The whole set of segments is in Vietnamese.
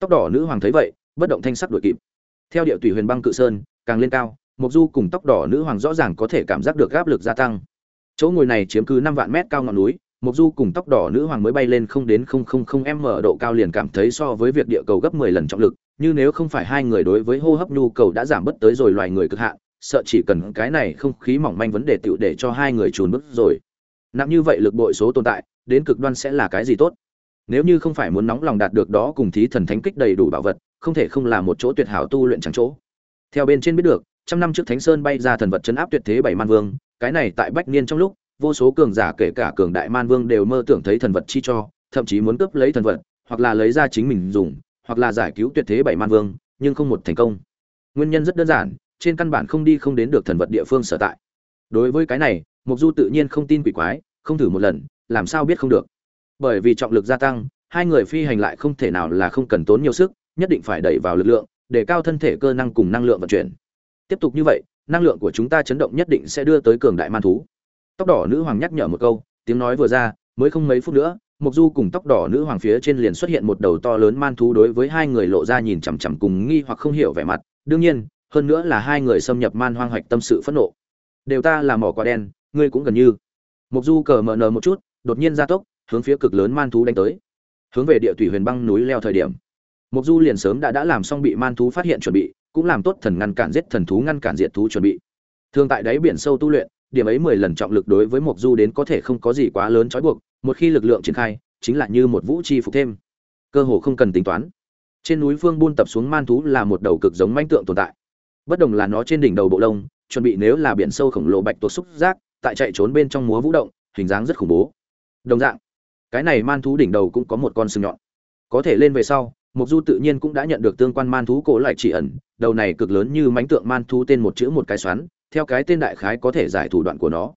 tóc đỏ nữ hoàng thấy vậy, bất động thanh sắc đuổi kịp. Theo địa tùy huyền băng cự sơn, càng lên cao mục du cùng tóc đỏ nữ hoàng rõ ràng có thể cảm giác được áp lực gia tăng. Chỗ ngồi này chiếm cứ năm vạn mét cao ngọn núi mục du cùng tóc đỏ nữ hoàng mới bay lên không đến không không không m độ cao liền cảm thấy so với việc địa cầu gấp 10 lần trọng lực, như nếu không phải hai người đối với hô hấp nhu cầu đã giảm bớt tới rồi loài người cực hạn, sợ chỉ cần cái này không khí mỏng manh vấn đề tựu để cho hai người trùn bức rồi. Nặng như vậy lực bội số tồn tại, đến cực đoan sẽ là cái gì tốt? Nếu như không phải muốn nóng lòng đạt được đó cùng thí thần thánh kích đầy đủ bảo vật, không thể không là một chỗ tuyệt hảo tu luyện chẳng chỗ. Theo bên trên biết được, trăm năm trước thánh sơn bay ra thần vật chấn áp tuyệt thế bảy man vương, cái này tại bách niên trong lúc, vô số cường giả kể cả cường đại man vương đều mơ tưởng thấy thần vật chi cho, thậm chí muốn cướp lấy thần vật, hoặc là lấy ra chính mình dùng, hoặc là giải cứu tuyệt thế bảy man vương, nhưng không một thành công. Nguyên nhân rất đơn giản, trên căn bản không đi không đến được thần vật địa phương sở tại. Đối với cái này mục du tự nhiên không tin quỷ quái, không thử một lần, làm sao biết không được bởi vì trọng lực gia tăng, hai người phi hành lại không thể nào là không cần tốn nhiều sức, nhất định phải đẩy vào lực lượng, để cao thân thể cơ năng cùng năng lượng vận chuyển. Tiếp tục như vậy, năng lượng của chúng ta chấn động nhất định sẽ đưa tới cường đại man thú. Tóc đỏ nữ hoàng nhắc nhở một câu, tiếng nói vừa ra, mới không mấy phút nữa mục du cùng tóc đỏ nữ hoàng phía trên liền xuất hiện một đầu to lớn man thú đối với hai người lộ ra nhìn chằm chằm cùng nghi hoặc không hiểu vẻ mặt. Đương nhiên, hơn nữa là hai người xâm nhập man hoang hoạch tâm sự phẫn nộ. Đều ta là mỏ quả đen, ngươi cũng gần như. Mục du cờ mờ nờ một chút, đột nhiên ra tốc hướng phía cực lớn man thú đánh tới. Hướng về địa thủy huyền băng núi leo thời điểm mục du liền sớm đã đã làm xong bị man thú phát hiện chuẩn bị, cũng làm tốt thần ngăn cản giết thần thú ngăn cản diệt thú chuẩn bị. Thường tại đáy biển sâu tu luyện, điểm ấy mười lần trọng lực đối với mục du đến có thể không có gì quá lớn trói buộc, một khi lực lượng triển khai, chính là như một vũ chi phục thêm. Cơ hồ không cần tính toán. Trên núi phương buôn tập xuống man thú là một đầu cực giống manh tượng tồn tại. Bất đồng là nó trên đỉnh đầu bộ lông, chuẩn bị nếu là biển sâu khổng lồ bạch tuộc xúc giác, tại chạy trốn bên trong múa vũ động, hình dáng rất khủng bố. Đồng dạng cái này man thú đỉnh đầu cũng có một con sừng nhọn. Có thể lên về sau mục du tự nhiên cũng đã nhận được tương quan man thú cổ lại chỉ ẩn, đầu này cực lớn như mánh tượng man thú tên một chữ một cái xoắn, theo cái tên đại khái có thể giải thủ đoạn của nó.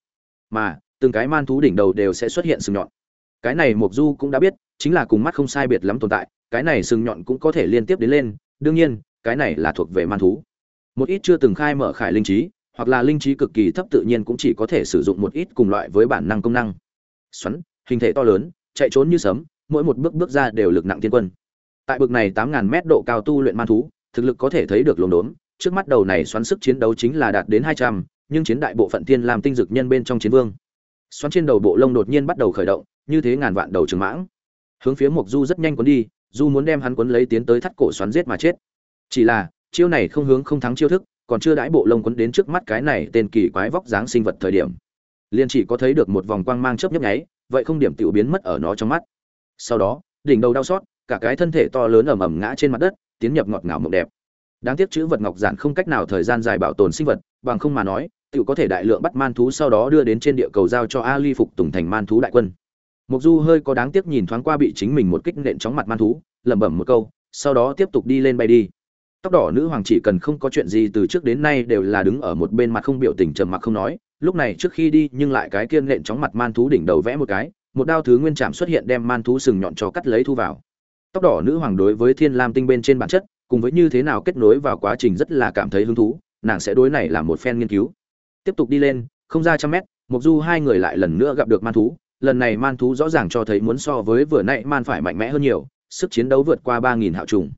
Mà, từng cái man thú đỉnh đầu đều sẽ xuất hiện sừng nhọn. Cái này mục du cũng đã biết, chính là cùng mắt không sai biệt lắm tồn tại, cái này sừng nhọn cũng có thể liên tiếp đến lên, đương nhiên, cái này là thuộc về man thú. Một ít chưa từng khai mở khải linh trí, hoặc là linh trí cực kỳ thấp tự nhiên cũng chỉ có thể sử dụng một ít cùng loại với bản năng công năng. Xoắn, hình thể to lớn chạy trốn như sấm, mỗi một bước bước ra đều lực nặng thiên quân. Tại bực này tám ngàn mét độ cao tu luyện man thú, thực lực có thể thấy được lồn đốn. Trước mắt đầu này xoắn sức chiến đấu chính là đạt đến hai trăm, nhưng chiến đại bộ phận tiên làm tinh dực nhân bên trong chiến vương. Xoắn trên đầu bộ lông đột nhiên bắt đầu khởi động, như thế ngàn vạn đầu trừng mãng. Hướng phía mộc du rất nhanh cuốn đi, du muốn đem hắn cuốn lấy tiến tới thắt cổ xoắn giết mà chết. Chỉ là, chiêu này không hướng không thắng chiêu thức, còn chưa đãi bộ lông cuốn đến trước mắt cái này tên kỳ quái vóc dáng sinh vật thời điểm. Liên chỉ có thấy được một vòng quang mang chớp nhấp nháy vậy không điểm tiểu biến mất ở nó trong mắt. Sau đó, đỉnh đầu đau xót, cả cái thân thể to lớn ầm ầm ngã trên mặt đất, tiến nhập ngọt ngào mộng đẹp. Đáng tiếc chữ vật ngọc giản không cách nào thời gian dài bảo tồn sinh vật, bằng không mà nói, tiểu có thể đại lượng bắt man thú sau đó đưa đến trên địa cầu giao cho ali phục tùng thành man thú đại quân. Mục du hơi có đáng tiếc nhìn thoáng qua bị chính mình một kích nện chóng mặt man thú, lẩm bẩm một câu, sau đó tiếp tục đi lên bay đi. Tóc đỏ nữ hoàng chỉ cần không có chuyện gì từ trước đến nay đều là đứng ở một bên mặt không biểu tình trầm mặc không nói lúc này trước khi đi, nhưng lại cái kiên nện chóng mặt man thú đỉnh đầu vẽ một cái, một đao thứ nguyên chạm xuất hiện đem man thú sừng nhọn cho cắt lấy thu vào. Tóc đỏ nữ hoàng đối với thiên lam tinh bên trên bản chất, cùng với như thế nào kết nối vào quá trình rất là cảm thấy hứng thú, nàng sẽ đối này là một phen nghiên cứu. Tiếp tục đi lên, không ra trăm mét mục du hai người lại lần nữa gặp được man thú, lần này man thú rõ ràng cho thấy muốn so với vừa nãy man phải mạnh mẽ hơn nhiều, sức chiến đấu vượt qua ba nghìn hạo trùng.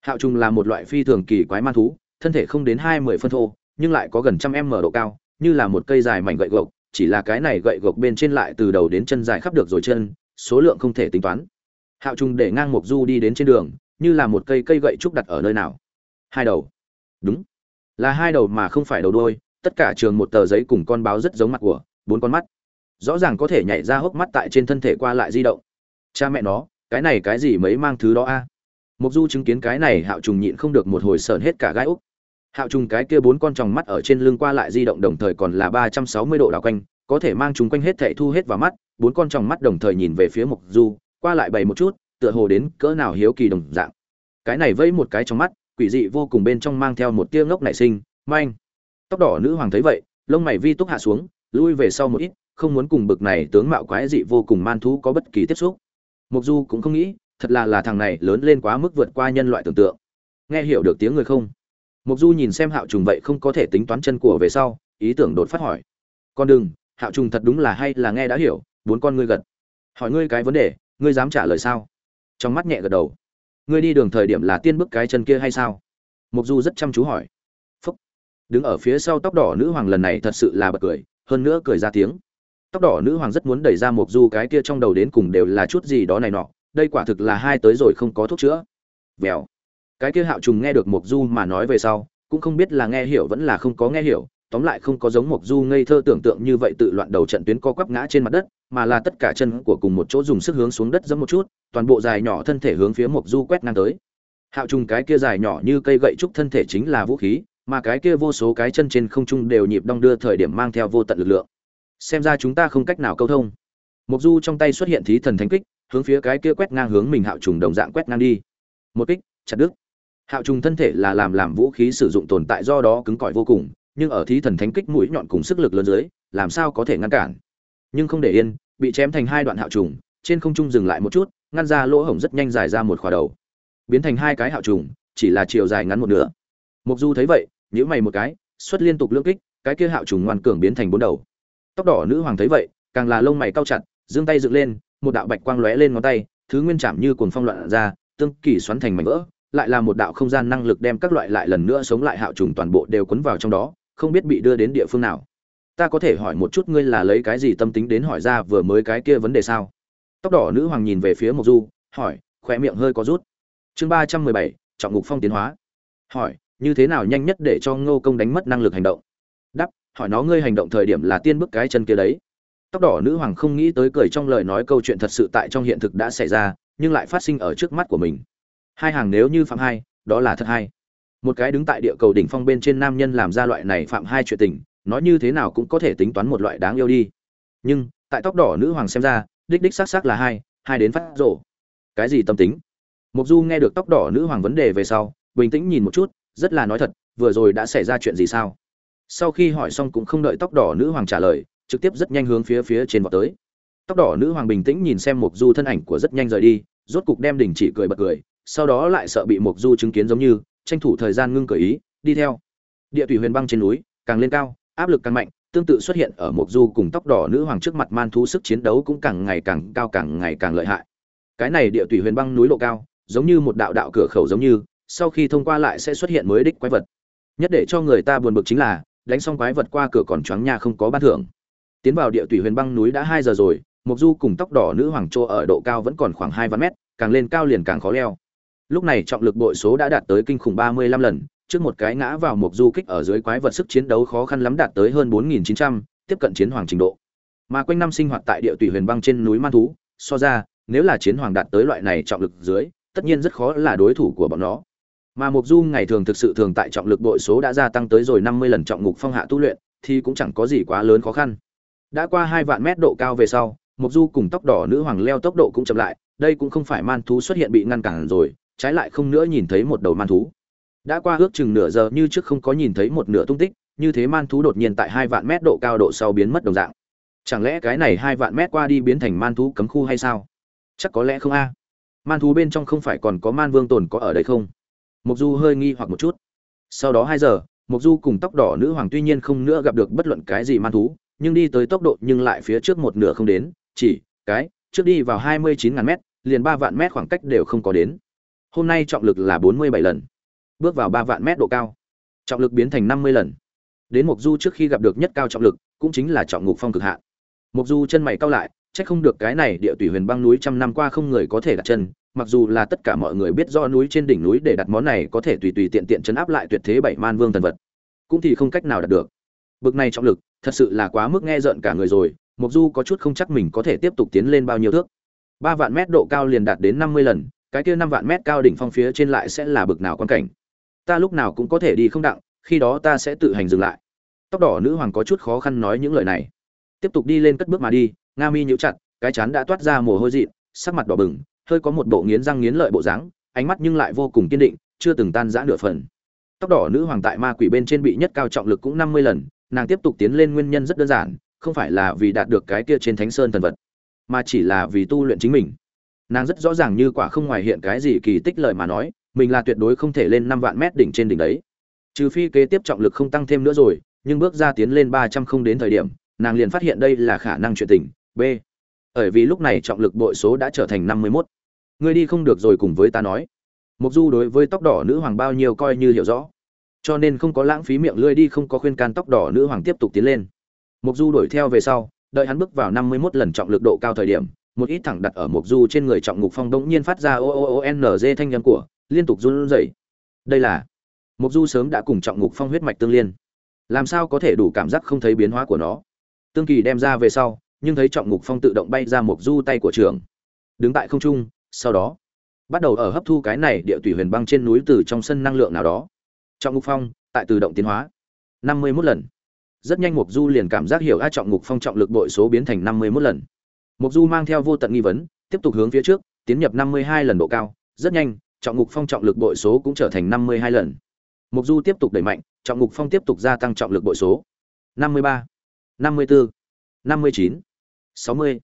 Hạo trùng là một loại phi thường kỳ quái man thú, thân thể không đến hai mươi phân thô, nhưng lại có gần trăm m độ cao như là một cây dài mảnh gậy gộc, chỉ là cái này gậy gộc bên trên lại từ đầu đến chân dài khắp được rồi chân, số lượng không thể tính toán. Hạo trùng để ngang mục du đi đến trên đường, như là một cây cây gậy trúc đặt ở nơi nào. Hai đầu. Đúng. Là hai đầu mà không phải đầu đôi tất cả trường một tờ giấy cùng con báo rất giống mặt của, bốn con mắt. Rõ ràng có thể nhảy ra hốc mắt tại trên thân thể qua lại di động. Cha mẹ nó, cái này cái gì mấy mang thứ đó a? Mục du chứng kiến cái này hạo trùng nhịn không được một hồi sờn hết cả gai úc hạo trùng cái kia bốn con tròng mắt ở trên lưng qua lại di động đồng thời còn là ba trăm sáu mươi độ đảo quanh, có thể mang chúng quanh hết thảy thu hết vào mắt. Bốn con tròng mắt đồng thời nhìn về phía mục du, qua lại bày một chút, tựa hồ đến cỡ nào hiếu kỳ đồng dạng. Cái này vây một cái trong mắt, quỷ dị vô cùng bên trong mang theo một tia ngốc nảy sinh. Manh! Tóc đỏ nữ hoàng thấy vậy, lông mày vi túc hạ xuống, lui về sau một ít, không muốn cùng bực này tướng mạo quái dị vô cùng man thú có bất kỳ tiếp xúc. Mục du cũng không nghĩ, thật là là thằng này lớn lên quá mức vượt qua nhân loại tưởng tượng. Nghe hiểu được tiếng người không? Mục du nhìn xem hạo trùng vậy không có thể tính toán chân của về sau, ý tưởng đột phát hỏi. Con đừng, hạo trùng thật đúng là hay là nghe đã hiểu, bốn con ngươi gật. Hỏi ngươi cái vấn đề, ngươi dám trả lời sao? Trong mắt nhẹ gật đầu. Ngươi đi đường thời điểm là tiên bước cái chân kia hay sao? Mục du rất chăm chú hỏi. Phúc. Đứng ở phía sau tóc đỏ nữ hoàng lần này thật sự là bật cười, hơn nữa cười ra tiếng. Tóc đỏ nữ hoàng rất muốn đẩy ra mục du cái kia trong đầu đến cùng đều là chút gì đó này nọ, đây quả thực là hai tới rồi không có thuốc chữa. Vèo cái kia hạo trùng nghe được mộc du mà nói về sau, cũng không biết là nghe hiểu vẫn là không có nghe hiểu, tóm lại không có giống mộc du ngây thơ tưởng tượng như vậy tự loạn đầu trận tuyến co quắp ngã trên mặt đất, mà là tất cả chân của cùng một chỗ dùng sức hướng xuống đất dẫm một chút, toàn bộ dài nhỏ thân thể hướng phía mộc du quét ngang tới. Hạo trùng cái kia dài nhỏ như cây gậy trúc thân thể chính là vũ khí, mà cái kia vô số cái chân trên không trung đều nhịp đong đưa thời điểm mang theo vô tận lực lượng. Xem ra chúng ta không cách nào câu thông. Mộc du trong tay xuất hiện thí thần thánh kích, hướng phía cái kia quét ngang hướng mình hạo trùng đồng dạng quét ngang đi. Một kích, chặt đứt hạo trùng thân thể là làm làm vũ khí sử dụng tồn tại do đó cứng cỏi vô cùng, nhưng ở thí thần thánh kích mũi nhọn cùng sức lực lớn dưới, làm sao có thể ngăn cản? Nhưng không để yên, bị chém thành hai đoạn hạo trùng, trên không trung dừng lại một chút, ngăn ra lỗ hổng rất nhanh dài ra một khỏa đầu. Biến thành hai cái hạo trùng, chỉ là chiều dài ngắn một nửa. Mục du thấy vậy, nhíu mày một cái, xuất liên tục lưỡng kích, cái kia hạo trùng ngoan cường biến thành bốn đầu. Tóc đỏ nữ hoàng thấy vậy, càng là lông mày cao chặt, giương tay dựng lên, một đạo bạch quang lóe lên ngón tay, thứ nguyên chạm như cuồng phong loạn ra, tương kỳ xoắn thành mảnh vỡ lại là một đạo không gian năng lực đem các loại lại lần nữa sống lại hạo trùng toàn bộ đều cuốn vào trong đó, không biết bị đưa đến địa phương nào. Ta có thể hỏi một chút ngươi là lấy cái gì tâm tính đến hỏi ra vừa mới cái kia vấn đề sao? Tóc đỏ nữ hoàng nhìn về phía mộc du, hỏi khóe miệng hơi có rút. Chương ba trăm mười bảy, trọng ngục phong tiến hóa. Hỏi, như thế nào nhanh nhất để cho ngô công đánh mất năng lực hành động? Đáp, hỏi nó ngươi hành động thời điểm là tiên bước cái chân kia đấy. Tóc đỏ nữ hoàng không nghĩ tới cười trong lời nói câu chuyện thật sự tại trong hiện thực đã xảy ra, nhưng lại phát sinh ở trước mắt của mình hai hàng nếu như phạm hai, đó là thật hai. một cái đứng tại địa cầu đỉnh phong bên trên nam nhân làm ra loại này phạm hai chuyện tình, nói như thế nào cũng có thể tính toán một loại đáng yêu đi. Nhưng, tại tóc đỏ nữ hoàng xem ra, đích đích xác xác là hai hai đến phát rổ cái gì tâm tính? Mục du nghe được tóc đỏ nữ hoàng vấn đề về sau, bình tĩnh nhìn một chút, rất là nói thật, vừa rồi đã xảy ra chuyện gì sao? Sau khi hỏi xong cũng không đợi tóc đỏ nữ hoàng trả lời, trực tiếp rất nhanh hướng phía phía trên vọt tới. Tóc đỏ nữ hoàng bình tĩnh nhìn xem mục du thân ảnh của rất nhanh rời đi, rốt cục đem đình chỉ cười bật cười sau đó lại sợ bị mục du chứng kiến giống như, tranh thủ thời gian ngưng cởi ý, đi theo. Địa thủy huyền băng trên núi, càng lên cao, áp lực càng mạnh, tương tự xuất hiện ở mục du cùng tóc đỏ nữ hoàng trước mặt man thú sức chiến đấu cũng càng ngày càng cao càng ngày càng lợi hại. Cái này địa thủy huyền băng núi độ cao, giống như một đạo đạo cửa khẩu giống như, sau khi thông qua lại sẽ xuất hiện mới đích quái vật. Nhất để cho người ta buồn bực chính là, đánh xong quái vật qua cửa còn choáng nha không có ban thưởng. Tiến vào địa thủy huyền băng núi đã hai giờ rồi mục du cùng tóc đỏ nữ hoàng trô ở độ cao vẫn còn khoảng hai vạn mét, càng lên cao liền càng khó leo lúc này trọng lực bội số đã đạt tới kinh khủng ba mươi lăm lần, trước một cái ngã vào một du kích ở dưới quái vật sức chiến đấu khó khăn lắm đạt tới hơn bốn nghìn chín trăm, tiếp cận chiến hoàng trình độ. Mà quanh năm sinh hoạt tại địa tùy huyền băng trên núi man thú, so ra, nếu là chiến hoàng đạt tới loại này trọng lực dưới, tất nhiên rất khó là đối thủ của bọn nó. Mà mục du ngày thường thực sự thường tại trọng lực bội số đã gia tăng tới rồi năm mươi lần trọng ngục phong hạ tu luyện, thì cũng chẳng có gì quá lớn khó khăn. Đã qua hai vạn mét độ cao về sau, mục du cùng tóc đỏ nữ hoàng leo tốc độ cũng chậm lại, đây cũng không phải man thú xuất hiện bị ngăn cản rồi trái lại không nữa nhìn thấy một đầu man thú. Đã qua ước chừng nửa giờ như trước không có nhìn thấy một nửa tung tích, như thế man thú đột nhiên tại hai vạn mét độ cao độ sau biến mất đồng dạng. Chẳng lẽ cái này hai vạn mét qua đi biến thành man thú cấm khu hay sao? Chắc có lẽ không a. Man thú bên trong không phải còn có man vương tồn có ở đây không? Mục du hơi nghi hoặc một chút. Sau đó hai giờ, mục du cùng tóc đỏ nữ hoàng tuy nhiên không nữa gặp được bất luận cái gì man thú, nhưng đi tới tốc độ nhưng lại phía trước một nửa không đến, chỉ cái, trước đi vào hai mươi chín ngàn mét, liền ba vạn mét khoảng cách đều không có đến hôm nay trọng lực là bốn mươi bảy lần, bước vào ba vạn mét độ cao. Trọng lực biến thành năm mươi lần. Đến mục du trước khi gặp được nhất cao trọng lực, cũng chính là trọng ngục phong cực hạn. Mục du chân mày cao lại, chắc không được cái này địa tùy huyền băng núi trăm năm qua không người có thể đặt chân, mặc dù là tất cả mọi người biết do núi trên đỉnh núi để đặt món này có thể tùy tùy tiện tiện chấn áp lại tuyệt thế bảy man vương thần vật, cũng thì không cách nào đạt được. Bực này trọng lực, thật sự là quá mức nghe rợn cả người rồi mục du có chút không chắc mình có thể tiếp tục tiến lên bao nhiêu thước. Ba vạn mét độ cao liền đạt đến năm mươi lần cái kia năm vạn mét cao đỉnh phong phía trên lại sẽ là bực nào quan cảnh. Ta lúc nào cũng có thể đi không đặng, khi đó ta sẽ tự hành dừng lại. Tóc đỏ nữ hoàng có chút khó khăn nói những lời này. Tiếp tục đi lên cất bước mà đi, nga mi nhíu chặt, cái chán đã toát ra mồ hôi dị sắc mặt đỏ bừng, hơi có một bộ nghiến răng nghiến lợi bộ dáng, ánh mắt nhưng lại vô cùng kiên định, chưa từng tan rã nửa phần. Tóc đỏ nữ hoàng tại ma quỷ bên trên bị nhất cao trọng lực cũng năm mươi lần, nàng tiếp tục tiến lên nguyên nhân rất đơn giản, không phải là vì đạt được cái kia trên thánh sơn thần vật, mà chỉ là vì tu luyện chính mình nàng rất rõ ràng như quả không ngoài hiện cái gì kỳ tích lợi mà nói, mình là tuyệt đối không thể lên năm vạn mét đỉnh trên đỉnh đấy. Trừ phi kế tiếp trọng lực không tăng thêm nữa rồi, nhưng bước ra tiến lên ba trăm không đến thời điểm, nàng liền phát hiện đây là khả năng chuyện tình, b. Bởi vì lúc này trọng lực bội số đã trở thành năm mươi mốt. Ngươi đi không được rồi cùng với ta nói. Mục du đối với tóc đỏ nữ hoàng bao nhiêu coi như hiểu rõ. Cho nên không có lãng phí miệng lưỡi đi, không có khuyên can tóc đỏ nữ hoàng tiếp tục tiến lên. Mục du đuổi theo về sau, đợi hắn bước vào năm mươi 51 lần trọng lực độ cao thời điểm một ít thẳng đặt ở mục du trên người trọng ngục phong đống nhiên phát ra o o o n g thanh âm của, liên tục run rẩy. Đây là mục du sớm đã cùng trọng ngục phong huyết mạch tương liên. Làm sao có thể đủ cảm giác không thấy biến hóa của nó? Tương kỳ đem ra về sau, nhưng thấy trọng ngục phong tự động bay ra mục du tay của trường đứng tại không trung, sau đó, bắt đầu ở hấp thu cái này địa tùy huyền băng trên núi từ trong sân năng lượng nào đó. Trọng ngục phong, tại tự động tiến hóa. Năm mươi 51 lần. Rất nhanh mục du liền cảm giác hiểu a trọng ngục phong trọng lực bội số biến thành năm mươi 51 lần. Mộc du mang theo vô tận nghi vấn, tiếp tục hướng phía trước, tiến nhập năm mươi hai lần độ cao, rất nhanh, trọng ngục phong trọng lực bội số cũng trở thành năm mươi hai lần. Mộc du tiếp tục đẩy mạnh, trọng ngục phong tiếp tục gia tăng trọng lực bội số. năm mươi ba, năm mươi bốn, năm mươi chín, sáu mươi.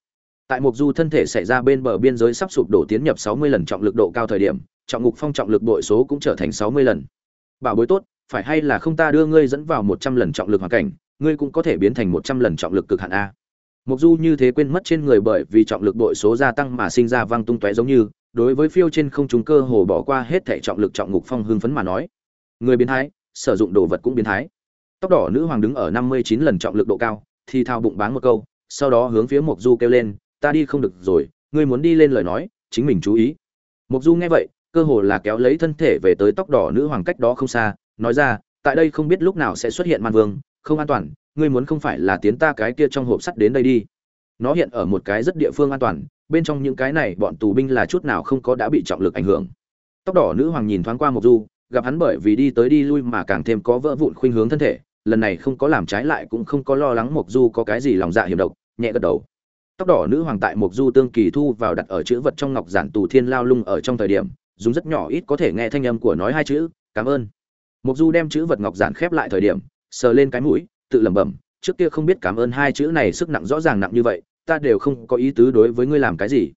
Tại Mộc du thân thể xảy ra bên bờ biên giới sắp sụp đổ tiến nhập sáu mươi lần trọng lực độ cao thời điểm, trọng ngục phong trọng lực bội số cũng trở thành sáu mươi lần. Bảo bối tốt, phải hay là không ta đưa ngươi dẫn vào một trăm lần trọng lực hoàn cảnh, ngươi cũng có thể biến thành một trăm lần trọng lực cực hạn a. Mộc du như thế quên mất trên người bởi vì trọng lực bội số gia tăng mà sinh ra văng tung tóe giống như, đối với phiêu trên không trung cơ hồ bỏ qua hết thể trọng lực trọng ngục phong hưng phấn mà nói. Người biến thái, sử dụng đồ vật cũng biến thái. Tóc đỏ nữ hoàng đứng ở năm mươi chín lần trọng lực độ cao, thì thao bụng báng một câu, sau đó hướng phía mộc du kêu lên, ta đi không được rồi, ngươi muốn đi lên lời nói, chính mình chú ý. Mộc du nghe vậy, cơ hồ là kéo lấy thân thể về tới tóc đỏ nữ hoàng cách đó không xa, nói ra, tại đây không biết lúc nào sẽ xuất hiện man vương, không an toàn ngươi muốn không phải là tiến ta cái kia trong hộp sắt đến đây đi. Nó hiện ở một cái rất địa phương an toàn, bên trong những cái này bọn tù binh là chút nào không có đã bị trọng lực ảnh hưởng. Tóc đỏ nữ hoàng nhìn thoáng qua mộc du, gặp hắn bởi vì đi tới đi lui mà càng thêm có vỡ vụn khuynh hướng thân thể, lần này không có làm trái lại cũng không có lo lắng mộc du có cái gì lòng dạ hiểm độc, nhẹ gật đầu. Tóc đỏ nữ hoàng tại mộc du tương kỳ thu vào đặt ở chữ vật trong ngọc giản tù thiên lao lung ở trong thời điểm, dùng rất nhỏ ít có thể nghe thanh âm của nói hai chữ, cảm ơn. Mộc du đem chữ vật ngọc giản khép lại thời điểm, sờ lên cái mũi tự lẩm bẩm, trước kia không biết cảm ơn hai chữ này sức nặng rõ ràng nặng như vậy, ta đều không có ý tứ đối với ngươi làm cái gì.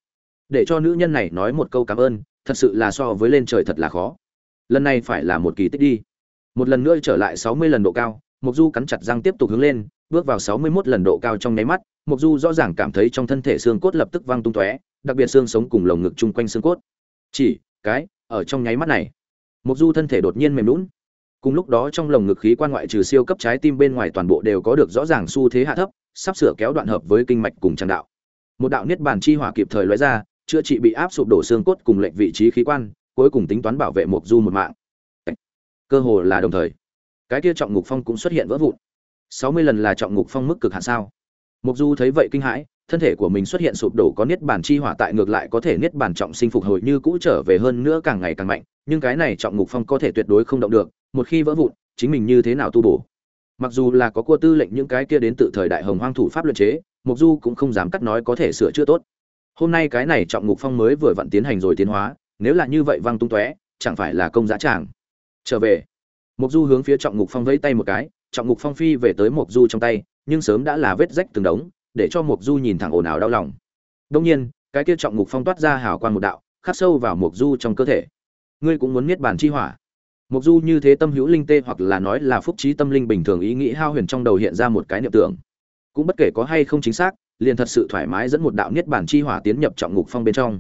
Để cho nữ nhân này nói một câu cảm ơn, thật sự là so với lên trời thật là khó. Lần này phải là một kỳ tích đi. Một lần nữa trở lại sáu mươi lần độ cao mục du cắn chặt răng tiếp tục hướng lên, bước vào sáu mươi 61 lần độ cao trong nháy mắt mục du rõ ràng cảm thấy trong thân thể xương cốt lập tức văng tung tóe, đặc biệt xương sống cùng lồng ngực chung quanh xương cốt. Chỉ, cái, ở trong nháy mắt này mục du thân thể đột nhiên mềm lún cùng lúc đó trong lồng ngực khí quan ngoại trừ siêu cấp trái tim bên ngoài toàn bộ đều có được rõ ràng xu thế hạ thấp, sắp sửa kéo đoạn hợp với kinh mạch cùng trang đạo. Một đạo niết bàn chi hỏa kịp thời lóe ra, chữa trị bị áp sụp đổ xương cốt cùng lệnh vị trí khí quan, cuối cùng tính toán bảo vệ mục du một mạng. Cơ hồ là đồng thời. Cái kia trọng ngục phong cũng xuất hiện vỡ vụn. Sáu mươi lần là trọng ngục phong mức cực hạn sao? Mục du thấy vậy kinh hãi, thân thể của mình xuất hiện sụp đổ có niết bàn chi hỏa tại ngược lại có thể niết bàn trọng sinh phục hồi như cũ trở về hơn nữa càng ngày càng mạnh, nhưng cái này trọng ngục phong có thể tuyệt đối không động được một khi vỡ vụn, chính mình như thế nào tu bổ? Mặc dù là có cua tư lệnh những cái kia đến từ thời đại hồng hoang thủ pháp luật chế mục du cũng không dám cắt nói có thể sửa chữa tốt. Hôm nay cái này trọng ngục phong mới vừa vặn tiến hành rồi tiến hóa, nếu là như vậy văng tung tóe, chẳng phải là công giá tràng. Trở về. Mục du hướng phía trọng ngục phong vẫy tay một cái, trọng ngục phong phi về tới mục du trong tay, nhưng sớm đã là vết rách từng đống, để cho mục du nhìn thẳng ồn ào đau lòng. Đông nhiên, cái kia trọng ngục phong toát ra hào quang một đạo, khắc sâu vào mục du trong cơ thể. Ngươi cũng muốn miết bàn chi hỏa? Mục du như thế tâm hữu linh tê hoặc là nói là phúc trí tâm linh bình thường ý nghĩ hao huyền trong đầu hiện ra một cái niệm tưởng. Cũng bất kể có hay không chính xác, liền thật sự thoải mái dẫn một đạo niết bản chi hỏa tiến nhập trọng ngục phong bên trong.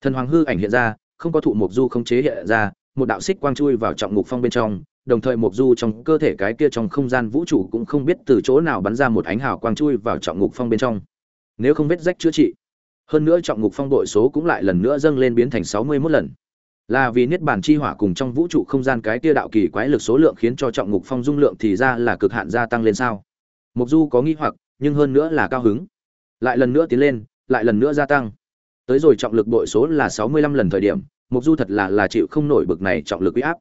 Thần hoàng hư ảnh hiện ra, không có thụ mục du không chế hiện ra, một đạo xích quang chui vào trọng ngục phong bên trong, đồng thời mục du trong cơ thể cái kia trong không gian vũ trụ cũng không biết từ chỗ nào bắn ra một ánh hào quang chui vào trọng ngục phong bên trong. Nếu không vết rách chữa trị, hơn nữa trọng ngục phong đội số cũng lại lần nữa dâng lên biến thành sáu mươi 61 lần là vì niết bàn chi hỏa cùng trong vũ trụ không gian cái tia đạo kỳ quái lực số lượng khiến cho trọng ngục phong dung lượng thì ra là cực hạn gia tăng lên sao. Mục du có nghi hoặc, nhưng hơn nữa là cao hứng. Lại lần nữa tiến lên, lại lần nữa gia tăng. Tới rồi trọng lực bội số là sáu mươi lăm lần thời điểm mục du thật là là chịu không nổi bực này trọng lực uy áp.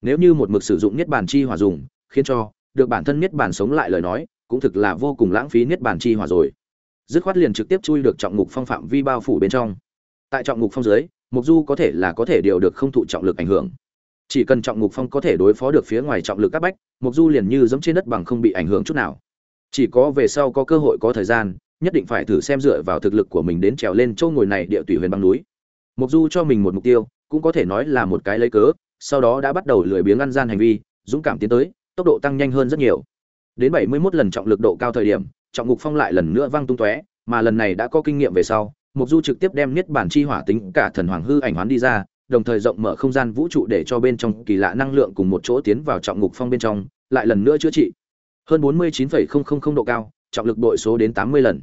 Nếu như một mực sử dụng niết bàn chi hỏa dùng, khiến cho được bản thân niết bàn sống lại lời nói, cũng thực là vô cùng lãng phí niết bàn chi hỏa rồi. Dứt khoát liền trực tiếp chui được trọng ngục phong phạm vi bao phủ bên trong. Tại trọng ngục phong dưới mục du có thể là có thể điều được không thụ trọng lực ảnh hưởng. Chỉ cần trọng ngục phong có thể đối phó được phía ngoài trọng lực các bách mục du liền như giống trên đất bằng không bị ảnh hưởng chút nào. Chỉ có về sau có cơ hội có thời gian, nhất định phải thử xem dựa vào thực lực của mình đến trèo lên châu ngồi này địa tùy huyền băng núi. Mục du cho mình một mục tiêu, cũng có thể nói là một cái lấy cớ, sau đó đã bắt đầu lười biếng ăn gian hành vi, dũng cảm tiến tới, tốc độ tăng nhanh hơn rất nhiều. Đến 71 lần trọng lực độ cao thời điểm, trọng ngục phong lại lần nữa văng tung tóe, mà lần này đã có kinh nghiệm về sau Mộc du trực tiếp đem niết bản chi hỏa tính cả thần hoàng hư ảnh hoán đi ra đồng thời rộng mở không gian vũ trụ để cho bên trong kỳ lạ năng lượng cùng một chỗ tiến vào trọng ngục phong bên trong lại lần nữa chữa trị hơn bốn mươi chín độ cao trọng lực bội số đến tám mươi lần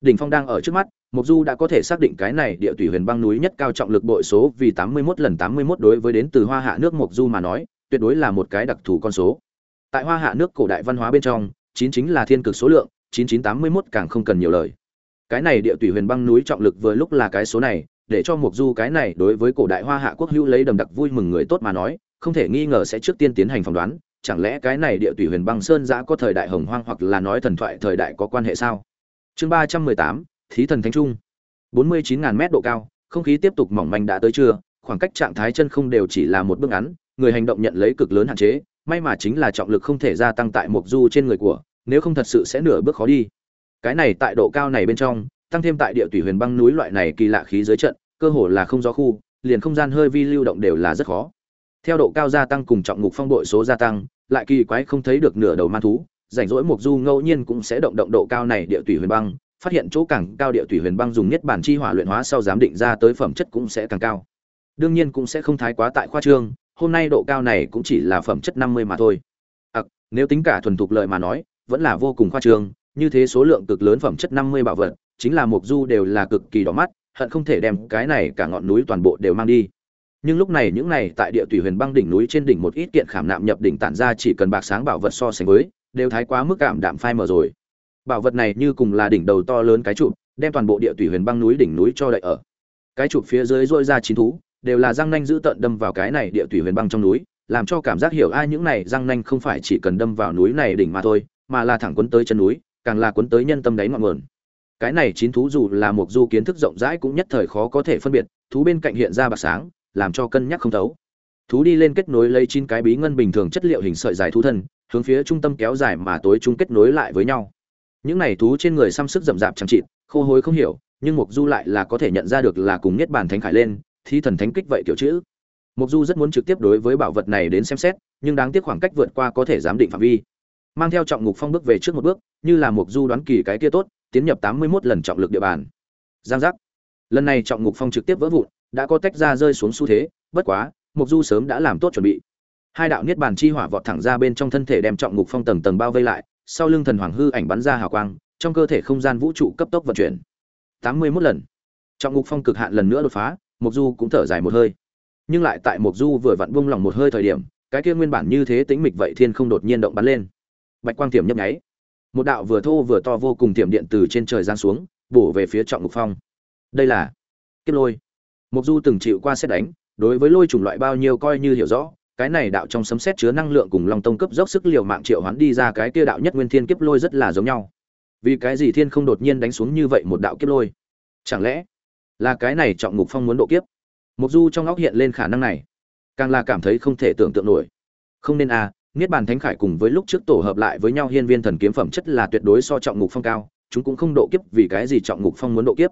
đỉnh phong đang ở trước mắt Mộc Du đã có thể xác định cái này địa tùy huyền băng núi nhất cao trọng lực bội số vì 81 lần 81 đối với đến từ Hoa Hạ nước Mộc Du mà nói, tuyệt đối là một cái đặc thù con số. Tại Hoa Hạ nước cổ đại văn hóa bên trong, 9 chính là thiên cực số lượng, 9981 càng không cần nhiều lời. Cái này địa tùy huyền băng núi trọng lực vừa lúc là cái số này, để cho mục Du cái này đối với cổ đại Hoa Hạ quốc hữu lấy đầm đặc vui mừng người tốt mà nói, không thể nghi ngờ sẽ trước tiên tiến hành phỏng đoán, chẳng lẽ cái này địa tùy huyền băng sơn giã có thời đại hồng hoang hoặc là nói thần thoại thời đại có quan hệ sao? Chương 318, Thí thần thánh trung. 49.000 mét độ cao, không khí tiếp tục mỏng manh đã tới trưa, khoảng cách trạng thái chân không đều chỉ là một bước ngắn, người hành động nhận lấy cực lớn hạn chế, may mà chính là trọng lực không thể gia tăng tại mục du trên người của, nếu không thật sự sẽ nửa bước khó đi. Cái này tại độ cao này bên trong, tăng thêm tại địa tủy huyền băng núi loại này kỳ lạ khí dưới trận, cơ hồ là không gió khu, liền không gian hơi vi lưu động đều là rất khó. Theo độ cao gia tăng cùng trọng ngục phong bội số gia tăng, lại kỳ quái không thấy được nửa đầu man thú, rảnh rỗi mục du ngẫu nhiên cũng sẽ động động độ cao này địa tủy huyền băng, phát hiện chỗ càng cao địa tủy huyền băng dùng nhất bản chi hỏa luyện hóa sau giám định ra tới phẩm chất cũng sẽ càng cao. Đương nhiên cũng sẽ không thái quá tại khoa trương, hôm nay độ cao này cũng chỉ là phẩm chất 50 mà thôi. À, nếu tính cả thuần thục lợi mà nói, vẫn là vô cùng khoa trương, như thế số lượng cực lớn phẩm chất 50 bảo vật, chính là mục du đều là cực kỳ đỏ mắt, hận không thể đem cái này cả ngọn núi toàn bộ đều mang đi. Nhưng lúc này những này tại địa tùy huyền băng đỉnh núi trên đỉnh một ít kiện khảm nạm nhập đỉnh tản ra chỉ cần bạc sáng bảo vật so sánh với, đều thái quá mức cảm đạm phai mờ rồi bảo vật này như cùng là đỉnh đầu to lớn cái trụ đem toàn bộ địa tùy huyền băng núi đỉnh núi cho đậy ở cái trụ phía dưới rỗi ra chín thú đều là răng nanh giữ tận đâm vào cái này địa tùy huyền băng trong núi làm cho cảm giác hiểu ai những này răng nanh không phải chỉ cần đâm vào núi này đỉnh mà thôi mà là thẳng quấn tới chân núi càng là cuốn tới nhân tâm đáy ngọn nguồn. Cái này chín thú dù là một du kiến thức rộng rãi cũng nhất thời khó có thể phân biệt, thú bên cạnh hiện ra bạc sáng, làm cho cân nhắc không thấu. Thú đi lên kết nối lấy chín cái bí ngân bình thường chất liệu hình sợi dài thú thân, hướng phía trung tâm kéo dài mà tối trung kết nối lại với nhau. Những này thú trên người xăm sức rậm rạp chẳng chịt, khô hối không hiểu, nhưng Mộc du lại là có thể nhận ra được là cùng nhất bản thánh khải lên, thi thần thánh kích vậy kiểu chữ. Mộc du rất muốn trực tiếp đối với bảo vật này đến xem xét, nhưng đáng tiếc khoảng cách vượt qua có thể giám định phạm vi mang theo trọng ngục phong bước về trước một bước như là mục du đoán kỳ cái kia tốt tiến nhập tám mươi 81 lần trọng lực địa bàn giang giác lần này trọng ngục phong trực tiếp vỡ vụn đã có tách ra rơi xuống xu thế bất quá mục du sớm đã làm tốt chuẩn bị hai đạo niết bàn chi hỏa vọt thẳng ra bên trong thân thể đem trọng ngục phong tầng tầng bao vây lại sau lưng thần hoàng hư ảnh bắn ra hào quang, trong cơ thể không gian vũ trụ cấp tốc vận chuyển. 81 lần. Trọng ngục phong cực hạn lần nữa đột phá, mục Du cũng thở dài một hơi. Nhưng lại tại mục Du vừa vặn buông lòng một hơi thời điểm, cái kia nguyên bản như thế tĩnh mịch vậy thiên không đột nhiên động bắn lên. Bạch quang tiềm nhấp nháy. Một đạo vừa thô vừa to vô cùng tiềm điện từ trên trời giáng xuống, bổ về phía trọng ngục phong. Đây là Kiếp Lôi. Mục Du từng chịu qua xét đánh, đối với lôi trùng loại bao nhiêu coi như hiểu rõ, cái này đạo trong sấm sét chứa năng lượng cùng long tông cấp dốc sức liều mạng triệu hoán đi ra cái kia đạo nhất nguyên thiên kiếp lôi rất là giống nhau vì cái gì thiên không đột nhiên đánh xuống như vậy một đạo kiếp lôi chẳng lẽ là cái này trọng ngục phong muốn độ kiếp mục du trong óc hiện lên khả năng này càng là cảm thấy không thể tưởng tượng nổi không nên à, niết bàn thánh khải cùng với lúc trước tổ hợp lại với nhau hiên viên thần kiếm phẩm chất là tuyệt đối so trọng ngục phong cao chúng cũng không độ kiếp vì cái gì trọng ngục phong muốn độ kiếp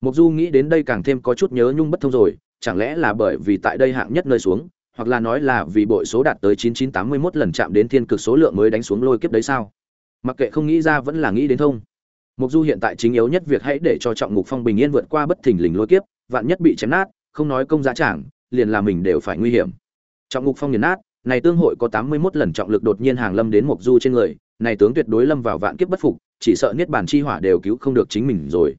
mục du nghĩ đến đây càng thêm có chút nhớ nhung bất thông rồi chẳng lẽ là bởi vì tại đây hạng nhất nơi xuống hoặc là nói là vì bội số đạt tới 9981 lần chạm đến thiên cực số lượng mới đánh xuống lôi kiếp đấy sao? Mặc kệ không nghĩ ra vẫn là nghĩ đến thông. Mục Du hiện tại chính yếu nhất việc hãy để cho trọng ngục phong bình yên vượt qua bất thình lình lôi kiếp, vạn nhất bị chém nát, không nói công giá chẳng, liền là mình đều phải nguy hiểm. Trọng ngục phong nghiền nát, này tương hội có 81 lần trọng lực đột nhiên hàng lâm đến Mộc Du trên người, này tướng tuyệt đối lâm vào vạn kiếp bất phục, chỉ sợ niết bàn chi hỏa đều cứu không được chính mình rồi.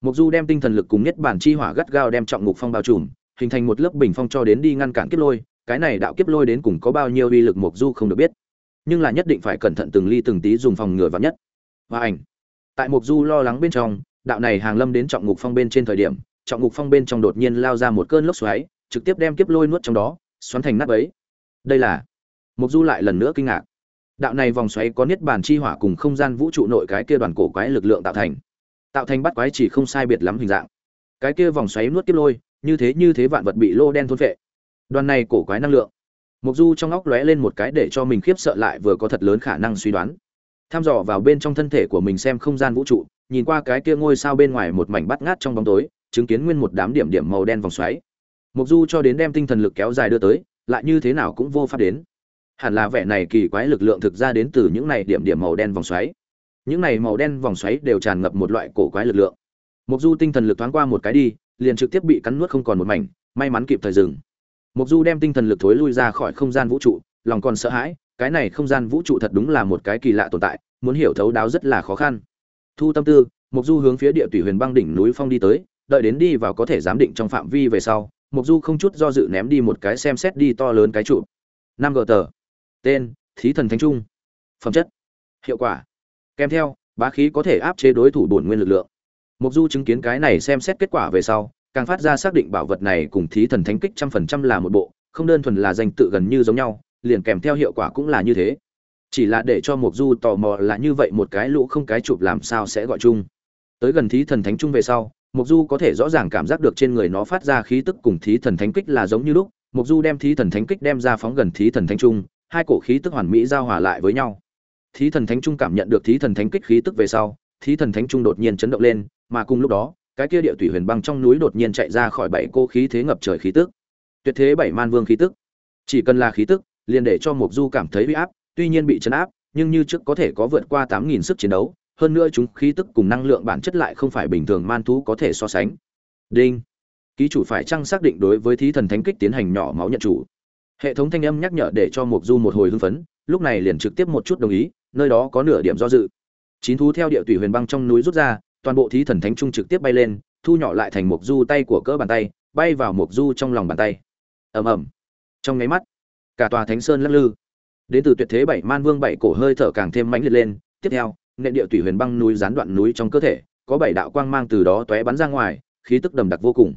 Mộc Du đem tinh thần lực cùng niết bàn chi hỏa gắt gao đem trọng ngục phong bao trùm, hình thành một lớp bình phong cho đến đi ngăn cản kiếp lôi, cái này đạo kiếp lôi đến cùng có bao nhiêu uy lực Mộc du không được biết. Nhưng là nhất định phải cẩn thận từng ly từng tí dùng phòng ngừa vạn nhất. Và ảnh. Tại Mộc du lo lắng bên trong đạo này hàng lâm đến trọng ngục phong bên trên thời điểm trọng ngục phong bên trong đột nhiên lao ra một cơn lốc xoáy trực tiếp đem kiếp lôi nuốt trong đó xoắn thành nát bấy đây là mục du lại lần nữa kinh ngạc. Đạo này vòng xoáy có niết bàn chi hỏa cùng không gian vũ trụ nội cái kia đoàn cổ quái lực lượng tạo thành. Tạo thành bắt quái chỉ không sai biệt lắm hình dạng. Cái kia vòng xoáy nuốt tiếp lôi, như thế như thế vạn vật bị lô đen thôn phệ. Đoàn này cổ quái năng lượng. Mục du trong óc lóe lên một cái để cho mình khiếp sợ lại vừa có thật lớn khả năng suy đoán. Tham dò vào bên trong thân thể của mình xem không gian vũ trụ, nhìn qua cái kia ngôi sao bên ngoài một mảnh bắt ngát trong bóng tối, chứng kiến nguyên một đám điểm điểm màu đen vòng xoáy. Mục du cho đến đem tinh thần lực kéo dài đưa tới lại như thế nào cũng vô pháp đến. Hẳn là vẻ này kỳ quái lực lượng thực ra đến từ những này điểm điểm màu đen vòng xoáy. Những này màu đen vòng xoáy đều tràn ngập một loại cổ quái lực lượng. Mục du tinh thần lực thoáng qua một cái đi, liền trực tiếp bị cắn nuốt không còn một mảnh, may mắn kịp thời dừng. Mục du đem tinh thần lực thối lui ra khỏi không gian vũ trụ, lòng còn sợ hãi, cái này không gian vũ trụ thật đúng là một cái kỳ lạ tồn tại, muốn hiểu thấu đáo rất là khó khăn. Thu tâm tư mục du hướng phía địa tủy huyền băng đỉnh núi phong đi tới, đợi đến đi vào có thể giám định trong phạm vi về sau mục du không chút do dự ném đi một cái xem xét đi to lớn cái trụ. Năm g tờ. Tên, thí thần thánh trung. Phẩm chất, hiệu quả. Kèm theo, bá khí có thể áp chế đối thủ bổn nguyên lực lượng. Mục du chứng kiến cái này xem xét kết quả về sau, càng phát ra xác định bảo vật này cùng thí thần thánh kích trăm phần trăm là một bộ, không đơn thuần là danh tự gần như giống nhau, liền kèm theo hiệu quả cũng là như thế. Chỉ là để cho mục du tò mò là như vậy một cái lũ không cái chụp làm sao sẽ gọi chung. Tới gần thí thần thánh trung về sau Mộc du có thể rõ ràng cảm giác được trên người nó phát ra khí tức cùng thí thần thánh kích là giống như lúc, Mộc du đem thí thần thánh kích đem ra phóng gần thí thần thánh trung, hai cổ khí tức hoàn mỹ giao hòa lại với nhau. Thí thần thánh trung cảm nhận được thí thần thánh kích khí tức về sau, thí thần thánh trung đột nhiên chấn động lên, mà cùng lúc đó, cái kia địa thủy huyền băng trong núi đột nhiên chạy ra khỏi bảy cô khí thế ngập trời khí tức. Tuyệt thế bảy man vương khí tức. Chỉ cần là khí tức, liền để cho Mộc du cảm thấy uy áp, tuy nhiên bị chấn áp, nhưng như trước có thể có vượt qua tám nghìn sức chiến đấu hơn nữa chúng khí tức cùng năng lượng bản chất lại không phải bình thường man thú có thể so sánh. Đinh. Ký chủ phải chăng xác định đối với thí thần thánh kích tiến hành nhỏ máu nhận chủ? Hệ thống thanh âm nhắc nhở để cho mục du một hồi hưng phấn, lúc này liền trực tiếp một chút đồng ý, nơi đó có nửa điểm do dự. Chín thú theo địa tùy huyền băng trong núi rút ra, toàn bộ thí thần thánh trung trực tiếp bay lên, thu nhỏ lại thành mục du tay của cỡ bàn tay, bay vào mục du trong lòng bàn tay. Ầm ầm. Trong nháy mắt, cả tòa thánh sơn lắc lư. Đến từ tuyệt thế bảy man vương bảy cổ hơi thở càng thêm mãnh liệt lên, tiếp theo nện địa tủy huyền băng núi gián đoạn núi trong cơ thể, có bảy đạo quang mang từ đó tóe bắn ra ngoài, khí tức đầm đặc vô cùng.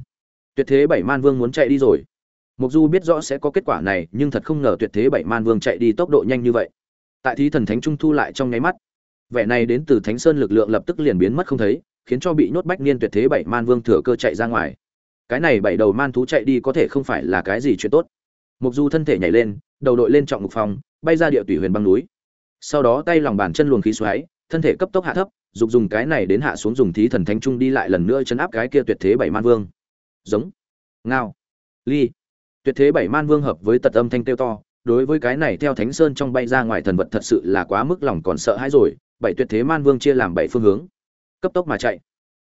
Tuyệt thế bảy man vương muốn chạy đi rồi. Mục du biết rõ sẽ có kết quả này, nhưng thật không ngờ tuyệt thế bảy man vương chạy đi tốc độ nhanh như vậy. Tại thí thần thánh trung thu lại trong nháy mắt, vẻ này đến từ thánh sơn lực lượng lập tức liền biến mất không thấy, khiến cho bị nhốt bách niên tuyệt thế bảy man vương thừa cơ chạy ra ngoài. Cái này bảy đầu man thú chạy đi có thể không phải là cái gì chuyện tốt. Mục du thân thể nhảy lên, đầu đội lên trọng ngục phòng, bay ra địa tủy huyền băng núi. Sau đó tay lòng bàn chân luồng khí xoáy thân thể cấp tốc hạ thấp, dục dùng cái này đến hạ xuống dùng thí thần thánh trung đi lại lần nữa chấn áp cái kia tuyệt thế bảy man vương. Giống. Ngao. Ly. Tuyệt thế bảy man vương hợp với tật âm thanh tiêu to, đối với cái này theo thánh sơn trong bay ra ngoài thần vật thật sự là quá mức lòng còn sợ hãi rồi, bảy tuyệt thế man vương chia làm bảy phương hướng. Cấp tốc mà chạy.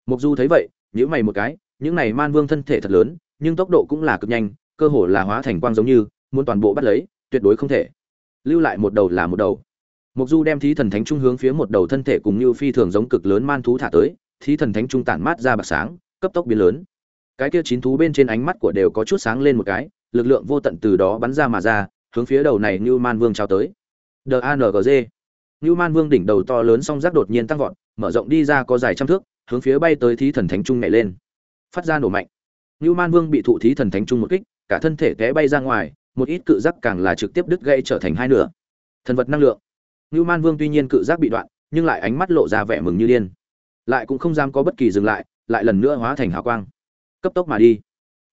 Mục du thấy vậy nhữ mày một cái, những này man vương thân thể thật lớn, nhưng tốc độ cũng là cực nhanh, cơ hồ là hóa thành quang giống như, muốn toàn bộ bắt lấy, tuyệt đối không thể. Lưu lại một đầu là một đầu. Mộc du đem thí thần thánh trung hướng phía một đầu thân thể cùng như phi thường giống cực lớn man thú thả tới, thí thần thánh trung tản mát ra bạc sáng, cấp tốc biến lớn. Cái kia chín thú bên trên ánh mắt của đều có chút sáng lên một cái, lực lượng vô tận từ đó bắn ra mà ra, hướng phía đầu này như man vương trao tới. Dangg như man vương đỉnh đầu to lớn song giác đột nhiên tăng vọt, mở rộng đi ra có dài trăm thước, hướng phía bay tới thí thần thánh trung nhảy lên. Phát ra nổ mạnh. Như man vương bị thụ thí thần thánh trung một kích, cả thân thể té bay ra ngoài, một ít cự giác càng là trực tiếp đứt gãy trở thành hai nửa. Thần vật năng lượng. Nưu man vương tuy nhiên cự giác bị đoạn, nhưng lại ánh mắt lộ ra vẻ mừng như điên. Lại cũng không dám có bất kỳ dừng lại lại lần nữa hóa thành hào quang. Cấp tốc mà đi.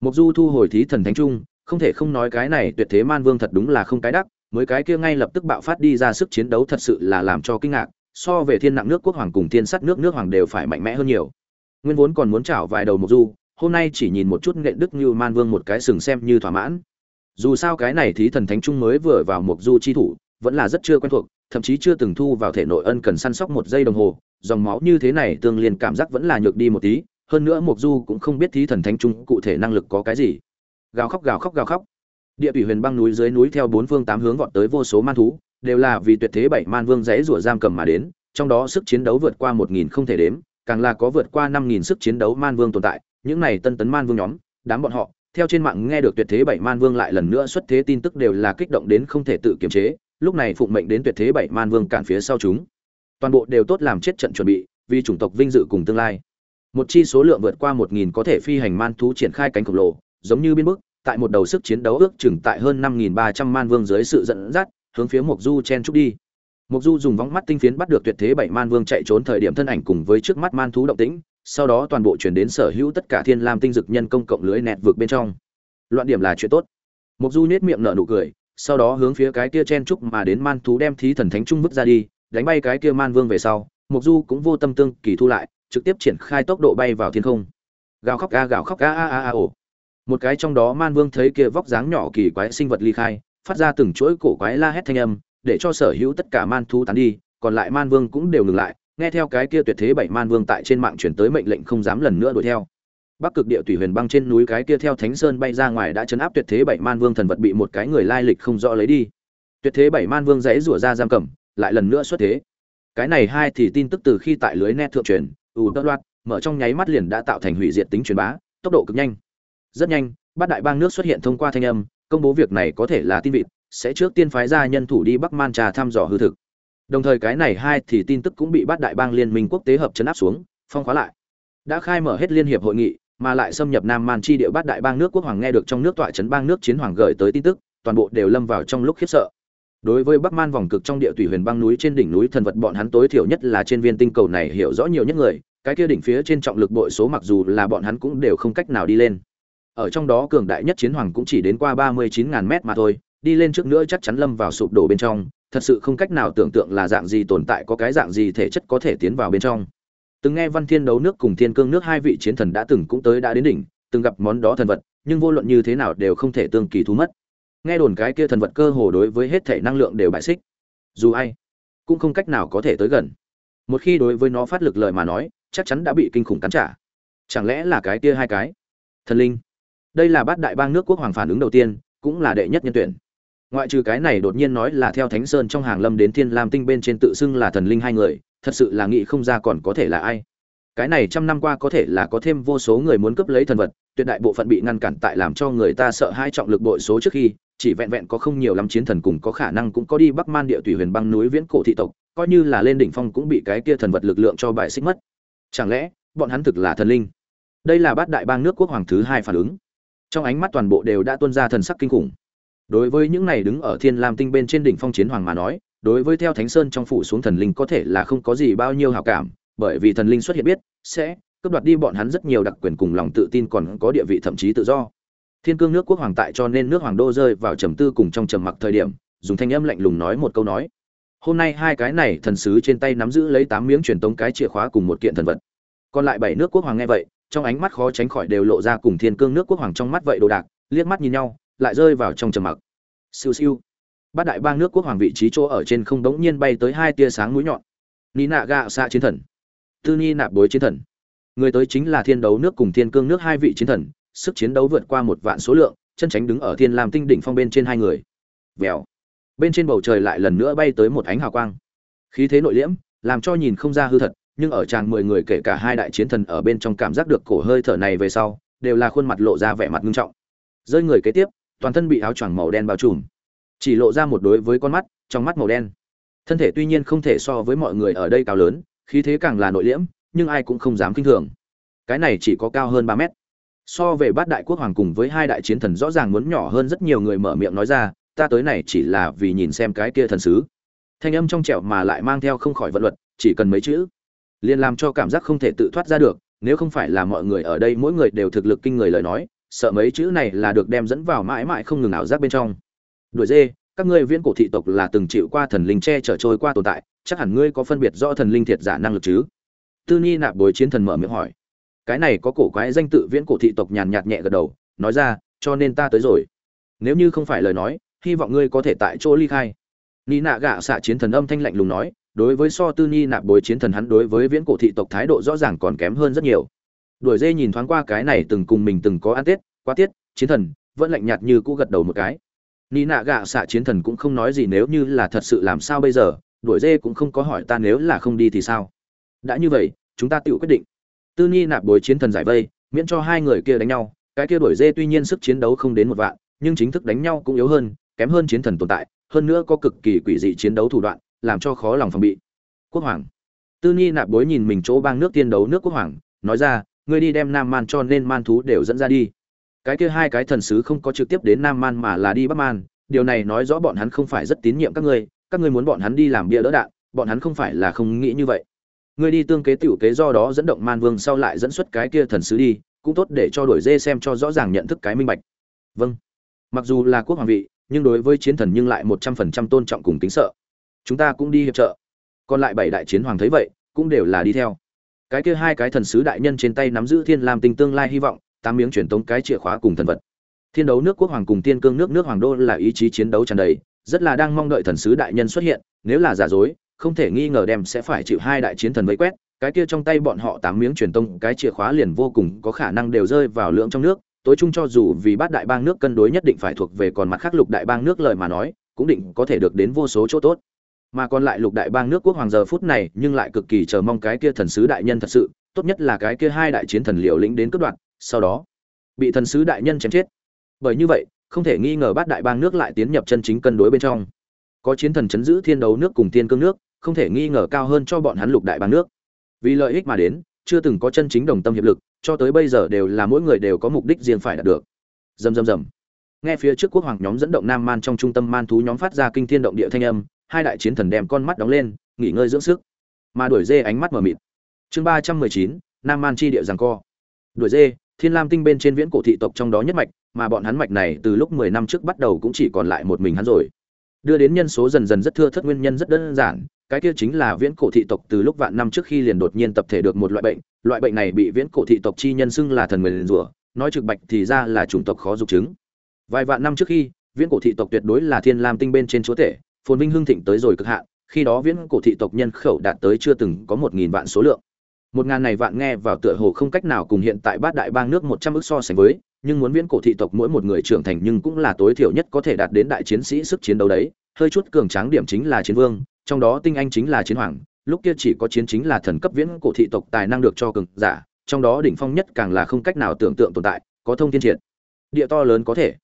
Mộc du thu hồi thí thần thánh trung, không thể không nói cái này tuyệt thế man vương thật đúng là không cái đắc, mới cái kia ngay lập tức bạo phát đi ra sức chiến đấu thật sự là làm cho kinh ngạc, so về thiên nặng nước quốc hoàng cùng thiên sắt nước nước hoàng đều phải mạnh mẽ hơn nhiều. Nguyên vốn còn muốn chảo vài đầu Mộc du, hôm nay chỉ nhìn một chút nghệ đức như man vương một cái sừng xem như thỏa mãn. Dù sao cái này thí thần thánh trung mới vừa vào Mộc du chi thủ, vẫn là rất chưa quen thuộc thậm chí chưa từng thu vào thể nội ân cần săn sóc một giây đồng hồ, dòng máu như thế này tương liên cảm giác vẫn là nhược đi một tí, hơn nữa mục du cũng không biết thí thần thánh trung cụ thể năng lực có cái gì. Gào khóc gào khóc gào khóc. Địa ủy huyền băng núi dưới núi theo bốn phương tám hướng vọt tới vô số man thú, đều là vì tuyệt thế bảy man vương dãy rủa giam cầm mà đến, trong đó sức chiến đấu vượt qua một nghìn không thể đếm, càng là có vượt qua năm nghìn sức chiến đấu man vương tồn tại. Những này tân tấn man vương nhóm, đám bọn họ, theo trên mạng nghe được tuyệt thế bảy man vương lại lần nữa xuất thế tin tức đều là kích động đến không thể tự kiềm chế lúc này phụng mệnh đến tuyệt thế bảy man vương cản phía sau chúng. Toàn bộ đều tốt làm chết trận chuẩn bị, vì chủng tộc vinh dự cùng tương lai. Một chi số lượng vượt qua một nghìn có thể phi hành man thú triển khai cánh khổng lồ, giống như biên bức, tại một đầu sức chiến đấu ước chừng tại hơn năm nghìn ba trăm man vương dưới sự dẫn dắt, hướng phía mộc du chen trúc đi. Mộc du dùng vóng mắt tinh phiến bắt được tuyệt thế bảy man vương chạy trốn thời điểm thân ảnh cùng với trước mắt man thú động tĩnh, sau đó toàn bộ chuyển đến sở hữu tất cả thiên lam tinh dực nhân công cộng lưới nẹt vượt bên trong. Loạn điểm là chuyện tốt. Mộc du nết miệng nở nụ cười sau đó hướng phía cái kia chen trúc mà đến man thú đem thí thần thánh trung vứt ra đi, đánh bay cái kia man vương về sau, mộc du cũng vô tâm tương kỳ thu lại, trực tiếp triển khai tốc độ bay vào thiên không. Gào khóc ga, gào khóc ga, a a a, ồ. Một cái trong đó man vương thấy kia vóc dáng nhỏ kỳ quái sinh vật ly khai, phát ra từng chuỗi cổ quái la hét thanh âm, để cho sở hữu tất cả man thú tán đi, còn lại man vương cũng đều ngừng lại, nghe theo cái kia tuyệt thế bảy man vương tại trên mạng chuyển tới mệnh lệnh không dám lần nữa đuổi theo bắc cực địa thủy huyền băng trên núi cái kia theo thánh sơn bay ra ngoài đã chấn áp tuyệt thế bảy man vương thần vật bị một cái người lai lịch không rõ lấy đi. Tuyệt thế bảy man vương dãy rủa ra giam cầm, lại lần nữa xuất thế. Cái này hai thì tin tức từ khi tại lưới net thượng truyền, ù tơ loạt, mở trong nháy mắt liền đã tạo thành hủy diệt tính truyền bá, tốc độ cực nhanh. Rất nhanh, bát đại bang nước xuất hiện thông qua thanh âm, công bố việc này có thể là tin vịt, sẽ trước tiên phái ra nhân thủ đi bắc man trà thăm dò hư thực. Đồng thời cái này hai thì tin tức cũng bị bát đại bang liên minh quốc tế hợp chấn áp xuống, phong khóa lại. Đã khai mở hết liên hiệp hội nghị mà lại xâm nhập nam man chi địa bát đại bang nước quốc hoàng nghe được trong nước tọa chấn bang nước chiến hoàng gửi tới tin tức, toàn bộ đều lâm vào trong lúc khiếp sợ. Đối với bắc man vòng cực trong địa tùy huyền băng núi trên đỉnh núi thần vật bọn hắn tối thiểu nhất là trên viên tinh cầu này hiểu rõ nhiều nhất người, cái kia đỉnh phía trên trọng lực bội số mặc dù là bọn hắn cũng đều không cách nào đi lên. Ở trong đó cường đại nhất chiến hoàng cũng chỉ đến qua ba mươi chín ngàn mét mà thôi, đi lên trước nữa chắc chắn lâm vào sụp đổ bên trong, thật sự không cách nào tưởng tượng là dạng gì tồn tại có cái dạng gì thể chất có thể tiến vào bên trong từng nghe văn thiên đấu nước cùng thiên cương nước hai vị chiến thần đã từng cũng tới đã đến đỉnh, từng gặp món đó thần vật, nhưng vô luận như thế nào đều không thể tương kỳ thú mất. Nghe đồn cái kia thần vật cơ hồ đối với hết thể năng lượng đều bại xích. Dù ai, cũng không cách nào có thể tới gần. Một khi đối với nó phát lực lời mà nói, chắc chắn đã bị kinh khủng cắn trả. Chẳng lẽ là cái kia hai cái? Thần linh. Đây là bát đại bang nước quốc hoàng phản ứng đầu tiên, cũng là đệ nhất nhân tuyển. Ngoại trừ cái này đột nhiên nói là theo thánh sơn trong hàng lâm đến thiên lam tinh bên trên tự xưng là thần linh hai người thật sự là nghĩ không ra còn có thể là ai. Cái này trăm năm qua có thể là có thêm vô số người muốn cướp lấy thần vật, tuyệt đại bộ phận bị ngăn cản tại làm cho người ta sợ hai trọng lực bội số trước khi, chỉ vẹn vẹn có không nhiều lắm chiến thần cùng có khả năng cũng có đi bắc man địa tùy huyền băng núi viễn cổ thị tộc, coi như là lên đỉnh phong cũng bị cái kia thần vật lực lượng cho bại xích mất. Chẳng lẽ, bọn hắn thực là thần linh? Đây là bát đại bang nước quốc hoàng thứ hai phản ứng. Trong ánh mắt toàn bộ đều đã tuôn ra thần sắc kinh khủng. Đối với những này đứng ở thiên lam tinh bên trên đỉnh phong chiến hoàng mà nói đối với theo thánh sơn trong phủ xuống thần linh có thể là không có gì bao nhiêu hảo cảm, bởi vì thần linh xuất hiện biết, sẽ cướp đoạt đi bọn hắn rất nhiều đặc quyền cùng lòng tự tin còn có địa vị thậm chí tự do. Thiên cương nước quốc hoàng tại cho nên nước hoàng đô rơi vào trầm tư cùng trong trầm mặc thời điểm, dùng thanh âm lạnh lùng nói một câu nói. Hôm nay hai cái này thần sứ trên tay nắm giữ lấy tám miếng truyền tống cái chìa khóa cùng một kiện thần vật. Còn lại bảy nước quốc hoàng nghe vậy, trong ánh mắt khó tránh khỏi đều lộ ra cùng thiên cương nước quốc hoàng trong mắt vậy đồ đạc, liếc mắt nhìn nhau, lại rơi vào trong trầm mặc. Siêu siêu bát đại bang nước quốc hoàng vị trí chỗ ở trên không đống nhiên bay tới hai tia sáng mũi nhọn. Ni nạ gạ xạ chiến thần. Tư ni nạp bối chiến thần. Người tới chính là thiên đấu nước cùng thiên cương nước hai vị chiến thần, sức chiến đấu vượt qua một vạn số lượng, chân tránh đứng ở thiên làm tinh đỉnh phong bên trên hai người. Vèo. Bên trên bầu trời lại lần nữa bay tới một ánh hào quang. Khí thế nội liễm, làm cho nhìn không ra hư thật, nhưng ở tràng mười người kể cả hai đại chiến thần ở bên trong cảm giác được cổ hơi thở này về sau, đều là khuôn mặt lộ ra vẻ mặt nghiêm trọng. Rơi người kế tiếp, toàn thân bị áo choàng màu đen bao trùm chỉ lộ ra một đối với con mắt, trong mắt màu đen. Thân thể tuy nhiên không thể so với mọi người ở đây cao lớn, khí thế càng là nội liễm, nhưng ai cũng không dám kinh thường. Cái này chỉ có cao hơn ba mét. So về bát đại quốc hoàng cùng với hai đại chiến thần rõ ràng muốn nhỏ hơn rất nhiều người mở miệng nói ra, ta tới này chỉ là vì nhìn xem cái kia thần sứ. Thanh âm trong trẻo mà lại mang theo không khỏi vận luật, chỉ cần mấy chữ, liền làm cho cảm giác không thể tự thoát ra được, nếu không phải là mọi người ở đây mỗi người đều thực lực kinh người lời nói, sợ mấy chữ này là được đem dẫn vào mãi mãi không ngừng ảo giác bên trong đuổi dê, các ngươi viễn cổ thị tộc là từng chịu qua thần linh che chở trôi qua tồn tại, chắc hẳn ngươi có phân biệt rõ thần linh thiệt giả năng lực chứ? Tư Nhi nạp bồi chiến thần mở miệng hỏi. Cái này có cổ quái danh tự viễn cổ thị tộc nhàn nhạt nhẹ gật đầu, nói ra, cho nên ta tới rồi. Nếu như không phải lời nói, hy vọng ngươi có thể tại chỗ ly khai. Ni nạ gạ xạ chiến thần âm thanh lạnh lùng nói, đối với so tư ni nạp bồi chiến thần hắn đối với viễn cổ thị tộc thái độ rõ ràng còn kém hơn rất nhiều. Đuổi dê nhìn thoáng qua cái này từng cùng mình từng có ăn tết, quá tiết chiến thần, vẫn lạnh nhạt như cũ gật đầu một cái ni nạ gạ xạ chiến thần cũng không nói gì nếu như là thật sự làm sao bây giờ, đuổi dê cũng không có hỏi ta nếu là không đi thì sao? Đã như vậy, chúng ta tự quyết định. Tư ni nạp bồi chiến thần giải vây, miễn cho hai người kia đánh nhau, cái kia đuổi dê tuy nhiên sức chiến đấu không đến một vạn, nhưng chính thức đánh nhau cũng yếu hơn, kém hơn chiến thần tồn tại, hơn nữa có cực kỳ quỷ dị chiến đấu thủ đoạn, làm cho khó lòng phòng bị. Quốc hoàng. Tư ni nạp bối nhìn mình chỗ bang nước tiên đấu nước quốc hoàng, nói ra, ngươi đi đem nam man cho nên man thú đều dẫn ra đi cái kia hai cái thần sứ không có trực tiếp đến nam man mà là đi bắc man. Điều này nói rõ bọn hắn không phải rất tín nhiệm các ngươi các ngươi muốn bọn hắn đi làm bia đỡ đạn, bọn hắn không phải là không nghĩ như vậy. Ngươi đi tương kế tiểu kế do đó dẫn động man vương sau lại dẫn xuất cái kia thần sứ đi, cũng tốt để cho đổi dê xem cho rõ ràng nhận thức cái minh bạch. Vâng. Mặc dù là quốc hoàng vị, nhưng đối với chiến thần nhưng lại một trăm phần trăm tôn trọng cùng kính sợ. Chúng ta cũng đi hiệp trợ. Còn lại bảy đại chiến hoàng thấy vậy, cũng đều là đi theo. Cái kia hai cái thần sứ đại nhân trên tay nắm giữ thiên lam tinh tương lai hy vọng tám miếng truyền tống cái chìa khóa cùng thần vật. Thiên đấu nước quốc hoàng cùng tiên cương nước nước hoàng đô là ý chí chiến đấu tràn đầy, rất là đang mong đợi thần sứ đại nhân xuất hiện, nếu là giả dối, không thể nghi ngờ đem sẽ phải chịu hai đại chiến thần vây quét, cái kia trong tay bọn họ tám miếng truyền tông cái chìa khóa liền vô cùng có khả năng đều rơi vào lượng trong nước, tối chung cho dù vì bát đại bang nước cân đối nhất định phải thuộc về còn mặt khác lục đại bang nước lời mà nói, cũng định có thể được đến vô số chỗ tốt. Mà còn lại lục đại bang nước quốc hoàng giờ phút này nhưng lại cực kỳ chờ mong cái kia thần sứ đại nhân thật sự, tốt nhất là cái kia hai đại chiến thần liều lĩnh đến cướp đoạn sau đó, bị thần sứ đại nhân chém chết. Bởi như vậy, không thể nghi ngờ bát đại bang nước lại tiến nhập chân chính cân đối bên trong. Có chiến thần chấn giữ thiên đấu nước cùng tiên cương nước, không thể nghi ngờ cao hơn cho bọn hắn lục đại bang nước. Vì lợi ích mà đến, chưa từng có chân chính đồng tâm hiệp lực, cho tới bây giờ đều là mỗi người đều có mục đích riêng phải đạt được. Dầm dầm dầm nghe phía trước quốc hoàng nhóm dẫn động nam man trong trung tâm man thú nhóm phát ra kinh thiên động địa thanh âm, hai đại chiến thần đem con mắt đóng lên, nghỉ ngơi dưỡng sức. Mà đuổi dê ánh mắt mở mịt. Chương ba trăm mười chín, nam man chi địa giằng co. Đuổi dê thiên lam tinh bên trên viễn cổ thị tộc trong đó nhất mạch, mà bọn hắn mạch này từ lúc mười năm trước bắt đầu cũng chỉ còn lại một mình hắn rồi. Đưa đến nhân số dần dần rất thưa thất nguyên nhân rất đơn giản, cái kia chính là viễn cổ thị tộc từ lúc vạn năm trước khi liền đột nhiên tập thể được một loại bệnh loại bệnh này bị viễn cổ thị tộc chi nhân xưng là thần người rủa, nói trực bạch thì ra là chủng tộc khó dục chứng. Vài vạn năm trước khi, viễn cổ thị tộc tuyệt đối là thiên lam tinh bên trên chúa tể, phồn vinh hưng thịnh tới rồi cực hạn, khi đó viễn cổ thị tộc nhân khẩu đạt tới chưa từng có một nghìn vạn số lượng một ngàn này vạn nghe vào tựa hồ không cách nào cùng hiện tại bát đại bang nước một trăm ước so sánh với, nhưng muốn viễn cổ thị tộc mỗi một người trưởng thành nhưng cũng là tối thiểu nhất có thể đạt đến đại chiến sĩ sức chiến đấu đấy. Hơi chút cường tráng điểm chính là chiến vương, trong đó tinh anh chính là chiến hoàng, lúc kia chỉ có chiến chính là thần cấp viễn cổ thị tộc tài năng được cho cường giả, trong đó đỉnh phong nhất càng là không cách nào tưởng tượng tồn tại, có thông thiên triệt. Địa to lớn có thể.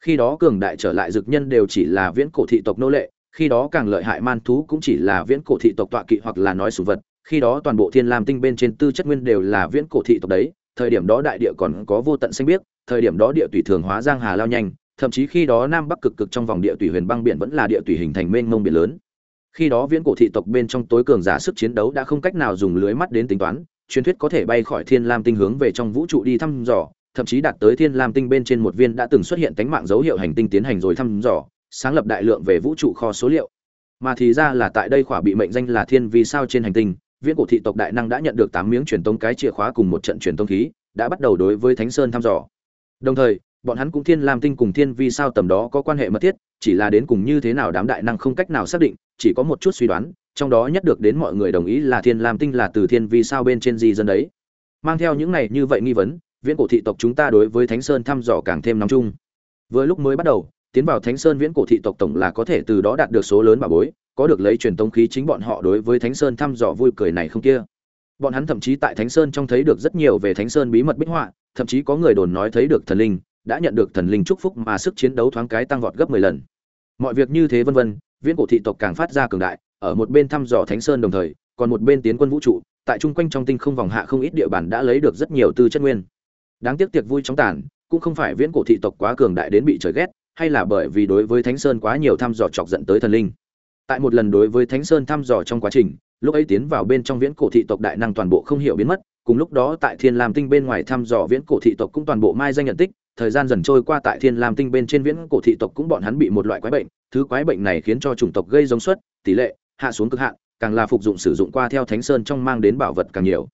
Khi đó cường đại trở lại dực nhân đều chỉ là viễn cổ thị tộc nô lệ, khi đó càng lợi hại man thú cũng chỉ là viễn cổ thị tộc tọa kỵ hoặc là nói sủ vật khi đó toàn bộ thiên lam tinh bên trên tư chất nguyên đều là viễn cổ thị tộc đấy, thời điểm đó đại địa còn có vô tận xanh biếc, thời điểm đó địa tùy thường hóa giang hà lao nhanh, thậm chí khi đó nam bắc cực cực trong vòng địa tùy huyền băng biển vẫn là địa tùy hình thành mênh mông biển lớn. Khi đó viễn cổ thị tộc bên trong tối cường giả sức chiến đấu đã không cách nào dùng lưới mắt đến tính toán, truyền thuyết có thể bay khỏi thiên lam tinh hướng về trong vũ trụ đi thăm dò, thậm chí đạt tới thiên lam tinh bên trên một viên đã từng xuất hiện tánh mạng dấu hiệu hành tinh tiến hành rồi thăm dò, sáng lập đại lượng về vũ trụ kho số liệu. Mà thì ra là tại đây khỏa bị mệnh danh là thiên vì sao trên hành tinh viễn cổ thị tộc đại năng đã nhận được tám miếng truyền tống cái chìa khóa cùng một trận truyền tống khí, đã bắt đầu đối với thánh sơn thăm dò. Đồng thời, bọn hắn cũng thiên lam tinh cùng thiên vi sao tầm đó có quan hệ mật thiết, chỉ là đến cùng như thế nào đám đại năng không cách nào xác định, chỉ có một chút suy đoán, trong đó nhất được đến mọi người đồng ý là thiên lam tinh là từ thiên vi sao bên trên gì dân đấy. Mang theo những này như vậy nghi vấn, viễn cổ thị tộc chúng ta đối với thánh sơn thăm dò càng thêm nóng chung. Vừa lúc mới bắt đầu, tiến vào thánh sơn viễn cổ thị tộc tổng là có thể từ đó đạt được số lớn bảo bối có được lấy truyền tống khí chính bọn họ đối với thánh sơn thăm dò vui cười này không kia. Bọn hắn thậm chí tại thánh sơn trong thấy được rất nhiều về thánh sơn bí mật bích họa, thậm chí có người đồn nói thấy được thần linh, đã nhận được thần linh chúc phúc mà sức chiến đấu thoáng cái tăng vọt gấp mười lần. Mọi việc như thế vân vân, viễn cổ thị tộc càng phát ra cường đại, ở một bên thăm dò thánh sơn đồng thời, còn một bên tiến quân vũ trụ, tại chung quanh trong tinh không vòng hạ không ít địa bàn đã lấy được rất nhiều tư chất nguyên. Đáng tiếc tiệc vui chóng tàn, cũng không phải viễn cổ thị tộc quá cường đại đến bị trời ghét, hay là bởi vì đối với thánh sơn quá nhiều thăm dò chọc giận tới thần linh tại một lần đối với thánh sơn thăm dò trong quá trình, lúc ấy tiến vào bên trong viễn cổ thị tộc đại năng toàn bộ không hiểu biến mất, cùng lúc đó tại thiên lam tinh bên ngoài thăm dò viễn cổ thị tộc cũng toàn bộ mai danh nhận tích, thời gian dần trôi qua tại thiên lam tinh bên trên viễn cổ thị tộc cũng bọn hắn bị một loại quái bệnh, thứ quái bệnh này khiến cho chủng tộc gây giống suất, tỷ lệ hạ xuống cực hạn, càng là phục dụng sử dụng qua theo thánh sơn trong mang đến bảo vật càng nhiều.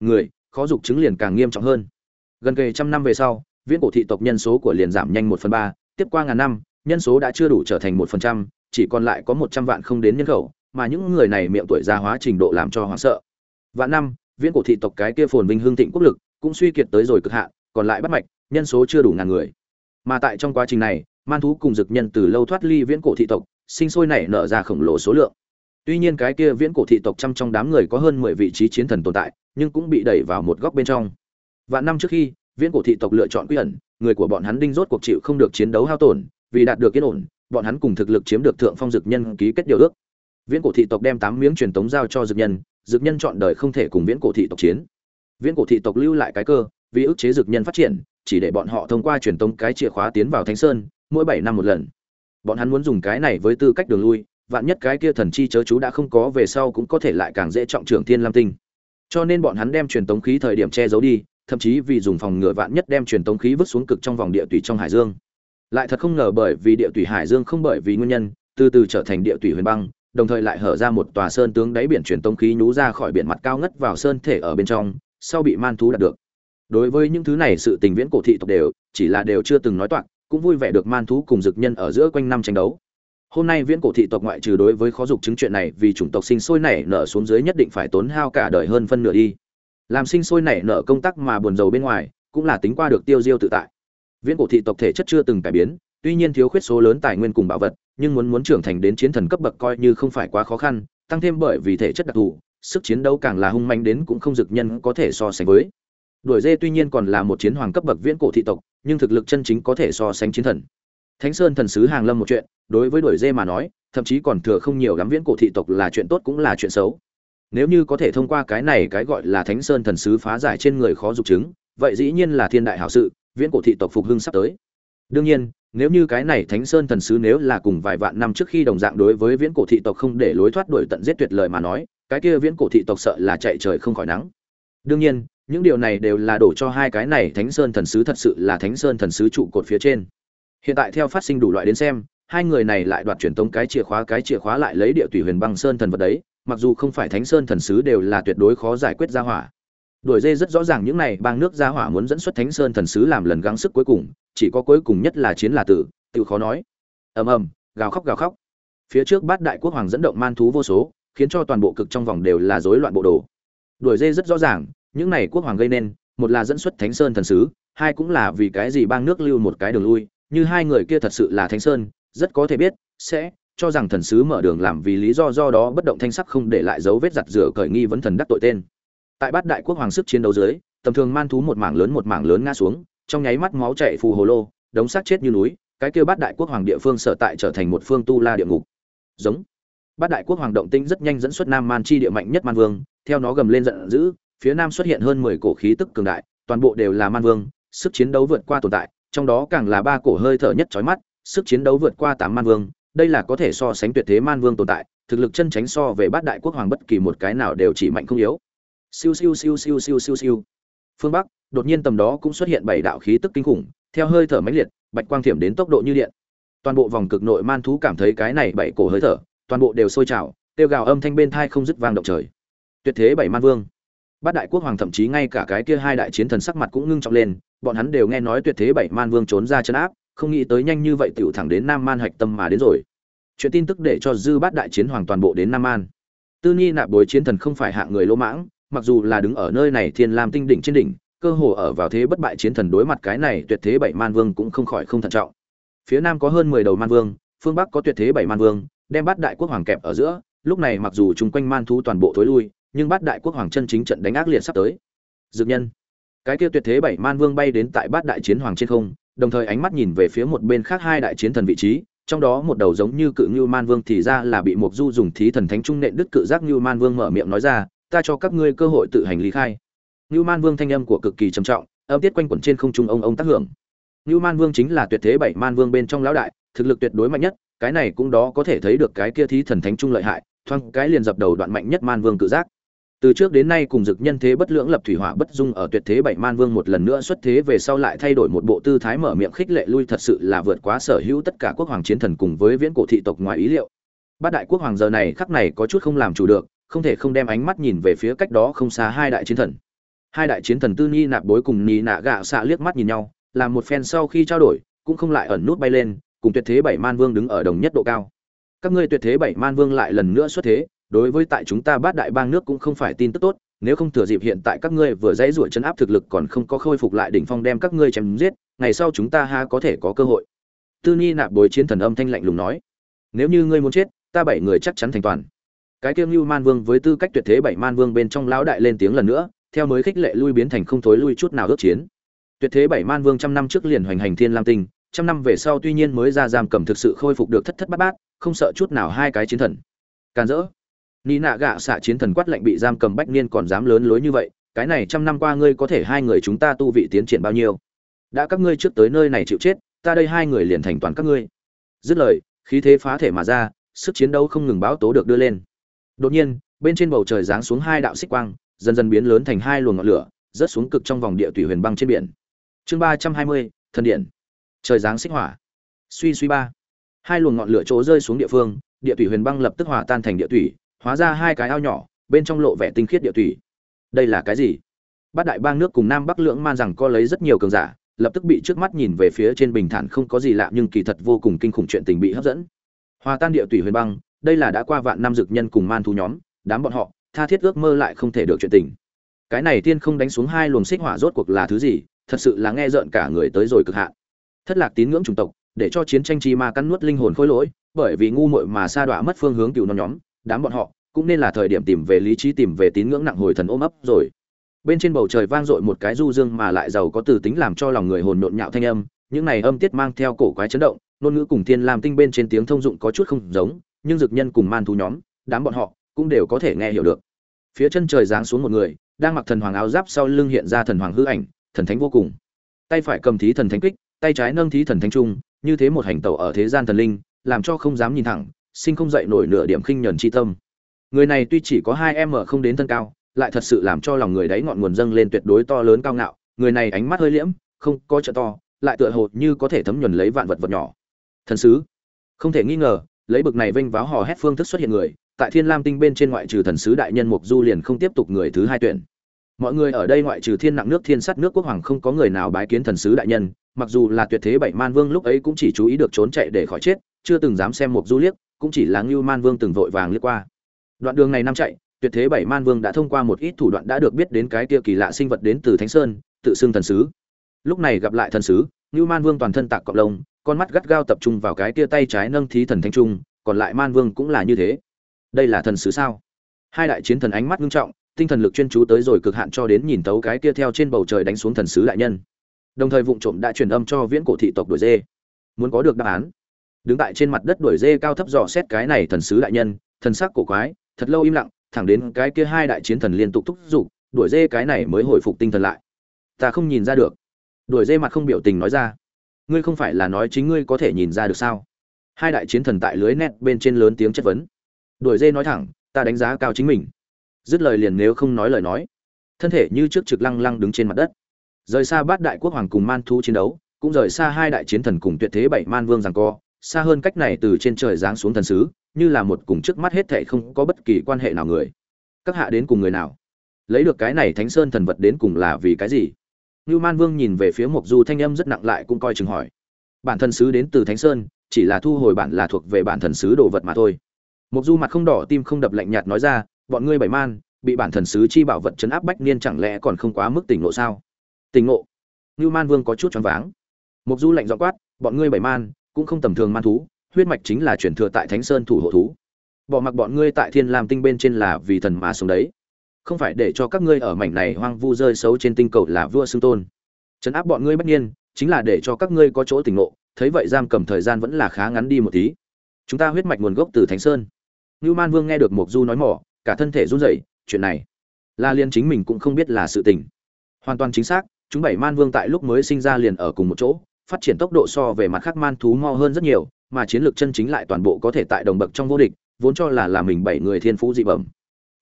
Người, khó dục chứng liền càng nghiêm trọng hơn. Gần kề trăm năm về sau, viễn cổ thị tộc nhân số của liền giảm nhanh một phần ba, tiếp qua ngàn năm, nhân số đã chưa đủ trở thành một phần trăm chỉ còn lại có một trăm vạn không đến nhân khẩu, mà những người này miệng tuổi già hóa trình độ làm cho hoảng sợ. Vạn năm, viễn cổ thị tộc cái kia phồn vinh hương thịnh quốc lực cũng suy kiệt tới rồi cực hạn, còn lại bắt mạch, nhân số chưa đủ ngàn người. Mà tại trong quá trình này, man thú cùng dực nhân từ lâu thoát ly viễn cổ thị tộc, sinh sôi nảy nở ra khổng lồ số lượng. Tuy nhiên cái kia viễn cổ thị tộc trăm trong đám người có hơn mười vị trí chiến thần tồn tại, nhưng cũng bị đẩy vào một góc bên trong. Vạn năm trước khi, viễn cổ thị tộc lựa chọn quy ẩn, người của bọn hắn đinh rốt cuộc chịu không được chiến đấu hao tổn, vì đạt được yên ổn bọn hắn cùng thực lực chiếm được thượng phong dực nhân ký kết điều ước. Viễn cổ thị tộc đem tám miếng truyền tống giao cho dực nhân dực nhân chọn đời không thể cùng viễn cổ thị tộc chiến. Viễn cổ thị tộc lưu lại cái cơ, vì ức chế dực nhân phát triển, chỉ để bọn họ thông qua truyền tống cái chìa khóa tiến vào thánh sơn, mỗi bảy năm một lần. Bọn hắn muốn dùng cái này với tư cách đường lui, vạn nhất cái kia thần chi chớ chú đã không có về sau cũng có thể lại càng dễ trọng trưởng thiên lam tinh. Cho nên bọn hắn đem truyền tống khí thời điểm che giấu đi, thậm chí vì dùng phòng ngừa vạn nhất đem truyền tống khí vứt xuống cực trong vòng địa tùy trong hải dương lại thật không ngờ bởi vì địa tùy hải dương không bởi vì nguyên nhân, từ từ trở thành địa tùy huyền băng, đồng thời lại hở ra một tòa sơn tướng đáy biển truyền tống khí nhú ra khỏi biển mặt cao ngất vào sơn thể ở bên trong, sau bị man thú đạt được. Đối với những thứ này sự tình viễn cổ thị tộc đều, chỉ là đều chưa từng nói toạc, cũng vui vẻ được man thú cùng dực nhân ở giữa quanh năm tranh đấu. Hôm nay viễn cổ thị tộc ngoại trừ đối với khó dục chứng chuyện này vì chủng tộc sinh sôi nảy nở xuống dưới nhất định phải tốn hao cả đời hơn phân nửa đi. Làm sinh sôi nảy nở công tác mà buồn rầu bên ngoài, cũng là tính qua được tiêu diêu tự tại viễn cổ thị tộc thể chất chưa từng cải biến, tuy nhiên thiếu khuyết số lớn tài nguyên cùng bảo vật, nhưng muốn muốn trưởng thành đến chiến thần cấp bậc coi như không phải quá khó khăn, tăng thêm bởi vì thể chất đặc thù, sức chiến đấu càng là hung manh đến cũng không dực nhân có thể so sánh với. Đuổi dê tuy nhiên còn là một chiến hoàng cấp bậc viễn cổ thị tộc, nhưng thực lực chân chính có thể so sánh chiến thần. Thánh sơn thần sứ hàng lâm một chuyện, đối với đuổi dê mà nói, thậm chí còn thừa không nhiều lắm viễn cổ thị tộc là chuyện tốt cũng là chuyện xấu. Nếu như có thể thông qua cái này cái gọi là thánh sơn thần sứ phá giải trên người khó dục chứng, vậy dĩ nhiên là thiên đại hảo sự viễn cổ thị tộc phục hưng sắp tới. Đương nhiên, nếu như cái này thánh sơn thần sứ nếu là cùng vài vạn năm trước khi đồng dạng đối với viễn cổ thị tộc không để lối thoát đuổi tận giết tuyệt lời mà nói, cái kia viễn cổ thị tộc sợ là chạy trời không khỏi nắng. Đương nhiên, những điều này đều là đổ cho hai cái này thánh sơn thần sứ thật sự là thánh sơn thần sứ trụ cột phía trên. Hiện tại theo phát sinh đủ loại đến xem, hai người này lại đoạt truyền tống cái chìa khóa, cái chìa khóa lại lấy địa tùy huyền băng sơn thần vật đấy, mặc dù không phải thánh sơn thần sứ đều là tuyệt đối khó giải quyết ra hỏa đuổi dê rất rõ ràng những này, bang nước gia hỏa muốn dẫn xuất thánh sơn thần sứ làm lần gắng sức cuối cùng, chỉ có cuối cùng nhất là chiến là tử tự khó nói. Ầm ầm, gào khóc gào khóc. Phía trước bát đại quốc hoàng dẫn động man thú vô số, khiến cho toàn bộ cực trong vòng đều là rối loạn bộ đồ. Đuổi dê rất rõ ràng, những này quốc hoàng gây nên, một là dẫn xuất thánh sơn thần sứ, hai cũng là vì cái gì bang nước lưu một cái đường lui, như hai người kia thật sự là thánh sơn, rất có thể biết, sẽ cho rằng thần sứ mở đường làm vì lý do do đó bất động thanh sắc không để lại dấu vết giặt rửa cởi nghi vấn thần đắc tội tên tại bát đại quốc hoàng sức chiến đấu dưới, tầm thường man thú một mảng lớn một mảng lớn ngã xuống, trong nháy mắt máu chảy phù hồ lô, đống xác chết như núi, cái kêu bát đại quốc hoàng địa phương sở tại trở thành một phương tu la địa ngục. Giống. Bát đại quốc hoàng động tinh rất nhanh dẫn xuất nam man chi địa mạnh nhất man vương, theo nó gầm lên giận dữ, phía nam xuất hiện hơn mười cổ khí tức cường đại, toàn bộ đều là man vương, sức chiến đấu vượt qua tồn tại, trong đó càng là ba cổ hơi thở nhất chói mắt, sức chiến đấu vượt qua tám man vương, đây là có thể so sánh tuyệt thế man vương tồn tại, thực lực chân tránh so về bát đại quốc hoàng bất kỳ một cái nào đều chỉ mạnh không yếu siêu siêu siêu siêu siêu siêu siêu. Phương bắc, đột nhiên tầm đó cũng xuất hiện bảy đạo khí tức kinh khủng, theo hơi thở mãnh liệt, bạch quang thiểm đến tốc độ như điện. Toàn bộ vòng cực nội man thú cảm thấy cái này bảy cổ hơi thở, toàn bộ đều sôi trào, tiêu gào âm thanh bên thai không dứt vang động trời. Tuyệt thế bảy man vương. Bát đại quốc hoàng thậm chí ngay cả cái kia hai đại chiến thần sắc mặt cũng ngưng trọng lên, bọn hắn đều nghe nói tuyệt thế bảy man vương trốn ra chân áp, không nghĩ tới nhanh như vậy tiểu thẳng đến nam man hạch tâm mà đến rồi. Chuyện tin tức để cho dư bát đại chiến hoàng toàn bộ đến nam man. Tư nhi nạp bối chiến thần không phải hạng người lỗ mãng mặc dù là đứng ở nơi này thiên lam tinh đỉnh trên đỉnh, cơ hồ ở vào thế bất bại chiến thần đối mặt cái này tuyệt thế bảy man vương cũng không khỏi không thận trọng. Phía nam có hơn mười đầu man vương, phương bắc có tuyệt thế bảy man vương, đem bát đại quốc hoàng kẹp ở giữa, lúc này mặc dù chung quanh man thú toàn bộ thối lui, nhưng bát đại quốc hoàng chân chính trận đánh ác liệt sắp tới. Dược nhân. Cái kia tuyệt thế bảy man vương bay đến tại bát đại chiến hoàng trên không, đồng thời ánh mắt nhìn về phía một bên khác hai đại chiến thần vị trí, trong đó một đầu giống như cự ngưu man vương thì ra là bị mục du dùng thí thần thánh trung nện đức cự giác ngưu man vương mở miệng nói ra ta cho các ngươi cơ hội tự hành lý khai. Như man vương thanh âm của cực kỳ trầm trọng, âm tiết quanh quẩn trên không trung ông ông tác hưởng. Như man vương chính là tuyệt thế bảy man vương bên trong lão đại, thực lực tuyệt đối mạnh nhất, cái này cũng đó có thể thấy được cái kia thí thần thánh trung lợi hại thoang cái liền dập đầu đoạn mạnh nhất man vương cự giác. Từ trước đến nay cùng dực nhân thế bất lưỡng lập thủy hỏa bất dung ở tuyệt thế bảy man vương một lần nữa xuất thế về sau lại thay đổi một bộ tư thái mở miệng khích lệ lui thật sự là vượt quá sở hữu tất cả quốc hoàng chiến thần cùng với viễn cổ thị tộc ngoài ý liệu. Bát đại quốc hoàng giờ này khắc này có chút không làm chủ được không thể không đem ánh mắt nhìn về phía cách đó không xa hai đại chiến thần. Hai đại chiến thần tư ni nạp bối cùng ni nạ gạ xạ liếc mắt nhìn nhau, làm một phen sau khi trao đổi, cũng không lại ẩn nút bay lên, cùng tuyệt thế bảy man vương đứng ở đồng nhất độ cao. Các ngươi tuyệt thế bảy man vương lại lần nữa xuất thế, đối với tại chúng ta bát đại bang nước cũng không phải tin tức tốt, nếu không thừa dịp hiện tại các ngươi vừa dãy ruổi chân áp thực lực còn không có khôi phục lại đỉnh phong đem các ngươi chém giết, ngày sau chúng ta ha có thể có cơ hội. Tư ni nạp bối chiến thần âm thanh lạnh lùng nói, nếu như ngươi muốn chết, ta bảy người chắc chắn thành toàn cái kiêng lưu man vương với tư cách tuyệt thế bảy man vương bên trong lão đại lên tiếng lần nữa, theo mới khích lệ lui biến thành không thối lui chút nào ước chiến. Tuyệt thế bảy man vương trăm năm trước liền hoành hành thiên lam tinh, trăm năm về sau tuy nhiên mới ra giam cầm thực sự khôi phục được thất thất bát bát, không sợ chút nào hai cái chiến thần. Can dỡ ni nạ gạ xạ chiến thần quát lệnh bị giam cầm bách niên còn dám lớn lối như vậy, cái này trăm năm qua ngươi có thể hai người chúng ta tu vị tiến triển bao nhiêu? Đã các ngươi trước tới nơi này chịu chết, ta đây hai người liền thành toàn các ngươi. Dứt lời, khí thế phá thể mà ra, sức chiến đấu không ngừng báo tố được đưa lên đột nhiên, bên trên bầu trời giáng xuống hai đạo xích quang, dần dần biến lớn thành hai luồng ngọn lửa, rớt xuống cực trong vòng địa thủy huyền băng trên biển. Chương ba trăm hai mươi, thần điện. Trời giáng xích hỏa. Suy suy ba. Hai luồng ngọn lửa chỗ rơi xuống địa phương, địa thủy huyền băng lập tức hòa tan thành địa thủy, hóa ra hai cái ao nhỏ, bên trong lộ vẻ tinh khiết địa thủy. Đây là cái gì? Bát đại bang nước cùng nam bắc lưỡng man rằng co lấy rất nhiều cường giả, lập tức bị trước mắt nhìn về phía trên bình thản không có gì lạ nhưng kỳ thật vô cùng kinh khủng chuyện tình bị hấp dẫn. Hòa tan địa tùy huyền băng đây là đã qua vạn năm dực nhân cùng man thú nhóm, đám bọn họ, tha thiết ước mơ lại không thể được chuyện tình. Cái này tiên không đánh xuống hai luồng xích hỏa rốt cuộc là thứ gì, thật sự là nghe rợn cả người tới rồi cực hạn. Thất lạc tín ngưỡng chủng tộc, để cho chiến tranh chi ma cắn nuốt linh hồn khôi lỗi, bởi vì ngu muội mà sa đọa mất phương hướng cựu non nhóm, đám bọn họ, cũng nên là thời điểm tìm về lý trí tìm về tín ngưỡng nặng hồi thần ôm ấp rồi. Bên trên bầu trời vang dội một cái du dương mà lại giàu có từ tính làm cho lòng người hồn nhộn nhạo thanh âm, những này âm tiết mang theo cổ quái chấn động, ngôn ngữ cùng thiên làm tinh bên trên tiếng thông dụng có chút không giống nhưng dực nhân cùng man thú nhóm, đám bọn họ cũng đều có thể nghe hiểu được. Phía chân trời giáng xuống một người, đang mặc thần hoàng áo giáp sau lưng hiện ra thần hoàng hư ảnh, thần thánh vô cùng. Tay phải cầm thí thần thánh kích, tay trái nâng thí thần thánh trung, như thế một hành tẩu ở thế gian thần linh, làm cho không dám nhìn thẳng, sinh không dậy nổi nửa điểm khinh nhẫn chi tâm. Người này tuy chỉ có hai em ở không đến thân cao, lại thật sự làm cho lòng người đấy ngọn nguồn dâng lên tuyệt đối to lớn cao ngạo, người này ánh mắt hơi liễm, không có trợ to, lại tựa hồ như có thể thấm nhuần lấy vạn vật vật nhỏ. Thần sứ, không thể nghi ngờ lấy bực này vênh váo hò hét phương thức xuất hiện người, tại thiên lam tinh bên trên ngoại trừ thần sứ đại nhân mục du liền không tiếp tục người thứ hai tuyển. Mọi người ở đây ngoại trừ thiên nặng nước thiên sắt nước quốc hoàng không có người nào bái kiến thần sứ đại nhân, mặc dù là tuyệt thế bảy man vương lúc ấy cũng chỉ chú ý được trốn chạy để khỏi chết, chưa từng dám xem mục du liếc, cũng chỉ là ngưu man vương từng vội vàng liếc qua. Đoạn đường này năm chạy, tuyệt thế bảy man vương đã thông qua một ít thủ đoạn đã được biết đến cái kia kỳ lạ sinh vật đến từ thánh sơn, tự xưng thần sứ. Lúc này gặp lại thần sứ, ngưu man vương toàn thân tạc cọp lông con mắt gắt gao tập trung vào cái kia tay trái nâng thí thần thanh trung, còn lại man vương cũng là như thế. Đây là thần sứ sao? Hai đại chiến thần ánh mắt ngưng trọng, tinh thần lực chuyên chú tới rồi cực hạn cho đến nhìn tấu cái kia theo trên bầu trời đánh xuống thần sứ đại nhân. Đồng thời vụ trộm đã truyền âm cho viễn cổ thị tộc đuổi dê. Muốn có được đáp án? Đứng tại trên mặt đất đuổi dê cao thấp dò xét cái này thần sứ đại nhân, thần sắc cổ quái, thật lâu im lặng, thẳng đến cái kia hai đại chiến thần liên tục thúc giục, đuổi dê cái này mới hồi phục tinh thần lại. Ta không nhìn ra được. Đuổi dê mặt không biểu tình nói ra ngươi không phải là nói chính ngươi có thể nhìn ra được sao? Hai đại chiến thần tại lưới nét bên trên lớn tiếng chất vấn. Đuổi dê nói thẳng, ta đánh giá cao chính mình. Dứt lời liền nếu không nói lời nói. Thân thể như trước trực lăng lăng đứng trên mặt đất. Rời xa bát đại quốc hoàng cùng man thu chiến đấu, cũng rời xa hai đại chiến thần cùng tuyệt thế bảy man vương rằng co, xa hơn cách này từ trên trời giáng xuống thần sứ, như là một cùng trước mắt hết thệ không có bất kỳ quan hệ nào người. Các hạ đến cùng người nào? Lấy được cái này thánh sơn thần vật đến cùng là vì cái gì? Nưu man vương nhìn về phía mộc du thanh âm rất nặng lại cũng coi chừng hỏi. Bản thần sứ đến từ thánh sơn, chỉ là thu hồi bản là thuộc về bản thần sứ đồ vật mà thôi. Mộc du mặt không đỏ, tim không đập lạnh nhạt nói ra, bọn ngươi bảy man, bị bản thần sứ chi bảo vật chấn áp bách niên chẳng lẽ còn không quá mức tỉnh ngộ sao? Tỉnh ngộ? Nưu man vương có chút choáng váng. Mộc du lạnh giọng quát, bọn ngươi bảy man, cũng không tầm thường man thú, huyết mạch chính là truyền thừa tại thánh sơn thủ hộ thú. Bỏ mặc bọn ngươi tại thiên lam tinh bên trên là vì thần mà sống đấy không phải để cho các ngươi ở mảnh này hoang vu rơi xấu trên tinh cầu là vua xưng tôn. Chấn áp bọn ngươi bất nhiên, chính là để cho các ngươi có chỗ tỉnh ngộ, thấy vậy giam cầm thời gian vẫn là khá ngắn đi một tí. Chúng ta huyết mạch nguồn gốc từ thánh sơn. Ngưu man vương nghe được mộc du nói mỏ, cả thân thể run rẩy, chuyện này, la liên chính mình cũng không biết là sự tình. Hoàn toàn chính xác, chúng bảy man vương tại lúc mới sinh ra liền ở cùng một chỗ, phát triển tốc độ so về mặt khác man thú mo hơn rất nhiều, mà chiến lược chân chính lại toàn bộ có thể tại đồng bậc trong vô địch, vốn cho là là mình bảy người thiên phú dị bẩm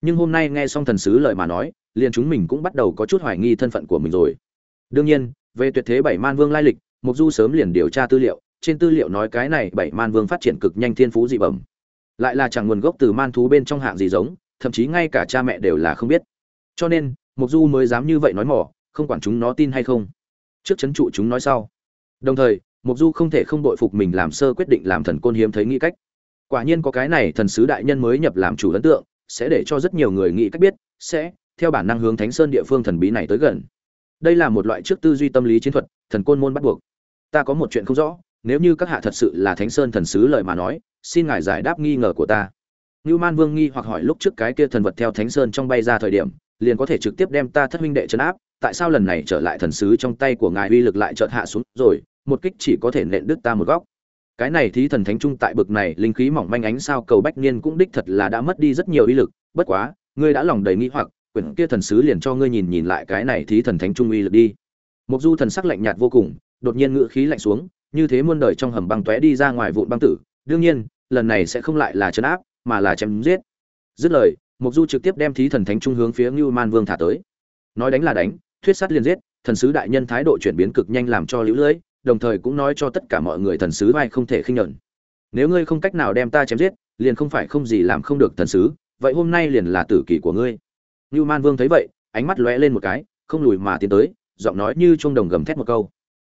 nhưng hôm nay nghe xong thần sứ lời mà nói, liền chúng mình cũng bắt đầu có chút hoài nghi thân phận của mình rồi. Đương nhiên, về tuyệt thế bảy man vương lai lịch mục du sớm liền điều tra tư liệu, trên tư liệu nói cái này bảy man vương phát triển cực nhanh thiên phú dị bẩm. Lại là chẳng nguồn gốc từ man thú bên trong hạng gì giống, thậm chí ngay cả cha mẹ đều là không biết. Cho nên mục du mới dám như vậy nói mỏ, không quản chúng nó tin hay không. Trước chấn trụ chúng nói sau. Đồng thời mục du không thể không đội phục mình làm sơ quyết định làm thần côn hiếm thấy nghĩ cách. Quả nhiên có cái này thần sứ đại nhân mới nhập làm chủ ấn tượng sẽ để cho rất nhiều người nghĩ cách biết sẽ theo bản năng hướng thánh sơn địa phương thần bí này tới gần. Đây là một loại trước tư duy tâm lý chiến thuật thần côn môn bắt buộc. Ta có một chuyện không rõ nếu như các hạ thật sự là thánh sơn thần sứ lời mà nói xin ngài giải đáp nghi ngờ của ta. Nưu Man Vương nghi hoặc hỏi lúc trước cái kia thần vật theo Thánh Sơn trong bay ra thời điểm, liền có thể trực tiếp đem ta thất huynh đệ trấn áp, tại sao lần này trở lại thần sứ trong tay của ngài uy lực lại chợt hạ xuống rồi, một kích chỉ có thể nện đứt ta một góc. Cái này thí thần thánh trung tại bực này, linh khí mỏng manh ánh sao cầu bách niên cũng đích thật là đã mất đi rất nhiều uy lực, bất quá, ngươi đã lòng đầy nghi hoặc, quyển kia thần sứ liền cho ngươi nhìn nhìn lại cái này thí thần thánh trung uy lực đi. mục Du thần sắc lạnh nhạt vô cùng, đột nhiên ngự khí lạnh xuống, như thế muôn đời trong hầm băng tóe đi ra ngoài vụn băng tử, đương nhiên, lần này sẽ không lại là chấn áp, mà là chém giết. Dứt lời mục du trực tiếp đem thí thần thánh trung hướng phía ngưu man vương thả tới. Nói đánh là đánh thuyết sát liền giết thần sứ đại nhân thái độ chuyển biến cực nhanh làm cho lũ lưỡi đồng thời cũng nói cho tất cả mọi người thần sứ vai không thể khinh nhẫn. Nếu ngươi không cách nào đem ta chém giết, liền không phải không gì làm không được thần sứ, vậy hôm nay liền là tử kỳ của ngươi. Ngưu man vương thấy vậy, ánh mắt lóe lên một cái, không lùi mà tiến tới, giọng nói như chuông đồng gầm thét một câu.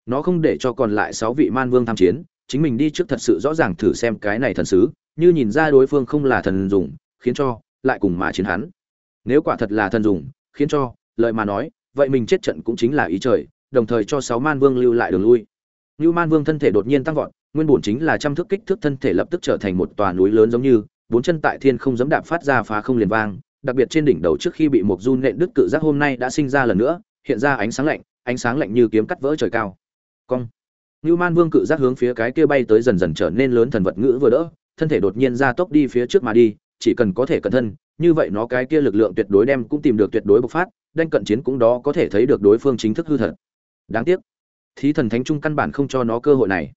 Nó không để cho còn lại sáu vị man vương tham chiến, chính mình đi trước thật sự rõ ràng thử xem cái này thần sứ, như nhìn ra đối phương không là thần dùng, khiến cho, lại cùng mà chiến hắn. Nếu quả thật là thần dùng, khiến cho lợi mà nói, vậy mình chết trận cũng chính là ý trời, đồng thời cho sáu man vương lưu lại đường lui. Nưu man vương thân thể đột nhiên tăng vọt, nguyên bổn chính là trăm thước kích thước thân thể lập tức trở thành một tòa núi lớn giống như, bốn chân tại thiên không giẫm đạp phát ra phá không liền vang, đặc biệt trên đỉnh đầu trước khi bị một run nện đứt cự giác hôm nay đã sinh ra lần nữa, hiện ra ánh sáng lạnh, ánh sáng lạnh như kiếm cắt vỡ trời cao. Cong. Nưu man vương cự giác hướng phía cái kia bay tới dần dần trở nên lớn thần vật ngữ vừa đỡ, thân thể đột nhiên ra tốc đi phía trước mà đi, chỉ cần có thể cẩn thân, như vậy nó cái kia lực lượng tuyệt đối đem cũng tìm được tuyệt đối bộc phát đanh cận chiến cũng đó có thể thấy được đối phương chính thức hư thật. Đáng tiếc thí thần thánh trung căn bản không cho nó cơ hội này.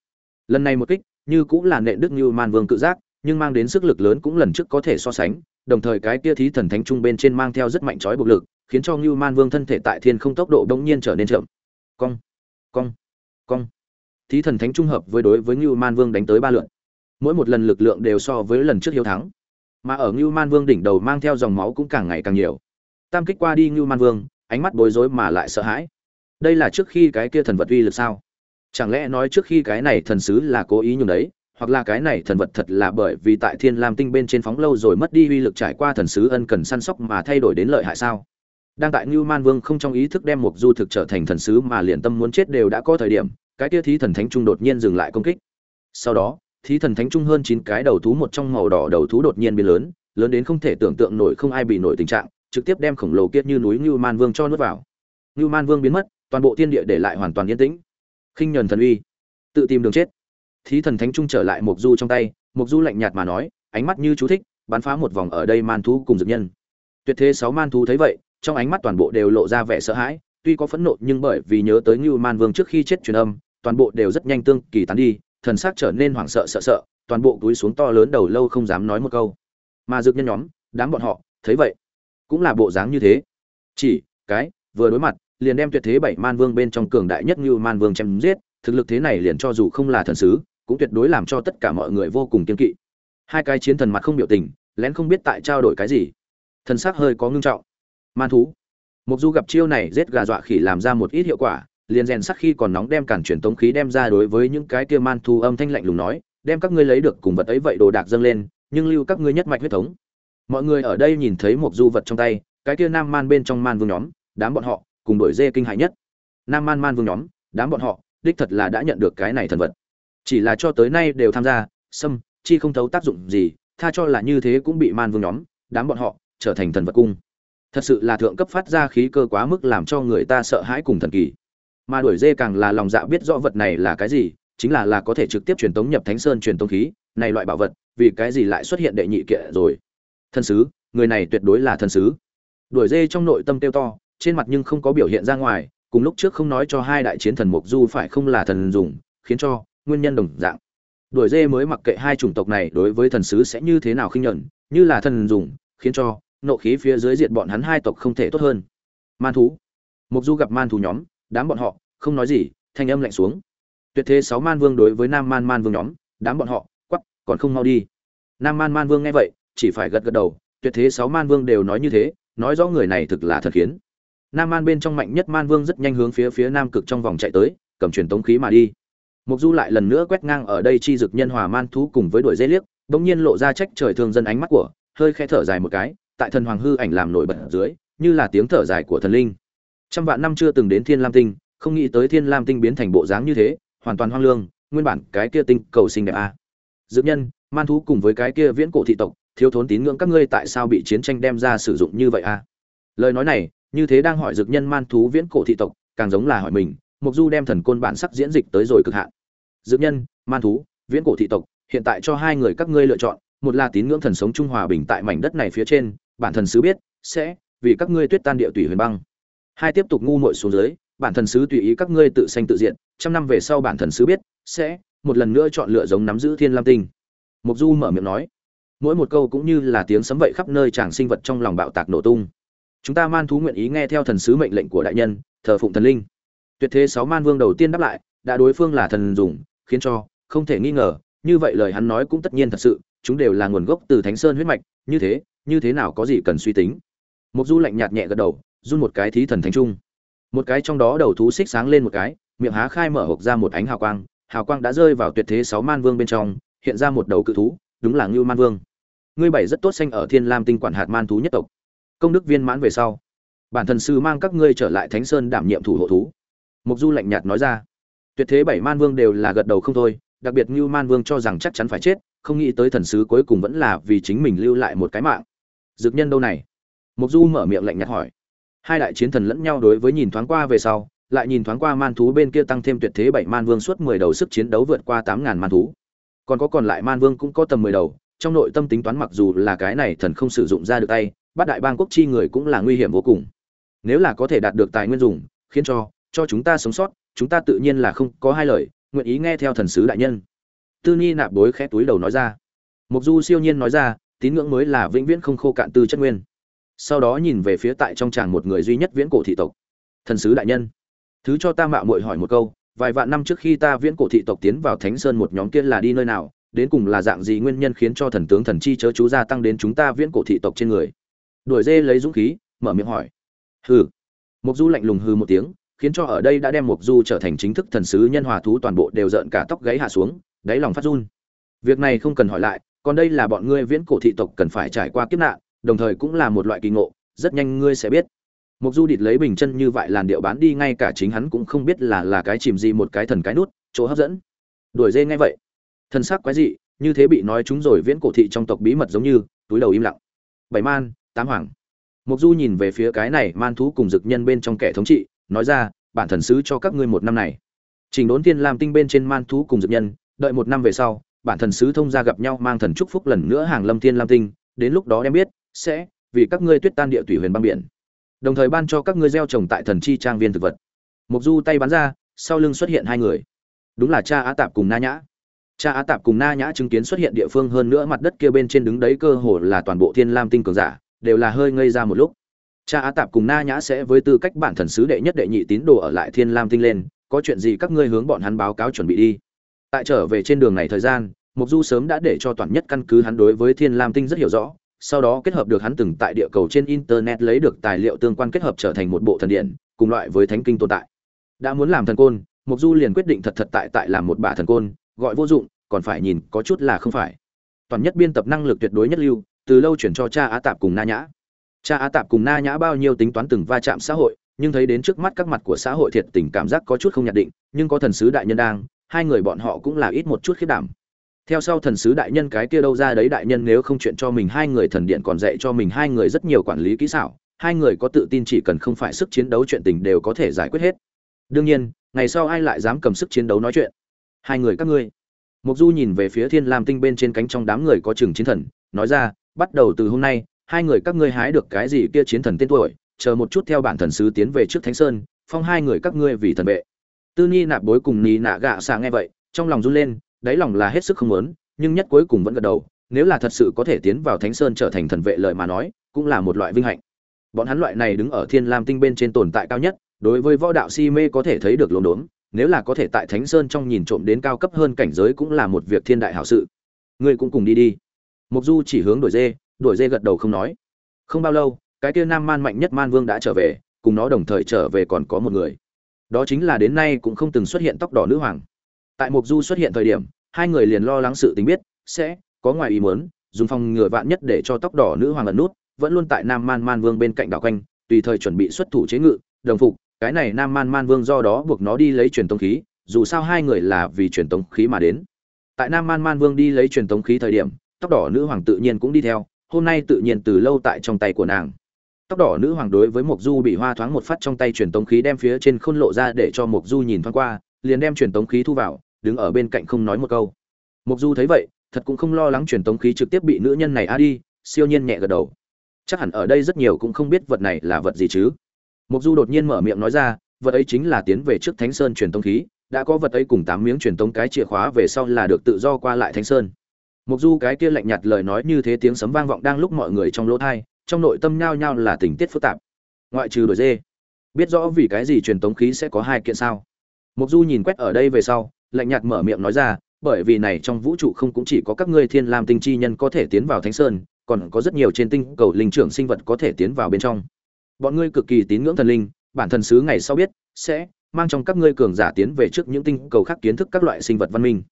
Lần này một kích, như cũng là nện đức như man vương cự giác, nhưng mang đến sức lực lớn cũng lần trước có thể so sánh, đồng thời cái kia thí thần thánh trung bên trên mang theo rất mạnh trói bộc lực, khiến cho như man vương thân thể tại thiên không tốc độ đông nhiên trở nên chậm. Cong cong cong. Thí thần thánh trung hợp với đối với như man vương đánh tới ba lượn mỗi một lần lực lượng đều so với lần trước hiếu thắng. Mà ở như man vương đỉnh đầu mang theo dòng máu cũng càng ngày càng nhiều. Tam kích qua đi như man vương, ánh mắt bối rối mà lại sợ hãi đây là trước khi cái kia thần vật uy lực sao chẳng lẽ nói trước khi cái này thần sứ là cố ý nhường đấy hoặc là cái này thần vật thật là bởi vì tại thiên lam tinh bên trên phóng lâu rồi mất đi uy lực trải qua thần sứ ân cần săn sóc mà thay đổi đến lợi hại sao đang tại Ngưu Man Vương không trong ý thức đem Mục Du thực trở thành thần sứ mà liền tâm muốn chết đều đã có thời điểm, cái kia thí thần thánh trung đột nhiên dừng lại công kích. Sau đó, thí thần thánh trung hơn chín cái đầu thú một trong màu đỏ đầu thú đột nhiên biến lớn, lớn đến không thể tưởng tượng nổi không ai bị nổi tình trạng, trực tiếp đem khổng lồ kiết như núi Ngưu Man Vương cho nuốt vào. Ngưu Man Vương biến mất, toàn bộ thiên địa để lại hoàn toàn yên tĩnh. Khinh nhẫn thần uy, tự tìm đường chết. Thí thần thánh trung trở lại Mục Du trong tay, Mục Du lạnh nhạt mà nói, ánh mắt như chú thích, bắn phá một vòng ở đây man thú cùng dược nhân. Tuyệt thế sáu man thú thấy vậy, trong ánh mắt toàn bộ đều lộ ra vẻ sợ hãi, tuy có phẫn nộ nhưng bởi vì nhớ tới Ngưu Man Vương trước khi chết truyền âm, toàn bộ đều rất nhanh tương kỳ tán đi, thần sắc trở nên hoảng sợ sợ sợ, toàn bộ cúi xuống to lớn đầu lâu không dám nói một câu. Mà dược nhân nhóm, đám bọn họ, thấy vậy, cũng là bộ dáng như thế. Chỉ, cái, vừa đối mặt, liền đem tuyệt thế bảy man vương bên trong cường đại nhất như Man Vương chém giết, thực lực thế này liền cho dù không là thần sứ, cũng tuyệt đối làm cho tất cả mọi người vô cùng kiên kỵ. Hai cái chiến thần mặt không biểu tình, lén không biết tại trao đổi cái gì. Thần sắc hơi có ngưng trọng man thú mục du gặp chiêu này giết gà dọa khỉ làm ra một ít hiệu quả liền rèn sắc khi còn nóng đem cản truyền tống khí đem ra đối với những cái kia man thú âm thanh lạnh lùng nói đem các ngươi lấy được cùng vật ấy vậy đồ đạc dâng lên nhưng lưu các ngươi nhất mạch huyết thống mọi người ở đây nhìn thấy một du vật trong tay cái kia nam man bên trong man vương nhóm đám bọn họ cùng đổi dê kinh hại nhất. Nam man man vương nhóm, đám bọn họ, đích thật là đã nhận được cái này thần vật. Chỉ là cho tới nay đều tham gia, xâm, chi không thấu tác dụng gì, tha cho là như thế cũng bị man vương nhóm, đám bọn họ, trở thành thần vật cung. Thật sự là thượng cấp phát ra khí cơ quá mức làm cho người ta sợ hãi cùng thần kỳ. Mà đuổi dê càng là lòng dạ biết rõ vật này là cái gì, chính là là có thể trực tiếp truyền tống nhập thánh sơn truyền tống khí, này loại bảo vật, vì cái gì lại xuất hiện đệ nhị kệ rồi? Thân sứ, người này tuyệt đối là thân sứ. Đuổi dê trong nội tâm tiêu to trên mặt nhưng không có biểu hiện ra ngoài, cùng lúc trước không nói cho hai đại chiến thần mục du phải không là thần dùng, khiến cho nguyên nhân đồng dạng. Đuổi dê mới mặc kệ hai chủng tộc này đối với thần sứ sẽ như thế nào khinh nhẫn, như là thần dùng, khiến cho nộ khí phía dưới diệt bọn hắn hai tộc không thể tốt hơn. Man thú. Mục du gặp man thú nhóm, đám bọn họ, không nói gì, thanh âm lạnh xuống. Tuyệt thế sáu man vương đối với nam man man vương nhóm, đám bọn họ, quắc, còn không mau đi. Nam man man vương nghe vậy, chỉ phải gật gật đầu, tuyệt thế sáu man vương đều nói như thế, nói rõ người này thực là thật khiến nam man bên trong mạnh nhất man vương rất nhanh hướng phía phía nam cực trong vòng chạy tới, cầm truyền tống khí mà đi. Mục du lại lần nữa quét ngang ở đây chi dực nhân hòa man thú cùng với đuổi dây liếc, bỗng nhiên lộ ra trách trời thương dân ánh mắt của, hơi khẽ thở dài một cái, tại thần hoàng hư ảnh làm nổi bật dưới, như là tiếng thở dài của thần linh. Trăm vạn năm chưa từng đến thiên lam tinh, không nghĩ tới thiên lam tinh biến thành bộ dáng như thế, hoàn toàn hoang lương, nguyên bản cái kia tinh cầu sinh đẹp a. À. dược nhân, man thú cùng với cái kia viễn cổ thị tộc, thiếu thốn tín ngưỡng các ngươi tại sao bị chiến tranh đem ra sử dụng như vậy a? Lời nói này như thế đang hỏi dược nhân man thú viễn cổ thị tộc, càng giống là hỏi mình mục du đem thần côn bản sắc diễn dịch tới rồi cực hạn. Dược nhân, man thú, viễn cổ thị tộc, hiện tại cho hai người các ngươi lựa chọn, một là tín ngưỡng thần sống trung hòa bình tại mảnh đất này phía trên, bản thần sứ biết, sẽ, vì các ngươi tuyết tan địa tùy huyền băng. Hai tiếp tục ngu muội xuống dưới, bản thần sứ tùy ý các ngươi tự sanh tự diện, trăm năm về sau bản thần sứ biết, sẽ, một lần nữa chọn lựa giống nắm giữ thiên lam tinh. Mục du mở miệng nói. Mỗi một câu cũng như là tiếng sấm vậy khắp nơi chàng sinh vật trong lòng bạo tạc nổ tung chúng ta man thú nguyện ý nghe theo thần sứ mệnh lệnh của đại nhân, thờ phụng thần linh. Tuyệt thế sáu man vương đầu tiên đáp lại, đã đối phương là thần dùng, khiến cho, không thể nghi ngờ, như vậy lời hắn nói cũng tất nhiên thật sự, chúng đều là nguồn gốc từ thánh sơn huyết mạch, như thế như thế nào có gì cần suy tính. Mục du lạnh nhạt nhẹ gật đầu, run một cái thí thần thánh trung. Một cái trong đó đầu thú xích sáng lên một cái, miệng há khai mở hộc ra một ánh hào quang hào quang đã rơi vào tuyệt thế sáu man vương bên trong, hiện ra một đầu cự thú, đúng là ngưu man vương. Ngươi bảy rất tốt xanh ở thiên lam tinh quản hạt man thú nhất tộc công đức viên mãn về sau, bản thần sư mang các ngươi trở lại thánh sơn đảm nhiệm thủ hộ thú. Mục du lạnh nhạt nói ra. Tuyệt thế bảy man vương đều là gật đầu không thôi, đặc biệt như man vương cho rằng chắc chắn phải chết, không nghĩ tới thần sứ cuối cùng vẫn là vì chính mình lưu lại một cái mạng. Dược nhân đâu này? Mục du mở miệng lạnh nhạt hỏi. Hai đại chiến thần lẫn nhau đối với nhìn thoáng qua về sau, lại nhìn thoáng qua man thú bên kia tăng thêm tuyệt thế bảy man vương suốt mười đầu sức chiến đấu vượt qua tám ngàn man thú. Còn có còn lại man vương cũng có tầm mười đầu, trong nội tâm tính toán mặc dù là cái này thần không sử dụng ra được tay bát đại bang quốc chi người cũng là nguy hiểm vô cùng. Nếu là có thể đạt được tài nguyên dùng, khiến cho cho chúng ta sống sót, chúng ta tự nhiên là không có hai lời, nguyện ý nghe theo thần sứ đại nhân. Tư nhi nạp bối khẽ túi đầu nói ra. Mục du siêu nhiên nói ra, tín ngưỡng mới là vĩnh viễn không khô cạn tư chất nguyên. Sau đó nhìn về phía tại trong tràng một người duy nhất viễn cổ thị tộc. Thần sứ đại nhân, thứ cho ta mạo muội hỏi một câu, vài vạn năm trước khi ta viễn cổ thị tộc tiến vào thánh sơn một nhóm kia là đi nơi nào, đến cùng là dạng gì nguyên nhân khiến cho thần tướng thần chi chớ chú gia tăng đến chúng ta viễn cổ thị tộc trên người? Đuổi dê lấy dũng khí, mở miệng hỏi. Hừ. Mục du lạnh lùng hừ một tiếng, khiến cho ở đây đã đem mục du trở thành chính thức thần sứ nhân hòa thú toàn bộ đều giận cả tóc gáy hạ xuống, đáy lòng phát run. Việc này không cần hỏi lại, còn đây là bọn ngươi viễn cổ thị tộc cần phải trải qua kiếp nạn, đồng thời cũng là một loại kỳ ngộ, rất nhanh ngươi sẽ biết. Mục du địt lấy bình chân như vậy làn điệu bán đi, ngay cả chính hắn cũng không biết là là cái chìm gì một cái thần cái nút, chỗ hấp dẫn. Đuổi dê ngay vậy. Thần sắc quái dị, như thế bị nói chúng rồi viễn cổ thị trong tộc bí mật giống như, túi đầu im lặng. Bảy man tám hoàng. Mục du nhìn về phía cái này man thú cùng dực nhân bên trong kẻ thống trị, nói ra, bản thần sứ cho các ngươi một năm này. Trình đốn tiên làm tinh bên trên man thú cùng dực nhân, đợi một năm về sau, bản thần sứ thông ra gặp nhau mang thần chúc phúc lần nữa hàng lâm thiên lam tinh, đến lúc đó đem biết, sẽ, vì các ngươi tuyết tan địa thủy huyền băng biển. Đồng thời ban cho các ngươi gieo trồng tại thần chi trang viên thực vật. Mục du tay bắn ra, sau lưng xuất hiện hai người. Đúng là cha á tạp cùng na nhã. Cha á tạp cùng na nhã chứng kiến xuất hiện địa phương hơn nữa mặt đất kia bên trên đứng đấy cơ hồ là toàn bộ thiên lam tinh cường giả đều là hơi ngây ra một lúc. Cha á tạp cùng na nhã sẽ với tư cách bản thần sứ đệ nhất đệ nhị tín đồ ở lại thiên lam tinh lên, có chuyện gì các ngươi hướng bọn hắn báo cáo chuẩn bị đi. Tại trở về trên đường này thời gian mục du sớm đã để cho toàn nhất căn cứ hắn đối với thiên lam tinh rất hiểu rõ, sau đó kết hợp được hắn từng tại địa cầu trên internet lấy được tài liệu tương quan kết hợp trở thành một bộ thần điện, cùng loại với thánh kinh tồn tại. Đã muốn làm thần côn mục du liền quyết định thật thật tại tại làm một bả thần côn, gọi vô dụng, còn phải nhìn có chút là không phải. Toàn nhất biên tập năng lực tuyệt đối nhất lưu từ lâu chuyển cho cha á tạp cùng na nhã. Cha á tạp cùng na nhã bao nhiêu tính toán từng va chạm xã hội, nhưng thấy đến trước mắt các mặt của xã hội thiệt tình cảm giác có chút không nhận định, nhưng có thần sứ đại nhân đang, hai người bọn họ cũng là ít một chút khiết đảm. Theo sau thần sứ đại nhân cái kia đâu ra đấy đại nhân nếu không chuyện cho mình hai người thần điện còn dạy cho mình hai người rất nhiều quản lý kỹ xảo, hai người có tự tin chỉ cần không phải sức chiến đấu chuyện tình đều có thể giải quyết hết. Đương nhiên, ngày sau ai lại dám cầm sức chiến đấu nói chuyện? Hai người các ngươi. Mục du nhìn về phía thiên lam tinh bên trên cánh trong đám người có chừng chiến thần, nói ra bắt đầu từ hôm nay, hai người các ngươi hái được cái gì kia chiến thần tên tuổi, chờ một chút theo bản thần sứ tiến về trước thánh sơn, phong hai người các ngươi vì thần vệ. Tư Nhi nạp bối cùng ni nạ gạ xạ nghe vậy, trong lòng run lên, đáy lòng là hết sức không muốn, nhưng nhất cuối cùng vẫn gật đầu, nếu là thật sự có thể tiến vào thánh sơn trở thành thần vệ lợi mà nói, cũng là một loại vinh hạnh. Bọn hắn loại này đứng ở thiên lam tinh bên trên tồn tại cao nhất, đối với võ đạo si mê có thể thấy được lồn đốn nếu là có thể tại thánh sơn trong nhìn trộm đến cao cấp hơn cảnh giới cũng là một việc thiên đại hảo sự. Ngươi cũng cùng đi đi mục du chỉ hướng đổi dê đổi dê gật đầu không nói. Không bao lâu, cái kia nam man mạnh nhất man vương đã trở về, cùng nó đồng thời trở về còn có một người. Đó chính là đến nay cũng không từng xuất hiện tóc đỏ nữ hoàng. Tại mục du xuất hiện thời điểm, hai người liền lo lắng sự tình biết, sẽ có ngoài ý muốn, dùng phòng ngừa vạn nhất để cho tóc đỏ nữ hoàng ẩn nút, vẫn luôn tại nam man man vương bên cạnh đảo quanh, tùy thời chuẩn bị xuất thủ chế ngự, đồng phục, cái này nam man man vương do đó buộc nó đi lấy truyền tống khí, dù sao hai người là vì truyền tống khí mà đến. Tại nam man man vương đi lấy truyền tống khí thời điểm tóc đỏ nữ hoàng tự nhiên cũng đi theo, hôm nay tự nhiên từ lâu tại trong tay của nàng. Tóc đỏ nữ hoàng đối với mộc du bị hoa thoáng một phát trong tay truyền tống khí đem phía trên khôn lộ ra để cho mộc du nhìn thoáng qua, liền đem truyền tống khí thu vào, đứng ở bên cạnh không nói một câu. Mộc du thấy vậy, thật cũng không lo lắng truyền tống khí trực tiếp bị nữ nhân này a đi, siêu nhiên nhẹ gật đầu. Chắc hẳn ở đây rất nhiều cũng không biết vật này là vật gì chứ. Mộc du đột nhiên mở miệng nói ra, vật ấy chính là tiến về trước thánh sơn truyền tống khí, đã có vật ấy cùng tám miếng truyền tống cái chìa khóa về sau là được tự do qua lại thánh sơn. Mục du cái kia lạnh nhạt lời nói như thế tiếng sấm vang vọng đang lúc mọi người trong lỗ thay trong nội tâm nhao nhao là tình tiết phức tạp. Ngoại trừ đổi dê. Biết rõ vì cái gì truyền tống khí sẽ có hai kiện sao? Mục du nhìn quét ở đây về sau, lạnh nhạt mở miệng nói ra, bởi vì này trong vũ trụ không cũng chỉ có các ngươi thiên lam tinh chi nhân có thể tiến vào thánh sơn, còn có rất nhiều trên tinh cầu linh trưởng sinh vật có thể tiến vào bên trong. Bọn ngươi cực kỳ tín ngưỡng thần linh, bản thần sứ ngày sau biết, sẽ mang trong các ngươi cường giả tiến về trước những tinh cầu khác kiến thức các loại sinh vật văn minh.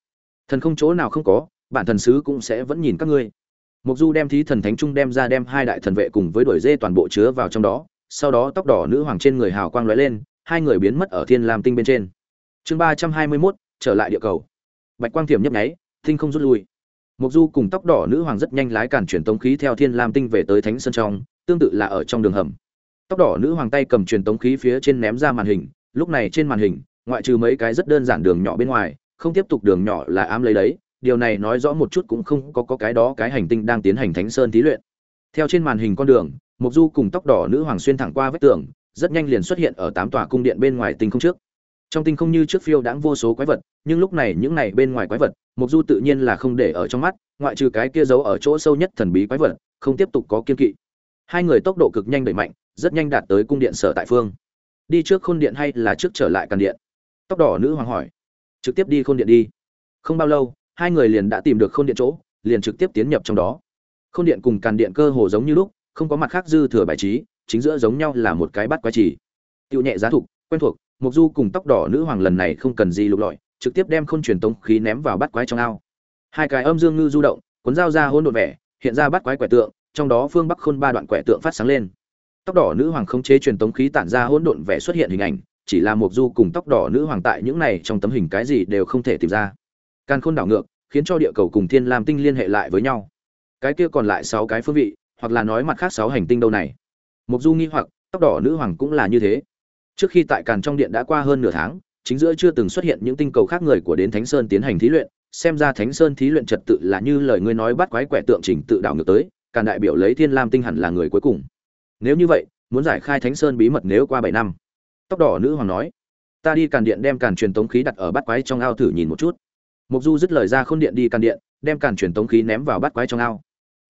Thần không chỗ nào không có bản thần sứ cũng sẽ vẫn nhìn các ngươi. Mục du đem thí thần thánh trung đem ra đem hai đại thần vệ cùng với đuổi dê toàn bộ chứa vào trong đó sau đó tóc đỏ nữ hoàng trên người hào quang lóe lên hai người biến mất ở thiên lam tinh bên trên. Chương ba trăm hai mươi 321, trở lại địa cầu. Bạch quang thiểm nhấp nháy tinh không rút lui. Mục du cùng tóc đỏ nữ hoàng rất nhanh lái cản chuyển tống khí theo thiên lam tinh về tới thánh sơn trong tương tự là ở trong đường hầm. Tóc đỏ nữ hoàng tay cầm truyền tống khí phía trên ném ra màn hình lúc này trên màn hình ngoại trừ mấy cái rất đơn giản đường nhỏ bên ngoài không tiếp tục đường nhỏ là ám lấy đấy điều này nói rõ một chút cũng không có, có cái đó cái hành tinh đang tiến hành thánh sơn thí luyện. Theo trên màn hình con đường mục du cùng tóc đỏ nữ hoàng xuyên thẳng qua vách tường rất nhanh liền xuất hiện ở tám tòa cung điện bên ngoài tinh không trước. Trong tinh không như trước phiêu đãng vô số quái vật nhưng lúc này những này bên ngoài quái vật mục du tự nhiên là không để ở trong mắt ngoại trừ cái kia giấu ở chỗ sâu nhất thần bí quái vật không tiếp tục có kiên kỵ. Hai người tốc độ cực nhanh đẩy mạnh rất nhanh đạt tới cung điện sở tại phương. Đi trước khôn điện hay là trước trở lại càn điện? Tóc đỏ nữ hoàng hỏi. Trực tiếp đi khôn điện đi. Không bao lâu hai người liền đã tìm được khôn điện chỗ, liền trực tiếp tiến nhập trong đó. Khôn điện cùng càn điện cơ hồ giống như lúc, không có mặt khác dư thừa bài trí, chính giữa giống nhau là một cái bắt quái chỉ tiêu nhẹ giá thục, quen thuộc, Mộc du cùng tóc đỏ nữ hoàng lần này không cần gì lục lọi, trực tiếp đem khôn truyền tống khí ném vào bắt quái trong ao. Hai cái âm dương ngư du động, cuốn dao ra hỗn độn vẻ, hiện ra bắt quái quẻ tượng, trong đó phương bắc khôn ba đoạn quẻ tượng phát sáng lên. Tóc đỏ nữ hoàng không chế truyền tống khí tản ra hỗn độn vẻ xuất hiện hình ảnh, chỉ là mộc du cùng tóc đỏ nữ hoàng tại những này trong tấm hình cái gì đều không thể tìm ra. Càn khôn đảo ngược, khiến cho địa cầu cùng Thiên Lam tinh liên hệ lại với nhau. Cái kia còn lại sáu cái phương vị, hoặc là nói mặt khác sáu hành tinh đâu này. Mục Du nghi hoặc, tóc đỏ nữ hoàng cũng là như thế. Trước khi tại Càn trong điện đã qua hơn nửa tháng, chính giữa chưa từng xuất hiện những tinh cầu khác người của đến Thánh Sơn tiến hành thí luyện, xem ra Thánh Sơn thí luyện trật tự là như lời ngươi nói bắt quái quẻ tượng trình tự đảo ngược tới, Càn đại biểu lấy Thiên Lam tinh hẳn là người cuối cùng. Nếu như vậy, muốn giải khai Thánh Sơn bí mật nếu qua bảy năm. Tóc đỏ nữ hoàng nói, ta đi Càn điện đem Càn truyền tống khí đặt ở bắt quái trong ao thử nhìn một chút. Mộc Du dứt lời ra khôn điện đi căn điện, đem càn truyền tống khí ném vào bát quái trong ao.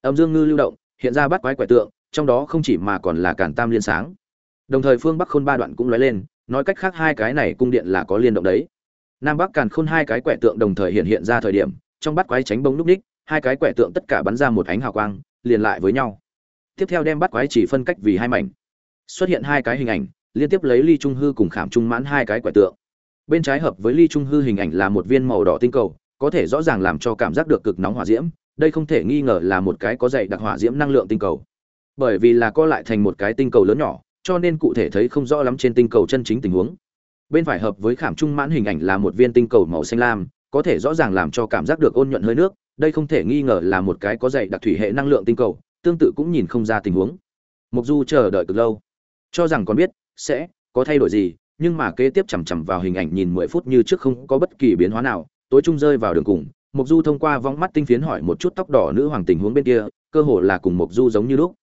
Âm dương ngư lưu động, hiện ra bát quái quẻ tượng, trong đó không chỉ mà còn là càn tam liên sáng. Đồng thời phương Bắc khôn ba đoạn cũng lóe lên, nói cách khác hai cái này cung điện là có liên động đấy. Nam Bắc càn khôn hai cái quẻ tượng đồng thời hiện hiện ra thời điểm, trong bát quái tránh bông lúc ních, hai cái quẻ tượng tất cả bắn ra một ánh hào quang, liền lại với nhau. Tiếp theo đem bát quái chỉ phân cách vì hai mảnh. Xuất hiện hai cái hình ảnh, liên tiếp lấy ly trung hư cùng khảm trung mãn hai cái quẻ tượng bên trái hợp với ly trung hư hình ảnh là một viên màu đỏ tinh cầu, có thể rõ ràng làm cho cảm giác được cực nóng hỏa diễm, đây không thể nghi ngờ là một cái có dạy đặc hỏa diễm năng lượng tinh cầu. Bởi vì là co lại thành một cái tinh cầu lớn nhỏ, cho nên cụ thể thấy không rõ lắm trên tinh cầu chân chính tình huống. Bên phải hợp với khảm trung mãn hình ảnh là một viên tinh cầu màu xanh lam, có thể rõ ràng làm cho cảm giác được ôn nhuận hơi nước, đây không thể nghi ngờ là một cái có dạy đặc thủy hệ năng lượng tinh cầu, tương tự cũng nhìn không ra tình huống. Mục du chờ đợi cực lâu, cho rằng còn biết sẽ có thay đổi gì nhưng mà kế tiếp chằm chằm vào hình ảnh nhìn mười phút như trước không có bất kỳ biến hóa nào, tối trung rơi vào đường cùng. Mộc Du thông qua vong mắt tinh phiến hỏi một chút tóc đỏ nữ hoàng tình huống bên kia, cơ hồ là cùng Mộc Du giống như lúc.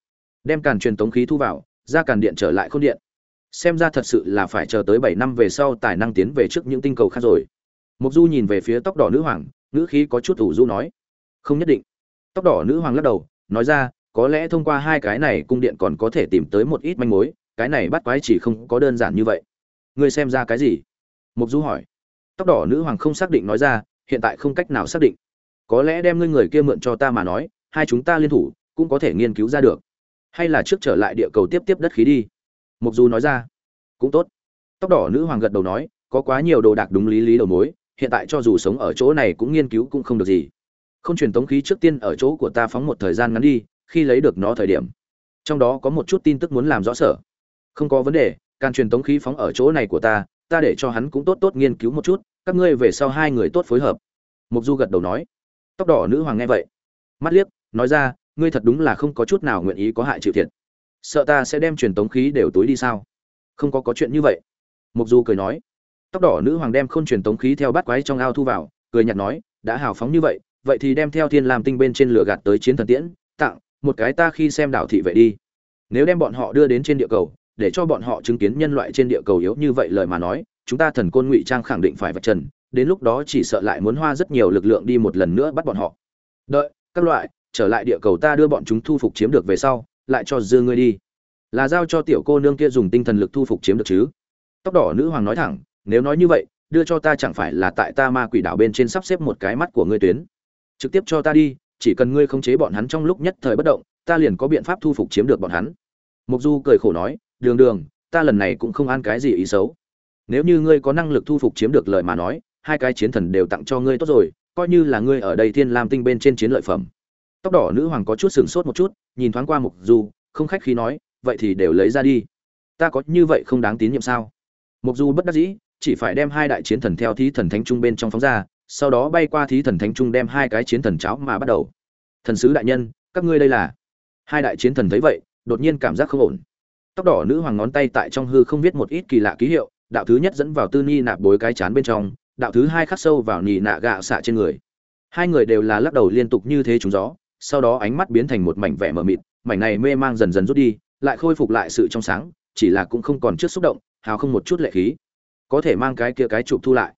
Đem càn truyền tống khí thu vào, ra càn điện trở lại khôn điện. Xem ra thật sự là phải chờ tới bảy năm về sau tài năng tiến về trước những tinh cầu khác rồi. Mộc Du nhìn về phía tóc đỏ nữ hoàng, nữ khí có chút ủ rũ nói: "Không nhất định." Tóc đỏ nữ hoàng lắc đầu, nói ra: "Có lẽ thông qua hai cái này cung điện còn có thể tìm tới một ít manh mối, cái này bắt quái chỉ không có đơn giản như vậy." Ngươi xem ra cái gì? Mục du hỏi. Tóc đỏ nữ hoàng không xác định nói ra, hiện tại không cách nào xác định. Có lẽ đem ngươi người kia mượn cho ta mà nói, hai chúng ta liên thủ, cũng có thể nghiên cứu ra được. Hay là trước trở lại địa cầu tiếp tiếp đất khí đi? Mục du nói ra. Cũng tốt. Tóc đỏ nữ hoàng gật đầu nói, có quá nhiều đồ đạc đúng lý lý đầu mối, hiện tại cho dù sống ở chỗ này cũng nghiên cứu cũng không được gì. Không truyền tống khí trước tiên ở chỗ của ta phóng một thời gian ngắn đi, khi lấy được nó thời điểm. Trong đó có một chút tin tức muốn làm rõ sở. Không có vấn đề Can truyền tống khí phóng ở chỗ này của ta, ta để cho hắn cũng tốt tốt nghiên cứu một chút, các ngươi về sau hai người tốt phối hợp. Mục Du gật đầu nói. Tóc đỏ nữ hoàng nghe vậy, mắt liếc, nói ra, ngươi thật đúng là không có chút nào nguyện ý có hại chịu thiệt. Sợ ta sẽ đem truyền tống khí đều túi đi sao? Không có có chuyện như vậy. Mục Du cười nói. Tóc đỏ nữ hoàng đem khôn truyền tống khí theo bát quái trong ao thu vào, cười nhạt nói, đã hào phóng như vậy, vậy thì đem theo thiên làm tinh bên trên lửa gạt tới chiến thần tiễn, tặng một cái ta khi xem đảo thị vệ đi. Nếu đem bọn họ đưa đến trên địa cầu, để cho bọn họ chứng kiến nhân loại trên địa cầu yếu như vậy lời mà nói, chúng ta thần côn ngụy trang khẳng định phải vạch trần, đến lúc đó chỉ sợ lại muốn hoa rất nhiều lực lượng đi một lần nữa bắt bọn họ. Đợi, các loại, trở lại địa cầu ta đưa bọn chúng thu phục chiếm được về sau, lại cho dư ngươi đi. Là giao cho tiểu cô nương kia dùng tinh thần lực thu phục chiếm được chứ? Tóc đỏ nữ hoàng nói thẳng, nếu nói như vậy, đưa cho ta chẳng phải là tại ta ma quỷ đảo bên trên sắp xếp một cái mắt của ngươi tuyến. Trực tiếp cho ta đi, chỉ cần ngươi khống chế bọn hắn trong lúc nhất thời bất động, ta liền có biện pháp thu phục chiếm được bọn hắn. Mục du cười khổ nói đường đường, ta lần này cũng không ăn cái gì ý xấu. Nếu như ngươi có năng lực thu phục chiếm được lời mà nói, hai cái chiến thần đều tặng cho ngươi tốt rồi, coi như là ngươi ở đây thiên lam tinh bên trên chiến lợi phẩm. Tóc đỏ nữ hoàng có chút sừng sốt một chút, nhìn thoáng qua mục du, không khách khí nói, vậy thì đều lấy ra đi. Ta có như vậy không đáng tín nhiệm sao? Mục du bất đắc dĩ, chỉ phải đem hai đại chiến thần theo thí thần thánh trung bên trong phóng ra, sau đó bay qua thí thần thánh trung đem hai cái chiến thần cháo mà bắt đầu. Thần sứ đại nhân, các ngươi đây là? Hai đại chiến thần thấy vậy, đột nhiên cảm giác không ổn tóc đỏ nữ hoàng ngón tay tại trong hư không viết một ít kỳ lạ ký hiệu, đạo thứ nhất dẫn vào tư ni nạp bối cái chán bên trong, đạo thứ hai khắc sâu vào nì nạ gạ xạ trên người. Hai người đều là lắc đầu liên tục như thế trúng gió, sau đó ánh mắt biến thành một mảnh vẻ mờ mịt, mảnh này mê mang dần dần rút đi, lại khôi phục lại sự trong sáng, chỉ là cũng không còn trước xúc động, hào không một chút lệ khí. Có thể mang cái kia cái chụp thu lại.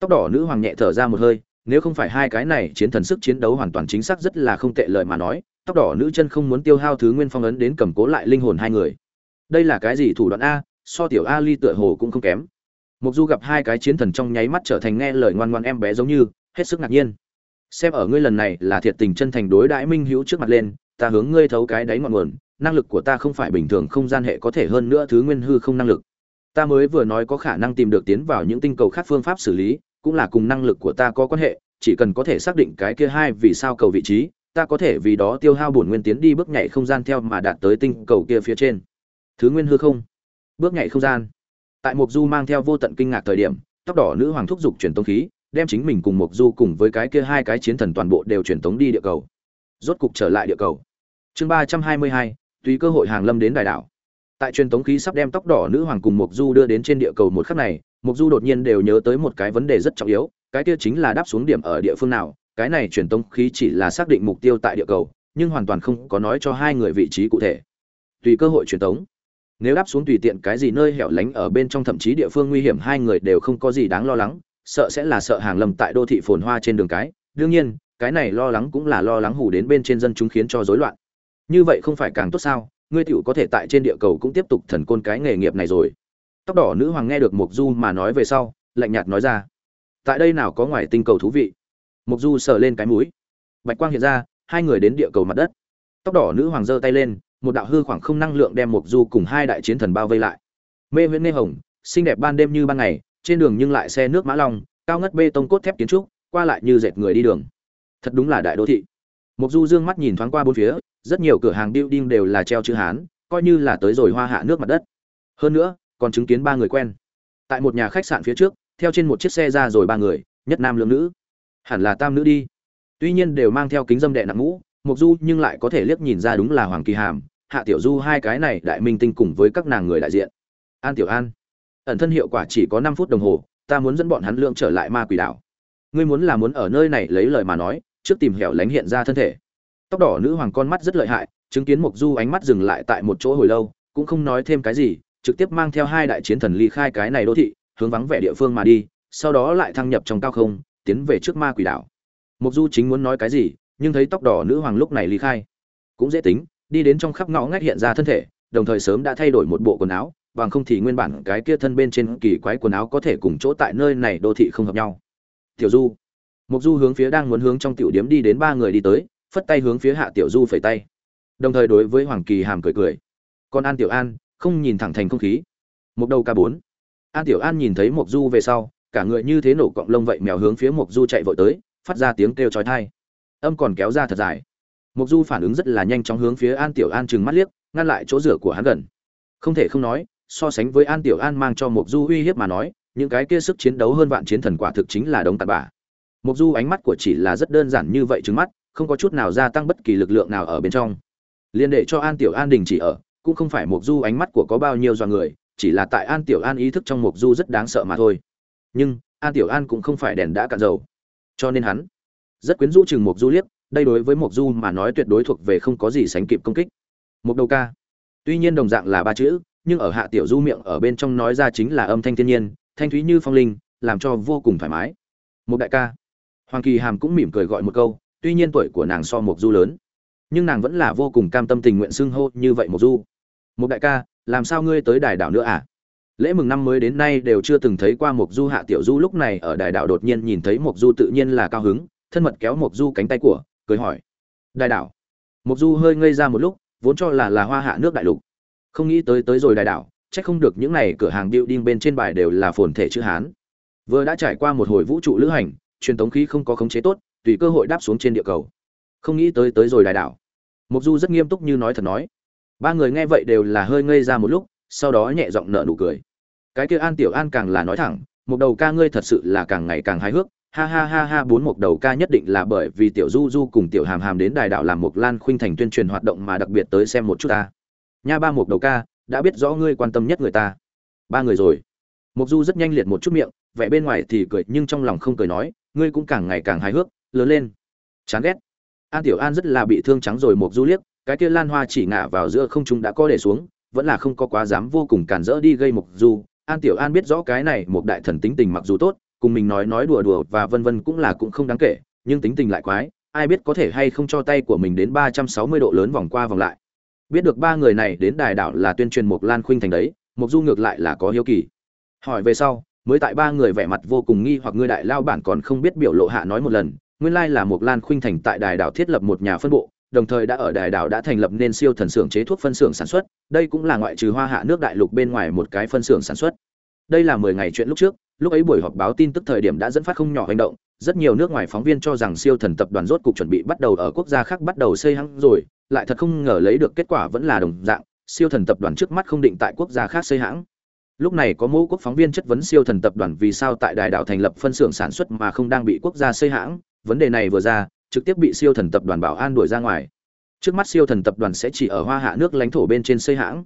Tóc đỏ nữ hoàng nhẹ thở ra một hơi, nếu không phải hai cái này chiến thần sức chiến đấu hoàn toàn chính xác rất là không tệ lời mà nói, tóc đỏ nữ chân không muốn tiêu hao thứ nguyên phong ấn đến cầm cố lại linh hồn hai người đây là cái gì thủ đoạn a? So tiểu a ly tựa hồ cũng không kém. Mục du gặp hai cái chiến thần trong nháy mắt trở thành nghe lời ngoan ngoan em bé giống như, hết sức ngạc nhiên. Xem ở ngươi lần này là thiệt tình chân thành đối đãi minh hữu trước mặt lên, ta hướng ngươi thấu cái đáy ngọn nguồn, năng lực của ta không phải bình thường, không gian hệ có thể hơn nữa thứ nguyên hư không năng lực. Ta mới vừa nói có khả năng tìm được tiến vào những tinh cầu khác phương pháp xử lý, cũng là cùng năng lực của ta có quan hệ, chỉ cần có thể xác định cái kia hai vì sao cầu vị trí, ta có thể vì đó tiêu hao bổn nguyên tiến đi bước nhảy không gian theo mà đạt tới tinh cầu kia phía trên thứ nguyên hư không. Bước nhảy không gian. Tại mục du mang theo vô tận kinh ngạc thời điểm, tóc đỏ nữ hoàng thúc giục truyền tống khí, đem chính mình cùng mục du cùng với cái kia hai cái chiến thần toàn bộ đều truyền tống đi địa cầu. Rốt cục trở lại địa cầu. Chương ba trăm hai mươi hai, tùy cơ hội hàng lâm đến đại đảo. Tại truyền tống khí sắp đem tóc đỏ nữ hoàng cùng mục du đưa đến trên địa cầu một khắc này mục du đột nhiên đều nhớ tới một cái vấn đề rất trọng yếu, cái kia chính là đáp xuống điểm ở địa phương nào, cái này truyền tống khí chỉ là xác định mục tiêu tại địa cầu, nhưng hoàn toàn không có nói cho hai người vị trí cụ thể. Tùy cơ hội truyền tống nếu đáp xuống tùy tiện cái gì nơi hẻo lánh ở bên trong thậm chí địa phương nguy hiểm, hai người đều không có gì đáng lo lắng, sợ sẽ là sợ hàng lầm tại đô thị phồn hoa trên đường cái. Đương nhiên, cái này lo lắng cũng là lo lắng hủ đến bên trên dân chúng khiến cho rối loạn. Như vậy không phải càng tốt sao? Ngươi tiểu có thể tại trên địa cầu cũng tiếp tục thần côn cái nghề nghiệp này rồi. Tóc đỏ nữ hoàng nghe được mục du mà nói về sau, lạnh nhạt nói ra. Tại đây nào có ngoài tinh cầu thú vị? Mục du sờ lên cái mũi. Bạch quang hiện ra, hai người đến địa cầu mặt đất. Tóc đỏ nữ hoàng giơ tay lên một đạo hư khoảng không năng lượng đem mục du cùng hai đại chiến thần bao vây lại. Mê viễn nê hồng, xinh đẹp ban đêm như ban ngày, trên đường nhưng lại xe nước mã long, cao ngất bê tông cốt thép kiến trúc, qua lại như dệt người đi đường. Thật đúng là đại đô thị. Mục du dương mắt nhìn thoáng qua bốn phía, rất nhiều cửa hàng building đều là treo chữ hán, coi như là tới rồi hoa hạ nước mặt đất. Hơn nữa, còn chứng kiến ba người quen. Tại một nhà khách sạn phía trước, theo trên một chiếc xe ra rồi ba người, nhất nam lượng nữ. Hẳn là tam nữ đi. Tuy nhiên đều mang theo kính dâm đệ nặng mũ mục du nhưng lại có thể liếc nhìn ra đúng là hoàng kỳ hàm, hạ tiểu du hai cái này đại minh tinh cùng với các nàng người đại diện. An tiểu an, ẩn thân hiệu quả chỉ có năm phút đồng hồ, ta muốn dẫn bọn hắn lượng trở lại ma quỷ đảo. Ngươi muốn là muốn ở nơi này lấy lời mà nói, trước tìm hẻo lánh hiện ra thân thể. Tóc đỏ nữ hoàng con mắt rất lợi hại, chứng kiến mục du ánh mắt dừng lại tại một chỗ hồi lâu, cũng không nói thêm cái gì, trực tiếp mang theo hai đại chiến thần ly khai cái này đô thị, hướng vắng vẻ địa phương mà đi, sau đó lại thăng nhập trong cao không, tiến về trước ma quỷ đảo. Mục du chính muốn nói cái gì nhưng thấy tóc đỏ nữ hoàng lúc này ly khai. Cũng dễ tính, đi đến trong khắp ngõ ngách hiện ra thân thể, đồng thời sớm đã thay đổi một bộ quần áo, bằng không thì nguyên bản cái kia thân bên trên kỳ quái quần áo có thể cùng chỗ tại nơi này đô thị không hợp nhau. Tiểu du. Mục du hướng phía đang muốn hướng trong tiểu điếm đi đến ba người đi tới, phất tay hướng phía hạ tiểu du phẩy tay. Đồng thời đối với hoàng kỳ hàm cười cười. Còn an tiểu an, không nhìn thẳng thành không khí. Một đầu ca bốn. An tiểu an nhìn thấy mục du về sau, cả người như thế nổ cọng lông vậy mèo hướng phía mục du chạy vội tới, phát ra tiếng kêu chói tai âm còn kéo ra thật dài. Mộc du phản ứng rất là nhanh chóng hướng phía an tiểu an trừng mắt liếc, ngăn lại chỗ rửa của hắn gần. Không thể không nói, so sánh với an tiểu an mang cho mộc du uy hiếp mà nói, những cái kia sức chiến đấu hơn vạn chiến thần quả thực chính là đống tạt bã. Mộc du ánh mắt của chỉ là rất đơn giản như vậy trừng mắt, không có chút nào gia tăng bất kỳ lực lượng nào ở bên trong. Liên đệ cho an tiểu an đình chỉ ở, cũng không phải mục du ánh mắt của có bao nhiêu do người, chỉ là tại an tiểu an ý thức trong mục du rất đáng sợ mà thôi. Nhưng, an tiểu an cũng không phải đèn đã cạn dầu. Cho nên hắn rất quyến rũ chừng mục du liếc, đây đối với mục du mà nói tuyệt đối thuộc về không có gì sánh kịp công kích. Mục đầu ca. Tuy nhiên đồng dạng là ba chữ, nhưng ở hạ tiểu du miệng ở bên trong nói ra chính là âm thanh thiên nhiên, thanh thúy như phong linh, làm cho vô cùng thoải mái. Một đại ca. Hoàng kỳ hàm cũng mỉm cười gọi một câu, tuy nhiên tuổi của nàng so mục du lớn, nhưng nàng vẫn là vô cùng cam tâm tình nguyện xưng hô như vậy mục du. Một đại ca, làm sao ngươi tới đài đảo nữa à? Lễ mừng năm mới đến nay đều chưa từng thấy qua mục du hạ tiểu du lúc này ở đài đảo đột nhiên nhìn thấy mục du tự nhiên là cao hứng thân mật kéo mộc du cánh tay của, cười hỏi. Đại đảo. Mộc du hơi ngây ra một lúc, vốn cho là là hoa hạ nước đại lục. Không nghĩ tới tới rồi đại đảo, chắc không được những này cửa hàng building bên trên bài đều là phồn thể chữ hán. Vừa đã trải qua một hồi vũ trụ lữ hành, truyền tống khí không có khống chế tốt, tùy cơ hội đáp xuống trên địa cầu. Không nghĩ tới tới rồi đại đảo. Mộc du rất nghiêm túc như nói thật nói. Ba người nghe vậy đều là hơi ngây ra một lúc, sau đó nhẹ giọng nở nụ cười. Cái kia an tiểu an càng là nói thẳng một đầu ca ngươi thật sự là càng ngày càng hài hước ha ha ha ha, bốn mục đầu ca nhất định là bởi vì tiểu du du cùng tiểu hàm hàm đến đài đảo làm mục lan khuynh thành tuyên truyền hoạt động mà đặc biệt tới xem một chút ta. Nha ba mục đầu ca, đã biết rõ ngươi quan tâm nhất người ta. Ba người rồi. Mục du rất nhanh liệt một chút miệng, vẻ bên ngoài thì cười nhưng trong lòng không cười nói, ngươi cũng càng ngày càng hài hước, lớn lên. Chán ghét. An tiểu an rất là bị thương trắng rồi, mục du liếc, cái kia lan hoa chỉ ngả vào giữa không trung đã có để xuống, vẫn là không có quá dám vô cùng cản rỡ đi gây mục du. An tiểu an biết rõ cái này một đại thần tính tình mặc dù tốt cùng mình nói nói đùa đùa và vân vân cũng là cũng không đáng kể, nhưng tính tình lại quái, ai biết có thể hay không cho tay của mình đến ba trăm sáu mươi độ lớn vòng qua vòng lại. Biết được ba người này đến đài đảo là tuyên truyền Mộc lan khuynh thành đấy, Mộc du ngược lại là có hiếu kỳ. Hỏi về sau, mới tại ba người vẻ mặt vô cùng nghi hoặc ngươi đại lao bản còn không biết biểu lộ hạ nói một lần, nguyên lai là Mộc lan khuynh thành tại đài đảo thiết lập một nhà phân bộ, đồng thời đã ở đài đảo đã thành lập nên siêu thần xưởng chế thuốc phân xưởng sản xuất, đây cũng là ngoại trừ hoa hạ nước đại lục bên ngoài một cái phân xưởng sản xuất. Đây là mười ngày chuyện lúc trước lúc ấy buổi họp báo tin tức thời điểm đã dẫn phát không nhỏ hành động, rất nhiều nước ngoài phóng viên cho rằng siêu thần tập đoàn rốt cục chuẩn bị bắt đầu ở quốc gia khác bắt đầu xây hãng rồi, lại thật không ngờ lấy được kết quả vẫn là đồng dạng, siêu thần tập đoàn trước mắt không định tại quốc gia khác xây hãng. Lúc này có mẫu quốc phóng viên chất vấn siêu thần tập đoàn vì sao tại đài đảo thành lập phân xưởng sản xuất mà không đang bị quốc gia xây hãng, vấn đề này vừa ra, trực tiếp bị siêu thần tập đoàn bảo an đuổi ra ngoài. Trước mắt siêu thần tập đoàn sẽ chỉ ở hoa hạ nước lãnh thổ bên trên xây hãng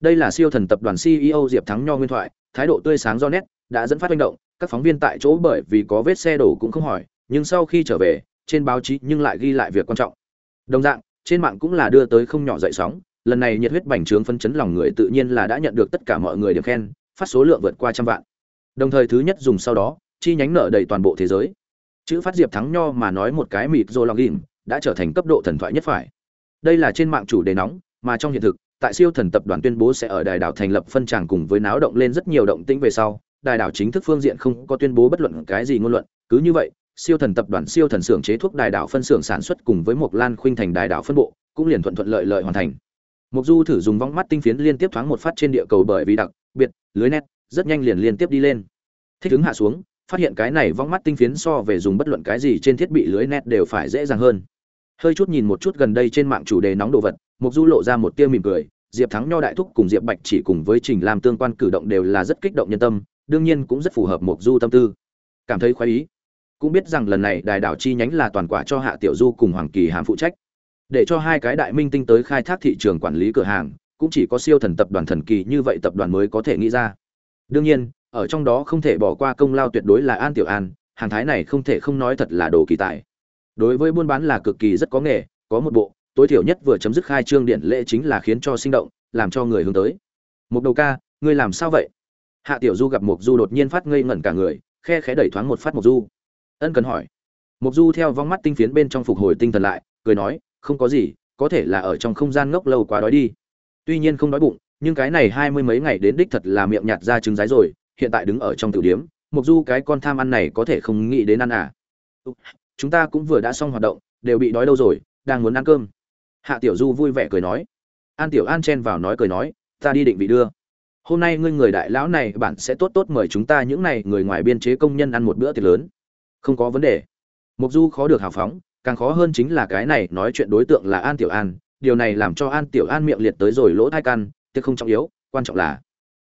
đây là siêu thần tập đoàn ceo diệp thắng nho nguyên thoại, thái độ tươi sáng do nét, đã dẫn phát manh động, các phóng viên tại chỗ bởi vì có vết xe đổ cũng không hỏi, nhưng sau khi trở về, trên báo chí nhưng lại ghi lại việc quan trọng. Đồng dạng, trên mạng cũng là đưa tới không nhỏ dậy sóng, lần này nhiệt huyết bành trướng phân chấn lòng người tự nhiên là đã nhận được tất cả mọi người điểm khen, phát số lượng vượt qua trăm vạn. Đồng thời thứ nhất dùng sau đó, chi nhánh nợ đầy toàn bộ thế giới. Chữ phát diệp thắng nho mà nói một cái mịt rồi login, đã trở thành cấp độ thần thoại nhất phải. Đây là trên mạng chủ đề nóng, mà trong hiện thực tại siêu thần tập đoàn tuyên bố sẽ ở đài đảo thành lập phân tràng cùng với náo động lên rất nhiều động tĩnh về sau, đài đảo chính thức phương diện không có tuyên bố bất luận cái gì ngôn luận. Cứ như vậy, siêu thần tập đoàn siêu thần xưởng chế thuốc đài đảo phân xưởng sản xuất cùng với một lan khuynh thành đài đảo phân bộ cũng liền thuận thuận lợi lợi hoàn thành. Mục du thử dùng vong mắt tinh phiến liên tiếp thoáng một phát trên địa cầu bởi vì đặc biệt, lưới nét, rất nhanh liền liên tiếp đi lên. Thích ứng hạ xuống, phát hiện cái này vong mắt tinh phiến so về dùng bất luận cái gì trên thiết bị lưới nét đều phải dễ dàng hơn hơi chút nhìn một chút gần đây trên mạng chủ đề nóng đồ vật, mục du lộ ra một tia mỉm cười, diệp thắng nho đại thúc cùng diệp bạch chỉ cùng với trình làm tương quan cử động đều là rất kích động nhân tâm, đương nhiên cũng rất phù hợp mục du tâm tư. Cảm thấy khoái ý. Cũng biết rằng lần này đài đảo chi nhánh là toàn quả cho hạ tiểu du cùng hoàng kỳ hàm phụ trách. Để cho hai cái đại minh tinh tới khai thác thị trường quản lý cửa hàng, cũng chỉ có siêu thần tập đoàn thần kỳ như vậy tập đoàn mới có thể nghĩ ra. Đương nhiên, ở trong đó không thể bỏ qua công lao tuyệt đối là an tiểu an, hàng thái này không thể không nói thật là đồ kỳ tài đối với buôn bán là cực kỳ rất có nghề, có một bộ, tối thiểu nhất vừa chấm dứt khai trương điện lễ chính là khiến cho sinh động, làm cho người hướng tới. Một đầu ca, ngươi làm sao vậy? Hạ tiểu du gặp mục du đột nhiên phát ngây ngẩn cả người, khe khẽ đẩy thoáng một phát mục du. Ân cần hỏi. Mục du theo vong mắt tinh phiến bên trong phục hồi tinh thần lại, cười nói, không có gì, có thể là ở trong không gian ngốc lâu quá đói đi. Tuy nhiên không đói bụng, nhưng cái này hai mươi mấy ngày đến đích thật là miệng nhạt ra trứng rái rồi, hiện tại đứng ở trong tiểu điếm mục du cái con tham ăn này có thể không nghĩ đến ăn à chúng ta cũng vừa đã xong hoạt động, đều bị đói lâu rồi, đang muốn ăn cơm. Hạ tiểu du vui vẻ cười nói. An tiểu an chen vào nói cười nói, ta đi định vị đưa. Hôm nay ngươi người đại lão này, bạn sẽ tốt tốt mời chúng ta những này người ngoài biên chế công nhân ăn một bữa tiệc lớn. Không có vấn đề. Mục du khó được hào phóng, càng khó hơn chính là cái này nói chuyện đối tượng là an tiểu an, điều này làm cho an tiểu an miệng liệt tới rồi lỗ thai căn tiếc không trọng yếu, quan trọng là.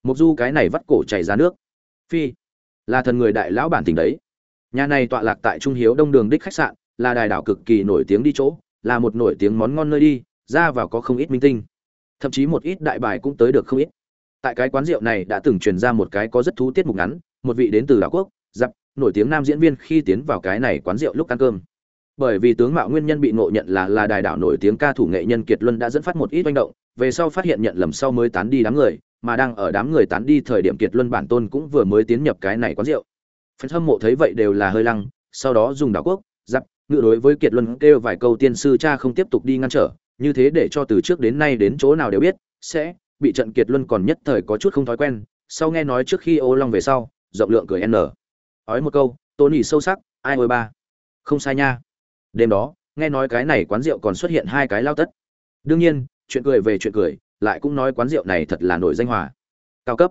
Mục du cái này vắt cổ chảy ra nước. Phi, là thần người đại lão bản tình đấy nhà này tọa lạc tại trung hiếu đông đường đích khách sạn, là đài đảo cực kỳ nổi tiếng đi chỗ, là một nổi tiếng món ngon nơi đi, ra vào có không ít minh tinh. Thậm chí một ít đại bài cũng tới được không ít. Tại cái quán rượu này đã từng truyền ra một cái có rất thú tiết mục ngắn, một vị đến từ đảo quốc dập nổi tiếng nam diễn viên khi tiến vào cái này quán rượu lúc ăn cơm. Bởi vì tướng mạo nguyên nhân bị ngộ nhận là là đài đảo nổi tiếng ca thủ nghệ nhân kiệt luân đã dẫn phát một ít manh động, về sau phát hiện nhận lầm sau mới tán đi đám người, mà đang ở đám người tán đi thời điểm kiệt luân bản tôn cũng vừa mới tiến nhập cái này quán rượu phần hâm mộ thấy vậy đều là hơi lăng, sau đó dùng đảo quốc giặc ngự đối với kiệt luân kêu vài câu tiên sư cha không tiếp tục đi ngăn trở, như thế để cho từ trước đến nay đến chỗ nào đều biết, sẽ bị trận kiệt luân còn nhất thời có chút không thói quen. Sau nghe nói trước khi ô long về sau, rộng lượng cười n. Nói một câu tôn nhỉ sâu sắc, ai ôi ba. Không sai nha. Đêm đó, nghe nói cái này quán rượu còn xuất hiện hai cái lao tất. Đương nhiên, chuyện cười về chuyện cười, lại cũng nói quán rượu này thật là nổi danh hòa. Cao cấp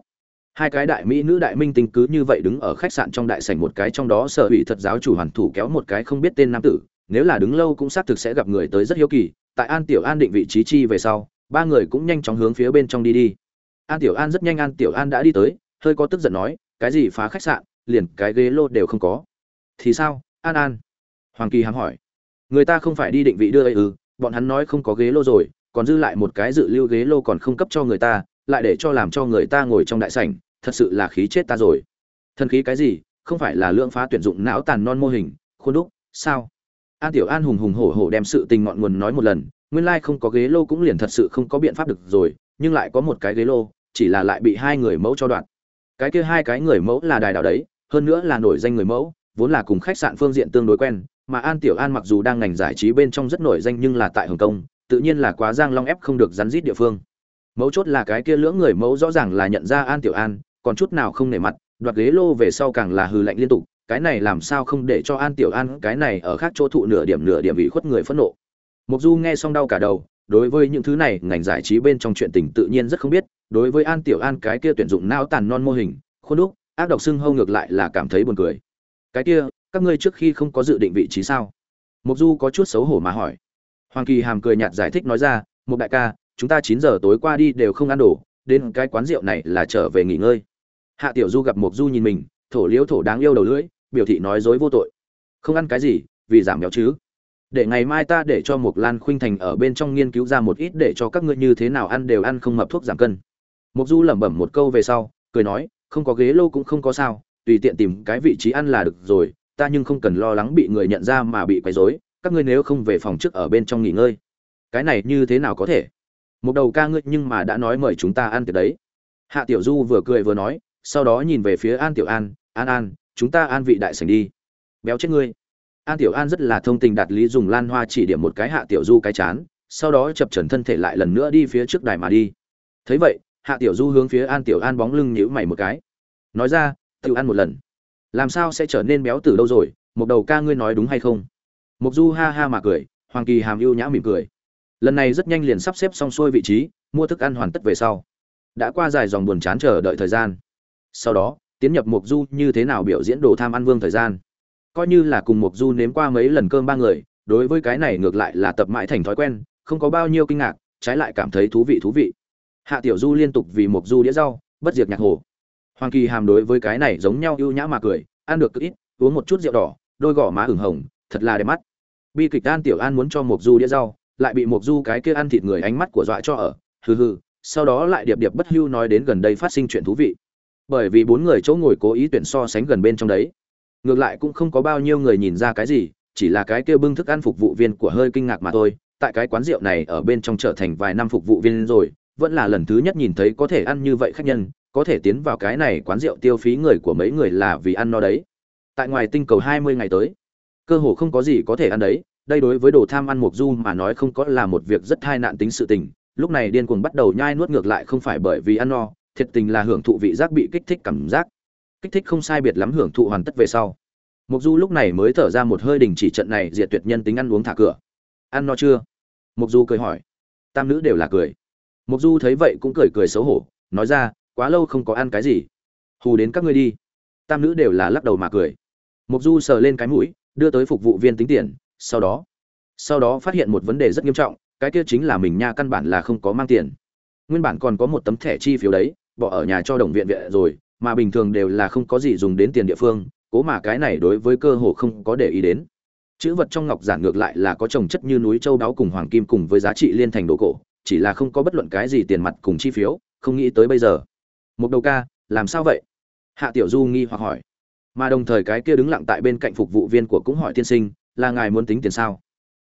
hai cái đại mỹ nữ đại minh tinh cứ như vậy đứng ở khách sạn trong đại sảnh một cái trong đó sở ủy thật giáo chủ hoàn thủ kéo một cái không biết tên nam tử, nếu là đứng lâu cũng xác thực sẽ gặp người tới rất hiếu kỳ, tại an tiểu an định vị trí chi về sau, ba người cũng nhanh chóng hướng phía bên trong đi đi. An tiểu an rất nhanh an tiểu an đã đi tới, hơi có tức giận nói, cái gì phá khách sạn, liền cái ghế lô đều không có. Thì sao? An an. Hoàng kỳ hàm hỏi. Người ta không phải đi định vị đưa ấy ư, bọn hắn nói không có ghế lô rồi, còn dư lại một cái dự lưu ghế lô còn không cấp cho người ta lại để cho làm cho người ta ngồi trong đại sảnh, thật sự là khí chết ta rồi. Thần khí cái gì, không phải là lượng phá tuyển dụng não tàn non mô hình, khuôn đúc, sao? An tiểu an hùng hùng hổ hổ đem sự tình ngọn nguồn nói một lần, nguyên lai không có ghế lô cũng liền thật sự không có biện pháp được rồi, nhưng lại có một cái ghế lô, chỉ là lại bị hai người mẫu cho đoạn. Cái kia hai cái người mẫu là đài đảo đấy, hơn nữa là nổi danh người mẫu, vốn là cùng khách sạn phương diện tương đối quen, mà an tiểu an mặc dù đang ngành giải trí bên trong rất nổi danh nhưng là tại hồng kông, tự nhiên là quá giang long ép không được rắn rít địa phương mấu chốt là cái kia lưỡng người mẫu rõ ràng là nhận ra an tiểu an, còn chút nào không nể mặt, đoạt ghế lô về sau càng là hư lạnh liên tục, cái này làm sao không để cho an tiểu an, cái này ở khác chỗ thụ nửa điểm nửa điểm bị khuất người phẫn nộ. Mục du nghe xong đau cả đầu, đối với những thứ này, ngành giải trí bên trong chuyện tình tự nhiên rất không biết, đối với an tiểu an cái kia tuyển dụng não tàn non mô hình, khuôn đúc, ác độc xưng hâu ngược lại là cảm thấy buồn cười. Cái kia, các ngươi trước khi không có dự định vị trí sao? Mục du có chút xấu hổ mà hỏi. Hoàng kỳ hàm cười nhạt giải thích nói ra một đại ca chúng ta chín giờ tối qua đi đều không ăn đủ, đến cái quán rượu này là trở về nghỉ ngơi. Hạ tiểu du gặp Mộc du nhìn mình thổ liễu thổ đáng yêu đầu lưỡi biểu thị nói dối vô tội. Không ăn cái gì vì giảm béo chứ. Để ngày mai ta để cho Mộc lan khuynh thành ở bên trong nghiên cứu ra một ít để cho các ngươi như thế nào ăn đều ăn không mập thuốc giảm cân. Mộc du lẩm bẩm một câu về sau cười nói không có ghế lô cũng không có sao tùy tiện tìm cái vị trí ăn là được rồi ta nhưng không cần lo lắng bị người nhận ra mà bị quấy rối các ngươi nếu không về phòng trước ở bên trong nghỉ ngơi. Cái này như thế nào có thể? Một đầu ca ngươi nhưng mà đã nói mời chúng ta ăn tiệc đấy. Hạ tiểu du vừa cười vừa nói, sau đó nhìn về phía an tiểu an an an, chúng ta an vị đại sảnh đi. Béo chết ngươi. An tiểu an rất là thông tình đạt lý dùng lan hoa chỉ điểm một cái hạ tiểu du cái chán, sau đó chập trần thân thể lại lần nữa đi phía trước đài mà đi. Thấy vậy, hạ tiểu du hướng phía an tiểu an bóng lưng nhữ mày một cái. Nói ra, tiểu ăn một lần. Làm sao sẽ trở nên béo từ đâu rồi? Một đầu ca ngươi nói đúng hay không? Mục du ha ha mà cười, hoàng kỳ hàm ưu nhã mỉm cười lần này rất nhanh liền sắp xếp xong xuôi vị trí, mua thức ăn hoàn tất về sau. Đã qua dài dòng buồn chán chờ đợi thời gian. Sau đó, tiến nhập mục du như thế nào biểu diễn đồ tham ăn vương thời gian. Coi như là cùng mục du nếm qua mấy lần cơm ba người, đối với cái này ngược lại là tập mãi thành thói quen, không có bao nhiêu kinh ngạc, trái lại cảm thấy thú vị thú vị. Hạ tiểu du liên tục vì mục du đĩa rau, bất diệt nhạc hồ. Hoàng kỳ hàm đối với cái này giống nhau ưu nhã mà cười, ăn được cực ít, uống một chút rượu đỏ, đôi gò má ửng hồng, thật là đẹp mắt. Bi kịch an tiểu an muốn cho mục du đĩa rau lại bị mục du cái kia ăn thịt người ánh mắt của dọa cho ở. Hừ hừ, sau đó lại điệp điệp bất hưu nói đến gần đây phát sinh chuyện thú vị. Bởi vì bốn người chỗ ngồi cố ý tuyển so sánh gần bên trong đấy. Ngược lại cũng không có bao nhiêu người nhìn ra cái gì, chỉ là cái kia bưng thức ăn phục vụ viên của hơi kinh ngạc mà thôi. Tại cái quán rượu này ở bên trong trở thành vài năm phục vụ viên rồi, vẫn là lần thứ nhất nhìn thấy có thể ăn như vậy khách nhân, có thể tiến vào cái này quán rượu tiêu phí người của mấy người là vì ăn no đấy. Tại ngoài tinh cầu hai mươi ngày tới, cơ hồ không có gì có thể ăn đấy đây đối với đồ tham ăn mục du mà nói không có là một việc rất tai nạn tính sự tình, lúc này điên cuồng bắt đầu nhai nuốt ngược lại không phải bởi vì ăn no, thiệt tình là hưởng thụ vị giác bị kích thích cảm giác. Kích thích không sai biệt lắm hưởng thụ hoàn tất về sau. Mục du lúc này mới thở ra một hơi đình chỉ trận này diệt tuyệt nhân tính ăn uống thả cửa. Ăn no chưa? Mục du cười hỏi. Tam nữ đều là cười. Mục du thấy vậy cũng cười cười xấu hổ, nói ra, quá lâu không có ăn cái gì. Hù đến các ngươi đi. Tam nữ đều là lắc đầu mà cười. Mục du sờ lên cái mũi, đưa tới phục vụ viên tính tiền sau đó sau đó phát hiện một vấn đề rất nghiêm trọng, cái kia chính là mình nha căn bản là không có mang tiền. Nguyên bản còn có một tấm thẻ chi phiếu đấy, bỏ ở nhà cho đồng viện viện rồi, mà bình thường đều là không có gì dùng đến tiền địa phương, cố mà cái này đối với cơ hồ không có để ý đến. Chữ vật trong ngọc giản ngược lại là có trồng chất như núi châu đáo cùng hoàng kim cùng với giá trị liên thành đồ cổ, chỉ là không có bất luận cái gì tiền mặt cùng chi phiếu, không nghĩ tới bây giờ. Một đầu ca, làm sao vậy? Hạ tiểu du nghi hoặc hỏi. Mà đồng thời cái kia đứng lặng tại bên cạnh phục vụ viên của cũng hỏi tiên sinh là ngài muốn tính tiền sao?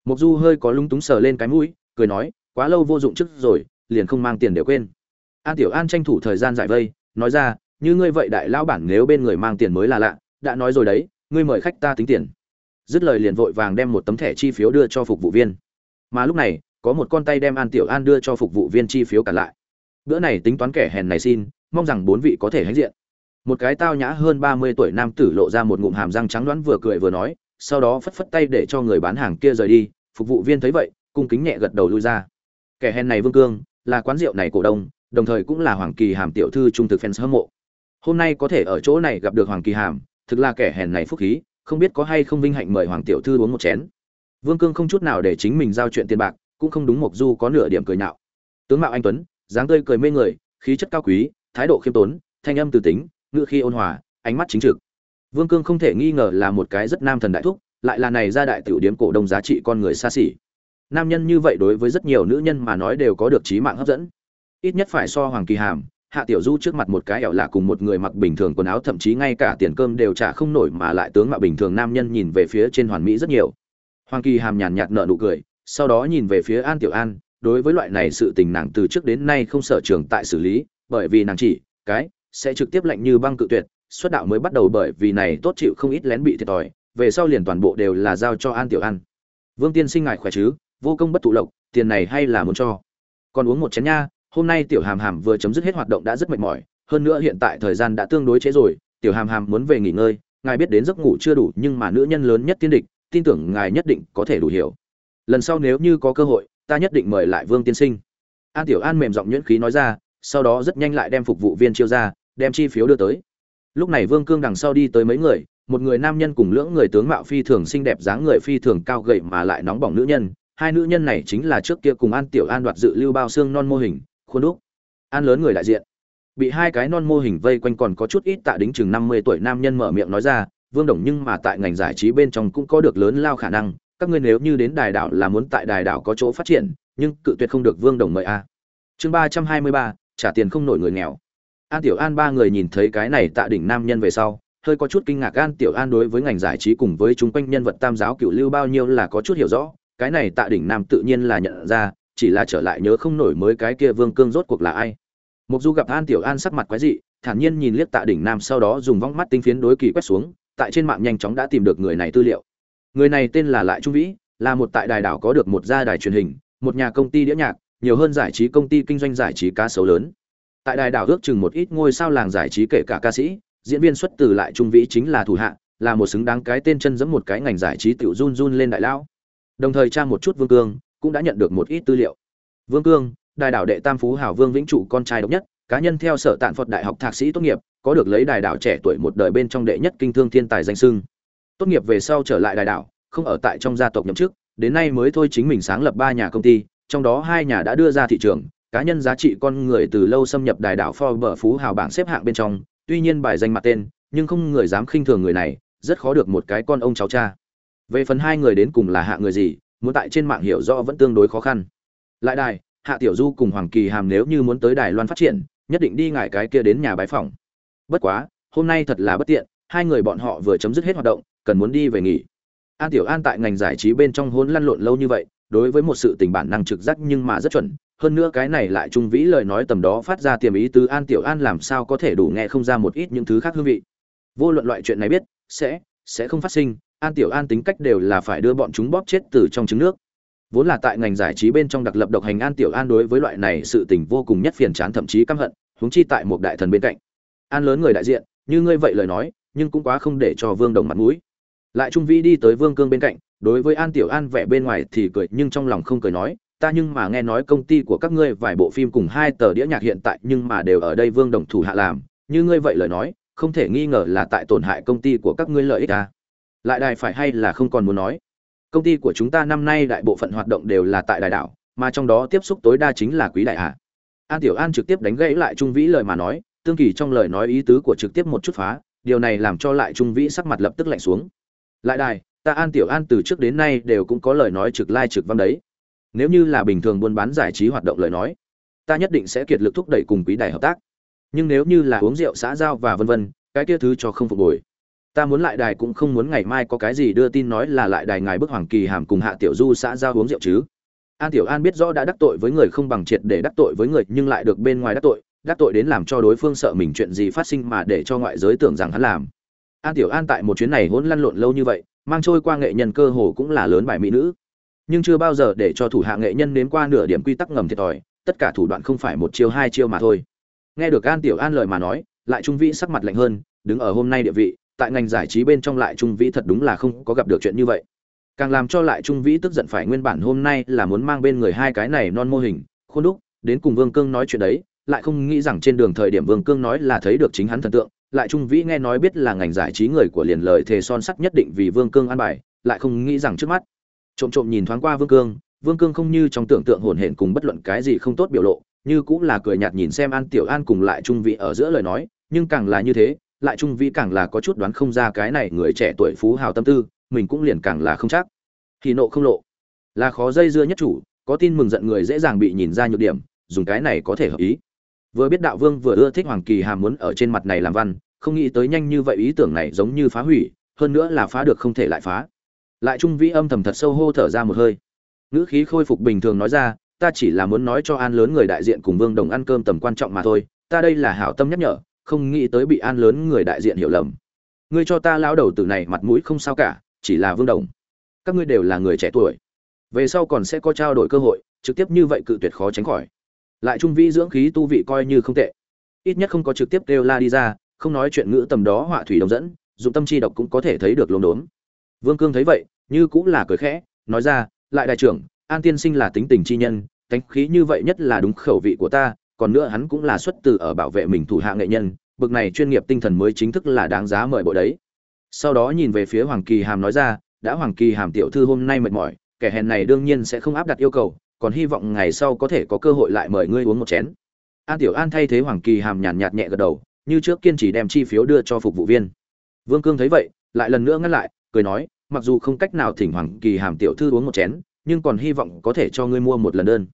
Mục du hơi có lung túng sờ lên cái mũi, cười nói, quá lâu vô dụng trước rồi, liền không mang tiền đều quên. An tiểu an tranh thủ thời gian giải vây, nói ra, như ngươi vậy đại lão bản nếu bên người mang tiền mới là lạ, đã nói rồi đấy, ngươi mời khách ta tính tiền. Dứt lời liền vội vàng đem một tấm thẻ chi phiếu đưa cho phục vụ viên. Mà lúc này, có một con tay đem an tiểu an đưa cho phục vụ viên chi phiếu cả lại. Bữa này tính toán kẻ hèn này xin, mong rằng bốn vị có thể hãnh diện. Một cái tao nhã hơn ba mươi tuổi nam tử lộ ra một ngụm hàm răng trắng đoán vừa cười vừa nói sau đó phất phất tay để cho người bán hàng kia rời đi, phục vụ viên thấy vậy, cung kính nhẹ gật đầu lui ra. Kẻ hèn này vương cương, là quán rượu này cổ đông, đồng thời cũng là hoàng kỳ hàm tiểu thư trung thực fans hâm mộ. Hôm nay có thể ở chỗ này gặp được hoàng kỳ hàm, thực là kẻ hèn này phúc khí, không biết có hay không vinh hạnh mời hoàng tiểu thư uống một chén. Vương cương không chút nào để chính mình giao chuyện tiền bạc, cũng không đúng mộc du có nửa điểm cười nhạo. Tướng mạo anh tuấn, dáng tươi cười mê người, khí chất cao quý, thái độ khiêm tốn, thanh âm từ tính, ngữ khi ôn hòa, ánh mắt chính trực vương cương không thể nghi ngờ là một cái rất nam thần đại thúc, lại là này gia đại tiểu điếm cổ đông giá trị con người xa xỉ. Nam nhân như vậy đối với rất nhiều nữ nhân mà nói đều có được trí mạng hấp dẫn. Ít nhất phải so hoàng kỳ hàm, hạ tiểu du trước mặt một cái ẻo lạ cùng một người mặc bình thường quần áo, thậm chí ngay cả tiền cơm đều trả không nổi mà lại tướng mạo bình thường nam nhân nhìn về phía trên hoàn mỹ rất nhiều. Hoàng kỳ hàm nhàn nhạt nở nụ cười, sau đó nhìn về phía an tiểu an, đối với loại này sự tình nàng từ trước đến nay không sở trường tại xử lý, bởi vì nàng chỉ, cái, sẽ trực tiếp lạnh như băng cự tuyệt xuất đạo mới bắt đầu bởi vì này tốt chịu không ít lén bị thiệt thòi, về sau liền toàn bộ đều là giao cho an tiểu an. Vương tiên sinh ngài khỏe chứ? Vô công bất tụ lộc, tiền này hay là muốn cho? Còn uống một chén nha, hôm nay tiểu hàm hàm vừa chấm dứt hết hoạt động đã rất mệt mỏi, hơn nữa hiện tại thời gian đã tương đối trễ rồi, tiểu hàm hàm muốn về nghỉ ngơi, ngài biết đến giấc ngủ chưa đủ nhưng mà nữ nhân lớn nhất tiên địch, tin tưởng ngài nhất định có thể đủ hiểu. Lần sau nếu như có cơ hội, ta nhất định mời lại vương tiên sinh. An tiểu an mềm giọng nhuyễn khí nói ra, sau đó rất nhanh lại đem phục vụ viên chiêu ra, đem chi phiếu đưa tới lúc này vương cương đằng sau đi tới mấy người, một người nam nhân cùng lưỡng người tướng mạo phi thường xinh đẹp dáng người phi thường cao gầy mà lại nóng bỏng nữ nhân. Hai nữ nhân này chính là trước kia cùng an tiểu an đoạt dự lưu bao xương non mô hình, khuôn đúc. An lớn người đại diện. Bị hai cái non mô hình vây quanh còn có chút ít tạ đính chừng năm mươi tuổi nam nhân mở miệng nói ra, vương đồng, nhưng mà tại ngành giải trí bên trong cũng có được lớn lao khả năng, các ngươi nếu như đến đài đảo là muốn tại đài đảo có chỗ phát triển, nhưng cự tuyệt không được vương đồng mời a. Chương ba trăm hai mươi ba, trả tiền không nổi người nghèo an tiểu an ba người nhìn thấy cái này tạ đỉnh nam nhân về sau, hơi có chút kinh ngạc. An tiểu an đối với ngành giải trí cùng với chúng quanh nhân vật tam giáo cựu lưu bao nhiêu là có chút hiểu rõ, cái này tạ đỉnh nam tự nhiên là nhận ra, chỉ là trở lại nhớ không nổi mới cái kia vương cương rốt cuộc là ai. Mục du gặp an tiểu an sắc mặt quái dị, thản nhiên nhìn liếc tạ đỉnh nam sau đó dùng vóng mắt tinh phiến đối kỳ quét xuống, tại trên mạng nhanh chóng đã tìm được người này tư liệu. Người này tên là lại trung vĩ, là một tại đài đảo có được một gia đài truyền hình, một nhà công ty đĩa nhạc, nhiều hơn giải trí công ty kinh doanh giải trí cá sấu lớn tại đài đảo ước chừng một ít ngôi sao làng giải trí kể cả ca sĩ, diễn viên xuất từ lại trung vĩ chính là thủ hạ, là một xứng đáng cái tên chân giẫm một cái ngành giải trí tiểu run run lên đại lão. Đồng thời tra một chút vương cương, cũng đã nhận được một ít tư liệu. Vương cương, đài đảo đệ tam phú hảo vương vĩnh trụ con trai độc nhất, cá nhân theo sở tạn phật đại học thạc sĩ tốt nghiệp, có được lấy đài đảo trẻ tuổi một đời bên trong đệ nhất kinh thương thiên tài danh sưng tốt nghiệp về sau trở lại đài đảo, không ở tại trong gia tộc nhậm chức, đến nay mới thôi chính mình sáng lập ba nhà công ty, trong đó hai nhà đã đưa ra thị trường cá nhân giá trị con người từ lâu xâm nhập đài đảo Forbes phú hào bảng xếp hạng bên trong, tuy nhiên bài danh mặt tên, nhưng không người dám khinh thường người này, rất khó được một cái con ông cháu cha. Về phần hai người đến cùng là hạ người gì, muốn tại trên mạng hiểu rõ vẫn tương đối khó khăn. Lại đài, Hạ Tiểu Du cùng Hoàng Kỳ Hàm nếu như muốn tới Đài Loan phát triển, nhất định đi ngải cái kia đến nhà bái phỏng. Bất quá, hôm nay thật là bất tiện, hai người bọn họ vừa chấm dứt hết hoạt động, cần muốn đi về nghỉ. An Tiểu An tại ngành giải trí bên trong hỗn lăn lộn lâu như vậy, đối với một sự tình bản năng trực giác nhưng mà rất chuẩn, hơn nữa cái này lại trung vĩ lời nói tầm đó phát ra tiềm ý từ an tiểu an làm sao có thể đủ nghe không ra một ít những thứ khác hương vị. Vô luận loại chuyện này biết sẽ sẽ không phát sinh an tiểu an tính cách đều là phải đưa bọn chúng bóp chết từ trong trứng nước. Vốn là tại ngành giải trí bên trong đặc lập độc hành an tiểu an đối với loại này sự tình vô cùng nhất phiền chán thậm chí căm hận huống chi tại một đại thần bên cạnh. An lớn người đại diện như ngươi vậy lời nói nhưng cũng quá không để cho vương đồng mặt mũi lại trung vĩ đi tới vương cương bên cạnh, đối với an tiểu an vẻ bên ngoài thì cười, nhưng trong lòng không cười nói, ta nhưng mà nghe nói công ty của các ngươi vài bộ phim cùng hai tờ đĩa nhạc hiện tại nhưng mà đều ở đây vương đồng thủ hạ làm, như ngươi vậy lời nói, không thể nghi ngờ là tại tổn hại công ty của các ngươi lợi ích à. lại đài phải hay là không còn muốn nói. Công ty của chúng ta năm nay đại bộ phận hoạt động đều là tại đài đảo, mà trong đó tiếp xúc tối đa chính là quý đại hạ. An tiểu an trực tiếp đánh gãy lại trung vĩ lời mà nói, tương kỳ trong lời nói ý tứ của trực tiếp một chút phá, điều này làm cho lại trung vĩ sắc mặt lập tức lạnh xuống lại đài, ta an tiểu an từ trước đến nay đều cũng có lời nói trực lai trực văn đấy. Nếu như là bình thường buôn bán giải trí hoạt động lời nói, ta nhất định sẽ kiệt lực thúc đẩy cùng quý đài hợp tác. Nhưng nếu như là uống rượu, xã giao và vân vân, cái kia thứ cho không phục hồi. Ta muốn lại đài cũng không muốn ngày mai có cái gì đưa tin nói là lại đài ngài bức hoàng kỳ hàm cùng hạ tiểu du xã giao uống rượu chứ. An tiểu an biết rõ đã đắc tội với người không bằng triệt để đắc tội với người, nhưng lại được bên ngoài đắc tội. Đắc tội đến làm cho đối phương sợ mình chuyện gì phát sinh mà để cho ngoại giới tưởng rằng hắn làm an tiểu an tại một chuyến này hỗn lăn lộn lâu như vậy, mang trôi qua nghệ nhân cơ hồ cũng là lớn bài mỹ nữ. Nhưng chưa bao giờ để cho thủ hạ nghệ nhân nếm qua nửa điểm quy tắc ngầm thiệt thòi, tất cả thủ đoạn không phải một chiêu hai chiêu mà thôi. Nghe được an tiểu an lời mà nói, lại trung vĩ sắc mặt lạnh hơn, đứng ở hôm nay địa vị, tại ngành giải trí bên trong lại trung vĩ thật đúng là không có gặp được chuyện như vậy. Càng làm cho lại trung vĩ tức giận phải nguyên bản hôm nay là muốn mang bên người hai cái này non mô hình khuôn đúc, đến cùng vương cương nói chuyện đấy, lại không nghĩ rằng trên đường thời điểm vương cương nói là thấy được chính hắn thần tượng lại trung vĩ nghe nói biết là ngành giải trí người của liền lời thề son sắt nhất định vì vương cương an bài, lại không nghĩ rằng trước mắt. Trộm trộm nhìn thoáng qua vương cương vương cương không như trong tưởng tượng hồn hển cùng bất luận cái gì không tốt biểu lộ, như cũng là cười nhạt nhìn xem an tiểu an cùng lại trung vĩ ở giữa lời nói, nhưng càng là như thế, lại trung vĩ càng là có chút đoán không ra cái này người trẻ tuổi phú hào tâm tư, mình cũng liền càng là không chắc. Thì nộ không lộ. Là khó dây dưa nhất chủ, có tin mừng giận người dễ dàng bị nhìn ra nhược điểm, dùng cái này có thể hợp ý. Vừa biết đạo vương vừa ưa thích hoàng kỳ hàm muốn ở trên mặt này làm văn không nghĩ tới nhanh như vậy ý tưởng này giống như phá hủy, hơn nữa là phá được không thể lại phá. Lại trung vĩ âm thầm thật sâu hô thở ra một hơi. Ngữ khí khôi phục bình thường nói ra, ta chỉ là muốn nói cho an lớn người đại diện cùng vương đồng ăn cơm tầm quan trọng mà thôi, ta đây là hảo tâm nhắc nhở, không nghĩ tới bị an lớn người đại diện hiểu lầm. Ngươi cho ta lao đầu từ này mặt mũi không sao cả, chỉ là vương đồng. Các ngươi đều là người trẻ tuổi. Về sau còn sẽ có trao đổi cơ hội, trực tiếp như vậy cự tuyệt khó tránh khỏi. Lại trung vĩ dưỡng khí tu vị coi như không tệ. Ít nhất không có trực tiếp kêu la đi ra không nói chuyện ngữ tầm đó họa thủy đồng dẫn, dụng tâm chi độc cũng có thể thấy được lốm đốm. Vương cương thấy vậy, như cũng là cười khẽ, nói ra, lại đại trưởng, an tiên sinh là tính tình chi nhân tánh khí như vậy nhất là đúng khẩu vị của ta, còn nữa hắn cũng là xuất từ ở bảo vệ mình thủ hạ nghệ nhân, bực này chuyên nghiệp tinh thần mới chính thức là đáng giá mời bộ đấy. Sau đó nhìn về phía hoàng kỳ hàm nói ra, đã hoàng kỳ hàm tiểu thư hôm nay mệt mỏi, kẻ hèn này đương nhiên sẽ không áp đặt yêu cầu, còn hy vọng ngày sau có thể có cơ hội lại mời ngươi uống một chén. An tiểu an thay thế hoàng kỳ hàm nhàn nhạt nhẹ gật đầu như trước kiên trì đem chi phiếu đưa cho phục vụ viên. Vương cương thấy vậy, lại lần nữa ngăn lại, cười nói, mặc dù không cách nào thỉnh hoàng kỳ hàm tiểu thư uống một chén, nhưng còn hy vọng có thể cho ngươi mua một lần đơn.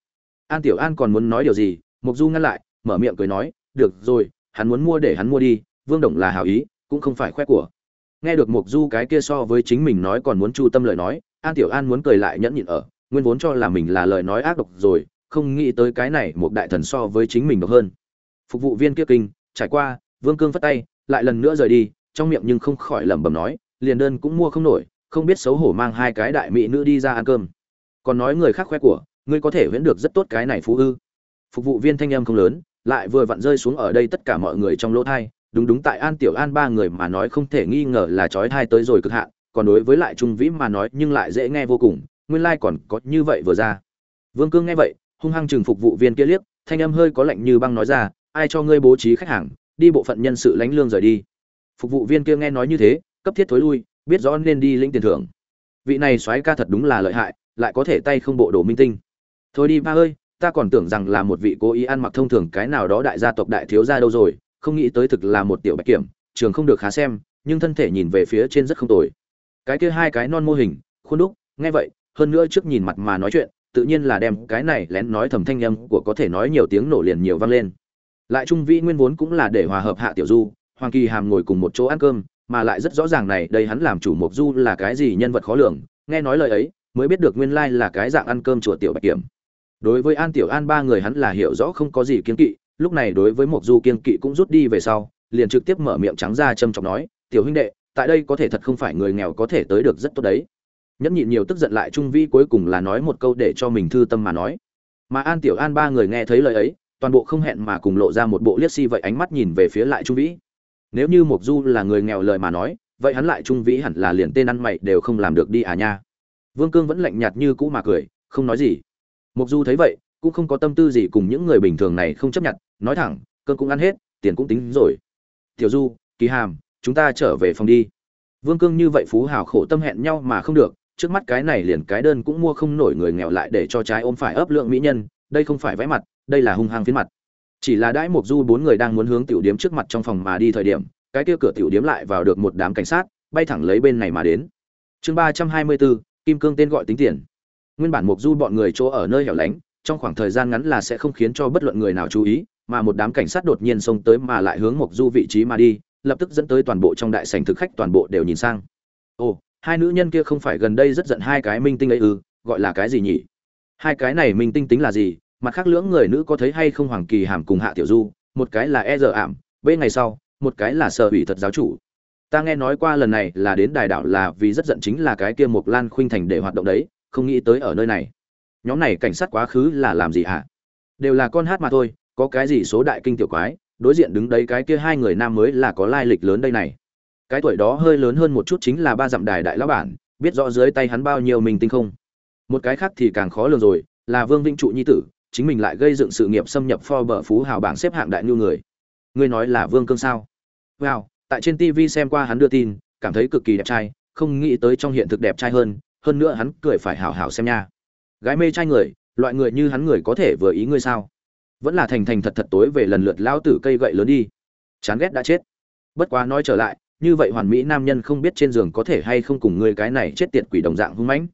An tiểu an còn muốn nói điều gì mục du ngăn lại, mở miệng cười nói, được rồi, hắn muốn mua để hắn mua đi, vương đồng là hảo ý, cũng không phải khoe của. Nghe được mục du cái kia so với chính mình nói còn muốn chu tâm lời nói, an tiểu an muốn cười lại nhẫn nhịn ở, nguyên vốn cho là mình là lời nói ác độc rồi, không nghĩ tới cái này một đại thần so với chính mình độc hơn. Phục vụ viên kia kinh trải qua, vương cương phất tay, lại lần nữa rời đi, trong miệng nhưng không khỏi lẩm bẩm nói, liền đơn cũng mua không nổi, không biết xấu hổ mang hai cái đại mỹ nữ đi ra ăn cơm. Còn nói người khác khoe của, ngươi có thể huyễn được rất tốt cái này phú ư. Phục vụ viên thanh âm không lớn, lại vừa vặn rơi xuống ở đây tất cả mọi người trong lỗ thai, đúng đúng tại an tiểu an ba người mà nói không thể nghi ngờ là trói thai tới rồi cực hạn, còn đối với lại trung vĩ mà nói nhưng lại dễ nghe vô cùng, nguyên lai còn có như vậy vừa ra. Vương cương nghe vậy, hung hăng chừng phục vụ viên kia liếc, thanh âm hơi có lạnh như băng nói ra ai cho ngươi bố trí khách hàng, đi bộ phận nhân sự lãnh lương rời đi. Phục vụ viên kia nghe nói như thế, cấp thiết thối lui, biết rõ nên đi lĩnh tiền thưởng. Vị này soái ca thật đúng là lợi hại, lại có thể tay không bộ đồ minh tinh. Thôi đi, ba ơi, ta còn tưởng rằng là một vị cố ý ăn mặc thông thường cái nào đó đại gia tộc đại thiếu gia đâu rồi, không nghĩ tới thực là một tiểu bạch kiểm, trường không được khá xem, nhưng thân thể nhìn về phía trên rất không tồi. Cái kia hai cái non mô hình, khuôn đúc, nghe vậy, hơn nữa trước nhìn mặt mà nói chuyện, tự nhiên là đem cái này lén nói thầm thanh âm của có thể nói nhiều tiếng nổ liền nhiều vang lên lại trung vĩ nguyên vốn cũng là để hòa hợp hạ tiểu du, hoàng kỳ hàm ngồi cùng một chỗ ăn cơm, mà lại rất rõ ràng này, đây hắn làm chủ mộc du là cái gì nhân vật khó lường, nghe nói lời ấy, mới biết được nguyên lai là cái dạng ăn cơm chùa tiểu bạch kiểm. Đối với an tiểu an ba người hắn là hiểu rõ không có gì kiên kỵ, lúc này đối với mộc du kiên kỵ cũng rút đi về sau, liền trực tiếp mở miệng trắng ra châm trọng nói, tiểu huynh đệ, tại đây có thể thật không phải người nghèo có thể tới được rất tốt đấy. Nhẫn nhịn nhiều tức giận lại trung vi cuối cùng là nói một câu để cho mình thư tâm mà nói. Mà an tiểu an ba người nghe thấy lời ấy toàn bộ không hẹn mà cùng lộ ra một bộ liếc si vậy ánh mắt nhìn về phía lại trung vĩ. Nếu như mộc du là người nghèo lời mà nói, vậy hắn lại trung vĩ hẳn là liền tên ăn mày đều không làm được đi à nha. Vương cương vẫn lạnh nhạt như cũ mà cười, không nói gì. Mộc du thấy vậy, cũng không có tâm tư gì cùng những người bình thường này không chấp nhận, nói thẳng cơn cũng ăn hết, tiền cũng tính rồi. Tiểu du, kỳ hàm, chúng ta trở về phòng đi. Vương cương như vậy phú hào khổ tâm hẹn nhau mà không được, trước mắt cái này liền cái đơn cũng mua không nổi người nghèo lại để cho trái ôm phải ấp lượng mỹ nhân đây không phải vẽ mặt, đây là hung hăng phiến mặt. Chỉ là đãi mục du bốn người đang muốn hướng tiểu điếm trước mặt trong phòng mà đi thời điểm, cái kia cửa tiểu điếm lại vào được một đám cảnh sát, bay thẳng lấy bên này mà đến. Chương ba trăm hai mươi bốn, kim cương tên gọi tính tiền. Nguyên bản mục du bọn người chỗ ở nơi hẻo lánh, trong khoảng thời gian ngắn là sẽ không khiến cho bất luận người nào chú ý, mà một đám cảnh sát đột nhiên xông tới mà lại hướng mục du vị trí mà đi, lập tức dẫn tới toàn bộ trong đại sảnh thực khách toàn bộ đều nhìn sang. Ồ, hai nữ nhân kia không phải gần đây rất giận hai cái minh tinh ấy ư, gọi là cái gì nhỉ? Hai cái này minh tinh tính là gì? Mặt khác lưỡng người nữ có thấy hay không hoàng kỳ hàm cùng hạ tiểu du? Một cái là e dở ảm, bên ngày sau, một cái là sở ủy thật giáo chủ. Ta nghe nói qua lần này là đến đài đảo là vì rất giận chính là cái kia mộc lan khuynh thành để hoạt động đấy, không nghĩ tới ở nơi này. Nhóm này cảnh sát quá khứ là làm gì hả? Đều là con hát mà thôi, có cái gì số đại kinh tiểu quái, đối diện đứng đấy cái kia hai người nam mới là có lai lịch lớn đây này. Cái tuổi đó hơi lớn hơn một chút chính là ba dặm đài đại lão bản, biết rõ dưới tay hắn bao nhiêu mình tinh không? Một cái khác thì càng khó lường rồi là vương vĩnh trụ nhi tử chính mình lại gây dựng sự nghiệp xâm nhập Forbes phú hào bảng xếp hạng đại nhu người. Ngươi nói là Vương Cương sao? Wow, tại trên TV xem qua hắn đưa tin, cảm thấy cực kỳ đẹp trai, không nghĩ tới trong hiện thực đẹp trai hơn, hơn nữa hắn cười phải hảo hảo xem nha. Gái mê trai người, loại người như hắn người có thể vừa ý ngươi sao? Vẫn là thành thành thật thật tối về lần lượt lao tử cây gậy lớn đi. Chán ghét đã chết. Bất quá nói trở lại, như vậy hoàn mỹ nam nhân không biết trên giường có thể hay không cùng ngươi cái này chết tiệt quỷ đồng dạng hung mãnh.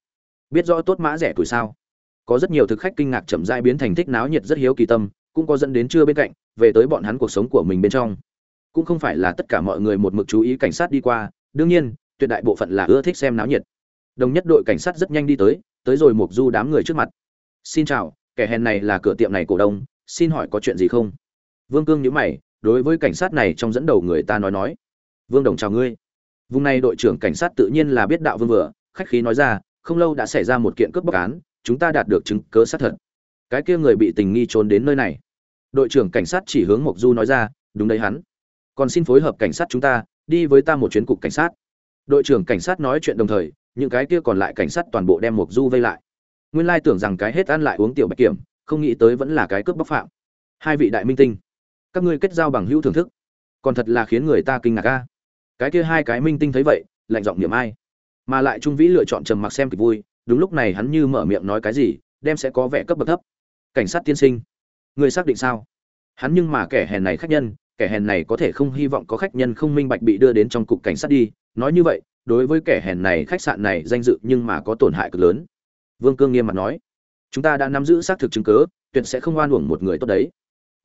Biết rõ tốt mã rẻ tuổi sao? có rất nhiều thực khách kinh ngạc chậm rãi biến thành thích náo nhiệt rất hiếu kỳ tâm, cũng có dẫn đến chưa bên cạnh, về tới bọn hắn cuộc sống của mình bên trong. Cũng không phải là tất cả mọi người một mực chú ý cảnh sát đi qua, đương nhiên, tuyệt đại bộ phận là ưa thích xem náo nhiệt. Đồng nhất đội cảnh sát rất nhanh đi tới tới rồi mục du đám người trước mặt. Xin chào, kẻ hèn này là cửa tiệm này cổ đông, xin hỏi có chuyện gì không? Vương cương nhíu mày, đối với cảnh sát này trong dẫn đầu người ta nói nói. Vương đồng chào ngươi. Vùng này đội trưởng cảnh sát tự nhiên là biết đạo vương vừa, khách khí nói ra không lâu đã xảy ra một kiện cướp bóc án, chúng ta đạt được chứng cớ xác thật. Cái kia người bị tình nghi trốn đến nơi này. Đội trưởng cảnh sát chỉ hướng mộc du nói ra, đúng đấy hắn. Còn xin phối hợp cảnh sát chúng ta, đi với ta một chuyến cục cảnh sát. Đội trưởng cảnh sát nói chuyện đồng thời, những cái kia còn lại cảnh sát toàn bộ đem mộc du vây lại. Nguyên lai tưởng rằng cái hết ăn lại uống tiểu bạch kiểm, không nghĩ tới vẫn là cái cướp bóc phạm. Hai vị đại minh tinh, các ngươi kết giao bằng hữu thưởng thức. Còn thật là khiến người ta kinh ngạc a. Cái kia hai cái minh tinh thấy vậy, lạnh giọng niệm ai? Mà lại trung vĩ lựa chọn trầm mặc xem kịch vui, đúng lúc này hắn như mở miệng nói cái gì, đem sẽ có vẻ cấp bậc thấp. Cảnh sát tiên sinh, người xác định sao? Hắn nhưng mà kẻ hèn này khách nhân, kẻ hèn này có thể không hy vọng có khách nhân không minh bạch bị đưa đến trong cục cảnh sát đi. Nói như vậy, đối với kẻ hèn này, khách sạn này danh dự nhưng mà có tổn hại cực lớn. Vương cương nghiêm mặt nói, chúng ta đã nắm giữ xác thực chứng cớ tuyệt sẽ không oan uổng một người tốt đấy.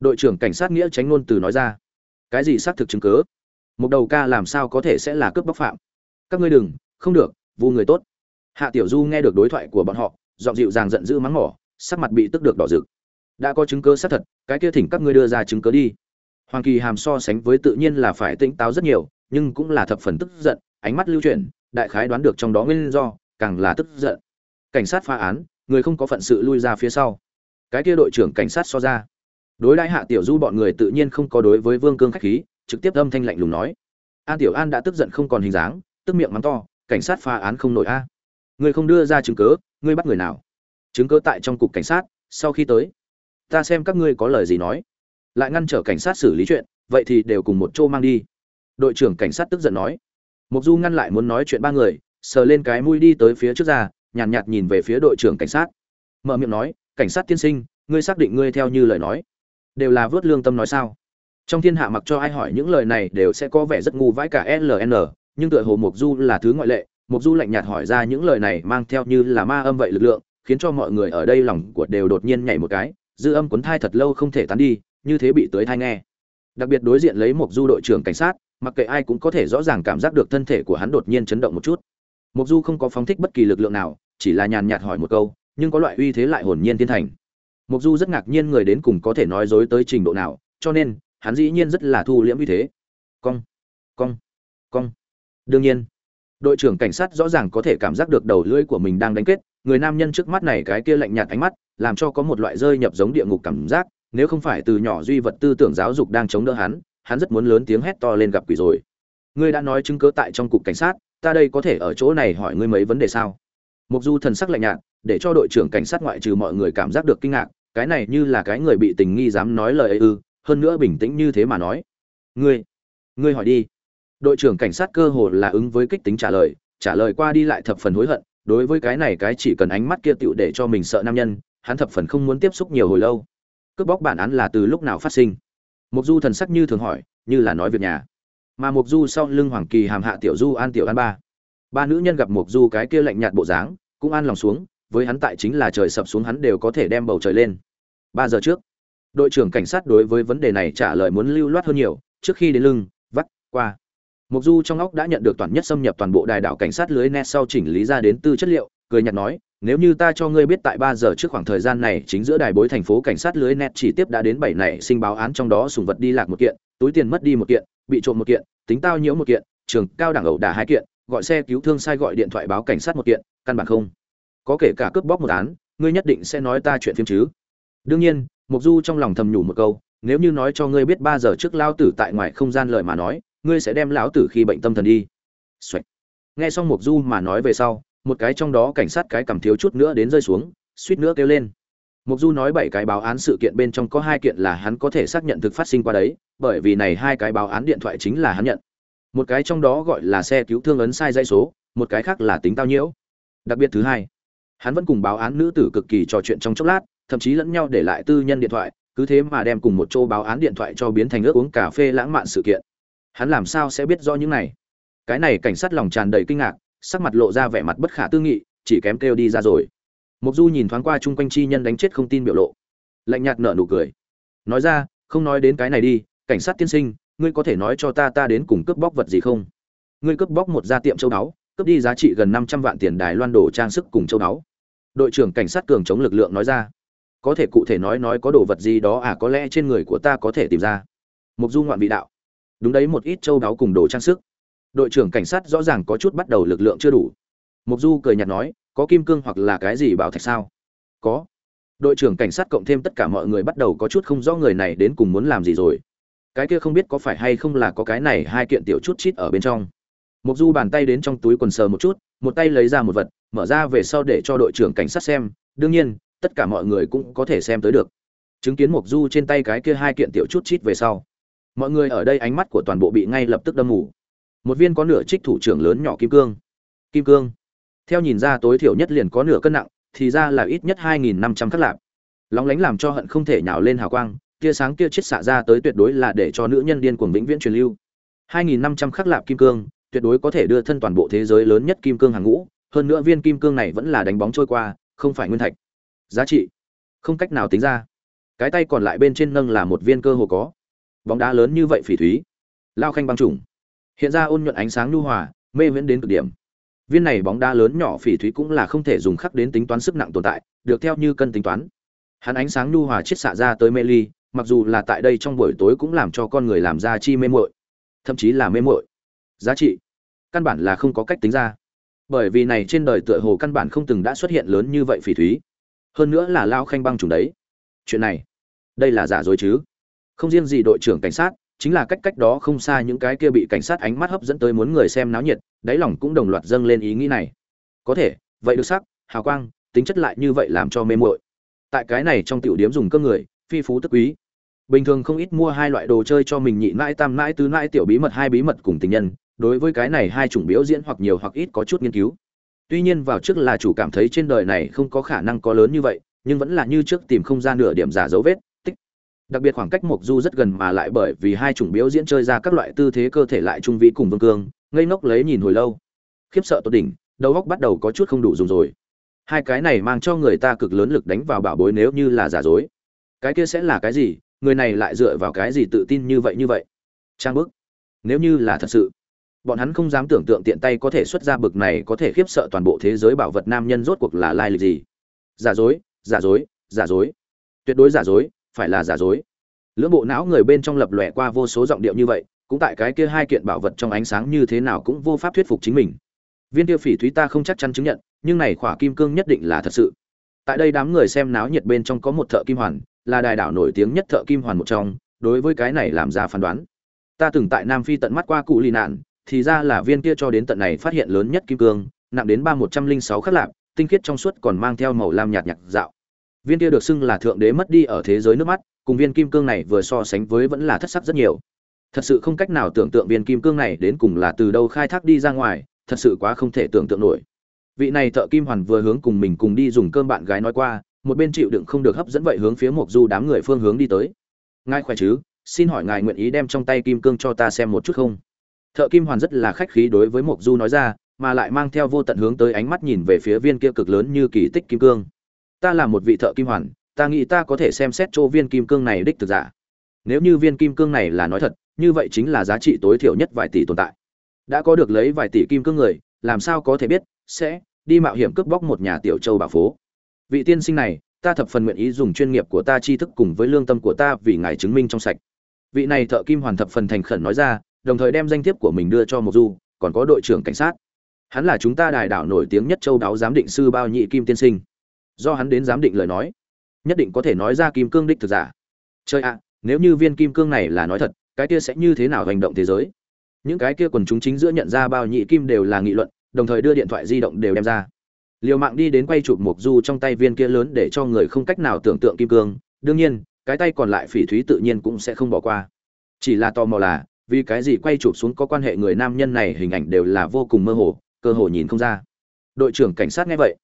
Đội trưởng cảnh sát nghĩa tránh ngôn từ nói ra, cái gì xác thực chứng cớ một đầu ca làm sao có thể sẽ là cướp bóc phạm? Các ngươi đừng không được, vu người tốt. Hạ tiểu du nghe được đối thoại của bọn họ, giọng dịu dàng giận dữ mắng mỏ, sắc mặt bị tức được đỏ rực. Đã có chứng cứ xác thật, cái kia thỉnh các ngươi đưa ra chứng cứ đi. Hoàng kỳ hàm so sánh với tự nhiên là phải tỉnh táo rất nhiều, nhưng cũng là thập phần tức giận, ánh mắt lưu chuyển, đại khái đoán được trong đó nguyên do, càng là tức giận. Cảnh sát phá án, người không có phận sự lui ra phía sau. Cái kia đội trưởng cảnh sát so ra. Đối đãi hạ tiểu du bọn người tự nhiên không có đối với vương cương khách khí, trực tiếp âm thanh lạnh lùng nói. An tiểu an đã tức giận không còn hình dáng, tức miệng mắng to cảnh sát phá án không nổi a. Người không đưa ra chứng cớ ngươi bắt người nào? Chứng cớ tại trong cục cảnh sát sau khi tới ta xem các ngươi có lời gì nói. Lại ngăn trở cảnh sát xử lý chuyện vậy thì đều cùng một chỗ mang đi. Đội trưởng cảnh sát tức giận nói. Mục du ngăn lại muốn nói chuyện ba người sờ lên cái mũi đi tới phía trước ra nhàn nhạt, nhạt nhìn về phía đội trưởng cảnh sát. Mở miệng nói cảnh sát tiên sinh ngươi xác định ngươi theo như lời nói đều là vớt lương tâm nói sao? Trong thiên hạ mặc cho ai hỏi những lời này đều sẽ có vẻ rất ngu vãi cả ln nhưng tựa hồ mục du là thứ ngoại lệ Mộc Du lạnh nhạt hỏi ra những lời này mang theo như là ma âm vậy lực lượng, khiến cho mọi người ở đây lòng của đều đột nhiên nhảy một cái, dư âm cuốn thai thật lâu không thể tán đi, như thế bị tới thai nghe. Đặc biệt đối diện lấy Mộc Du đội trưởng cảnh sát, mặc kệ ai cũng có thể rõ ràng cảm giác được thân thể của hắn đột nhiên chấn động một chút. Mộc Du không có phóng thích bất kỳ lực lượng nào, chỉ là nhàn nhạt hỏi một câu, nhưng có loại uy thế lại hồn nhiên thiên thành. Mộc Du rất ngạc nhiên người đến cùng có thể nói dối tới trình độ nào, cho nên, hắn dĩ nhiên rất là thu liễm uy thế. Cong, cong, cong. Đương nhiên, đội trưởng cảnh sát rõ ràng có thể cảm giác được đầu lưỡi của mình đang đánh kết. Người nam nhân trước mắt này cái kia lạnh nhạt ánh mắt làm cho có một loại rơi nhập giống địa ngục cảm giác. Nếu không phải từ nhỏ duy vật tư tưởng giáo dục đang chống đỡ hắn hắn rất muốn lớn tiếng hét to lên gặp quỷ rồi. Ngươi đã nói chứng cứ tại trong cục cảnh sát ta đây có thể ở chỗ này hỏi ngươi mấy vấn đề sao? Mục du thần sắc lạnh nhạt để cho đội trưởng cảnh sát ngoại trừ mọi người cảm giác được kinh ngạc cái này như là cái người bị tình nghi dám nói lời ấy ư hơn nữa bình tĩnh như thế mà nói. Ngươi ngươi hỏi đi đội trưởng cảnh sát cơ hồ là ứng với kích tính trả lời trả lời qua đi lại thập phần hối hận, đối với cái này cái chỉ cần ánh mắt kia tựu để cho mình sợ nam nhân, hắn thập phần không muốn tiếp xúc nhiều hồi lâu. Cướp bóc bản án là từ lúc nào phát sinh? Mục du thần sắc như thường hỏi, như là nói việc nhà. Mà mục du sau lưng hoàng kỳ hàm hạ tiểu du an tiểu an ba. Ba nữ nhân gặp mục du cái kia lạnh nhạt bộ dáng, cũng an lòng xuống, với hắn tại chính là trời sập xuống hắn đều có thể đem bầu trời lên. Ba giờ trước, đội trưởng cảnh sát đối với vấn đề này trả lời muốn lưu loát hơn nhiều, trước khi đến lưng, vắt, qua. Mộc Du trong óc đã nhận được toàn nhất xâm nhập toàn bộ đài đảo cảnh sát lưới net sau chỉnh lý ra đến tư chất liệu, cười nhạt nói, nếu như ta cho ngươi biết tại 3 giờ trước khoảng thời gian này chính giữa đài bối thành phố cảnh sát lưới net chỉ tiếp đã đến 7 này sinh báo án trong đó sùng vật đi lạc một kiện, túi tiền mất đi một kiện, bị trộm một kiện, tính tao nhiễu một kiện, trường cao đẳng ẩu đả hai kiện, gọi xe cứu thương sai gọi điện thoại báo cảnh sát một kiện, căn bản không. Có kể cả cướp bóc một án, ngươi nhất định sẽ nói ta chuyện phim chứ? Đương nhiên, Mộc Du trong lòng thầm nhủ một câu, nếu như nói cho ngươi biết 3 giờ trước lao tử tại ngoài không gian lời mà nói, ngươi sẽ đem lão tử khi bệnh tâm thần đi. Xoạch. nghe xong mục du mà nói về sau, một cái trong đó cảnh sát cái cầm thiếu chút nữa đến rơi xuống, suýt nữa kêu lên. Mục du nói bảy cái báo án sự kiện bên trong có hai kiện là hắn có thể xác nhận thực phát sinh qua đấy, bởi vì này hai cái báo án điện thoại chính là hắn nhận. Một cái trong đó gọi là xe cứu thương ấn sai dây số, một cái khác là tính tao nhiễu. Đặc biệt thứ hai, hắn vẫn cùng báo án nữ tử cực kỳ trò chuyện trong chốc lát, thậm chí lẫn nhau để lại tư nhân điện thoại, cứ thế mà đem cùng một chỗ báo án điện thoại cho biến thành ước uống cà phê lãng mạn sự kiện hắn làm sao sẽ biết rõ những này? Cái này cảnh sát lòng tràn đầy kinh ngạc, sắc mặt lộ ra vẻ mặt bất khả tư nghị, chỉ kém kêu đi ra rồi. Mục du nhìn thoáng qua chung quanh chi nhân đánh chết không tin biểu lộ. Lạnh nhạt nở nụ cười. Nói ra, không nói đến cái này đi, cảnh sát tiên sinh, ngươi có thể nói cho ta ta đến cùng cướp bóc vật gì không? Ngươi cướp bóc một gia tiệm châu báu, cướp đi giá trị gần năm trăm vạn tiền đài loan đồ trang sức cùng châu báu. Đội trưởng cảnh sát cường chống lực lượng nói ra. Có thể cụ thể nói nói có đồ vật gì đó à có lẽ trên người của ta có thể tìm ra. Mục du ngoạn vị đạo đúng đấy, một ít châu đáo cùng đồ trang sức. Đội trưởng cảnh sát rõ ràng có chút bắt đầu lực lượng chưa đủ. Mục du cười nhạt nói, có kim cương hoặc là cái gì bảo thạch sao? Có. Đội trưởng cảnh sát cộng thêm tất cả mọi người bắt đầu có chút không rõ người này đến cùng muốn làm gì rồi. Cái kia không biết có phải hay không là có cái này hai kiện tiểu chút chít ở bên trong. Mục du bàn tay đến trong túi quần sờ một chút, một tay lấy ra một vật, mở ra về sau để cho đội trưởng cảnh sát xem. Đương nhiên, tất cả mọi người cũng có thể xem tới được. Chứng kiến mục du trên tay cái kia hai kiện tiểu chút chít về sau mọi người ở đây ánh mắt của toàn bộ bị ngay lập tức đâm mù. Một viên có nửa trích thủ trưởng lớn nhỏ kim cương. Kim cương. Theo nhìn ra tối thiểu nhất liền có nửa cân nặng, thì ra là ít nhất hai nghìn năm trăm khắc lạp. Lóng lánh làm cho hận không thể nhào lên hào quang, tia sáng kia chết xạ ra tới tuyệt đối là để cho nữ nhân điên cuồng vĩnh viễn truyền lưu. hai nghìn năm trăm khắc lạp kim cương, tuyệt đối có thể đưa thân toàn bộ thế giới lớn nhất kim cương hàng ngũ, hơn nữa viên kim cương này vẫn là đánh bóng trôi qua, không phải nguyên thạch. Giá trị. Không cách nào tính ra. Cái tay còn lại bên trên nâng là một viên cơ hồ có bóng đá lớn như vậy phỉ thúy. Lao khanh băng trùng. Hiện ra ôn nhuận ánh sáng nhu hòa, mê viễn đến cực điểm. Viên này bóng đá lớn nhỏ phỉ thúy cũng là không thể dùng khắc đến tính toán sức nặng tồn tại, được theo như cân tính toán. Hắn ánh sáng nhu hòa chiết xạ ra tới mê ly, mặc dù là tại đây trong buổi tối cũng làm cho con người làm ra chi mê muội, thậm chí là mê muội. Giá trị. Căn bản là không có cách tính ra. Bởi vì này trên đời tựa hồ căn bản không từng đã xuất hiện lớn như vậy phỉ thúy. Hơn nữa là lao khanh băng trùng đấy. Chuyện này. Đây là giả dối chứ? Không riêng gì đội trưởng cảnh sát, chính là cách cách đó không xa những cái kia bị cảnh sát ánh mắt hấp dẫn tới muốn người xem náo nhiệt, đáy lòng cũng đồng loạt dâng lên ý nghĩ này. Có thể, vậy được sắc, hào quang, tính chất lại như vậy làm cho mê muội. Tại cái này trong tiểu điếm dùng cơ người, phi phú tức quý. Bình thường không ít mua hai loại đồ chơi cho mình nhị mãi tam mãi tứ mãi tiểu bí mật hai bí mật cùng tình nhân, đối với cái này hai chủng biểu diễn hoặc nhiều hoặc ít có chút nghiên cứu. Tuy nhiên vào trước là chủ cảm thấy trên đời này không có khả năng có lớn như vậy, nhưng vẫn là như trước tìm không ra nửa điểm giả dấu vết đặc biệt khoảng cách mộc du rất gần mà lại bởi vì hai chủng biểu diễn chơi ra các loại tư thế cơ thể lại trung vĩ cùng vương cương, ngây ngốc lấy nhìn hồi lâu. Khiếp sợ tột đỉnh, đầu óc bắt đầu có chút không đủ dùng rồi. Hai cái này mang cho người ta cực lớn lực đánh vào bảo bối nếu như là giả dối. Cái kia sẽ là cái gì? Người này lại dựa vào cái gì tự tin như vậy như vậy? Trang bức. Nếu như là thật sự, bọn hắn không dám tưởng tượng tiện tay có thể xuất ra bực này có thể khiếp sợ toàn bộ thế giới bảo vật nam nhân rốt cuộc là lai lịch gì. Giả dối giả dối giả dối. Tuyệt đối giả dối phải là giả dối. Lưỡng bộ não người bên trong lập lòe qua vô số giọng điệu như vậy, cũng tại cái kia hai kiện bảo vật trong ánh sáng như thế nào cũng vô pháp thuyết phục chính mình. Viên tiêu phỉ thúy ta không chắc chắn chứng nhận, nhưng này khỏa kim cương nhất định là thật sự. Tại đây đám người xem náo nhiệt bên trong có một thợ kim hoàn, là đài đảo nổi tiếng nhất thợ kim hoàn một trong, đối với cái này làm ra phán đoán. Ta từng tại nam phi tận mắt qua cụ lì nạn, thì ra là viên kia cho đến tận này phát hiện lớn nhất kim cương, nặng đến ba một trăm linh sáu khắc lạp, tinh khiết trong suốt còn mang theo màu lam nhạt nhạt dạo viên kia được xưng là thượng đế mất đi ở thế giới nước mắt, cùng viên kim cương này vừa so sánh với vẫn là thất sắc rất nhiều. Thật sự không cách nào tưởng tượng viên kim cương này đến cùng là từ đâu khai thác đi ra ngoài, thật sự quá không thể tưởng tượng nổi. Vị này thợ kim hoàn vừa hướng cùng mình cùng đi dùng cơm bạn gái nói qua, một bên chịu đựng không được hấp dẫn vậy hướng phía mộc du đám người phương hướng đi tới. Ngài khỏe chứ? Xin hỏi ngài nguyện ý đem trong tay kim cương cho ta xem một chút không? Thợ kim hoàn rất là khách khí đối với mộc du nói ra, mà lại mang theo vô tận hướng tới ánh mắt nhìn về phía viên kia cực lớn như kỳ tích kim cương ta là một vị thợ kim hoàn, ta nghĩ ta có thể xem xét chỗ viên kim cương này đích thực giả. Nếu như viên kim cương này là nói thật, như vậy chính là giá trị tối thiểu nhất vài tỷ tồn tại. Đã có được lấy vài tỷ kim cương người, làm sao có thể biết, sẽ đi mạo hiểm cướp bóc một nhà tiểu châu bảo phố. Vị tiên sinh này, ta thập phần nguyện ý dùng chuyên nghiệp của ta tri thức cùng với lương tâm của ta vì ngài chứng minh trong sạch. Vị này thợ kim hoàn thập phần thành khẩn nói ra, đồng thời đem danh thiếp của mình đưa cho mộc du, còn có đội trưởng cảnh sát. Hắn là chúng ta đài đảo nổi tiếng nhất châu đáo giám định sư bao nhị kim tiên sinh do hắn đến giám định lời nói. Nhất định có thể nói ra kim cương đích thực giả. Chơi ạ, nếu như viên kim cương này là nói thật, cái kia sẽ như thế nào hành động thế giới? Những cái kia quần chúng chính giữa nhận ra bao nhị kim đều là nghị luận, đồng thời đưa điện thoại di động đều đem ra. Liều mạng đi đến quay chụp mục du trong tay viên kia lớn để cho người không cách nào tưởng tượng kim cương. Đương nhiên, cái tay còn lại phỉ thúy tự nhiên cũng sẽ không bỏ qua. Chỉ là tò mò là, vì cái gì quay chụp xuống có quan hệ người nam nhân này hình ảnh đều là vô cùng mơ hồ, cơ hồ nhìn không ra. Đội trưởng cảnh sát nghe vậy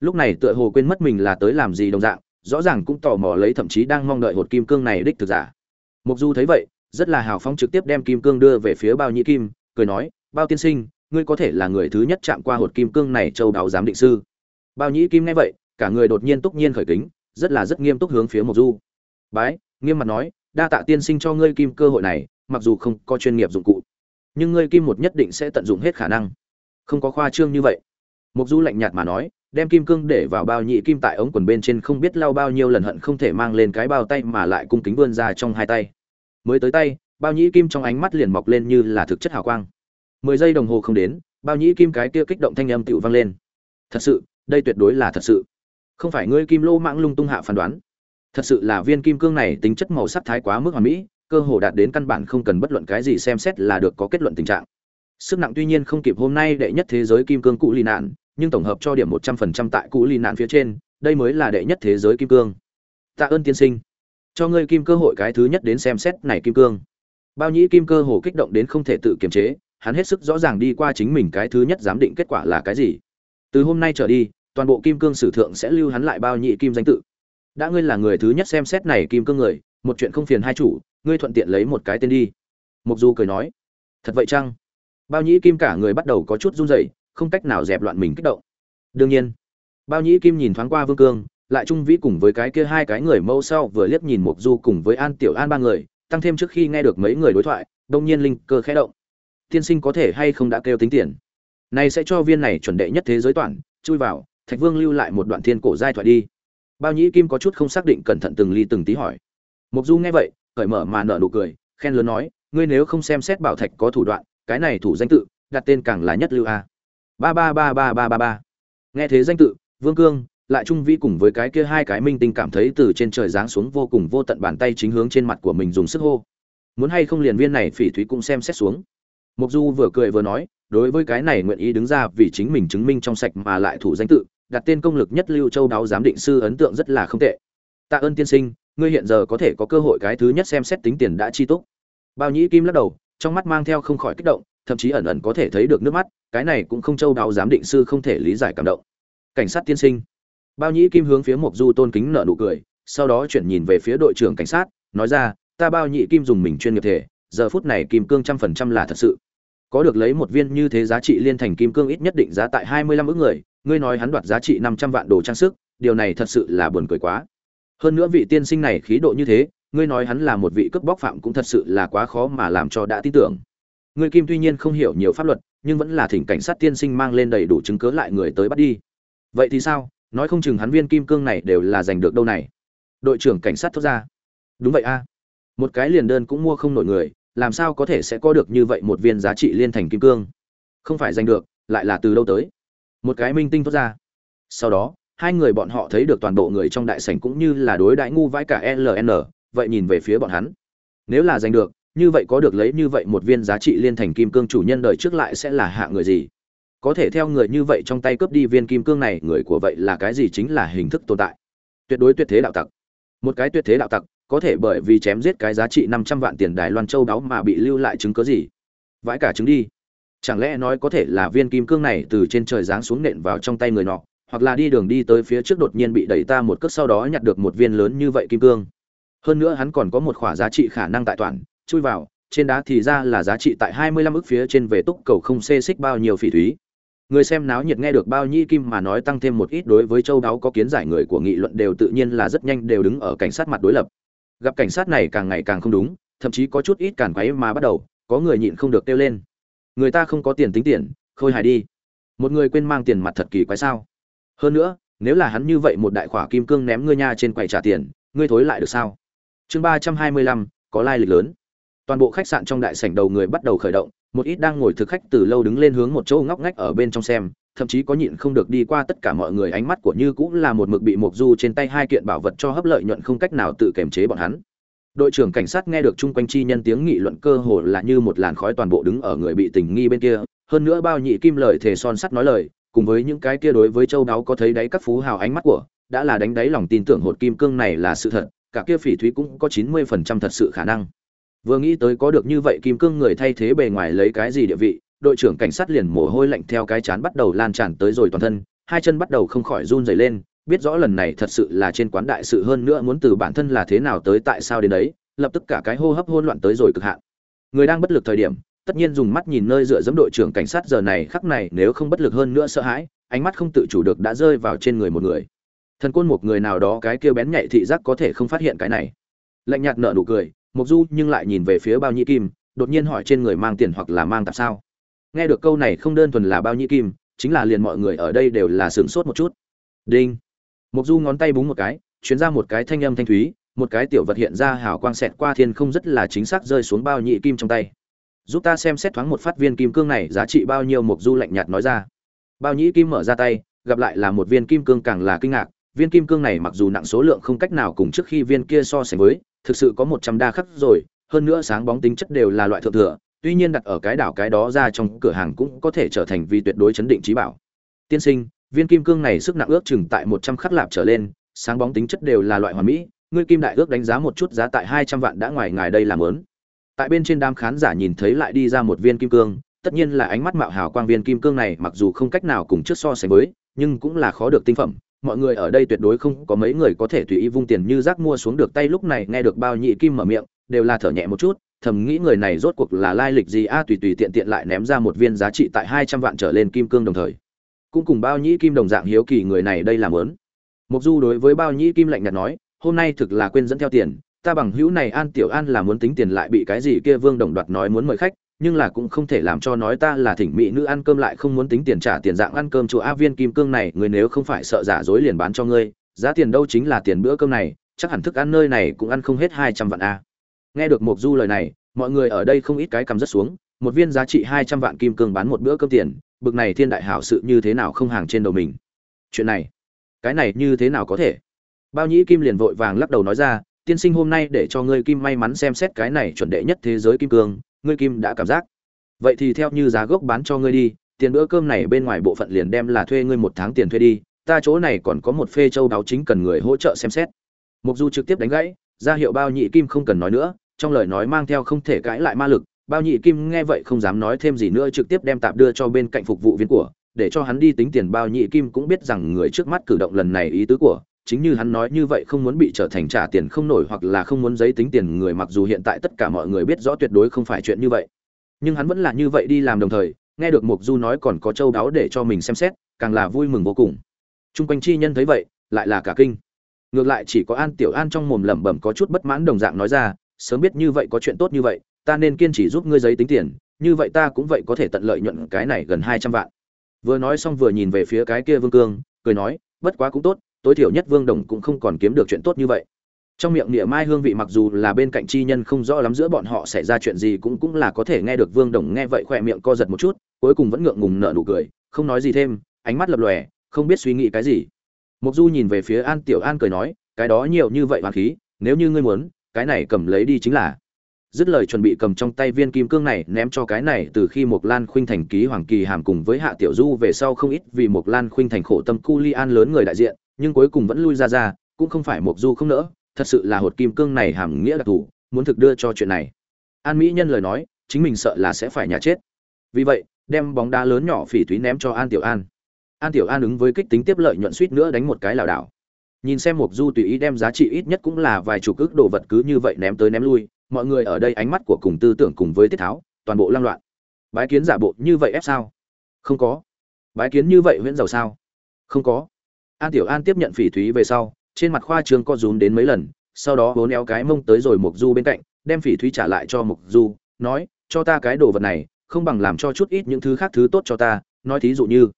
lúc này tựa hồ quên mất mình là tới làm gì đồng dạng, rõ ràng cũng tò mò lấy thậm chí đang mong đợi hột kim cương này đích thực giả. Mục du thấy vậy, rất là hào phóng trực tiếp đem kim cương đưa về phía bao nhĩ kim, cười nói, bao tiên sinh, ngươi có thể là người thứ nhất chạm qua hột kim cương này châu đáo giám định sư. Bao nhĩ kim nghe vậy, cả người đột nhiên túc nhiên khởi kính, rất là rất nghiêm túc hướng phía mục du. Bái, nghiêm mặt nói, đa tạ tiên sinh cho ngươi kim cơ hội này, mặc dù không có chuyên nghiệp dụng cụ, nhưng ngươi kim một nhất định sẽ tận dụng hết khả năng. Không có khoa trương như vậy. Mục du lạnh nhạt mà nói đem kim cương để vào bao nhị kim tại ống quần bên trên không biết lau bao nhiêu lần hận không thể mang lên cái bao tay mà lại cung kính vươn ra trong hai tay. Mới tới tay, bao nhĩ kim trong ánh mắt liền mọc lên như là thực chất hào quang. Mười giây đồng hồ không đến, bao nhĩ kim cái kia kích động thanh âm tựu vang lên. Thật sự, đây tuyệt đối là thật sự. Không phải ngươi kim lô mạng lung tung hạ phán đoán. Thật sự là viên kim cương này tính chất màu sắc thái quá mức hoàn mỹ, cơ hồ đạt đến căn bản không cần bất luận cái gì xem xét là được có kết luận tình trạng. Sức nặng tuy nhiên không kịp hôm nay đệ nhất thế giới kim cương cụ lì nạn nhưng tổng hợp cho điểm một trăm phần trăm tại cụ lì nạn phía trên, đây mới là đệ nhất thế giới kim cương. Tạ ơn tiên sinh. Cho ngươi kim cơ hội cái thứ nhất đến xem xét này kim cương. Bao nhĩ kim cơ hồ kích động đến không thể tự kiềm chế, hắn hết sức rõ ràng đi qua chính mình cái thứ nhất giám định kết quả là cái gì. Từ hôm nay trở đi, toàn bộ kim cương sử thượng sẽ lưu hắn lại bao nhị kim danh tự. Đã ngươi là người thứ nhất xem xét này kim cương người, một chuyện không phiền hai chủ, ngươi thuận tiện lấy một cái tên đi. Mục du cười nói. Thật vậy chăng? Bao nhĩ kim cả người bắt đầu có chút run rẩy không cách nào dẹp loạn mình kích động. Đương nhiên, bao nhĩ kim nhìn thoáng qua vương cương, lại trung vĩ cùng với cái kia hai cái người mâu sau vừa liếc nhìn mục du cùng với an tiểu an ba người, tăng thêm trước khi nghe được mấy người đối thoại, đông nhiên linh cơ khẽ động. Tiên sinh có thể hay không đã kêu tính tiền? Này sẽ cho viên này chuẩn đệ nhất thế giới toàn, chui vào, thạch vương lưu lại một đoạn thiên cổ giai thoại đi. Bao nhĩ kim có chút không xác định cẩn thận từng ly từng tí hỏi. Mục du nghe vậy, cởi mở mà nở nụ cười, khen lớn nói, ngươi nếu không xem xét bảo thạch có thủ đoạn, cái này thủ danh tự, đặt tên càng là nhất lưu a ba ba ba ba ba ba ba. Nghe thế danh tự, vương cương, lại trung vĩ cùng với cái kia hai cái minh tinh cảm thấy từ trên trời giáng xuống vô cùng vô tận bàn tay chính hướng trên mặt của mình dùng sức hô. Muốn hay không liền viên này phỉ thúy cũng xem xét xuống. Mục du vừa cười vừa nói, đối với cái này nguyện ý đứng ra vì chính mình chứng minh trong sạch mà lại thủ danh tự, đặt tên công lực nhất lưu châu đáo giám định sư ấn tượng rất là không tệ. Tạ ơn tiên sinh, ngươi hiện giờ có thể có cơ hội cái thứ nhất xem xét tính tiền đã chi túc. Bao nhĩ kim lắc đầu, trong mắt mang theo không khỏi kích động thậm chí ẩn ẩn có thể thấy được nước mắt, cái này cũng không châu đáo giám định sư không thể lý giải cảm động. Cảnh sát tiên sinh. Bao nhĩ kim hướng phía mộc du tôn kính nợ nụ cười, sau đó chuyển nhìn về phía đội trưởng cảnh sát, nói ra, ta bao nhĩ kim dùng mình chuyên nghiệp thể, giờ phút này kim cương trăm phần trăm là thật sự. Có được lấy một viên như thế giá trị liên thành kim cương ít nhất định giá tại hai mươi lăm ước người, ngươi nói hắn đoạt giá trị năm trăm vạn đồ trang sức, điều này thật sự là buồn cười quá. Hơn nữa vị tiên sinh này khí độ như thế, ngươi nói hắn là một vị cướp bóc phạm cũng thật sự là quá khó mà làm cho đã tin tưởng. Người kim tuy nhiên không hiểu nhiều pháp luật, nhưng vẫn là thỉnh cảnh sát tiên sinh mang lên đầy đủ chứng cớ lại người tới bắt đi. Vậy thì sao? Nói không chừng hắn viên kim cương này đều là giành được đâu này. Đội trưởng cảnh sát thốt ra. Đúng vậy a. Một cái liền đơn cũng mua không nổi người, làm sao có thể sẽ có được như vậy một viên giá trị liên thành kim cương? Không phải giành được, lại là từ đâu tới? Một cái minh tinh thốt ra. Sau đó, hai người bọn họ thấy được toàn bộ người trong đại sảnh cũng như là đối đãi ngu vãi cả ln vậy nhìn về phía bọn hắn. Nếu là giành được như vậy có được lấy như vậy một viên giá trị liên thành kim cương chủ nhân đời trước lại sẽ là hạ người gì? Có thể theo người như vậy trong tay cướp đi viên kim cương này, người của vậy là cái gì chính là hình thức tồn tại? Tuyệt đối tuyệt thế đạo tặc. Một cái tuyệt thế đạo tặc, có thể bởi vì chém giết cái giá trị năm trăm vạn tiền đài loan châu đáo mà bị lưu lại chứng cớ gì? Vãi cả chứng đi. Chẳng lẽ nói có thể là viên kim cương này từ trên trời giáng xuống nện vào trong tay người nọ, hoặc là đi đường đi tới phía trước đột nhiên bị đẩy ta một cước sau đó nhặt được một viên lớn như vậy kim cương? Hơn nữa hắn còn có một khoả giá trị khả năng tại toàn chui vào, trên đá thì ra là giá trị tại hai mươi lăm ức phía trên về túc cầu không xê xích bao nhiêu phỉ thúy. Người xem náo nhiệt nghe được bao nhi kim mà nói tăng thêm một ít đối với châu đáo có kiến giải người của nghị luận đều tự nhiên là rất nhanh đều đứng ở cảnh sát mặt đối lập. Gặp cảnh sát này càng ngày càng không đúng, thậm chí có chút ít càn quấy mà bắt đầu, có người nhịn không được kêu lên. Người ta không có tiền tính tiền, khôi hài đi. Một người quên mang tiền mặt thật kỳ quái sao? Hơn nữa, nếu là hắn như vậy một đại khỏa kim cương ném ngươi nha trên quầy trả tiền, ngươi thối lại được sao? Chương ba trăm hai mươi lăm, có lai lịch lớn toàn bộ khách sạn trong đại sảnh đầu người bắt đầu khởi động, một ít đang ngồi thực khách từ lâu đứng lên hướng một chỗ ngóc ngách ở bên trong xem, thậm chí có nhịn không được đi qua tất cả mọi người ánh mắt của như cũng là một mực bị mộc du trên tay hai kiện bảo vật cho hấp lợi nhuận không cách nào tự kiềm chế bọn hắn. Đội trưởng cảnh sát nghe được chung quanh chi nhân tiếng nghị luận cơ hồ là như một làn khói toàn bộ đứng ở người bị tình nghi bên kia, hơn nữa bao nhị kim lời thề son sắt nói lời, cùng với những cái kia đối với châu đáo có thấy đáy các phú hào ánh mắt của, đã là đánh đáy lòng tin tưởng hột kim cương này là sự thật, cả kia phỉ thúy cũng có chín mươi phần trăm thật sự khả năng vừa nghĩ tới có được như vậy kim cương người thay thế bề ngoài lấy cái gì địa vị, đội trưởng cảnh sát liền mồ hôi lạnh theo cái chán bắt đầu lan tràn tới rồi toàn thân, hai chân bắt đầu không khỏi run rẩy lên, biết rõ lần này thật sự là trên quán đại sự hơn nữa muốn từ bản thân là thế nào tới tại sao đến đấy, lập tức cả cái hô hấp hỗn loạn tới rồi cực hạn. Người đang bất lực thời điểm, tất nhiên dùng mắt nhìn nơi dựa dẫm đội trưởng cảnh sát giờ này, khắc này nếu không bất lực hơn nữa sợ hãi, ánh mắt không tự chủ được đã rơi vào trên người một người. Thần côn một người nào đó cái kia bén nhạy thị giác có thể không phát hiện cái này. Lạnh nhạt nở nụ cười mục du nhưng lại nhìn về phía bao nhĩ kim, đột nhiên hỏi trên người mang tiền hoặc là mang tạp sao. Nghe được câu này không đơn thuần là bao nhĩ kim, chính là liền mọi người ở đây đều là sướng sốt một chút. Đinh. Mục du ngón tay búng một cái chuyến ra một cái thanh âm thanh thúy, một cái tiểu vật hiện ra hào quang xẹt qua thiên không rất là chính xác rơi xuống bao nhĩ kim trong tay. Giúp ta xem xét thoáng một phát viên kim cương này giá trị bao nhiêu, mục du lạnh nhạt nói ra. Bao nhĩ kim mở ra tay, gặp lại là một viên kim cương càng là kinh ngạc. Viên kim cương này mặc dù nặng số lượng không cách nào cùng trước khi viên kia so sánh với thực sự có một trăm đa khắc rồi, hơn nữa sáng bóng tính chất đều là loại thượng thừa, tuy nhiên đặt ở cái đảo cái đó ra trong cửa hàng cũng có thể trở thành vi tuyệt đối chấn định trí bảo. Tiên sinh, viên kim cương này sức nặng ước chừng tại một trăm khắc lạp trở lên, sáng bóng tính chất đều là loại hoàn mỹ, ngươi kim đại ước đánh giá một chút giá tại hai trăm vạn đã ngoài ngài đây làm lớn tại bên trên đám khán giả nhìn thấy lại đi ra một viên kim cương, tất nhiên là ánh mắt mạo hào quang viên kim cương này mặc dù không cách nào cùng trước so sánh với, nhưng cũng là khó được tinh phẩm mọi người ở đây tuyệt đối không có mấy người có thể tùy ý vung tiền như rác mua xuống được tay lúc này nghe được bao nhị kim mở miệng, đều là thở nhẹ một chút, thầm nghĩ người này rốt cuộc là lai lịch gì? A, tùy tùy tiện tiện lại ném ra một viên giá trị tại hai trăm vạn trở lên kim cương đồng thời. Cũng cùng bao nhĩ kim đồng dạng hiếu kỳ người này đây làm lớn. Mục du đối với bao nhĩ kim lạnh nhạt nói, hôm nay thực là quên dẫn theo tiền, ta bằng hữu này an tiểu an là muốn tính tiền lại bị cái gì kia vương đồng đoạt nói muốn mời khách nhưng là cũng không thể làm cho nói ta là thỉnh mỹ nữ ăn cơm lại không muốn tính tiền trả tiền dạng ăn cơm chùa a viên kim cương này, người nếu không phải sợ giả dối liền bán cho ngươi, giá tiền đâu chính là tiền bữa cơm này, chắc hẳn thức ăn nơi này cũng ăn không hết hai trăm vạn a. Nghe được mục du lời này, mọi người ở đây không ít cái cầm rất xuống, một viên giá trị hai trăm vạn kim cương bán một bữa cơm tiền, bực này thiên đại hảo sự như thế nào không hàng trên đầu mình. Chuyện này, cái này như thế nào có thể? Bao nhĩ kim liền vội vàng lắc đầu nói ra, tiên sinh hôm nay để cho ngươi kim may mắn xem xét cái này chuẩn đệ nhất thế giới kim cương ngươi kim đã cảm giác. Vậy thì theo như giá gốc bán cho ngươi đi, tiền bữa cơm này bên ngoài bộ phận liền đem là thuê ngươi một tháng tiền thuê đi, ta chỗ này còn có một phê châu đáo chính cần người hỗ trợ xem xét. Mục du trực tiếp đánh gãy, ra hiệu bao nhị kim không cần nói nữa, trong lời nói mang theo không thể cãi lại ma lực, bao nhị kim nghe vậy không dám nói thêm gì nữa trực tiếp đem tạp đưa cho bên cạnh phục vụ viên của, để cho hắn đi tính tiền. Bao nhị kim cũng biết rằng người trước mắt cử động lần này ý tứ của chính như hắn nói như vậy không muốn bị trở thành trả tiền không nổi hoặc là không muốn giấy tính tiền người mặc dù hiện tại tất cả mọi người biết rõ tuyệt đối không phải chuyện như vậy. Nhưng hắn vẫn là như vậy đi làm đồng thời, nghe được mục du nói còn có châu đáo để cho mình xem xét, càng là vui mừng vô cùng. Chung quanh chi nhân thấy vậy, lại là cả kinh. Ngược lại chỉ có an tiểu an trong mồm lẩm bẩm có chút bất mãn đồng dạng nói ra, sớm biết như vậy có chuyện tốt như vậy, ta nên kiên trì giúp ngươi giấy tính tiền, như vậy ta cũng vậy có thể tận lợi nhuận cái này gần hai trăm vạn. Vừa nói xong vừa nhìn về phía cái kia vương cương, cười nói, bất quá cũng tốt tối thiểu nhất vương đồng cũng không còn kiếm được chuyện tốt như vậy. Trong miệng niệm mai hương vị mặc dù là bên cạnh chi nhân không rõ lắm giữa bọn họ xảy ra chuyện gì cũng cũng là có thể nghe được vương đồng nghe vậy khỏe miệng co giật một chút cuối cùng vẫn ngượng ngùng nở nụ cười không nói gì thêm ánh mắt lập lòe không biết suy nghĩ cái gì. Mục du nhìn về phía an tiểu an cười nói cái đó nhiều như vậy hoàng khí nếu như ngươi muốn cái này cầm lấy đi chính là. Dứt lời chuẩn bị cầm trong tay viên kim cương này ném cho cái này từ khi Mộc Lan Khuynh thành ký hoàng kỳ hàm cùng với Hạ Tiểu Du về sau không ít vì Mộc Lan Khuynh thành khổ tâm cu li an lớn người đại diện, nhưng cuối cùng vẫn lui ra ra, cũng không phải Mộc Du không nỡ, thật sự là hột kim cương này hàm nghĩa đặc thủ, muốn thực đưa cho chuyện này. An Mỹ Nhân lời nói, chính mình sợ là sẽ phải nhà chết. Vì vậy, đem bóng đá lớn nhỏ phỉ thúy ném cho An Tiểu An. An Tiểu An ứng với kích tính tiếp lợi nhuận suýt nữa đánh một cái lảo đảo. Nhìn xem Mộc Du tùy ý đem giá trị ít nhất cũng là vài chục ức đồ vật cứ như vậy ném tới ném lui, mọi người ở đây ánh mắt của cùng tư tưởng cùng với tiết tháo toàn bộ lăng loạn bái kiến giả bộ như vậy ép sao không có bái kiến như vậy huyễn giàu sao không có an tiểu an tiếp nhận phỉ thúy về sau, trên mặt khoa trương co rúm đến mấy lần, sau đó vốn éo cái mông tới rồi mục du bên cạnh, đem phỉ thúy trả lại cho mục du, nói, cho ta cái đồ vật này, không bằng làm cho chút ít những thứ khác thứ tốt cho ta, nói thí dụ như.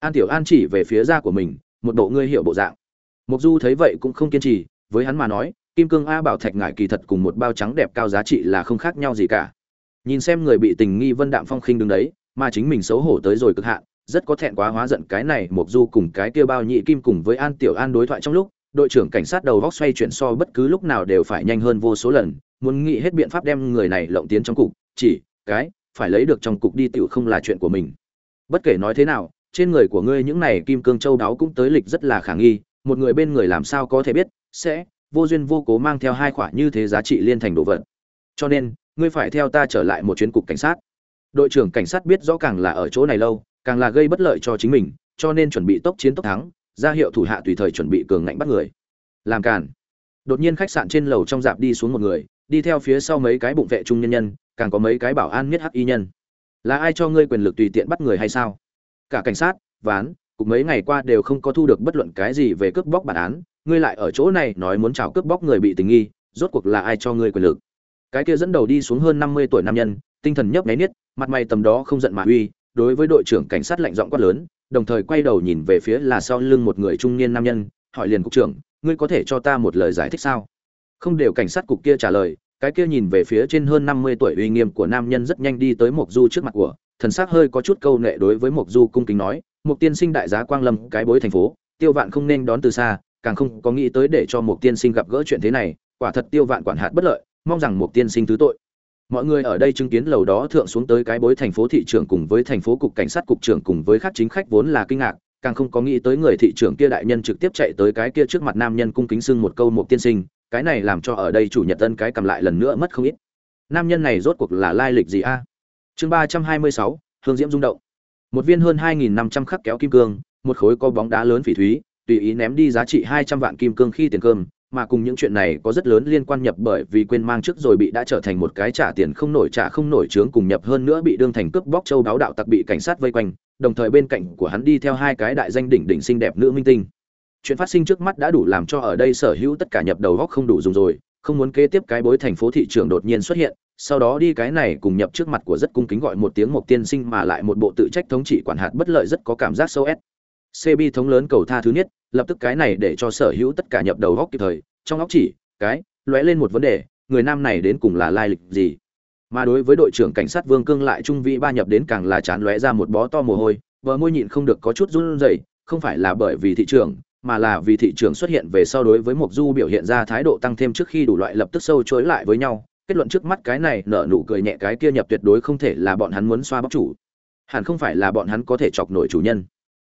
An tiểu an chỉ về phía da của mình, một bộ ngươi hiểu bộ dạng. Mục du thấy vậy cũng không kiên trì, với hắn mà nói, kim cương a bảo thạch ngải kỳ thật cùng một bao trắng đẹp cao giá trị là không khác nhau gì cả. Nhìn xem người bị tình nghi vân đạm phong khinh đứng đấy, mà chính mình xấu hổ tới rồi cực hạn rất có thẹn quá hóa giận cái này mộc du cùng cái kia bao nhị kim cùng với an tiểu an đối thoại trong lúc, đội trưởng cảnh sát đầu góc xoay chuyển so bất cứ lúc nào đều phải nhanh hơn vô số lần, muốn nghĩ hết biện pháp đem người này lộng tiến trong cục, chỉ, cái, phải lấy được trong cục đi tiểu không là chuyện của mình. Bất kể nói thế nào, trên người của ngươi những này kim cương châu đáo cũng tới lịch rất là khả nghi, một người bên người làm sao có thể biết, sẽ, vô duyên vô cố mang theo hai khoản như thế giá trị liên thành đồ vật. Cho nên, ngươi phải theo ta trở lại một chuyến cục cảnh sát. Đội trưởng cảnh sát biết rõ càng là ở chỗ này lâu càng là gây bất lợi cho chính mình, cho nên chuẩn bị tốc chiến tốc thắng, ra hiệu thủ hạ tùy thời chuẩn bị cường ngạnh bắt người. Làm cản đột nhiên khách sạn trên lầu trong dạp đi xuống một người, đi theo phía sau mấy cái bụng vệ trung nhân nhân, càng có mấy cái bảo an miết hắc y nhân. Là ai cho ngươi quyền lực tùy tiện bắt người hay sao? Cả cảnh sát, ván cục mấy ngày qua đều không có thu được bất luận cái gì về cướp bóc bản án, ngươi lại ở chỗ này nói muốn chào cướp bóc người bị tình nghi, rốt cuộc là ai cho ngươi quyền lực? Cái kia dẫn đầu đi xuống hơn năm mươi tuổi nam nhân, tinh thần nhấp nháy niết, mặt mày tầm đó không giận mà uy đối với đội trưởng cảnh sát lạnh giọng quát lớn, đồng thời quay đầu nhìn về phía là sau lưng một người trung niên nam nhân, hỏi liền cục trưởng, ngươi có thể cho ta một lời giải thích sao? Không đều cảnh sát cục kia trả lời, cái kia nhìn về phía trên hơn năm mươi tuổi uy nghiêm của nam nhân rất nhanh đi tới mộc du trước mặt của, thần sắc hơi có chút câu nệ đối với mộc du cung kính nói, mộc tiên sinh đại giá quang lâm, cái bối thành phố, tiêu vạn không nên đón từ xa, càng không có nghĩ tới để cho mộc tiên sinh gặp gỡ chuyện thế này, quả thật tiêu vạn quản hạt bất lợi, mong rằng mộc tiên sinh thứ tội mọi người ở đây chứng kiến lầu đó thượng xuống tới cái bối thành phố thị trưởng cùng với thành phố cục cảnh sát cục trưởng cùng với các chính khách vốn là kinh ngạc, càng không có nghĩ tới người thị trưởng kia đại nhân trực tiếp chạy tới cái kia trước mặt nam nhân cung kính xưng một câu một tiên sinh cái này làm cho ở đây chủ nhật tân cái cầm lại lần nữa mất không ít. Nam nhân này rốt cuộc là lai lịch gì a? Chương ba trăm hai mươi sáu, hương diễm rung động. Một viên hơn hai nghìn năm trăm khắc kéo kim cương, một khối có bóng đá lớn phỉ thúy, tùy ý ném đi giá trị hai trăm vạn kim cương khi tiền cơm mà cùng những chuyện này có rất lớn liên quan nhập bởi vì quên mang trước rồi bị đã trở thành một cái trả tiền không nổi trả không nổi trướng cùng nhập hơn nữa bị đương thành cướp bóc châu đáo đạo tặc bị cảnh sát vây quanh, đồng thời bên cạnh của hắn đi theo hai cái đại danh đỉnh đỉnh xinh đẹp nữ minh tinh. Chuyện phát sinh trước mắt đã đủ làm cho ở đây sở hữu tất cả nhập đầu góc không đủ dùng rồi, không muốn kế tiếp cái bối thành phố thị trường đột nhiên xuất hiện, sau đó đi cái này cùng nhập trước mặt của rất cung kính gọi một tiếng một tiên sinh mà lại một bộ tự trách thống trị quản hạt bất lợi rất có cảm giác sâu ép cb thống lớn cầu tha thứ nhất lập tức cái này để cho sở hữu tất cả nhập đầu góc kịp thời trong óc chỉ cái lóe lên một vấn đề người nam này đến cùng là lai lịch gì mà đối với đội trưởng cảnh sát vương cương lại trung vị ba nhập đến càng là chán lóe ra một bó to mồ hôi vợ môi nhịn không được có chút run rẩy không phải là bởi vì thị trường mà là vì thị trường xuất hiện về sau đối với Mộc Du biểu hiện ra thái độ tăng thêm trước khi đủ loại lập tức sâu chối lại với nhau, kết luận trước mắt cái này nở nụ cười nhẹ cái kia nhập tuyệt đối không thể là bọn hắn muốn xoa bóc chủ. Hẳn không phải là bọn hắn có thể chọc nổi chủ nhân.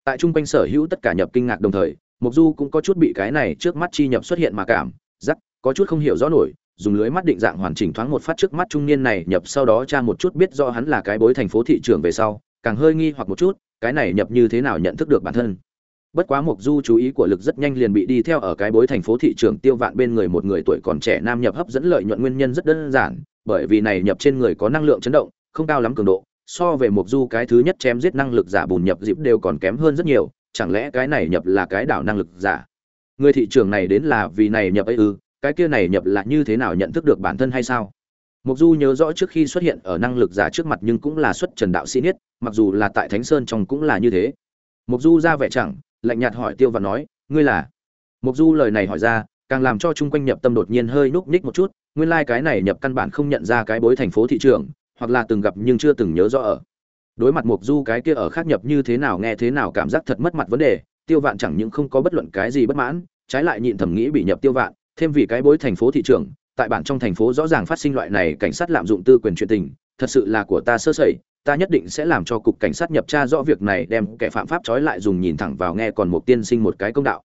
Tại trung quanh sở hữu tất cả nhập kinh ngạc đồng thời, Mộc Du cũng có chút bị cái này trước mắt chi nhập xuất hiện mà cảm, giác có chút không hiểu rõ nổi, dùng lưới mắt định dạng hoàn chỉnh thoáng một phát trước mắt trung niên này nhập sau đó tra một chút biết do hắn là cái bối thành phố thị trường về sau, càng hơi nghi hoặc một chút, cái này nhập như thế nào nhận thức được bản thân. Bất quá mục du chú ý của lực rất nhanh liền bị đi theo ở cái bối thành phố thị trường tiêu vạn bên người một người tuổi còn trẻ nam nhập hấp dẫn lợi nhuận nguyên nhân rất đơn giản bởi vì này nhập trên người có năng lượng chấn động không cao lắm cường độ so về mục du cái thứ nhất chém giết năng lực giả bùn nhập dịp đều còn kém hơn rất nhiều chẳng lẽ cái này nhập là cái đảo năng lực giả? Người thị trường này đến là vì này nhập ấy ư cái kia này nhập là như thế nào nhận thức được bản thân hay sao? Mục Du nhớ rõ trước khi xuất hiện ở năng lực giả trước mặt nhưng cũng là xuất Trần đạo sĩ niết, mặc dù là tại Thánh Sơn trong cũng là như thế. Mục Du ra vẻ chẳng, lạnh nhạt hỏi tiêu và nói ngươi là? Mục du lời này hỏi ra càng làm cho chung quanh nhập tâm đột nhiên hơi núp ních một chút nguyên lai cái này nhập căn bản không nhận ra cái bối thành phố thị trường hoặc là từng gặp nhưng chưa từng nhớ rõ ở. Đối mặt mục du cái kia ở khác nhập như thế nào nghe thế nào cảm giác thật mất mặt vấn đề, tiêu vạn chẳng những không có bất luận cái gì bất mãn, trái lại nhịn thầm nghĩ bị nhập tiêu vạn, thêm vì cái bối thành phố thị trường, tại bản trong thành phố rõ ràng phát sinh loại này cảnh sát lạm dụng tư quyền chuyện tình, thật sự là của ta sơ sẩy, ta nhất định sẽ làm cho cục cảnh sát nhập tra rõ việc này đem kẻ phạm pháp trói lại dùng nhìn thẳng vào nghe còn một tiên sinh một cái công đạo.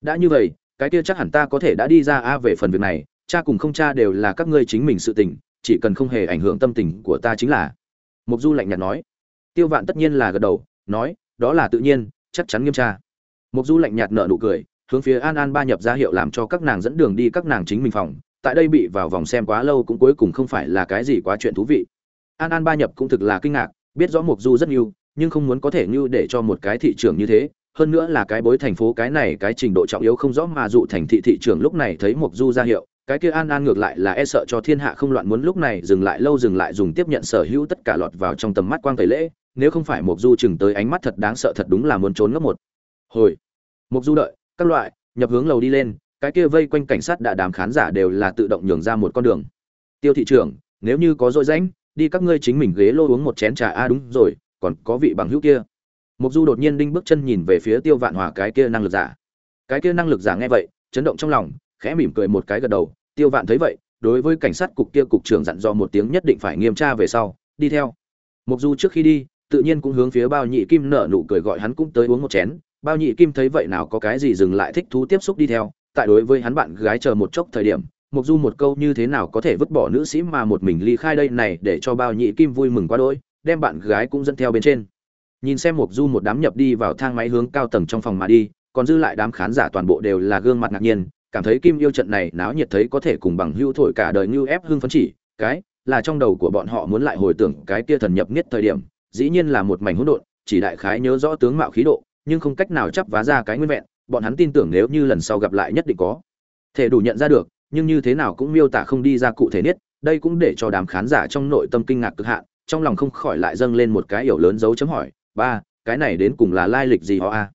Đã như vậy, cái kia chắc hẳn ta có thể đã đi ra a về phần việc này, cha cùng không cha đều là các ngươi chính mình sự tình chỉ cần không hề ảnh hưởng tâm tình của ta chính là. Mục du lạnh nhạt nói. Tiêu vạn tất nhiên là gật đầu, nói, đó là tự nhiên, chắc chắn nghiêm tra. Mục du lạnh nhạt nở nụ cười, hướng phía an an ba nhập ra hiệu làm cho các nàng dẫn đường đi các nàng chính mình phòng, tại đây bị vào vòng xem quá lâu cũng cuối cùng không phải là cái gì quá chuyện thú vị. An an ba nhập cũng thực là kinh ngạc, biết rõ mục du rất nhiều nhưng không muốn có thể như để cho một cái thị trường như thế, hơn nữa là cái bối thành phố cái này cái trình độ trọng yếu không rõ mà dụ thành thị thị trường lúc này thấy mục du ra hiệu cái kia an an ngược lại là e sợ cho thiên hạ không loạn muốn lúc này dừng lại lâu dừng lại dùng tiếp nhận sở hữu tất cả lọt vào trong tầm mắt quang tẩy lễ, nếu không phải mục du chừng tới ánh mắt thật đáng sợ thật đúng là muốn trốn ngấp một. Hồi mục du đợi, các loại, nhập hướng lầu đi lên, cái kia vây quanh cảnh sát đã đám khán giả đều là tự động nhường ra một con đường. Tiêu thị trưởng, nếu như có dội rãnh, đi các ngươi chính mình ghế lô uống một chén trà. A đúng rồi, còn có vị bằng hữu kia. Mục du đột nhiên đinh bước chân nhìn về phía tiêu vạn hòa cái kia năng lực giả. Cái kia năng lực giả nghe vậy, chấn động trong lòng, khẽ mỉm cười một cái gật đầu tiêu vạn thấy vậy, đối với cảnh sát cục kia cục trưởng dặn dò một tiếng nhất định phải nghiêm tra về sau, đi theo. Mục du trước khi đi, tự nhiên cũng hướng phía bao nhị kim nở nụ cười gọi hắn cũng tới uống một chén. Bao nhị kim thấy vậy nào có cái gì dừng lại thích thú tiếp xúc đi theo, tại đối với hắn bạn gái chờ một chốc thời điểm, mục du một câu như thế nào có thể vứt bỏ nữ sĩ mà một mình ly khai đây này để cho bao nhị kim vui mừng quá đỗi, đem bạn gái cũng dẫn theo bên trên. Nhìn xem mục du một đám nhập đi vào thang máy hướng cao tầng trong phòng mà đi, còn dư lại đám khán giả toàn bộ đều là gương mặt ngạc nhiên cảm thấy kim yêu trận này náo nhiệt thấy có thể cùng bằng hưu thổi cả đời như ép hương phấn chỉ, cái là trong đầu của bọn họ muốn lại hồi tưởng cái kia thần nhập nhất thời điểm, dĩ nhiên là một mảnh hỗn độn, chỉ đại khái nhớ rõ tướng mạo khí độ, nhưng không cách nào chấp vá ra cái nguyên vẹn, bọn hắn tin tưởng nếu như lần sau gặp lại nhất định có thể đủ nhận ra được, nhưng như thế nào cũng miêu tả không đi ra cụ thể nhất đây cũng để cho đám khán giả trong nội tâm kinh ngạc cực hạn, trong lòng không khỏi lại dâng lên một cái hiểu lớn dấu chấm hỏi, ba, cái này đến cùng là lai lịch gì họ a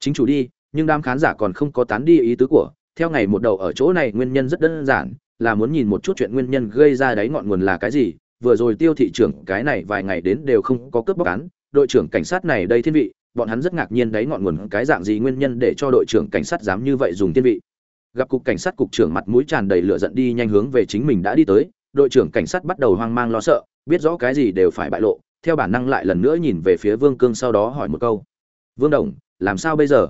chính chủ đi, nhưng đám khán giả còn không có tán đi ý tứ của theo ngày một đầu ở chỗ này nguyên nhân rất đơn giản, là muốn nhìn một chút chuyện nguyên nhân gây ra đáy ngọn nguồn là cái gì. Vừa rồi tiêu thị trưởng cái này vài ngày đến đều không có cướp bóc án, đội trưởng cảnh sát này đây thiên vị, bọn hắn rất ngạc nhiên đáy ngọn nguồn cái dạng gì nguyên nhân để cho đội trưởng cảnh sát dám như vậy dùng thiên vị. Gặp cục cảnh sát cục trưởng mặt mũi tràn đầy lửa giận đi nhanh hướng về chính mình đã đi tới, đội trưởng cảnh sát bắt đầu hoang mang lo sợ, biết rõ cái gì đều phải bại lộ, theo bản năng lại lần nữa nhìn về phía vương cương sau đó hỏi một câu. Vương đồng, làm sao bây giờ?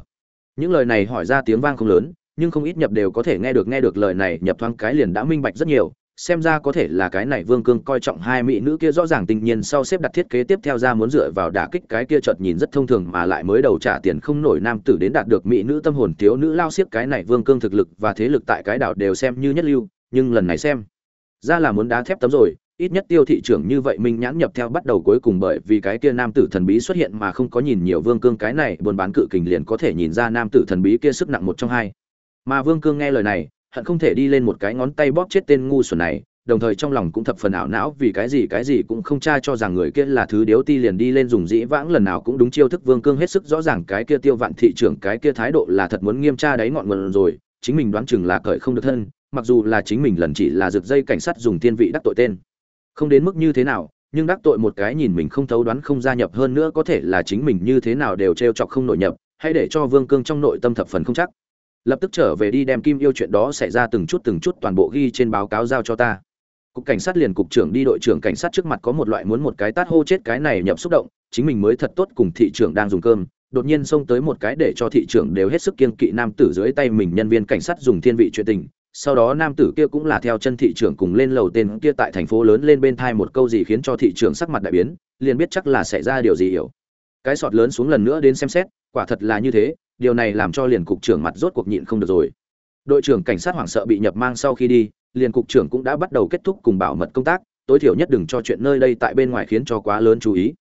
Những lời này hỏi ra tiếng vang không lớn nhưng không ít nhập đều có thể nghe được nghe được lời này, nhập thoáng cái liền đã minh bạch rất nhiều. Xem ra có thể là cái này vương cương coi trọng hai mỹ nữ kia rõ ràng, tình nhiên sau xếp đặt thiết kế tiếp theo ra muốn dựa vào đả kích cái kia chợt nhìn rất thông thường mà lại mới đầu trả tiền không nổi nam tử đến đạt được mỹ nữ tâm hồn thiếu nữ lao xiếc cái này vương cương thực lực và thế lực tại cái đảo đều xem như nhất lưu, nhưng lần này xem, ra là muốn đá thép tấm rồi. Ít nhất tiêu thị trưởng như vậy minh nhãn nhập theo bắt đầu cuối cùng bởi vì cái kia nam tử thần bí xuất hiện mà không có nhìn nhiều vương cương cái này, buôn bán cự kình liền có thể nhìn ra nam tử thần bí kia sức nặng một trong hai mà vương cương nghe lời này, hận không thể đi lên một cái ngón tay bóp chết tên ngu xuẩn này, đồng thời trong lòng cũng thập phần ảo não vì cái gì cái gì cũng không tra cho rằng người kia là thứ điếu ti liền đi lên dùng dĩ vãng lần nào cũng đúng chiêu thức vương cương hết sức rõ ràng cái kia tiêu vạn thị trưởng, cái kia thái độ là thật muốn nghiêm tra đáy ngọn nguồn rồi, chính mình đoán chừng là cởi không được thân, mặc dù là chính mình lần chỉ là rực dây cảnh sát dùng tiên vị đắc tội tên. Không đến mức như thế nào, nhưng đắc tội một cái nhìn mình không thấu đoán không gia nhập hơn nữa có thể là chính mình như thế nào đều t chọc không nội nhập hay để cho vương cương trong nội tâm thập phần không chắc lập tức trở về đi đem kim yêu chuyện đó xảy ra từng chút từng chút toàn bộ ghi trên báo cáo giao cho ta. Cục cảnh sát liền cục trưởng đi đội trưởng cảnh sát trước mặt có một loại muốn một cái tát hô chết cái này nhập xúc động, chính mình mới thật tốt cùng thị trưởng đang dùng cơm, đột nhiên xông tới một cái để cho thị trưởng đều hết sức kiên kỵ nam tử dưới tay mình nhân viên cảnh sát dùng thiên vị chuyện tình, sau đó nam tử kia cũng là theo chân thị trưởng cùng lên lầu tên kia tại thành phố lớn lên bên thai một câu gì khiến cho thị trưởng sắc mặt đại biến, liền biết chắc là xảy ra điều gì hiểu. Cái sọt lớn xuống lần nữa đến xem xét, quả thật là như thế điều này làm cho liền cục trưởng mặt rốt cuộc nhịn không được rồi. Đội trưởng cảnh sát hoảng sợ bị nhập mang sau khi đi, liền cục trưởng cũng đã bắt đầu kết thúc cùng bảo mật công tác, tối thiểu nhất đừng cho chuyện nơi đây tại bên ngoài khiến cho quá lớn chú ý.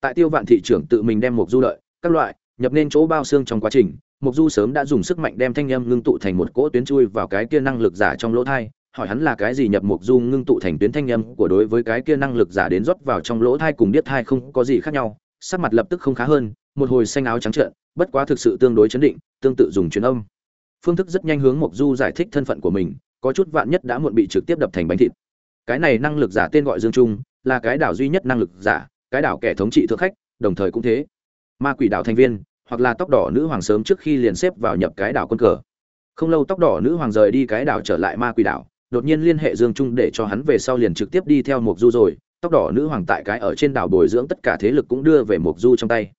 Tại tiêu vạn thị trưởng tự mình đem một du lợi, các loại, nhập nên chỗ bao xương trong quá trình mục du sớm đã dùng sức mạnh đem thanh âm ngưng tụ thành một cỗ tuyến chui vào cái kia năng lực giả trong lỗ thai, hỏi hắn là cái gì nhập mục du ngưng tụ thành tuyến thanh âm của đối với cái kia năng lực giả đến rót vào trong lỗ thai cùng điếc thai không có gì khác nhau, sắc mặt lập tức không khá hơn một hồi xanh áo trắng trợn, bất quá thực sự tương đối chấn định, tương tự dùng truyền âm. Phương thức rất nhanh hướng Mộc du giải thích thân phận của mình, có chút vạn nhất đã muộn bị trực tiếp đập thành bánh thịt. Cái này năng lực giả tên gọi dương trung, là cái đảo duy nhất năng lực giả, cái đảo kẻ thống trị thượng khách, đồng thời cũng thế. Ma quỷ đảo thành viên, hoặc là tóc đỏ nữ hoàng sớm trước khi liền xếp vào nhập cái đảo quân cờ. Không lâu tóc đỏ nữ hoàng rời đi cái đảo trở lại ma quỷ đảo, đột nhiên liên hệ dương trung để cho hắn về sau liền trực tiếp đi theo Mộc du rồi, tóc đỏ nữ hoàng tại cái ở trên đảo bồi dưỡng tất cả thế lực cũng đưa về Mộc du trong tay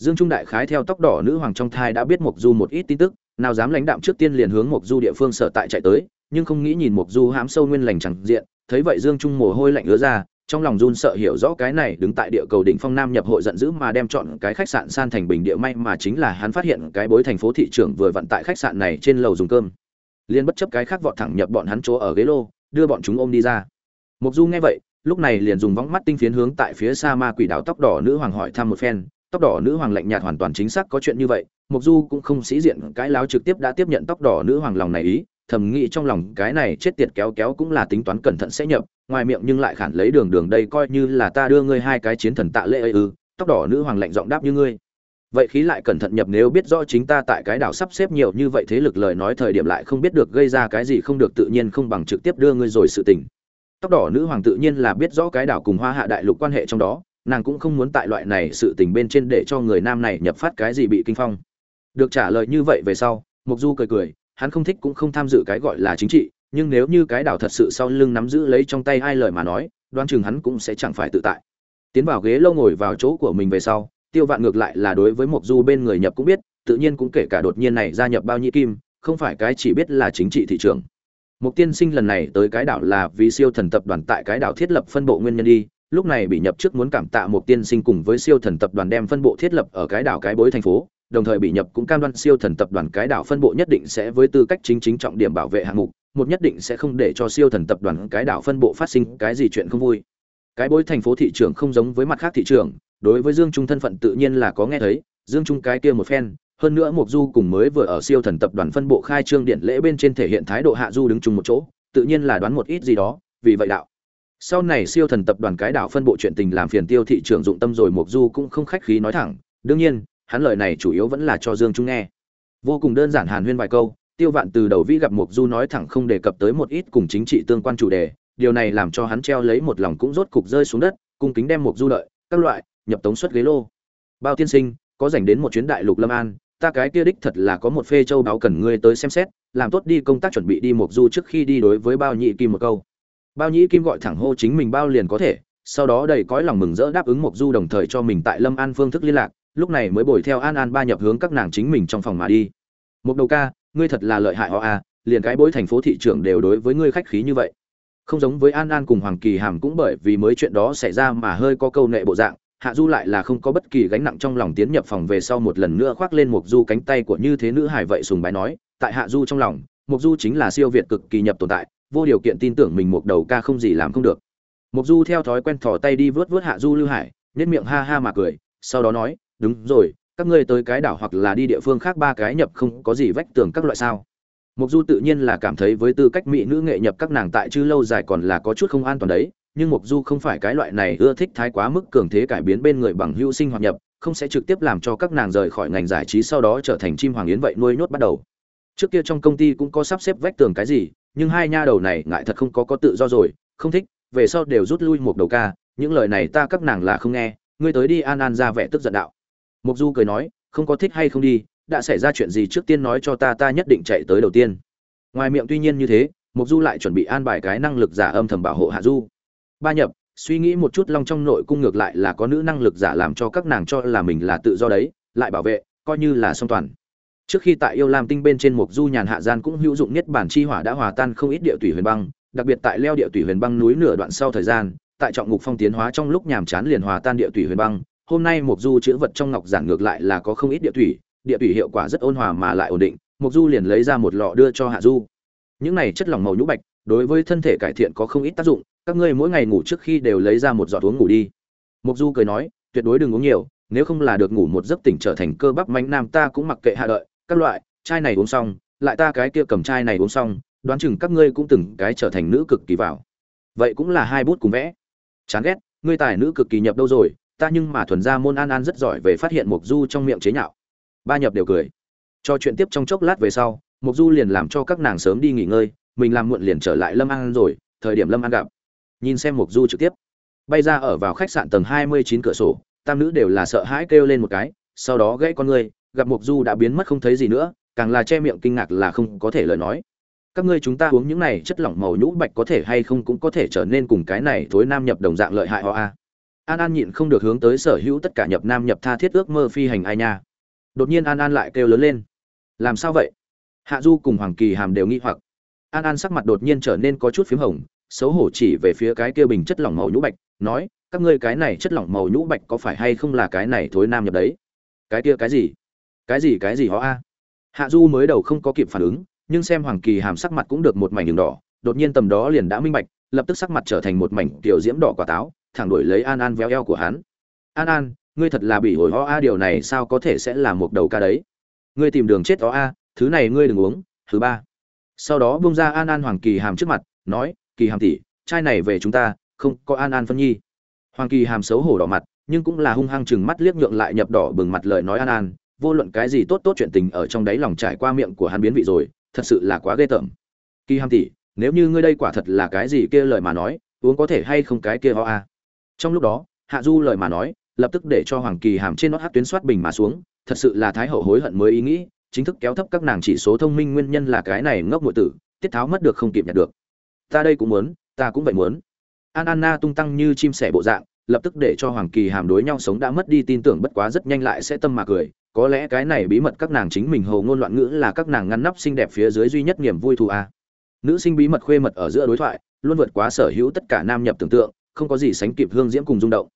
dương trung đại khái theo tóc đỏ nữ hoàng trong thai đã biết Mộc du một ít tin tức, nào dám lãnh đạm trước tiên liền hướng Mộc du địa phương sở tại chạy tới, nhưng không nghĩ nhìn Mộc du hám sâu nguyên lành chẳng diện, thấy vậy dương trung mồ hôi lạnh ứa ra, trong lòng run sợ hiểu rõ cái này đứng tại địa cầu đỉnh phong nam nhập hội giận dữ mà đem chọn cái khách sạn san thành bình địa may mà chính là hắn phát hiện cái bối thành phố thị trưởng vừa vận tại khách sạn này trên lầu dùng cơm. Liên bất chấp cái khác vọt thẳng nhập bọn hắn chỗ ở ghế lô, đưa bọn chúng ôm đi ra. Mộc du nghe vậy, lúc này liền dùng võng mắt tinh phiến hướng tại phía xa ma quỷ đảo tóc đỏ nữ hoàng hỏi thăm một phen tóc đỏ nữ hoàng lạnh nhạt hoàn toàn chính xác có chuyện như vậy mục du cũng không sĩ diện cái láo trực tiếp đã tiếp nhận tóc đỏ nữ hoàng lòng này ý, thầm nghĩ trong lòng cái này chết tiệt kéo kéo cũng là tính toán cẩn thận sẽ nhập, ngoài miệng nhưng lại khản lấy đường đường đây coi như là ta đưa ngươi hai cái chiến thần tạ lễ ấy ư, tóc đỏ nữ hoàng lạnh giọng đáp như ngươi. Vậy khí lại cẩn thận nhập nếu biết rõ chính ta tại cái đảo sắp xếp nhiều như vậy thế lực lời nói thời điểm lại không biết được gây ra cái gì không được tự nhiên không bằng trực tiếp đưa ngươi rồi sự tình. Tóc đỏ nữ hoàng tự nhiên là biết rõ cái đảo cùng hoa hạ đại lục quan hệ trong đó nàng cũng không muốn tại loại này sự tình bên trên để cho người nam này nhập phát cái gì bị kinh phong. Được trả lời như vậy về sau mục du cười cười, hắn không thích cũng không tham dự cái gọi là chính trị, nhưng nếu như cái đảo thật sự sau lưng nắm giữ lấy trong tay hai lời mà nói, đoan chừng hắn cũng sẽ chẳng phải tự tại. Tiến vào ghế lâu ngồi vào chỗ của mình về sau, tiêu vạn ngược lại là đối với mộc du bên người nhập cũng biết, tự nhiên cũng kể cả đột nhiên này gia nhập bao nhiêu kim, không phải cái chỉ biết là chính trị thị trường. Mục tiên sinh lần này tới cái đảo là vì siêu thần tập đoàn tại cái đảo thiết lập phân bộ nguyên nhân đi lúc này bị nhập trước muốn cảm tạ một tiên sinh cùng với siêu thần tập đoàn đem phân bộ thiết lập ở cái đảo cái bối thành phố, đồng thời bị nhập cũng cam đoan siêu thần tập đoàn cái đảo phân bộ nhất định sẽ với tư cách chính chính trọng điểm bảo vệ hạng mục, một nhất định sẽ không để cho siêu thần tập đoàn cái đảo phân bộ phát sinh cái gì chuyện không vui. Cái bối thành phố thị trường không giống với mặt khác thị trường đối với dương trung thân phận tự nhiên là có nghe thấy, dương trung cái kia một phen, hơn nữa mục du cùng mới vừa ở siêu thần tập đoàn phân bộ khai trương điện lễ bên trên thể hiện thái độ hạ du đứng chung một chỗ, tự nhiên là đoán một ít gì đó, vì vậy đạo sau này siêu thần tập đoàn cái đảo phân bộ chuyện tình làm phiền tiêu thị trưởng dụng tâm rồi mục du cũng không khách khí nói thẳng đương nhiên hắn lời này chủ yếu vẫn là cho dương trung nghe. Vô cùng đơn giản hàn huyên vài câu tiêu vạn từ đầu vĩ gặp mục du nói thẳng không đề cập tới một ít cùng chính trị tương quan chủ đề điều này làm cho hắn treo lấy một lòng cũng rốt cục rơi xuống đất cung kính đem mục du lợi, các loại nhập tống xuất ghế lô. Bao tiên sinh có dành đến một chuyến đại lục lâm an ta cái kia đích thật là có một phê châu báo cần ngươi tới xem xét làm tốt đi công tác chuẩn bị đi mục du trước khi đi đối với bao nhị kim một câu bao nhĩ kim gọi thẳng hô chính mình bao liền có thể, sau đó đầy cõi lòng mừng rỡ đáp ứng mộc du đồng thời cho mình tại lâm an phương thức liên lạc, lúc này mới bồi theo an an ba nhập hướng các nàng chính mình trong phòng mà đi. Một đầu ca, ngươi thật là lợi hại họ a, liền cái bối thành phố thị trưởng đều đối với ngươi khách khí như vậy. Không giống với an an cùng hoàng kỳ hàm cũng bởi vì mới chuyện đó xảy ra mà hơi có câu nệ bộ dạng, hạ du lại là không có bất kỳ gánh nặng trong lòng tiến nhập phòng về sau một lần nữa khoác lên mục du cánh tay của như thế nữ hải vậy sùng bái nói, tại hạ du trong lòng mục du chính là siêu việt cực kỳ nhập tồn tại vô điều kiện tin tưởng mình một đầu ca không gì làm không được. Mục du theo thói quen thò tay đi vớt vớt hạ du lưu hải nhất miệng ha ha mà cười, sau đó nói, đúng rồi, các ngươi tới cái đảo hoặc là đi địa phương khác ba cái nhập không có gì vách tường các loại sao? Mục du tự nhiên là cảm thấy với tư cách mỹ nữ nghệ nhập các nàng tại chứ lâu dài còn là có chút không an toàn đấy, nhưng mục du không phải cái loại này ưa thích thái quá mức cường thế cải biến bên người bằng hữu sinh hoạt nhập, không sẽ trực tiếp làm cho các nàng rời khỏi ngành giải trí sau đó trở thành chim hoàng yến vậy nuôi nhốt bắt đầu. Trước kia trong công ty cũng có sắp xếp vách tường cái gì nhưng hai nha đầu này ngại thật không có có tự do rồi, không thích, về sau đều rút lui một đầu ca, những lời này ta các nàng là không nghe, ngươi tới đi an an ra vẻ tức giận đạo. Mục du cười nói, không có thích hay không đi, đã xảy ra chuyện gì trước tiên nói cho ta ta nhất định chạy tới đầu tiên. Ngoài miệng tuy nhiên như thế, mục du lại chuẩn bị an bài cái năng lực giả âm thầm bảo hộ hạ du. Ba nhập, suy nghĩ một chút long trong nội cung ngược lại là có nữ năng lực giả làm cho các nàng cho là mình là tự do đấy, lại bảo vệ, coi như là song toàn trước khi tại yêu lam tinh bên trên mục du nhàn hạ gian cũng hữu dụng nhất bản chi hỏa đã hòa tan không ít địa thủy huyền băng, đặc biệt tại leo địa thủy huyền băng núi nửa đoạn sau thời gian, tại trọng ngục phong tiến hóa trong lúc nhàm chán liền hòa tan địa thủy huyền băng. Hôm nay mục du chữ vật trong ngọc giản ngược lại là có không ít địa thủy địa thủy hiệu quả rất ôn hòa mà lại ổn định mục du liền lấy ra một lọ đưa cho hạ du. Những này chất lỏng màu nhũ bạch, đối với thân thể cải thiện có không ít tác dụng, các ngươi mỗi ngày ngủ trước khi đều lấy ra một giọt uống ngủ đi. Mục du cười nói, tuyệt đối đừng uống nhiều, nếu không là được ngủ một giấc tỉnh trở thành cơ bắp mánh nam ta cũng mặc kệ hạ đợi các loại, chai này uống xong, lại ta cái kia cầm chai này uống xong, đoán chừng các ngươi cũng từng cái trở thành nữ cực kỳ vào. Vậy cũng là hai bút cùng vẽ. Chán ghét, ngươi tài nữ cực kỳ nhập đâu rồi, ta nhưng mà thuần ra môn an an rất giỏi về phát hiện mục du trong miệng chế nhạo. Ba nhập đều cười. Cho chuyện tiếp trong chốc lát về sau mục du liền làm cho các nàng sớm đi nghỉ ngơi, mình làm muộn liền trở lại lâm an rồi, thời điểm lâm an gặp. Nhìn xem mục du trực tiếp, bay ra ở vào khách sạn tầng hai mươi chín cửa sổ, tam nữ đều là sợ hãi kêu lên một cái, sau đó gãy con ngươi gặp mục du đã biến mất không thấy gì nữa, càng là che miệng kinh ngạc là không có thể lời nói. Các ngươi chúng ta uống những này chất lỏng màu nhũ bạch có thể hay không cũng có thể trở nên cùng cái này thối nam nhập đồng dạng lợi hại họ a. An an nhịn không được hướng tới sở hữu tất cả nhập nam nhập tha thiết ước mơ phi hành ai nha. Đột nhiên an an lại kêu lớn lên. Làm sao vậy? Hạ du cùng hoàng kỳ hàm đều nghi hoặc. An an sắc mặt đột nhiên trở nên có chút p h í m hồng, xấu hổ chỉ về phía cái kia bình chất lỏng màu nhũ bạch, nói, các ngươi cái này chất lỏng màu nhũ bạch có phải hay không là cái này thối nam nhập đấy? Cái kia cái gì? Cái gì cái gì họ a? Hạ du mới đầu không có kịp phản ứng, nhưng xem hoàng kỳ hàm sắc mặt cũng được một mảnh đường đỏ, đột nhiên tầm đó liền đã minh bạch, lập tức sắc mặt trở thành một mảnh tiểu diễm đỏ quả táo, thẳng đuổi lấy an an véo eo của hắn. An an, ngươi thật là bị hồi ho a, điều này sao có thể sẽ là một đầu ca đấy? Ngươi tìm đường chết đó a, thứ này ngươi đừng uống, thứ ba. Sau đó bung ra an an hoàng kỳ hàm trước mặt, nói, kỳ hàm tỷ trai này về chúng ta, không có an an phân nhi. Hoàng kỳ hàm xấu hổ đỏ mặt, nhưng cũng là hung hăng chừng mắt liếc nhượng lại nhập đỏ bừng mặt lời nói an an vô luận cái gì tốt tốt chuyện tình ở trong đáy lòng trải qua miệng của hắn biến vị rồi, thật sự là quá ghê tởm. Kỳ hàm tỷ, nếu như ngươi đây quả thật là cái gì kia lời mà nói, uống có thể hay không cái kia ho a? Trong lúc đó, hạ du lời mà nói, lập tức để cho hoàng kỳ hàm trên nót hát tuyến soát bình mà xuống, thật sự là thái hậu hối hận mới ý nghĩ, chính thức kéo thấp các nàng chỉ số thông minh nguyên nhân là cái này ngốc ngụy tử, tiết tháo mất được không kịp nhặt được. Ta đây cũng muốn, ta cũng vậy muốn. An anna tung tăng như chim sẻ bộ dạng, lập tức để cho hoàng kỳ hàm đối nhau sống đã mất đi tin tưởng bất quá rất nhanh lại sẽ tâm mà cười có lẽ cái này bí mật các nàng chính mình hầu ngôn loạn ngữ là các nàng ngăn nắp xinh đẹp phía dưới duy nhất niềm vui thù a. Nữ sinh bí mật khuê mật ở giữa đối thoại, luôn vượt quá sở hữu tất cả nam nhập tưởng tượng, không có gì sánh kịp hương diễm cùng rung động.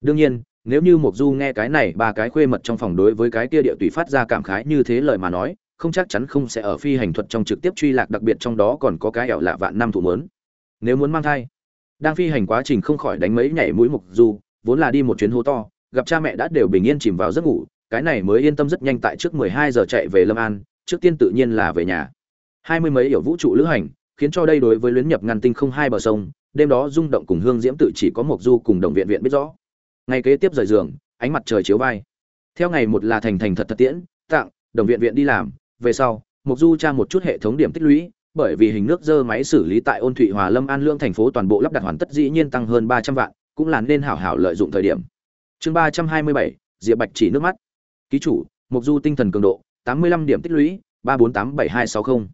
Đương nhiên, nếu như mộc du nghe cái này, ba cái khuê mật trong phòng đối với cái kia địa tùy phát ra cảm khái như thế lời mà nói, không chắc chắn không sẽ ở phi hành thuật trong trực tiếp truy lạc, đặc biệt trong đó còn có cái ẻo lạ vạn năm thủ mớn. Nếu muốn mang thai, đang phi hành quá trình không khỏi đánh mấy nhảy mũi mộc du, vốn là đi một chuyến hố to, gặp cha mẹ đã đều bình yên chìm vào giấc ngủ cái này mới yên tâm rất nhanh tại trước 12 giờ chạy về lâm an, trước tiên tự nhiên là về nhà. Hai mươi mấy hiểu vũ trụ lữ hành, khiến cho đây đối với luyến nhập ngăn tinh không hai bờ sông, đêm đó rung động cùng hương diễm tự chỉ có một du cùng đồng viện viện biết rõ. Ngày kế tiếp rời giường, ánh mặt trời chiếu vai. Theo ngày một là thành thành thật thật tiễn, tặng, đồng viện viện đi làm, về sau, Mộc du tra một chút hệ thống điểm tích lũy, bởi vì hình nước dơ máy xử lý tại ôn thụy hòa lâm an lương thành phố toàn bộ lắp đặt hoàn tất dĩ nhiên tăng hơn ba trăm vạn, cũng là nên hảo hảo lợi dụng thời điểm. Chương ba trăm hai mươi bảy, diệp bạch chỉ nước mắt ký chủ mục du tinh thần cường độ, tám mươi lăm điểm tích lũy, ba bốn tám bảy hai sáu mươi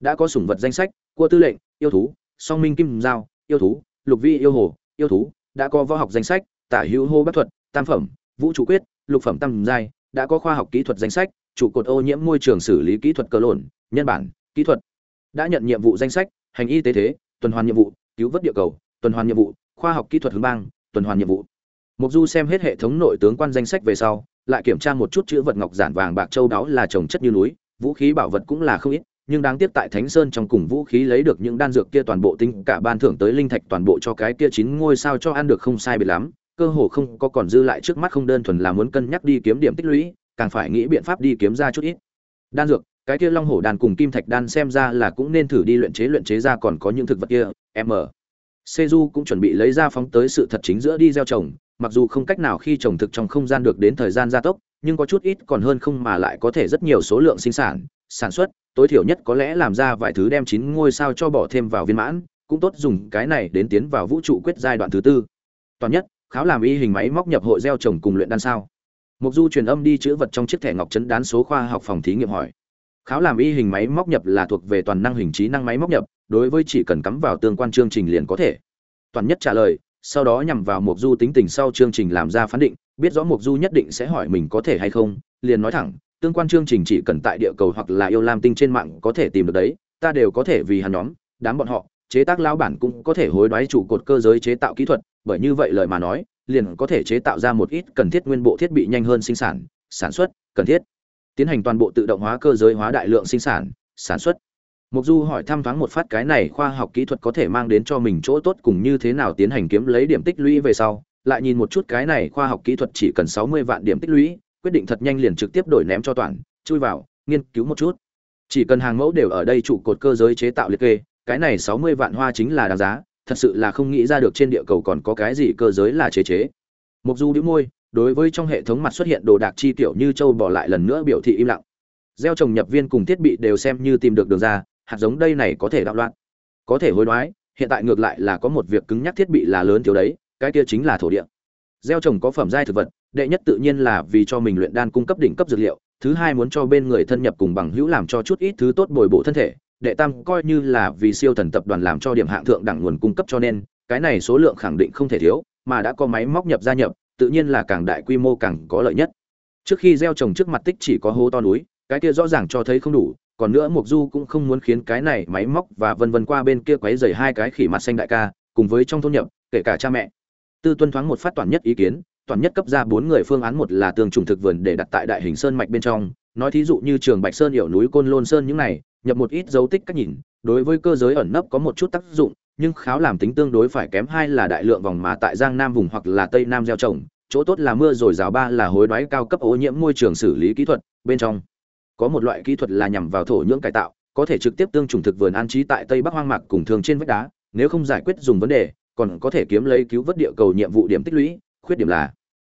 đã có sủng vật danh sách, cua tư lệnh, yêu thú, song minh kim giao, yêu thú, lục vi yêu hồ, yêu thú, đã có võ học danh sách, tả hữu hô bất thuật, tam phẩm, vũ trụ quyết, lục phẩm tam giai, đã có khoa học kỹ thuật danh sách, trụ cột ô nhiễm môi trường xử lý kỹ thuật cơ lộn, nhân bản, kỹ thuật. Đã nhận nhiệm vụ danh sách, hành y tế thế, tuần hoàn nhiệm vụ, cứu vớt địa cầu, tuần hoàn nhiệm vụ, khoa học kỹ thuật hướng bang, tuần hoàn nhiệm vụ. Mục du xem hết hệ thống nội tướng quan danh sách về sau lại kiểm tra một chút chữ vật ngọc giản vàng bạc châu đáo là trồng chất như núi vũ khí bảo vật cũng là không ít nhưng đáng tiếc tại Thánh Sơn trong cùng vũ khí lấy được những đan dược kia toàn bộ tính cả ban thưởng tới linh thạch toàn bộ cho cái kia chín ngôi sao cho ăn được không sai biệt lắm, cơ hồ không có còn dư lại trước mắt không đơn thuần là muốn cân nhắc đi kiếm điểm tích lũy, càng phải nghĩ biện pháp đi kiếm ra chút ít. Đan dược, cái kia long hổ đan cùng kim thạch đan xem ra là cũng nên thử đi luyện chế luyện chế ra còn có những thực vật kia, M. Seju cũng chuẩn bị lấy ra phóng tới sự thật chính giữa đi gieo trồng, mặc dù không cách nào khi trồng thực trong không gian được đến thời gian gia tốc, nhưng có chút ít còn hơn không mà lại có thể rất nhiều số lượng sinh sản, sản xuất, tối thiểu nhất có lẽ làm ra vài thứ đem chín ngôi sao cho bỏ thêm vào viên mãn, cũng tốt dùng cái này đến tiến vào vũ trụ quyết giai đoạn thứ tư. Toàn nhất, kháo làm y hình máy móc nhập hội gieo trồng cùng luyện đan sao. Mục Du truyền âm đi chữ vật trong chiếc thẻ ngọc chấn đán số khoa học phòng thí nghiệm hỏi. Kháo làm y hình máy móc nhập là thuộc về toàn năng hình trí năng máy móc nhập, đối với chỉ cần cắm vào tương quan chương trình liền có thể. Toàn nhất trả lời, sau đó nhằm vào Mục Du tính tình sau chương trình làm ra phán định, biết rõ Mục Du nhất định sẽ hỏi mình có thể hay không, liền nói thẳng, tương quan chương trình chỉ cần tại địa cầu hoặc là yêu lam tinh trên mạng có thể tìm được đấy ta đều có thể vì hắn nhóm đám bọn họ chế tác lao bản cũng có thể hối đoái trụ cột cơ giới chế tạo kỹ thuật bởi như vậy lời mà nói liền có thể chế tạo ra một ít cần thiết nguyên bộ thiết bị nhanh hơn sinh sản sản xuất cần thiết tiến hành toàn bộ tự động hóa cơ giới hóa đại lượng sinh sản sản xuất. Mục Du hỏi thăm thoáng một phát cái này khoa học kỹ thuật có thể mang đến cho mình chỗ tốt cùng như thế nào tiến hành kiếm lấy điểm tích lũy về sau, lại nhìn một chút cái này khoa học kỹ thuật chỉ cần 60 vạn điểm tích lũy, quyết định thật nhanh liền trực tiếp đổi ném cho toàn chui vào nghiên cứu một chút. Chỉ cần hàng mẫu đều ở đây trụ cột cơ giới chế tạo liệt kê cái này sáu mươi vạn hoa chính là đáng giá thật sự là không nghĩ ra được trên địa cầu còn có cái gì cơ giới là chế chế. Mục du bĩu môi đối với trong hệ thống mặt xuất hiện đồ đạc chi tiểu như châu bỏ lại lần nữa biểu thị im lặng. Gieo trồng nhập viên cùng thiết bị đều xem như tìm được đường ra hạt giống đây này có thể đạo loạn. Có thể hối đoái, hiện tại ngược lại là có một việc cứng nhắc thiết bị là lớn thiếu đấy, cái kia chính là thổ địa. Gieo trồng có phẩm giai thực vật, đệ nhất tự nhiên là vì cho mình luyện đan cung cấp đỉnh cấp dược liệu, thứ hai muốn cho bên người thân nhập cùng bằng hữu làm cho chút ít thứ tốt bồi bổ thân thể, đệ tam coi như là vì siêu thần tập đoàn làm cho điểm hạng thượng đẳng nguồn cung cấp cho nên, cái này số lượng khẳng định không thể thiếu, mà đã có máy móc nhập gia nhập, tự nhiên là càng đại quy mô càng có lợi nhất. Trước khi gieo trồng trước mặt tích chỉ có hố to núi, cái kia rõ ràng cho thấy không đủ còn nữa mục du cũng không muốn khiến cái này máy móc và vân vân qua bên kia quấy rầy hai cái khỉ mặt xanh đại ca, cùng với trong thôn nhập, kể cả cha mẹ. Tư tuân thoáng một phát toàn nhất ý kiến, toàn nhất cấp ra bốn người phương án, một là tường trùng thực vườn để đặt tại đại hình sơn mạch bên trong, nói thí dụ như trường bạch sơn, hiểu núi, côn lôn sơn những này, nhập một ít dấu tích cách nhìn, đối với cơ giới ẩn nấp có một chút tác dụng, nhưng kháo làm tính tương đối phải kém, hai là đại lượng vòng mà tại giang nam vùng hoặc là tây nam gieo trồng, chỗ tốt là mưa rồi rào, ba là hối đoái cao cấp ô nhiễm môi trường xử lý kỹ thuật bên trong có một loại kỹ thuật là nhằm vào thổ nhưỡng cải tạo, có thể trực tiếp tương trùng thực vườn an trí tại tây bắc hoang mạc cùng thường trên vách đá, nếu không giải quyết dùng vấn đề, còn có thể kiếm lấy cứu vớt địa cầu nhiệm vụ điểm tích lũy, khuyết điểm là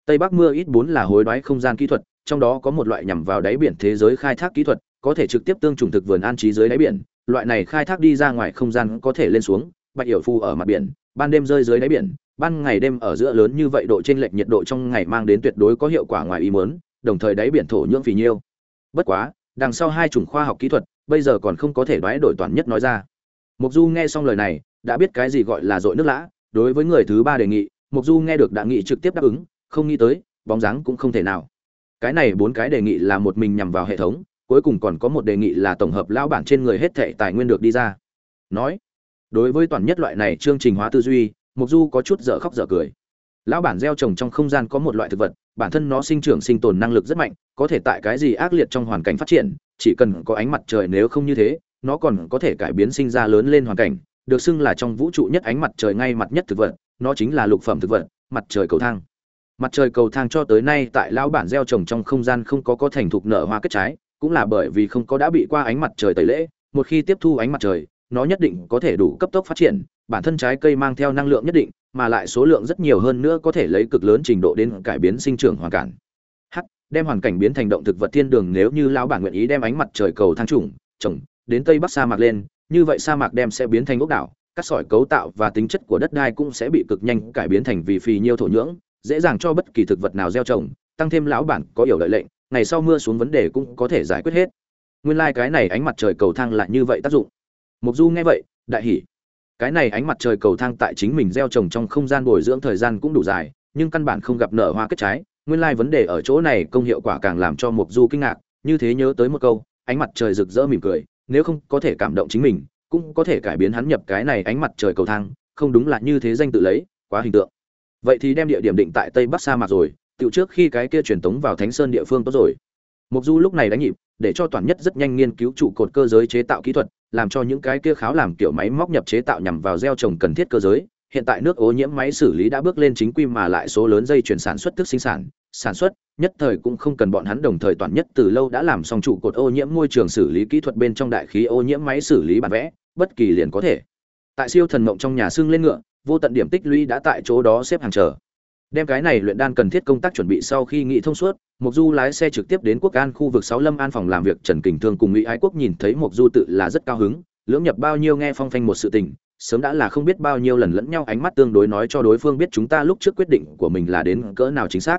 tây bắc mưa ít bốn là hối đoái không gian kỹ thuật, trong đó có một loại nhằm vào đáy biển thế giới khai thác kỹ thuật, có thể trực tiếp tương trùng thực vườn an trí dưới đáy biển, loại này khai thác đi ra ngoài không gian có thể lên xuống, bạch yểu phu ở mặt biển, ban đêm rơi dưới đáy biển, ban ngày đêm ở giữa lớn như vậy độ trên lệch nhiệt độ trong ngày mang đến tuyệt đối có hiệu quả ngoài ý muốn, đồng thời đáy biển thổ nhưỡng phì nhiêu bất quá, đằng sau hai chủng khoa học kỹ thuật, bây giờ còn không có thể đoái đổi toàn nhất nói ra. Mục du nghe xong lời này, đã biết cái gì gọi là dội nước lã, đối với người thứ ba đề nghị, mục du nghe được đã nghị trực tiếp đáp ứng, không nghĩ tới, bóng dáng cũng không thể nào. Cái này bốn cái đề nghị là một mình nhằm vào hệ thống, cuối cùng còn có một đề nghị là tổng hợp lão bản trên người hết thệ tài nguyên được đi ra. Nói, đối với toàn nhất loại này chương trình hóa tư duy, mục du có chút dở khóc dở cười. Lão bản gieo trồng trong không gian có một loại thực vật bản thân nó sinh trưởng sinh tồn năng lực rất mạnh, có thể tại cái gì ác liệt trong hoàn cảnh phát triển, chỉ cần có ánh mặt trời nếu không như thế, nó còn có thể cải biến sinh ra lớn lên hoàn cảnh, được xưng là trong vũ trụ nhất ánh mặt trời ngay mặt nhất thực vật, nó chính là lục phẩm thực vật, mặt trời cầu thang. Mặt trời cầu thang cho tới nay tại lão bản gieo trồng trong không gian không có có thành thục nở hoa kết trái, cũng là bởi vì không có đã bị qua ánh mặt trời tẩy lễ, một khi tiếp thu ánh mặt trời, nó nhất định có thể đủ cấp tốc phát triển, bản thân trái cây mang theo năng lượng nhất định mà lại số lượng rất nhiều hơn nữa có thể lấy cực lớn trình độ đến cải biến sinh trưởng hoàn cảnh. H đem hoàn cảnh biến thành động thực vật thiên đường nếu như lão bản nguyện ý đem ánh mặt trời cầu thang trùng, trồng, đến tây bắc sa mạc lên, như vậy sa mạc đem sẽ biến thành ốc đảo, các sỏi cấu tạo và tính chất của đất đai cũng sẽ bị cực nhanh cải biến thành vì phì nhiêu thổ nhưỡng, dễ dàng cho bất kỳ thực vật nào gieo trồng, tăng thêm lão bản có hiểu lợi lệnh, ngày sau mưa xuống vấn đề cũng có thể giải quyết hết. Nguyên lai cái này ánh mặt trời cầu thang lại như vậy tác dụng. Mục du nghe vậy, đại hỉ cái này ánh mặt trời cầu thang tại chính mình gieo trồng trong không gian bồi dưỡng thời gian cũng đủ dài, nhưng căn bản không gặp nở hoa kết trái. Nguyên lai vấn đề ở chỗ này công hiệu quả càng làm cho mục du kinh ngạc, như thế nhớ tới một câu, ánh mặt trời rực rỡ mỉm cười, nếu không có thể cảm động chính mình, cũng có thể cải biến hắn nhập cái này ánh mặt trời cầu thang, không đúng là như thế danh tự lấy, quá hình tượng. Vậy thì đem địa điểm định tại tây bắc sa mạc rồi tự trước khi cái kia truyền tống vào thánh sơn địa phương tốt rồi. Mục du lúc này đánh nhịp, để cho toàn nhất rất nhanh nghiên cứu trụ cột cơ giới chế tạo kỹ thuật làm cho những cái kia kháo làm kiểu máy móc nhập chế tạo nhằm vào gieo trồng cần thiết cơ giới. Hiện tại nước ô nhiễm máy xử lý đã bước lên chính quy mà lại số lớn dây chuyển sản xuất thức sinh sản. Sản xuất, nhất thời cũng không cần bọn hắn đồng thời toàn nhất từ lâu đã làm xong trụ cột ô nhiễm môi trường xử lý kỹ thuật bên trong đại khí ô nhiễm máy xử lý bản vẽ, bất kỳ liền có thể. Tại siêu thần mộng trong nhà xương lên ngựa, vô tận điểm tích lũy đã tại chỗ đó xếp hàng chờ đem cái này luyện đan cần thiết công tác chuẩn bị sau khi nghị thông suốt mục du lái xe trực tiếp đến quốc an khu vực sáu lâm an phòng làm việc. Trần kình thương cùng mỹ ái quốc nhìn thấy mục du tự là rất cao hứng, lưỡng nhập bao nhiêu nghe phong phanh một sự tình, sớm đã là không biết bao nhiêu lần lẫn nhau ánh mắt tương đối nói cho đối phương biết chúng ta lúc trước quyết định của mình là đến cỡ nào chính xác.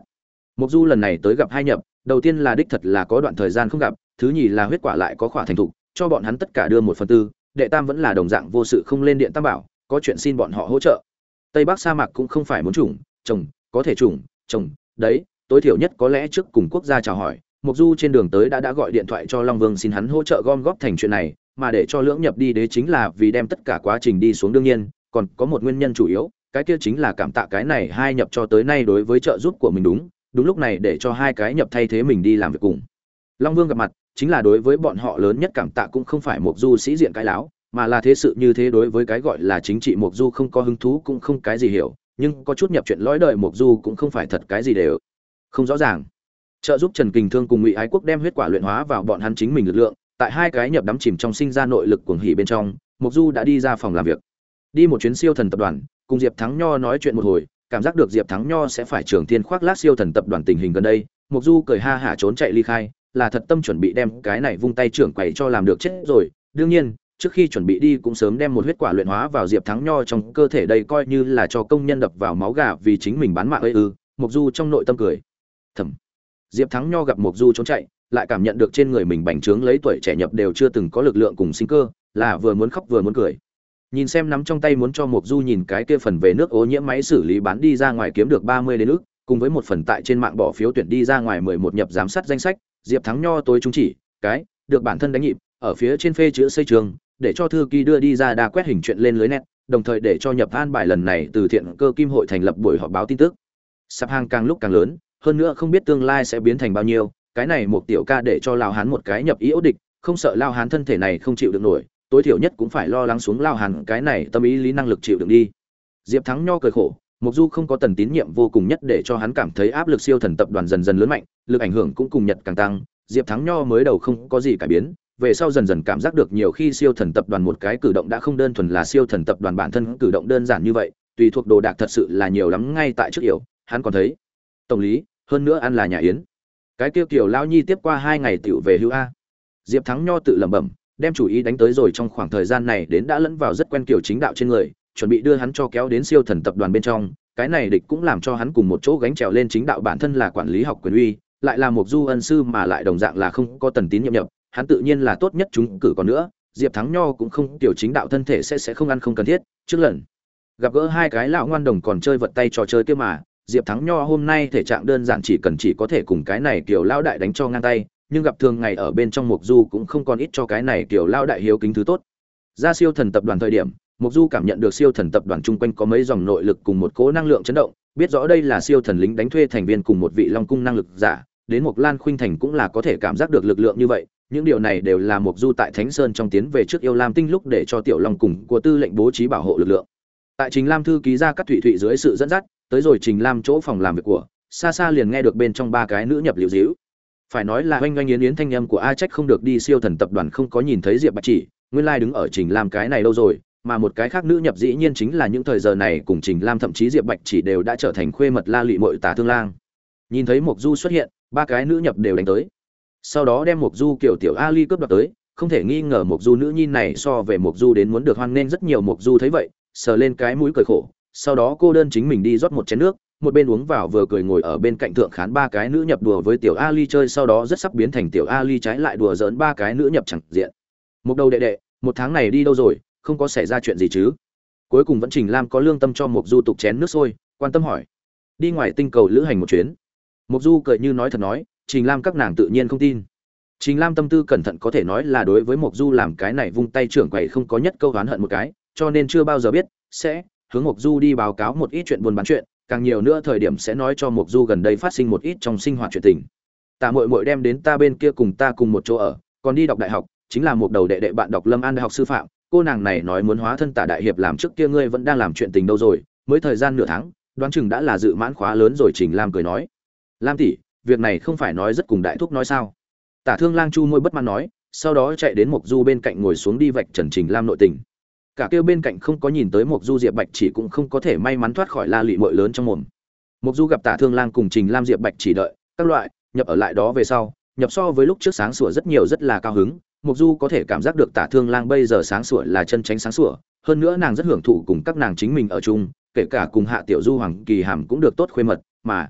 Mục du lần này tới gặp hai nhập, đầu tiên là đích thật là có đoạn thời gian không gặp, thứ nhì là huyết quả lại có khỏa thành thục, cho bọn hắn tất cả đưa một phần tư, đệ tam vẫn là đồng dạng vô sự không lên điện tam bảo, có chuyện xin bọn họ hỗ trợ. Tây bắc sa mạc cũng không phải muốn chủng, trồng có thể trùng chồng đấy, tối thiểu nhất có lẽ trước cùng quốc gia chào hỏi. Mục du trên đường tới đã đã gọi điện thoại cho long vương xin hắn hỗ trợ gom góp thành chuyện này, mà để cho lưỡng nhập đi đế chính là vì đem tất cả quá trình đi xuống đương nhiên, còn có một nguyên nhân chủ yếu, cái kia chính là cảm tạ cái này hai nhập cho tới nay đối với trợ giúp của mình đúng đúng lúc này để cho hai cái nhập thay thế mình đi làm việc cùng. Long vương gặp mặt, chính là đối với bọn họ lớn nhất cảm tạ cũng không phải mục du sĩ diện cái láo, mà là thế sự như thế đối với cái gọi là chính trị mục du không có hứng thú cũng không cái gì hiểu nhưng có chút nhập chuyện lõi đời mục du cũng không phải thật cái gì đều. Không rõ ràng. Trợ giúp trần kình thương cùng ngụy ái quốc đem huyết quả luyện hóa vào bọn hắn chính mình lực lượng, tại hai cái nhập đắm chìm trong sinh ra nội lực cuồng hỉ bên trong mục du đã đi ra phòng làm việc. Đi một chuyến siêu thần tập đoàn, cùng diệp thắng nho nói chuyện một hồi, cảm giác được diệp thắng nho sẽ phải trưởng thiên khoác lác siêu thần tập đoàn tình hình gần đây mục du cười ha hả trốn chạy ly khai, là thật tâm chuẩn bị đem cái này vung tay trưởng quầy cho làm được chết rồi. Đương nhiên trước khi chuẩn bị đi cũng sớm đem một huyết quả luyện hóa vào diệp thắng nho trong cơ thể đây coi như là cho công nhân đập vào máu gà vì chính mình bán mạng ấy ư mục du trong nội tâm cười. Thầm. Diệp thắng nho gặp mục du trốn chạy, lại cảm nhận được trên người mình bành trướng lấy tuổi trẻ nhập đều chưa từng có lực lượng cùng sinh cơ, là vừa muốn khóc vừa muốn cười. Nhìn xem nắm trong tay muốn cho mục du nhìn cái kia phần về nước ô nhiễm máy xử lý bán đi ra ngoài kiếm được ba mươi đến ước, cùng với một phần tại trên mạng bỏ phiếu tuyển đi ra ngoài mười một nhập giám sát danh sách, diệp thắng nho tối trung chỉ, cái, được bản thân đánh nhịp, ở phía trên phê chữ xây trường để cho thư ký đưa đi ra đa quét hình chuyện lên lưới net, đồng thời để cho nhập an bài lần này từ thiện cơ kim hội thành lập buổi họp báo tin tức. Sạp hàng càng lúc càng lớn, hơn nữa không biết tương lai sẽ biến thành bao nhiêu, cái này một tiểu ca để cho Lão hán một cái nhập ý ố địch, không sợ lao hán thân thể này không chịu được nổi, tối thiểu nhất cũng phải lo lắng xuống lao hán cái này tâm ý lý năng lực chịu đựng đi. Diệp thắng nho cười khổ, mục du không có tần tín nhiệm vô cùng nhất để cho hắn cảm thấy áp lực siêu thần tập đoàn dần dần lớn mạnh, lực ảnh hưởng cũng cùng nhật càng tăng, diệp thắng nho mới đầu không có gì cải biến về sau dần dần cảm giác được nhiều khi siêu thần tập đoàn một cái cử động đã không đơn thuần là siêu thần tập đoàn bản thân cử động đơn giản như vậy, tùy thuộc đồ đạc thật sự là nhiều lắm ngay tại trước yểu, hắn còn thấy. Tổng lý, hơn nữa ăn là nhà yến. Cái kêu kiểu lao nhi tiếp qua hai ngày tựu về hưu a. Diệp thắng nho tự lẩm bẩm, đem chủ ý đánh tới rồi trong khoảng thời gian này đến đã lẫn vào rất quen kiểu chính đạo trên người, chuẩn bị đưa hắn cho kéo đến siêu thần tập đoàn bên trong, cái này địch cũng làm cho hắn cùng một chỗ gánh trèo lên chính đạo bản thân là quản lý học quyền uy, lại là một du ân sư mà lại đồng dạng là không có tần tín nhiệm nhập hắn tự nhiên là tốt nhất chúng cử còn nữa, diệp thắng nho cũng không, tiểu chính đạo thân thể sẽ sẽ không ăn không cần thiết. Trước lần, gặp gỡ hai cái lão ngoan đồng còn chơi vật tay trò chơi kia mà, diệp thắng nho hôm nay thể trạng đơn giản chỉ cần chỉ có thể cùng cái này kiểu lão đại đánh cho ngang tay, nhưng gặp thường ngày ở bên trong mục du cũng không còn ít cho cái này kiểu lão đại hiếu kính thứ tốt. Ra siêu thần tập đoàn thời điểm mục du cảm nhận được siêu thần tập đoàn chung quanh có mấy dòng nội lực cùng một cố năng lượng chấn động, biết rõ đây là siêu thần lính đánh thuê thành viên cùng một vị long cung năng lực giả, đến một lan khuynh thành cũng là có thể cảm giác được lực lượng như vậy những điều này đều là mục du tại thánh sơn trong tiến về trước yêu lam tinh lúc để cho tiểu long cùng của tư lệnh bố trí bảo hộ lực lượng. Tại trình lam thư ký ra các thụy thụy dưới sự dẫn dắt, tới rồi trình lam chỗ phòng làm việc của, xa xa liền nghe được bên trong ba cái nữ nhập liệu dĩu phải nói là oanh oanh yến yến thanh âm của a trách không được đi siêu thần tập đoàn không có nhìn thấy diệp bạch chỉ, nguyên lai đứng ở trình lam cái này lâu rồi, mà một cái khác nữ nhập dĩ nhiên chính là những thời giờ này cùng trình lam thậm chí diệp bạch chỉ đều đã trở thành khuê mật la lụy mội tả thương lang. Nhìn thấy mộc du xuất hiện, ba cái nữ nhập đều đánh tới sau đó đem mục du kiểu tiểu ali cướp đoạt tới, không thể nghi ngờ mục du nữ nhi này so về mục du đến muốn được hoan nghênh rất nhiều mục du thấy vậy, sờ lên cái mũi cười khổ, sau đó cô đơn chính mình đi rót một chén nước, một bên uống vào vừa cười ngồi ở bên cạnh thượng khán ba cái nữ nhập đùa với tiểu ali chơi, sau đó rất sắp biến thành tiểu ali trái lại đùa giỡn ba cái nữ nhập chẳng diện. Một đầu đệ đệ, một tháng này đi đâu rồi, không có xảy ra chuyện gì chứ? Cuối cùng vẫn trình lam có lương tâm cho mục du tục chén nước sôi, quan tâm hỏi. Đi ngoài tinh cầu lữ hành một chuyến. Mục du cười như nói thật nói trình lam các nàng tự nhiên không tin. Trình lam tâm tư cẩn thận có thể nói là đối với Mộc du làm cái này vung tay trưởng quầy không có nhất câu oán hận một cái, cho nên chưa bao giờ biết, sẽ hướng Mộc du đi báo cáo một ít chuyện buồn bán chuyện, càng nhiều nữa thời điểm sẽ nói cho Mộc du gần đây phát sinh một ít trong sinh hoạt chuyện tình. Tạ muội muội đem đến ta bên kia cùng ta cùng một chỗ ở, còn đi đọc đại học, chính là một đầu đệ đệ bạn đọc lâm an đại học sư phạm, cô nàng này nói muốn hóa thân tả đại hiệp làm trước kia ngươi vẫn đang làm chuyện tình đâu rồi, mới thời gian nửa tháng, đoán chừng đã là dự mãn khóa lớn rồi, trình lam cười nói. Lam tỷ việc này không phải nói rất cùng đại thúc nói sao? Tả thương lang chu môi bất mãn nói sau đó chạy đến mộc du bên cạnh ngồi xuống đi vạch trần trình lam nội tình. Cả kêu bên cạnh không có nhìn tới mộc du diệp bạch chỉ cũng không có thể may mắn thoát khỏi la lụy mội lớn trong mồm. Mộc du gặp tả thương lang cùng trình lam diệp bạch chỉ đợi các loại nhập ở lại đó về sau nhập so với lúc trước sáng sủa rất nhiều rất là cao hứng. Mộc Du có thể cảm giác được Tả Thương Lang bây giờ sáng sủa là chân tránh sáng sủa, hơn nữa nàng rất hưởng thụ cùng các nàng chính mình ở chung, kể cả cùng Hạ Tiểu Du Hoàng Kỳ Hàm cũng được tốt khuê mật, mà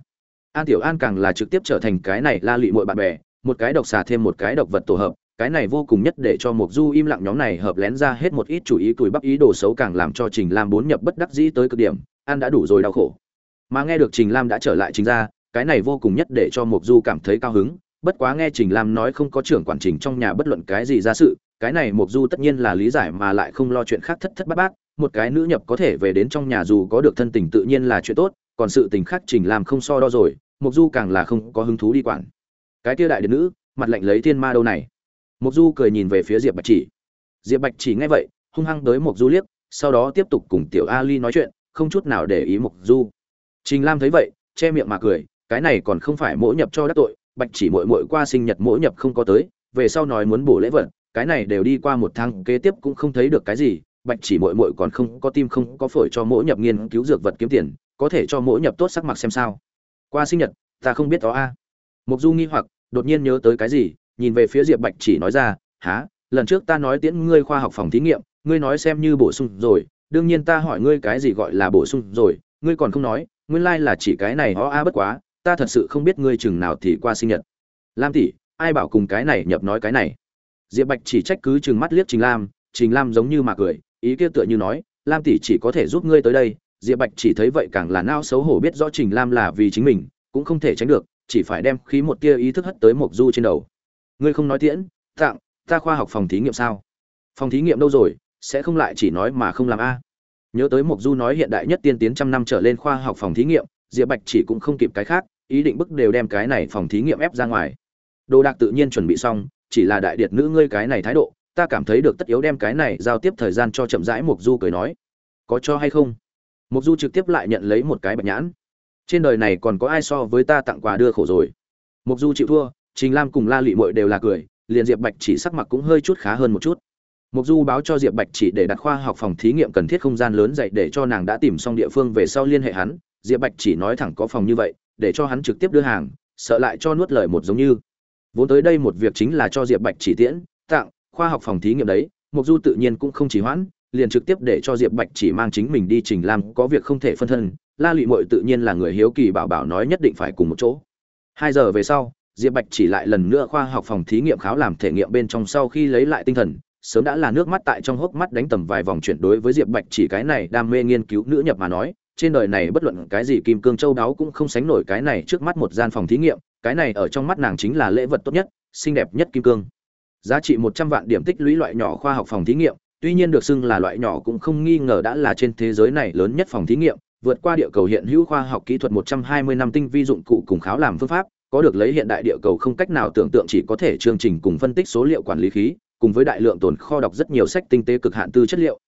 An Tiểu An càng là trực tiếp trở thành cái này la lụy muội bạn bè, một cái độc xà thêm một cái độc vật tổ hợp, cái này vô cùng nhất để cho Mộc Du im lặng nhóm này hợp lén ra hết một ít chủ ý tuổi bắp ý đồ xấu càng làm cho Trình Lam bốn nhập bất đắc dĩ tới cực điểm, An đã đủ rồi đau khổ. Mà nghe được Trình Lam đã trở lại chính ra, cái này vô cùng nhất để cho Mộc Du cảm thấy cao hứng, bất quá nghe Trình Lam nói không có trưởng quản trình trong nhà bất luận cái gì ra sự, cái này Mộc Du tất nhiên là lý giải mà lại không lo chuyện khác thất thất bát bát, một cái nữ nhập có thể về đến trong nhà dù có được thân tình tự nhiên là chuyện tốt, còn sự tình khác Trình Lam không so đo rồi, Mộc Du càng là không có hứng thú đi quản. Cái kia đại điện nữ, mặt lạnh lấy thiên ma đâu này. Mộc Du cười nhìn về phía Diệp Bạch Chỉ. Diệp Bạch Chỉ nghe vậy, hung hăng tới Mộc Du liếc, sau đó tiếp tục cùng Tiểu Ali nói chuyện, không chút nào để ý Mộc Du. Trình Lam thấy vậy, che miệng mà cười, cái này còn không phải mỗi nhập cho đắc tội, bạch chỉ muội muội qua sinh nhật mỗi nhập không có tới về sau nói muốn bổ lễ vật cái này đều đi qua một tháng kế tiếp cũng không thấy được cái gì bạch chỉ muội muội còn không có tim không có phổi cho mỗi nhập nghiên cứu dược vật kiếm tiền có thể cho mỗi nhập tốt sắc mặt xem sao qua sinh nhật, ta không biết đó a. Mục du nghi hoặc, đột nhiên nhớ tới cái gì, nhìn về phía diệp bạch chỉ nói ra há lần trước ta nói tiễn ngươi khoa học phòng thí nghiệm, ngươi nói xem như bổ sung rồi, đương nhiên ta hỏi ngươi cái gì gọi là bổ sung rồi, ngươi còn không nói, nguyên lai là chỉ cái này ho a bất quá, ta thật sự không biết ngươi chừng nào thì qua sinh nhật. Lam tỷ, ai bảo cùng cái này nhập nói cái này? Diệp bạch chỉ trách cứ chừng mắt liếc trình lam trình lam giống như mà cười, ý kia tựa như nói, lam tỷ chỉ có thể giúp ngươi tới đây diệp bạch chỉ thấy vậy càng là nao xấu hổ biết rõ trình lam là vì chính mình, cũng không thể tránh được, chỉ phải đem khí một tia ý thức hất tới mộc du trên đầu. Ngươi không nói tiễn tặng ta khoa học phòng thí nghiệm sao? Phòng thí nghiệm đâu rồi, sẽ không lại chỉ nói mà không làm a? Nhớ tới mộc du nói hiện đại nhất tiên tiến trăm năm trở lên khoa học phòng thí nghiệm, diệp bạch chỉ cũng không kịp cái khác, ý định bức đều đem cái này phòng thí nghiệm ép ra ngoài. Đồ đạc tự nhiên chuẩn bị xong, chỉ là đại điệt nữ ngươi cái này thái độ, ta cảm thấy được tất yếu đem cái này giao tiếp thời gian cho chậm rãi mục du cười nói. Có cho hay không? Mục du trực tiếp lại nhận lấy một cái bạch nhãn. Trên đời này còn có ai so với ta tặng quà đưa khổ rồi? Mục du chịu thua, trình lam cùng la lụy mội đều là cười, liền diệp bạch chỉ sắc mặt cũng hơi chút khá hơn một chút. Mục du báo cho diệp bạch chỉ để đặt khoa học phòng thí nghiệm cần thiết không gian lớn dạy để cho nàng đã tìm xong địa phương về sau liên hệ hắn. Diệp bạch chỉ nói thẳng có phòng như vậy, để cho hắn trực tiếp đưa hàng, sợ lại cho nuốt lời một giống như. Vốn tới đây một việc chính là cho diệp bạch chỉ tiễn, tặng, khoa học phòng thí nghiệm đấy, mục du tự nhiên cũng không chỉ hoãn liền trực tiếp để cho diệp bạch chỉ mang chính mình đi trình làm có việc không thể phân thân, la lụy mội tự nhiên là người hiếu kỳ bảo bảo nói nhất định phải cùng một chỗ. Hai giờ về sau, diệp bạch chỉ lại lần nữa khoa học phòng thí nghiệm kháo làm thể nghiệm bên trong sau khi lấy lại tinh thần, sớm đã là nước mắt tại trong hốc mắt đánh tầm vài vòng chuyển đối với diệp bạch chỉ cái này đam mê nghiên cứu nữ nhập mà nói, trên đời này bất luận cái gì kim cương châu đáo cũng không sánh nổi cái này trước mắt một gian phòng thí nghiệm, cái này ở trong mắt nàng chính là lễ vật tốt nhất, xinh đẹp nhất kim cương. Giá trị một trăm vạn điểm tích lũy loại nhỏ khoa học phòng thí nghiệm tuy nhiên được xưng là loại nhỏ cũng không nghi ngờ đã là trên thế giới này lớn nhất phòng thí nghiệm vượt qua địa cầu hiện hữu khoa học kỹ thuật 120 năm tinh vi dụng cụ cùng kháo làm phương pháp, có được lấy hiện đại địa cầu không cách nào tưởng tượng chỉ có thể chương trình cùng phân tích số liệu quản lý khí, cùng với đại lượng tồn kho đọc rất nhiều sách tinh tế cực hạn tư chất liệu.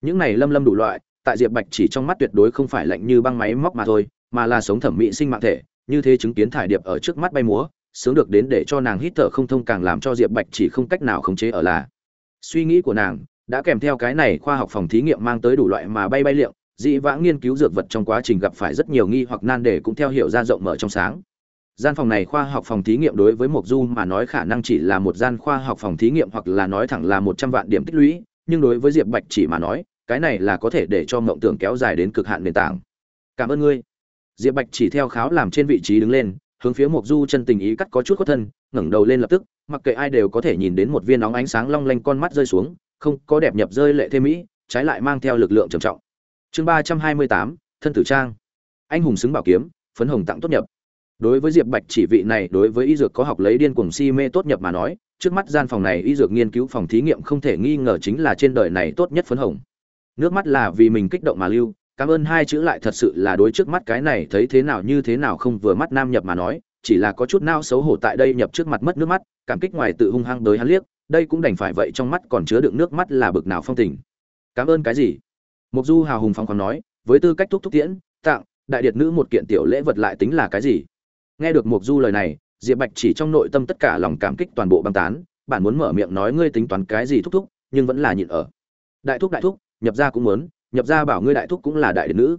Những này lâm lâm đủ loại, tại Diệp Bạch chỉ trong mắt tuyệt đối không phải lạnh như băng máy móc mà thôi, mà là sống thẩm mỹ sinh mạng thể, như thế chứng kiến thải điệp ở trước mắt bay múa, sướng được đến để cho nàng hít thở không thông càng làm cho Diệp Bạch chỉ không cách nào khống chế ở là. Suy nghĩ của nàng đã kèm theo cái này khoa học phòng thí nghiệm mang tới đủ loại mà bay bay liệu, dĩ vãng nghiên cứu dược vật trong quá trình gặp phải rất nhiều nghi hoặc nan đề cũng theo hiểu ra rộng mở trong sáng. Gian phòng này khoa học phòng thí nghiệm đối với mộc du mà nói khả năng chỉ là một gian khoa học phòng thí nghiệm hoặc là nói thẳng là một trăm vạn điểm tích lũy nhưng đối với diệp bạch chỉ mà nói cái này là có thể để cho mộng tưởng kéo dài đến cực hạn nền tảng. Cảm ơn ngươi. Diệp bạch chỉ theo kháo làm trên vị trí đứng lên hướng phía mộc du chân tình ý cắt có chút khuất thân ngẩng đầu lên lập tức mặc kệ ai đều có thể nhìn đến một viên nóng ánh sáng long lanh con mắt rơi xuống không có đẹp nhập rơi lệ thêm mỹ, trái lại mang theo lực lượng trầm trọng. Chương ba trăm hai mươi tám, thân tử trang. Anh hùng xứng bảo kiếm, phấn hồng tặng tốt nhập. Đối với diệp bạch chỉ vị này, đối với y dược có học lấy điên cuồng si mê tốt nhập mà nói, trước mắt gian phòng này y dược nghiên cứu phòng thí nghiệm không thể nghi ngờ chính là trên đời này tốt nhất phấn hồng. Nước mắt là vì mình kích động mà lưu, cảm ơn hai chữ lại thật sự là đối trước mắt cái này thấy thế nào như thế nào không vừa mắt nam nhập mà nói, chỉ là có chút nao xấu hổ tại đây nhập trước mặt mất nước mắt, cảm kích ngoài tự hung hăng tới hắn liếc đây cũng đành phải vậy trong mắt còn chứa đựng nước mắt là bực nào phong tình cảm ơn cái gì mục Du hào hùng phóng khoáng nói, với tư cách thúc thúc tiễn, tặng, đại điệt nữ một kiện tiểu lễ vật lại tính là cái gì? Nghe được mục Du lời này, Diệp Bạch chỉ trong nội tâm tất cả lòng cảm kích toàn bộ băng tán, bản muốn mở miệng nói ngươi tính toán cái gì thúc thúc, nhưng vẫn là nhịn ở. Đại thúc đại thúc, nhập gia cũng muốn, nhập gia bảo ngươi đại thúc cũng là đại điệt nữ.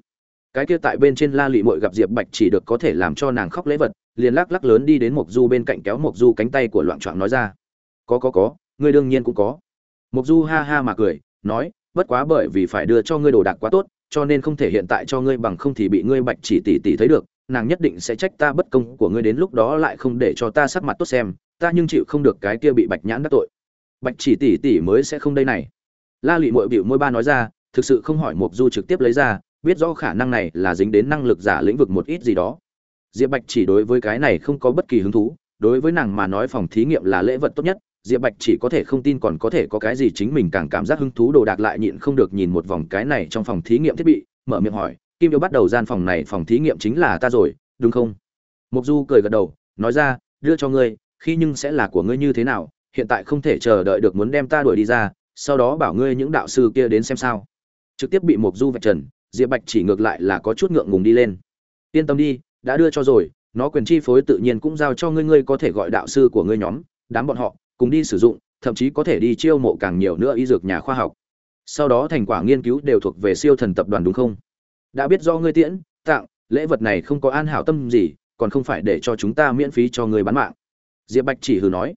Cái kia tại bên trên La Lệ Muội gặp Diệp Bạch chỉ được có thể làm cho nàng khóc lễ vật, liền lắc lắc lớn đi đến Mộc Du bên cạnh kéo Mộc Du cánh tay của loạn choạng nói ra. Có có có, ngươi đương nhiên cũng có. Mộc Du ha ha mà cười, nói, bất quá bởi vì phải đưa cho ngươi đồ đạc quá tốt, cho nên không thể hiện tại cho ngươi bằng không thì bị ngươi Bạch Chỉ tỷ tỷ thấy được, nàng nhất định sẽ trách ta bất công của ngươi đến lúc đó lại không để cho ta sắc mặt tốt xem, ta nhưng chịu không được cái kia bị Bạch Nhãn đắc tội. Bạch Chỉ tỷ tỷ mới sẽ không đây này. La Lệ Muội biểu môi ba nói ra, thực sự không hỏi Mộc Du trực tiếp lấy ra, biết rõ khả năng này là dính đến năng lực giả lĩnh vực một ít gì đó. Diệp Bạch chỉ đối với cái này không có bất kỳ hứng thú, đối với nàng mà nói phòng thí nghiệm là lễ vật tốt nhất, diệp bạch chỉ có thể không tin còn có thể có cái gì chính mình càng cảm giác hứng thú đồ đạc lại nhịn không được nhìn một vòng cái này trong phòng thí nghiệm thiết bị, mở miệng hỏi, kim yêu bắt đầu gian phòng này phòng thí nghiệm chính là ta rồi, đúng không? Mục du cười gật đầu, nói ra, đưa cho ngươi, khi nhưng sẽ là của ngươi như thế nào, hiện tại không thể chờ đợi được muốn đem ta đuổi đi ra, sau đó bảo ngươi những đạo sư kia đến xem sao. Trực tiếp bị mục du vạch trần, diệp bạch chỉ ngược lại là có chút ngượng ngùng đi lên. Yên tâm đi, đã đưa cho rồi, nó quyền chi phối tự nhiên cũng giao cho ngươi ngươi có thể gọi đạo sư của ngươi nhóm, đám bọn họ cùng đi sử dụng, thậm chí có thể đi chiêu mộ càng nhiều nữa y dược nhà khoa học. Sau đó thành quả nghiên cứu đều thuộc về siêu thần tập đoàn đúng không? Đã biết do ngươi tiễn, tặng, lễ vật này không có an hảo tâm gì, còn không phải để cho chúng ta miễn phí cho người bán mạng. Diệp bạch chỉ hừ nói.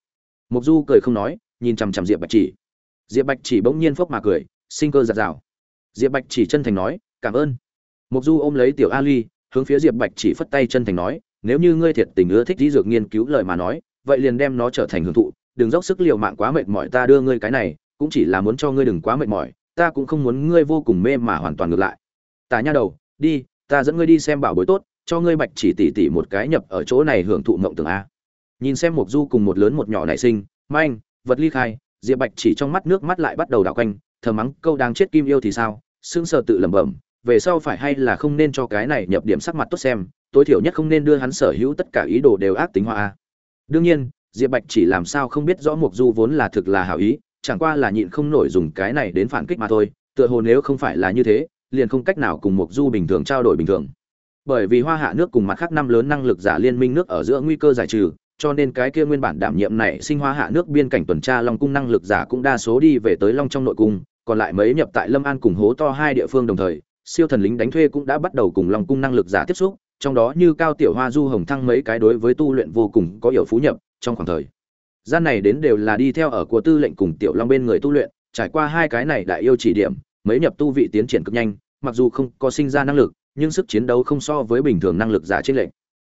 Mục du cười không nói, nhìn chằm chằm diệp bạch chỉ. Diệp bạch chỉ bỗng nhiên phốc mà cười, sinh cơ giạt rào. Diệp bạch chỉ chân thành nói, cảm ơn. Mục du ôm lấy tiểu ali, hướng phía diệp bạch chỉ phất tay chân thành nói, nếu như ngươi thiệt tình ưa thích lý dược nghiên cứu lời mà nói, vậy liền đem nó trở thành hưởng thụ đừng dốc sức liều mạng quá mệt mỏi ta đưa ngươi cái này, cũng chỉ là muốn cho ngươi đừng quá mệt mỏi, ta cũng không muốn ngươi vô cùng mê mà hoàn toàn ngược lại. Tà nha đầu, đi, ta dẫn ngươi đi xem bảo bối tốt, cho ngươi bạch chỉ tỉ tỉ một cái nhập ở chỗ này hưởng thụ mộng tưởng a. Nhìn xem một du cùng một lớn một nhỏ nảy sinh, manh, vật ly khai, diệp bạch chỉ trong mắt nước mắt lại bắt đầu đảo quanh thờ mắng, câu đang chết kim yêu thì sao? Sững sờ tự lẩm bẩm, về sau phải hay là không nên cho cái này nhập điểm sắc mặt tốt xem, tối thiểu nhất không nên đưa hắn sở hữu tất cả ý đồ đều ác tính hoa a. Đương nhiên diệp bạch chỉ làm sao không biết rõ mục du vốn là thực là hảo ý, chẳng qua là nhịn không nổi dùng cái này đến phản kích mà thôi, tựa hồ nếu không phải là như thế, liền không cách nào cùng mục du bình thường trao đổi bình thường. Bởi vì hoa hạ nước cùng mặt khác năm lớn năng lực giả liên minh nước ở giữa nguy cơ giải trừ, cho nên cái kia nguyên bản đảm nhiệm này sinh hoa hạ nước biên cảnh tuần tra long cung năng lực giả cũng đa số đi về tới long trong nội cung, còn lại mấy nhập tại lâm an cùng hố to hai địa phương đồng thời, siêu thần lính đánh thuê cũng đã bắt đầu cùng long cung năng lực giả tiếp xúc, trong đó như cao tiểu hoa du hồng thăng mấy cái đối với tu luyện vô cùng có hiểu phú nhập trong khoảng thời. Gian này đến đều là đi theo ở của tư lệnh cùng tiểu long bên người tu luyện trải qua hai cái này đại yêu chỉ điểm mấy nhập tu vị tiến triển cực nhanh mặc dù không có sinh ra năng lực nhưng sức chiến đấu không so với bình thường năng lực giả trên lệnh.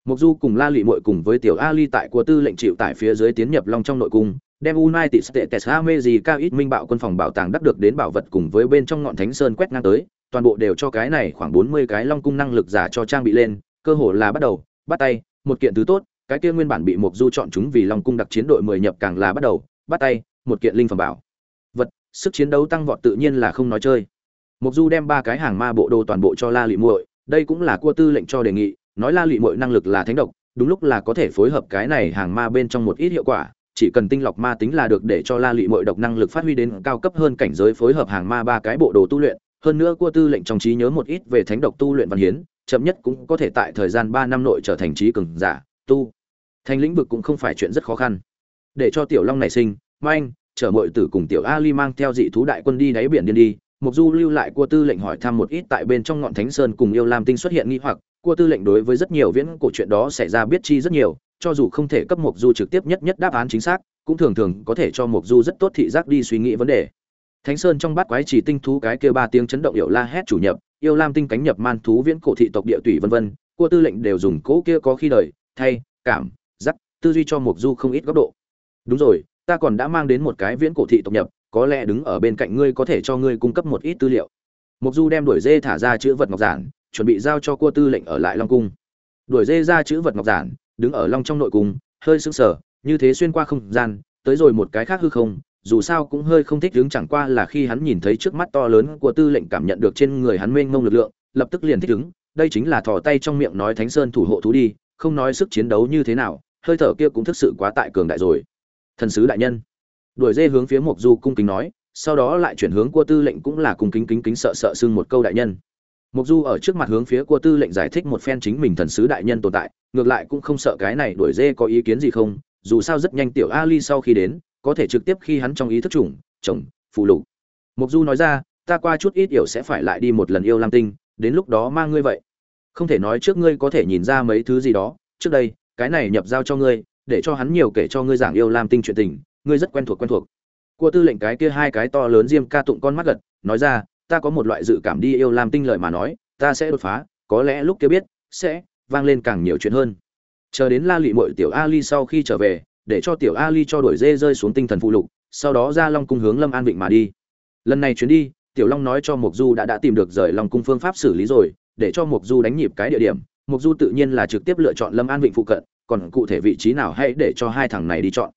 Mục Du cùng La lụy Muội cùng với Tiểu Ali tại của tư lệnh chịu tại phía dưới tiến nhập Long trong nội cung, đem United States America ít minh bạo quân phòng bảo tàng đắc được đến bảo vật cùng với bên trong ngọn thánh sơn quét ngang tới, toàn bộ đều cho cái này khoảng 40 cái long cung năng lực giả cho trang bị lên, cơ hội là bắt đầu, bắt tay, một kiện thứ tốt, cái kia nguyên bản bị Mộc Du chọn chúng vì long cung đặc chiến đội 10 nhập càng là bắt đầu, bắt tay, một kiện linh phẩm bảo. Vật, sức chiến đấu tăng vọt tự nhiên là không nói chơi. Mộc Du đem ba cái hàng ma bộ đồ toàn bộ cho La Lệ Muội, đây cũng là cua tư lệnh cho đề nghị, nói La Lệ Muội năng lực là thánh độc, đúng lúc là có thể phối hợp cái này hàng ma bên trong một ít hiệu quả, chỉ cần tinh lọc ma tính là được để cho La Lệ Muội độc năng lực phát huy đến cao cấp hơn cảnh giới phối hợp hàng ma ba cái bộ đồ tu luyện, hơn nữa cua tư lệnh trong trí nhớ một ít về thánh độc tu luyện văn hiến, chậm nhất cũng có thể tại thời gian 3 năm nội trở thành trí cường giả, tu. Thành lĩnh vực cũng không phải chuyện rất khó khăn. Để cho tiểu long này sinh, manh, chở mọi tử cùng tiểu Ali mang theo dị thú đại quân đi đáy biển điên đi, Mục Du lưu lại cua tư lệnh hỏi thăm một ít tại bên trong ngọn Thánh Sơn cùng yêu Lam Tinh xuất hiện nghi hoặc, cua tư lệnh đối với rất nhiều viễn cổ chuyện đó xảy ra biết chi rất nhiều, cho dù không thể cấp Mục Du trực tiếp nhất nhất đáp án chính xác, cũng thường thường có thể cho Mục Du rất tốt thị giác đi suy nghĩ vấn đề. Thánh Sơn trong bát quái chỉ tinh thú cái kia ba tiếng chấn động hiệu la hét chủ nhập, yêu Lam Tinh cánh nhập man thú viễn cổ thị tộc địa tùy vân vân, cua tư lệnh đều dùng cố kia có khi đời, thay, cảm, giác, tư duy cho Mục Du không ít góc độ. Đúng rồi, ta còn đã mang đến một cái viễn cổ thị tộc nhập, có lẽ đứng ở bên cạnh ngươi có thể cho ngươi cung cấp một ít tư liệu mục du đem đuổi dê thả ra chữ vật ngọc giản chuẩn bị giao cho cua tư lệnh ở lại long cung đuổi dê ra chữ vật ngọc giản đứng ở long trong nội cung hơi sững sờ như thế xuyên qua không gian tới rồi một cái khác hư không dù sao cũng hơi không thích đứng chẳng qua là khi hắn nhìn thấy trước mắt to lớn của tư lệnh cảm nhận được trên người hắn mênh mông lực lượng lập tức liền thích ứng đây chính là thò tay trong miệng nói thánh sơn thủ hộ thú đi không nói sức chiến đấu như thế nào, hơi thở kia cũng thực sự quá tại cường đại rồi. Thần sứ đại nhân. Đuổi dê hướng phía mộc du cung kính nói, sau đó lại chuyển hướng cua tư lệnh cũng là cung kính kính kính sợ sợ sưng một câu đại nhân. Mộc du ở trước mặt hướng phía cua tư lệnh giải thích một phen chính mình thần sứ đại nhân tồn tại, ngược lại cũng không sợ cái này đuổi dê có ý kiến gì không, dù sao rất nhanh tiểu ali sau khi đến, có thể trực tiếp khi hắn trong ý thức chủng, chồng, phụ lục. Mộc du nói ra, ta qua chút ít hiểu sẽ phải lại đi một lần yêu lam tinh, đến lúc đó mang ngươi vậy không thể nói trước ngươi có thể nhìn ra mấy thứ gì đó. Trước đây, cái này nhập giao cho ngươi, để cho hắn nhiều kể cho ngươi giảng yêu lam tinh chuyện tình, ngươi rất quen thuộc quen thuộc. Cua tư lệnh cái kia hai cái to lớn diêm ca tụng con mắt gật, nói ra, ta có một loại dự cảm đi yêu lam tinh lợi mà nói, ta sẽ đột phá, có lẽ lúc kia biết, sẽ vang lên càng nhiều chuyện hơn. Chờ đến la lị mội tiểu ali sau khi trở về, để cho tiểu ali cho đuổi dê rơi xuống tinh thần phụ lục, sau đó ra long cung hướng lâm an vịnh mà đi. Lần này chuyến đi, tiểu long nói cho Mộc du đã đã tìm được rời long cung phương pháp xử lý rồi để cho mục du đánh nhịp cái địa điểm. Mục du tự nhiên là trực tiếp lựa chọn lâm an vịnh phụ cận, còn cụ thể vị trí nào hãy để cho hai thằng này đi chọn.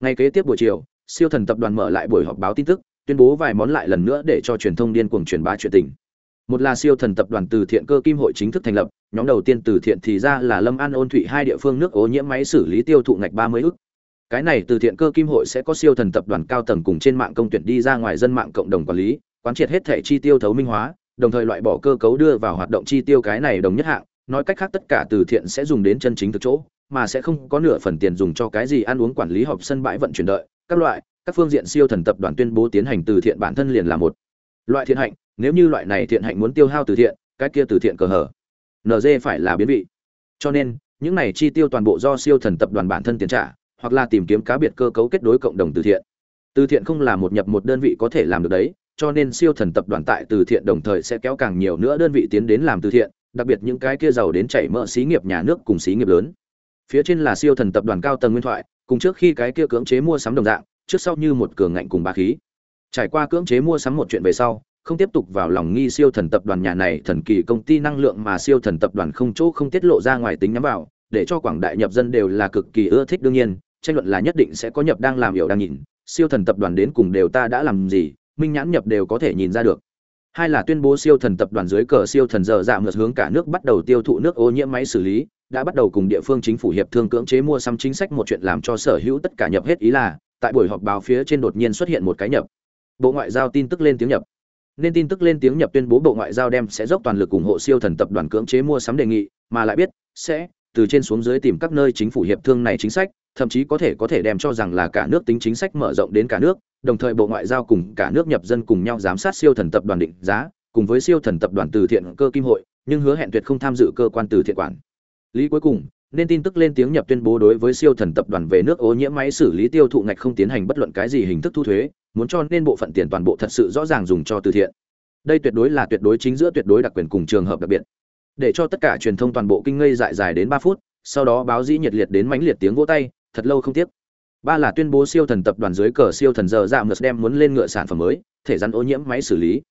Ngay kế tiếp buổi chiều, siêu thần tập đoàn mở lại buổi họp báo tin tức, tuyên bố vài món lại lần nữa để cho truyền thông điên cuồng truyền bá chuyện tình. Một là siêu thần tập đoàn từ thiện cơ kim hội chính thức thành lập, nhóm đầu tiên từ thiện thì ra là lâm an ôn thụy hai địa phương nước ô nhiễm máy xử lý tiêu thụ ngạch ba mươi ức. Cái này từ thiện cơ kim hội sẽ có siêu thần tập đoàn cao tầng cùng trên mạng công tuyển đi ra ngoài dân mạng cộng đồng quản lý, quán triệt hết thảy chi tiêu thấu minh hóa đồng thời loại bỏ cơ cấu đưa vào hoạt động chi tiêu cái này đồng nhất hạng, nói cách khác tất cả từ thiện sẽ dùng đến chân chính thực chỗ, mà sẽ không có nửa phần tiền dùng cho cái gì ăn uống quản lý họp sân bãi vận chuyển đợi, các loại, các phương diện siêu thần tập đoàn tuyên bố tiến hành từ thiện bản thân liền là một loại thiện hạnh, nếu như loại này thiện hạnh muốn tiêu hao từ thiện, cái kia từ thiện cờ hở. Nd phải là biến vị. Cho nên, những này chi tiêu toàn bộ do siêu thần tập đoàn bản thân tiền trả, hoặc là tìm kiếm cá biệt cơ cấu kết nối cộng đồng từ thiện. Từ thiện không là một nhập một đơn vị có thể làm được đấy cho nên siêu thần tập đoàn tại từ thiện đồng thời sẽ kéo càng nhiều nữa đơn vị tiến đến làm từ thiện, đặc biệt những cái kia giàu đến chảy mỡ xí nghiệp nhà nước cùng xí nghiệp lớn. Phía trên là siêu thần tập đoàn cao tầng nguyên thoại, cùng trước khi cái kia cưỡng chế mua sắm đồng dạng, trước sau như một cường ngạnh cùng bá khí. Trải qua cưỡng chế mua sắm một chuyện về sau, không tiếp tục vào lòng nghi siêu thần tập đoàn nhà này thần kỳ công ty năng lượng mà siêu thần tập đoàn không chỗ không tiết lộ ra ngoài tính nhắm vào, để cho quảng đại nhập dân đều là cực kỳ ưa thích đương nhiên, tranh luận là nhất định sẽ có nhập đang làm hiểu đang nhìn, siêu thần tập đoàn đến cùng đều ta đã làm gì minh nhãn nhập đều có thể nhìn ra được. Hai là tuyên bố siêu thần tập đoàn dưới cờ siêu thần giờ dạ ngược hướng cả nước bắt đầu tiêu thụ nước ô nhiễm máy xử lý, đã bắt đầu cùng địa phương chính phủ hiệp thương cưỡng chế mua sắm chính sách một chuyện làm cho sở hữu tất cả nhập hết ý là, tại buổi họp báo phía trên đột nhiên xuất hiện một cái nhập. Bộ ngoại giao tin tức lên tiếng nhập. Nên tin tức lên tiếng nhập tuyên bố bộ ngoại giao đem sẽ dốc toàn lực ủng hộ siêu thần tập đoàn cưỡng chế mua sắm đề nghị, mà lại biết, sẽ, từ trên xuống dưới tìm các nơi chính phủ hiệp thương này chính sách, thậm chí có thể có thể đem cho rằng là cả nước tính chính sách mở rộng đến cả nước đồng thời bộ ngoại giao cùng cả nước nhập dân cùng nhau giám sát siêu thần tập đoàn định giá, cùng với siêu thần tập đoàn từ thiện cơ kim hội, nhưng hứa hẹn tuyệt không tham dự cơ quan từ thiện quản. Lý cuối cùng, nên tin tức lên tiếng nhập tuyên bố đối với siêu thần tập đoàn về nước ô nhiễm máy xử lý tiêu thụ ngạch không tiến hành bất luận cái gì hình thức thu thuế, muốn cho nên bộ phận tiền toàn bộ thật sự rõ ràng dùng cho từ thiện. Đây tuyệt đối là tuyệt đối chính giữa tuyệt đối đặc quyền cùng trường hợp đặc biệt. Để cho tất cả truyền thông toàn bộ kinh ngây dại dài đến ba phút, sau đó báo dĩ nhiệt liệt đến mãnh liệt tiếng vỗ tay, thật lâu không tiếc ba là tuyên bố siêu thần tập đoàn dưới cờ siêu thần giờ dạ mượt đem muốn lên ngựa sản phẩm mới thể rắn ô nhiễm máy xử lý.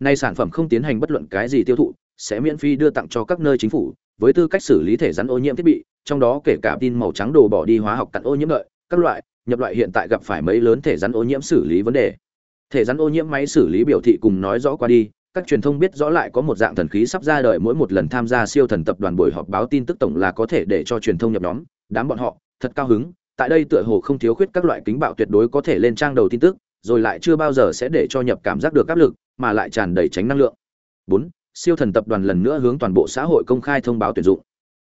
Nay sản phẩm không tiến hành bất luận cái gì tiêu thụ sẽ miễn phí đưa tặng cho các nơi chính phủ với tư cách xử lý thể rắn ô nhiễm thiết bị trong đó kể cả tin màu trắng đồ bỏ đi hóa học cặn ô nhiễm lợi, các loại nhập loại hiện tại gặp phải mấy lớn thể rắn ô nhiễm xử lý vấn đề. Thể rắn ô nhiễm máy xử lý biểu thị cùng nói rõ qua đi các truyền thông biết rõ lại có một dạng thần khí sắp ra đời mỗi một lần tham gia siêu thần tập đoàn buổi họp báo tin tức tổng là có thể để cho truyền thông nhập nhóm đám bọn họ thật cao hứng tại đây tựa hồ không thiếu khuyết các loại kính bạo tuyệt đối có thể lên trang đầu tin tức, rồi lại chưa bao giờ sẽ để cho nhập cảm giác được áp lực, mà lại tràn đầy tránh năng lượng. Bốn, siêu thần tập đoàn lần nữa hướng toàn bộ xã hội công khai thông báo tuyển dụng.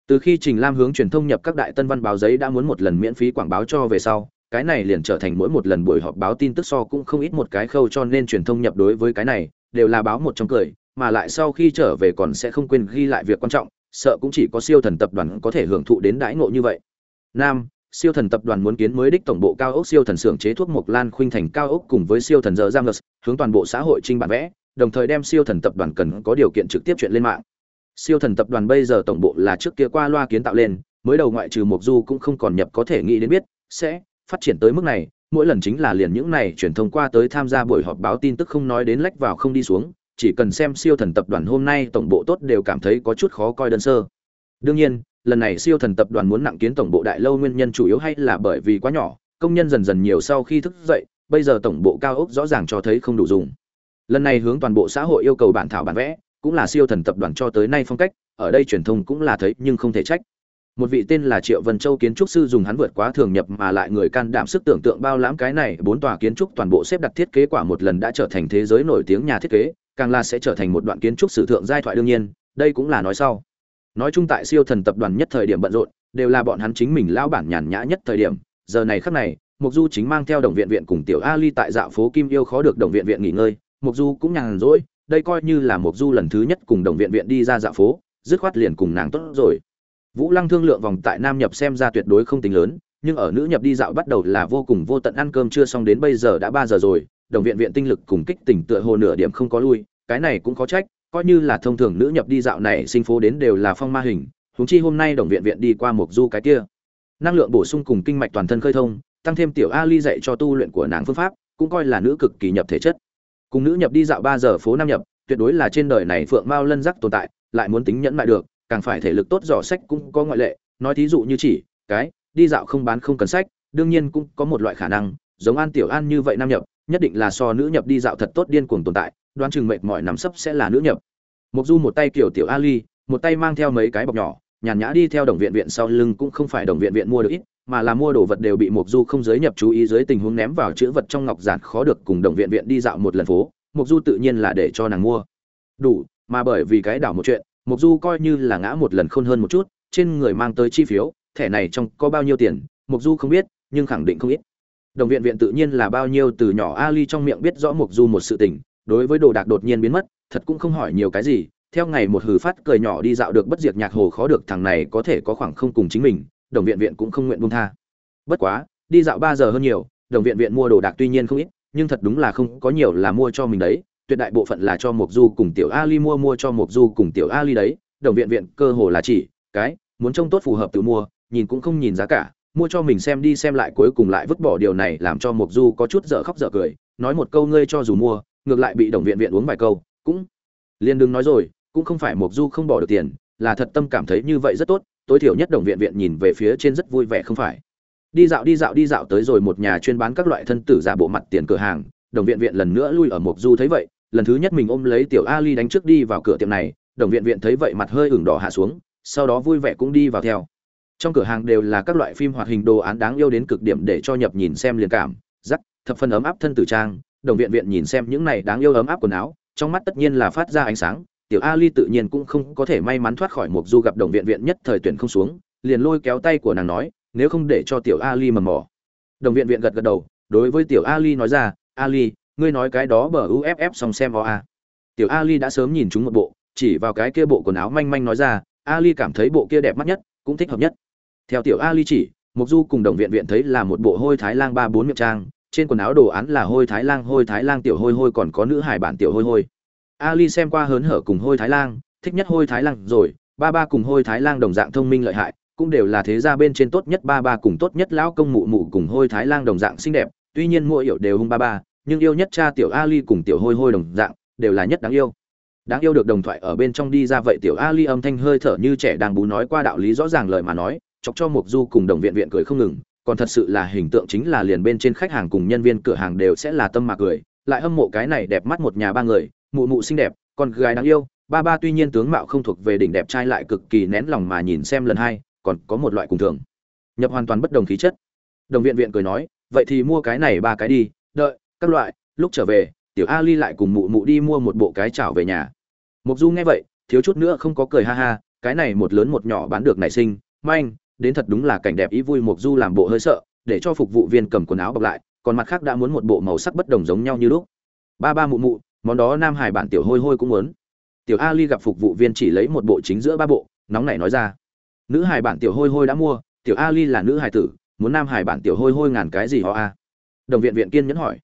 Từ khi trình lam hướng truyền thông nhập các đại tân văn báo giấy đã muốn một lần miễn phí quảng báo cho về sau, cái này liền trở thành mỗi một lần buổi họp báo tin tức so cũng không ít một cái khâu cho nên truyền thông nhập đối với cái này, đều là báo một trong cười, mà lại sau khi trở về còn sẽ không quên ghi lại việc quan trọng, sợ cũng chỉ có siêu thần tập đoàn có thể hưởng thụ đến đãi ngộ như vậy. Nam siêu thần tập đoàn muốn kiến mới đích tổng bộ cao ốc siêu thần xưởng chế thuốc mộc lan khuynh thành cao ốc cùng với siêu thần giờ giang hướng toàn bộ xã hội trinh bản vẽ, đồng thời đem siêu thần tập đoàn cần có điều kiện trực tiếp chuyện lên mạng. Siêu thần tập đoàn bây giờ tổng bộ là trước kia qua loa kiến tạo lên, mới đầu ngoại trừ mộc du cũng không còn nhập có thể nghĩ đến biết, sẽ phát triển tới mức này, mỗi lần chính là liền những này truyền thông qua tới tham gia buổi họp báo tin tức không nói đến lách vào không đi xuống, chỉ cần xem siêu thần tập đoàn hôm nay tổng bộ tốt đều cảm thấy có chút khó coi đơn sơ. Đương nhiên lần này siêu thần tập đoàn muốn nặng kiến tổng bộ đại lâu nguyên nhân chủ yếu hay là bởi vì quá nhỏ, công nhân dần dần nhiều sau khi thức dậy, bây giờ tổng bộ cao ốc rõ ràng cho thấy không đủ dùng. Lần này hướng toàn bộ xã hội yêu cầu bản thảo bản vẽ, cũng là siêu thần tập đoàn cho tới nay phong cách, ở đây truyền thông cũng là thấy nhưng không thể trách. Một vị tên là triệu vân châu kiến trúc sư dùng hắn vượt quá thường nhập mà lại người can đảm sức tưởng tượng bao lãm cái này, bốn tòa kiến trúc toàn bộ xếp đặt thiết kế quả một lần đã trở thành thế giới nổi tiếng nhà thiết kế, càng là sẽ trở thành một đoạn kiến trúc sử thượng giai thoại đương nhiên, đây cũng là nói sau nói chung tại siêu thần tập đoàn nhất thời điểm bận rộn, đều là bọn hắn chính mình lao bản nhàn nhã nhất thời điểm. Giờ này khắc này, mục du chính mang theo đồng viện viện cùng tiểu ali tại dạo phố kim yêu khó được đồng viện viện nghỉ ngơi. Mục du cũng nhàn rỗi, đây coi như là mục du lần thứ nhất cùng đồng viện viện đi ra dạo phố, dứt khoát liền cùng nàng tốt rồi. Vũ lăng thương lượng vòng tại nam nhập xem ra tuyệt đối không tính lớn, nhưng ở nữ nhập đi dạo bắt đầu là vô cùng vô tận ăn cơm chưa xong đến bây giờ đã ba giờ rồi, đồng viện viện tinh lực cùng kích tỉnh tựa hồ nửa điểm không có lui, cái này cũng có trách coi như là thông thường nữ nhập đi dạo này sinh phố đến đều là phong ma hình, huống chi hôm nay đồng viện viện đi qua một du cái kia. Năng lượng bổ sung cùng kinh mạch toàn thân khơi thông, tăng thêm tiểu ali dạy cho tu luyện của nàng phương pháp, cũng coi là nữ cực kỳ nhập thể chất. Cùng nữ nhập đi dạo ba giờ phố nam nhập, tuyệt đối là trên đời này phượng mao lân giác tồn tại, lại muốn tính nhẫn lại được, càng phải thể lực tốt dò sách cũng có ngoại lệ. Nói thí dụ như chỉ, cái, đi dạo không bán không cần sách, đương nhiên cũng có một loại khả năng, giống an tiểu an như vậy nam nhập, nhất định là so nữ nhập đi dạo thật tốt điên cuồng tồn tại đoán chừng mệt mỏi nằm sấp sẽ là nữ nhập. Mục du một tay kiểu tiểu ali, một tay mang theo mấy cái bọc nhỏ, nhàn nhã đi theo đồng viện viện sau lưng cũng không phải đồng viện viện mua được ít, mà là mua đồ vật đều bị mục du không giới nhập chú ý dưới tình huống ném vào chữ vật trong ngọc giản khó được cùng đồng viện viện đi dạo một lần phố. Mục du tự nhiên là để cho nàng mua. Đủ, mà bởi vì cái đảo một chuyện mục du coi như là ngã một lần khôn hơn một chút, trên người mang tới chi phiếu, thẻ này trong có bao nhiêu tiền mục du không biết, nhưng khẳng định không ít. Đồng viện viện tự nhiên là bao nhiêu từ nhỏ ali trong miệng biết rõ mục du một sự tình đối với đồ đạc đột nhiên biến mất, thật cũng không hỏi nhiều cái gì, theo ngày một hử phát cười nhỏ đi dạo được bất diệt nhạc hồ khó được thằng này có thể có khoảng không cùng chính mình, đồng viện viện cũng không nguyện buông tha. Bất quá, đi dạo ba giờ hơn nhiều, đồng viện viện mua đồ đạc tuy nhiên không ít, nhưng thật đúng là không có nhiều là mua cho mình đấy, tuyệt đại bộ phận là cho mộc du cùng tiểu ali mua mua cho mộc du cùng tiểu ali đấy, đồng viện viện cơ hồ là chỉ, cái, muốn trông tốt phù hợp tự mua, nhìn cũng không nhìn giá cả, mua cho mình xem đi xem lại cuối cùng lại vứt bỏ điều này làm cho mộc du có chút dở khóc dở cười, nói một câu, ngươi cho dù mua ngược lại bị đồng viện viện uống vài câu, cũng liền đừng nói rồi, cũng không phải mộc du không bỏ được tiền, là thật tâm cảm thấy như vậy rất tốt, tối thiểu nhất đồng viện viện nhìn về phía trên rất vui vẻ không phải. Đi dạo đi dạo đi dạo tới rồi một nhà chuyên bán các loại thân tử giả bộ mặt tiền cửa hàng, đồng viện viện lần nữa lui ở mộc du thấy vậy, lần thứ nhất mình ôm lấy tiểu ali đánh trước đi vào cửa tiệm này, đồng viện viện thấy vậy mặt hơi ửng đỏ hạ xuống, sau đó vui vẻ cũng đi vào theo. Trong cửa hàng đều là các loại phim hoạt hình đồ án đáng yêu đến cực điểm để cho nhập nhìn xem liền cảm, rắc, thập phân ấm áp thân tử trang đồng viện viện nhìn xem những này đáng yêu ấm áp quần áo, trong mắt tất nhiên là phát ra ánh sáng, tiểu ali tự nhiên cũng không có thể may mắn thoát khỏi mục du gặp đồng viện viện nhất thời tuyển không xuống, liền lôi kéo tay của nàng nói, nếu không để cho tiểu ali mầm mỏ đồng viện viện gật gật đầu, đối với tiểu ali nói ra, ali, ngươi nói cái đó bờ uff xong xem o a. Tiểu ali đã sớm nhìn chúng một bộ, chỉ vào cái kia bộ quần áo manh manh nói ra, ali cảm thấy bộ kia đẹp mắt nhất, cũng thích hợp nhất. Theo tiểu ali chỉ mục du cùng đồng viện viện thấy là một bộ hôi thái lang ba bốn miệng trang trên quần áo đồ án là hôi thái lang, hôi thái lang tiểu hôi hôi, còn có nữ hải bản tiểu hôi hôi. Ali xem qua hớn hở cùng hôi thái lang, thích nhất hôi thái lang rồi, ba ba cùng hôi thái lang đồng dạng thông minh lợi hại, cũng đều là thế gia bên trên tốt nhất, ba ba cùng tốt nhất lão công mụ mụ cùng hôi thái lang đồng dạng xinh đẹp, tuy nhiên mỗi yêu đều hung ba ba, nhưng yêu nhất cha tiểu ali cùng tiểu hôi hôi đồng dạng, đều là nhất đáng yêu. Đáng yêu được đồng thoại ở bên trong đi ra vậy tiểu ali âm thanh hơi thở như trẻ đang bú nói qua đạo lý rõ ràng lời mà nói, chọc cho mục du cùng đồng viện viện cười không ngừng còn thật sự là hình tượng chính là liền bên trên khách hàng cùng nhân viên cửa hàng đều sẽ là tâm mà cười, lại hâm mộ cái này đẹp mắt một nhà ba người, mụ mụ xinh đẹp, con gái đáng yêu, ba ba tuy nhiên tướng mạo không thuộc về đỉnh đẹp trai lại cực kỳ nén lòng mà nhìn xem lần hai, còn có một loại cùng thường. Nhập hoàn toàn bất đồng khí chất. Đồng viện viện cười nói, vậy thì mua cái này ba cái đi, đợi, các loại, lúc trở về, tiểu ali lại cùng mụ mụ đi mua một bộ cái chảo về nhà. Mục du nghe vậy, thiếu chút nữa không có cười ha ha, cái này một lớn một nhỏ bán được nảy sinh, manh đến thật đúng là cảnh đẹp ý vui mục du làm bộ hơi sợ, để cho phục vụ viên cầm quần áo bọc lại, còn mặt khác đã muốn một bộ màu sắc bất đồng giống nhau như lúc. Ba ba mụ mụ, món đó nam hải bản tiểu hôi hôi cũng muốn. Tiểu ali gặp phục vụ viên chỉ lấy một bộ chính giữa ba bộ, nóng nảy nói ra. Nữ hải bản tiểu hôi hôi đã mua, tiểu ali là nữ hải tử, muốn nam hải bản tiểu hôi hôi ngàn cái gì họ a? Đồng viện viện kiên nhẫn hỏi.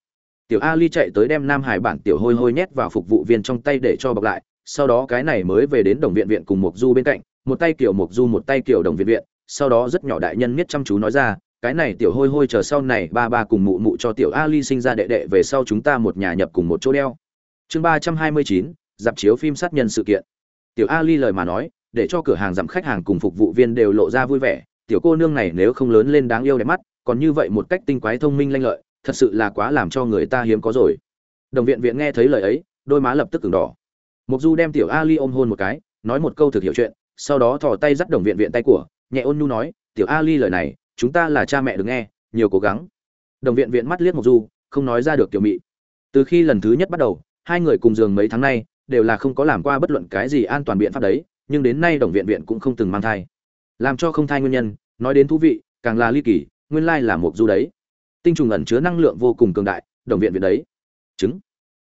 Tiểu ali chạy tới đem nam hải bản tiểu hôi hôi nhét vào phục vụ viên trong tay để cho bọc lại, sau đó cái này mới về đến đồng viện viện cùng mục du bên cạnh, một tay kiểu mục du một tay kiểu đồng viện viện sau đó rất nhỏ đại nhân miết chăm chú nói ra, cái này tiểu hôi hôi chờ sau này ba ba cùng mụ mụ cho tiểu ali sinh ra đệ đệ về sau chúng ta một nhà nhập cùng một chỗ đeo. Chương ba trăm hai mươi chín, dạp chiếu phim sát nhân sự kiện. Tiểu ali lời mà nói, để cho cửa hàng giảm khách hàng cùng phục vụ viên đều lộ ra vui vẻ, tiểu cô nương này nếu không lớn lên đáng yêu đẹp mắt, còn như vậy một cách tinh quái thông minh lanh lợi, thật sự là quá làm cho người ta hiếm có rồi. Đồng viện viện nghe thấy lời ấy, đôi má lập tức ửng đỏ. Mục du đem tiểu ali ôm hôn một cái, nói một câu thực hiểu chuyện, sau đó thò tay dắt đồng viện viện tay của nhẹ ôn nhu nói, tiểu ali lời này, chúng ta là cha mẹ được nghe, nhiều cố gắng. Đồng viện viện mắt liếc mộc du, không nói ra được tiểu mị. Từ khi lần thứ nhất bắt đầu, hai người cùng giường mấy tháng nay, đều là không có làm qua bất luận cái gì an toàn biện pháp đấy, nhưng đến nay đồng viện viện cũng không từng mang thai. Làm cho không thai nguyên nhân, nói đến thú vị, càng là ly kỳ, nguyên lai là mộc du đấy. Tinh trùng ẩn chứa năng lượng vô cùng cường đại, đồng viện viện đấy. Trứng.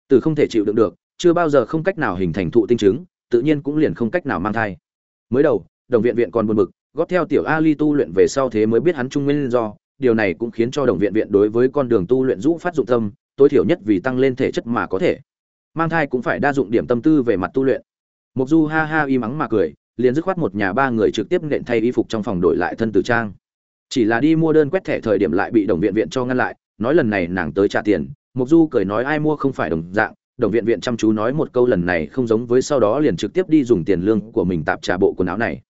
Từ không thể chịu đựng được, chưa bao giờ không cách nào hình thành thụ tinh trứng, tự nhiên cũng liền không cách nào mang thai. Mới đầu, đồng viện viện còn buồn bực góp theo tiểu ali tu luyện về sau thế mới biết hắn trung nguyên do, điều này cũng khiến cho đồng viện viện đối với con đường tu luyện rũ phát dụng tâm, tối thiểu nhất vì tăng lên thể chất mà có thể. Mang thai cũng phải đa dụng điểm tâm tư về mặt tu luyện. Mục du ha ha y mắng mà cười, liền dứt khoát một nhà ba người trực tiếp nện thay y phục trong phòng đổi lại thân tử trang. Chỉ là đi mua đơn quét thẻ thời điểm lại bị đồng viện viện cho ngăn lại, nói lần này nàng tới trả tiền mục du cười nói ai mua không phải đồng dạng, đồng viện viện chăm chú nói một câu lần này không giống với sau đó liền trực tiếp đi dùng tiền lương của mình tạp trả bộ quần áo này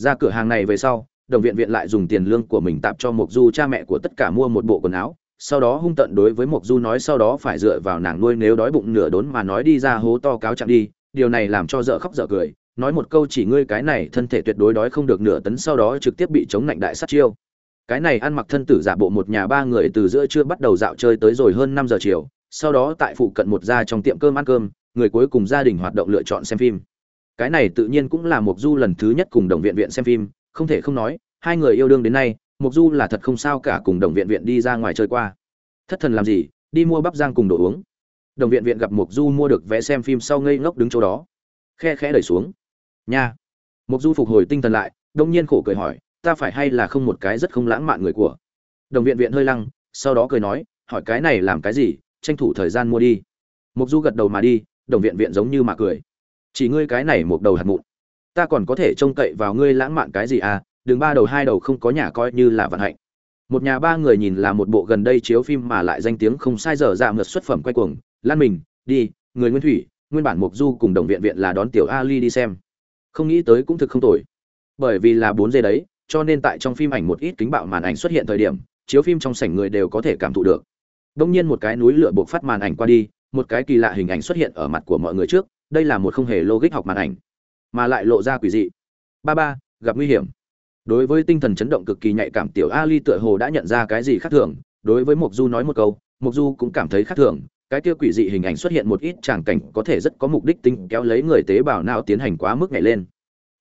ra cửa hàng này về sau, đồng viện viện lại dùng tiền lương của mình tạp cho Mộc du cha mẹ của tất cả mua một bộ quần áo, sau đó hung tận đối với Mộc du nói sau đó phải dựa vào nàng nuôi nếu đói bụng nửa đốn mà nói đi ra hố to cáo trạng đi, điều này làm cho dở khóc dở cười, nói một câu chỉ ngươi cái này thân thể tuyệt đối đói không được nửa tấn sau đó trực tiếp bị chống lạnh đại sát chiêu. Cái này ăn mặc thân tử giả bộ một nhà ba người từ giữa trưa bắt đầu dạo chơi tới rồi hơn năm giờ chiều, sau đó tại phụ cận một gia trong tiệm cơm ăn cơm, người cuối cùng gia đình hoạt động lựa chọn xem phim cái này tự nhiên cũng là mục du lần thứ nhất cùng đồng viện viện xem phim, không thể không nói, hai người yêu đương đến nay mục du là thật không sao cả cùng đồng viện viện đi ra ngoài chơi qua. Thất thần làm gì, đi mua bắp giang cùng đồ uống. Đồng viện viện gặp mục du mua được vé xem phim sau ngây ngốc đứng chỗ đó. Khe khẽ đẩy xuống. Nha. Mục du phục hồi tinh thần lại, đông nhiên khổ cười hỏi, ta phải hay là không một cái rất không lãng mạn người của? Đồng viện viện hơi lăng, sau đó cười nói, hỏi cái này làm cái gì, tranh thủ thời gian mua đi. Mục du gật đầu mà đi, đồng viện viện giống như mà cười chỉ ngươi cái này một đầu hạt mụn. Ta còn có thể trông cậy vào ngươi lãng mạn cái gì à? Đường ba đầu, hai đầu không có nhà coi như là vận hạnh. Một nhà ba người nhìn là một bộ gần đây chiếu phim mà lại danh tiếng không sai giờ dạ ngược xuất phẩm quay cuồng. Lan mình, đi, người nguyên thủy, nguyên bản mục du cùng đồng viện viện là đón tiểu ali đi xem. Không nghĩ tới cũng thực không tồi. Bởi vì là bốn dê đấy, cho nên tại trong phim ảnh một ít kính bạo màn ảnh xuất hiện thời điểm, chiếu phim trong sảnh người đều có thể cảm thụ được. Đông nhiên một cái núi lửa buộc phát màn ảnh qua đi, một cái kỳ lạ hình ảnh xuất hiện ở mặt của mọi người trước đây là một không hề logic học màn ảnh, mà lại lộ ra quỷ dị. Ba ba, gặp nguy hiểm. Đối với tinh thần chấn động cực kỳ nhạy cảm, tiểu ali tựa hồ đã nhận ra cái gì khác thường. Đối với mộc du nói một câu, mộc du cũng cảm thấy khác thường. Cái kia quỷ dị hình ảnh xuất hiện một ít tràng cảnh có thể rất có mục đích tinh kéo lấy người tế bào não tiến hành quá mức nhảy lên.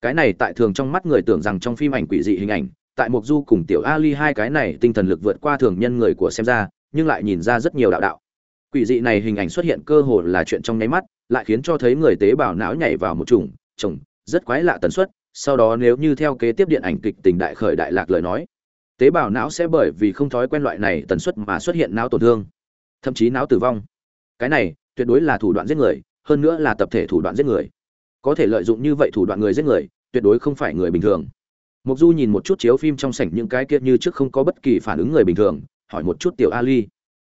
Cái này tại thường trong mắt người tưởng rằng trong phim ảnh quỷ dị hình ảnh, tại mộc du cùng tiểu ali hai cái này tinh thần lực vượt qua thường nhân người của xem ra, nhưng lại nhìn ra rất nhiều đạo đạo. Quỷ dị này hình ảnh xuất hiện cơ hồ là chuyện trong nháy mắt lại khiến cho thấy người tế bào não nhảy vào một chủng chồng rất quái lạ tần suất sau đó nếu như theo kế tiếp điện ảnh kịch tình đại khởi đại lạc lời nói tế bào não sẽ bởi vì không thói quen loại này tần suất mà xuất hiện não tổn thương thậm chí não tử vong cái này tuyệt đối là thủ đoạn giết người hơn nữa là tập thể thủ đoạn giết người có thể lợi dụng như vậy thủ đoạn người giết người tuyệt đối không phải người bình thường mục Du nhìn một chút chiếu phim trong sảnh những cái kia như trước không có bất kỳ phản ứng người bình thường, hỏi một chút Tiểu Ali.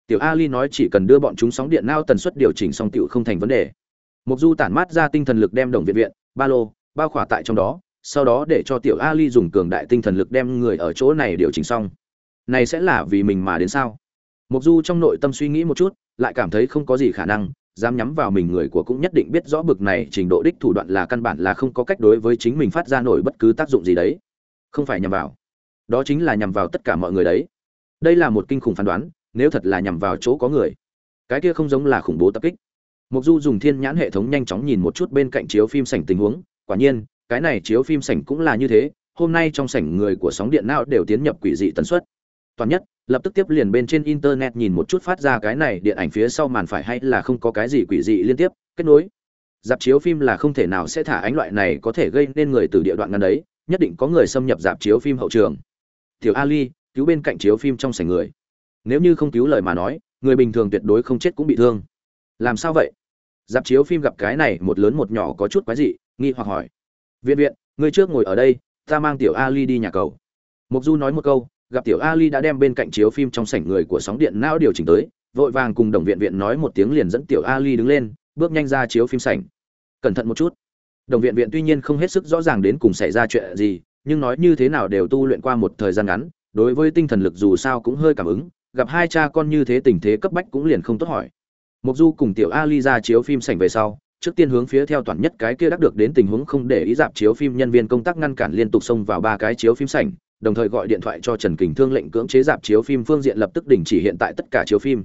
Tiểu Ali nói chỉ cần đưa bọn chúng sóng điện nao tần suất điều chỉnh xong tiểu không thành vấn đề. Mộc Du tản mát ra tinh thần lực đem đồng viện viện, ba lô, bao khỏa tại trong đó, sau đó để cho Tiểu Ali dùng cường đại tinh thần lực đem người ở chỗ này điều chỉnh xong. Này sẽ là vì mình mà đến sao? Mộc Du trong nội tâm suy nghĩ một chút, lại cảm thấy không có gì khả năng, dám nhắm vào mình người của cũng nhất định biết rõ bực này trình độ đích thủ đoạn là căn bản là không có cách đối với chính mình phát ra nổi bất cứ tác dụng gì đấy không phải nhằm vào đó chính là nhằm vào tất cả mọi người đấy đây là một kinh khủng phán đoán nếu thật là nhằm vào chỗ có người cái kia không giống là khủng bố tập kích mục du dùng thiên nhãn hệ thống nhanh chóng nhìn một chút bên cạnh chiếu phim sảnh tình huống, quả nhiên, cái này chiếu phim sảnh cũng là như thế, hôm nay trong sảnh người của sóng điện não đều tiến nhập quỷ dị tần suất. Toàn nhất, lập tức tiếp liền bên trên internet nhìn một chút phát ra cái này điện ảnh phía sau màn phải hay là không có cái gì quỷ dị liên tiếp, kết nối. Dạp chiếu phim là không thể nào sẽ thả ánh loại này có thể gây nên người từ địa đoạn ngăn đấy, nhất định có người xâm nhập dạp chiếu phim hậu trường. Tiểu ali, cứu bên cạnh chiếu phim trong sảnh người. Nếu như không cứu lời mà nói, người bình thường tuyệt đối không chết cũng bị thương làm sao vậy? Dạp chiếu phim gặp cái này một lớn một nhỏ có chút quái dị, nghi hoặc hỏi. Viện viện người trước ngồi ở đây, ta mang tiểu ali đi nhà cầu. Mục du nói một câu, gặp tiểu ali đã đem bên cạnh chiếu phim trong sảnh người của sóng điện não điều chỉnh tới, vội vàng cùng đồng viện viện nói một tiếng liền dẫn tiểu ali đứng lên, bước nhanh ra chiếu phim sảnh. Cẩn thận một chút. Đồng viện viện tuy nhiên không hết sức rõ ràng đến cùng xảy ra chuyện gì, nhưng nói như thế nào đều tu luyện qua một thời gian ngắn, đối với tinh thần lực dù sao cũng hơi cảm ứng, gặp hai cha con như thế tình thế cấp bách cũng liền không tốt hỏi. Mộc du cùng tiểu ali ra chiếu phim sảnh về sau trước tiên hướng phía theo toàn nhất cái kia đắc được đến tình huống không để ý dạp chiếu phim nhân viên công tác ngăn cản liên tục xông vào ba cái chiếu phim sảnh đồng thời gọi điện thoại cho Trần Kình Thương lệnh cưỡng chế dạp chiếu phim phương diện lập tức đình chỉ hiện tại tất cả chiếu phim.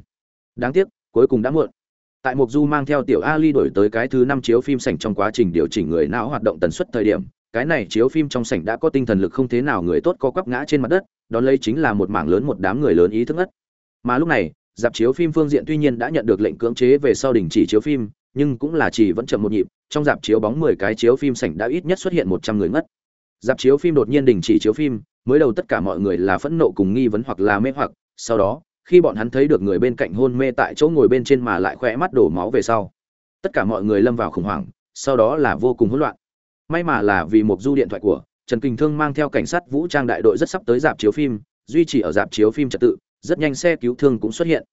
Đáng tiếc, cuối cùng đã muộn. Tại Mộc Du mang theo Tiểu Ali đổi tới cái thứ năm chiếu phim sảnh trong quá trình điều chỉnh người não hoạt động tần suất thời điểm, cái này chiếu phim trong sảnh đã có tinh thần lực không thế nào người tốt có quắp ngã trên mặt đất, đón lấy chính là một mảng lớn một đám người lớn ý thức ngất. Mà lúc này, dạp chiếu phim phương diện tuy nhiên đã nhận được lệnh cưỡng chế về sau đình chỉ chiếu phim, nhưng cũng là chỉ vẫn chậm một nhịp, trong dạp chiếu bóng 10 cái chiếu phim sảnh đã ít nhất xuất hiện 100 người ngất. Dạp chiếu phim đột nhiên đình chỉ chiếu phim, mới đầu tất cả mọi người là phẫn nộ cùng nghi vấn hoặc là mê hoặc sau đó khi bọn hắn thấy được người bên cạnh hôn mê tại chỗ ngồi bên trên mà lại khỏe mắt đổ máu về sau tất cả mọi người lâm vào khủng hoảng sau đó là vô cùng hỗn loạn may mà là vì một du điện thoại của trần kinh thương mang theo cảnh sát vũ trang đại đội rất sắp tới dạp chiếu phim duy trì ở dạp chiếu phim trật tự rất nhanh xe cứu thương cũng xuất hiện.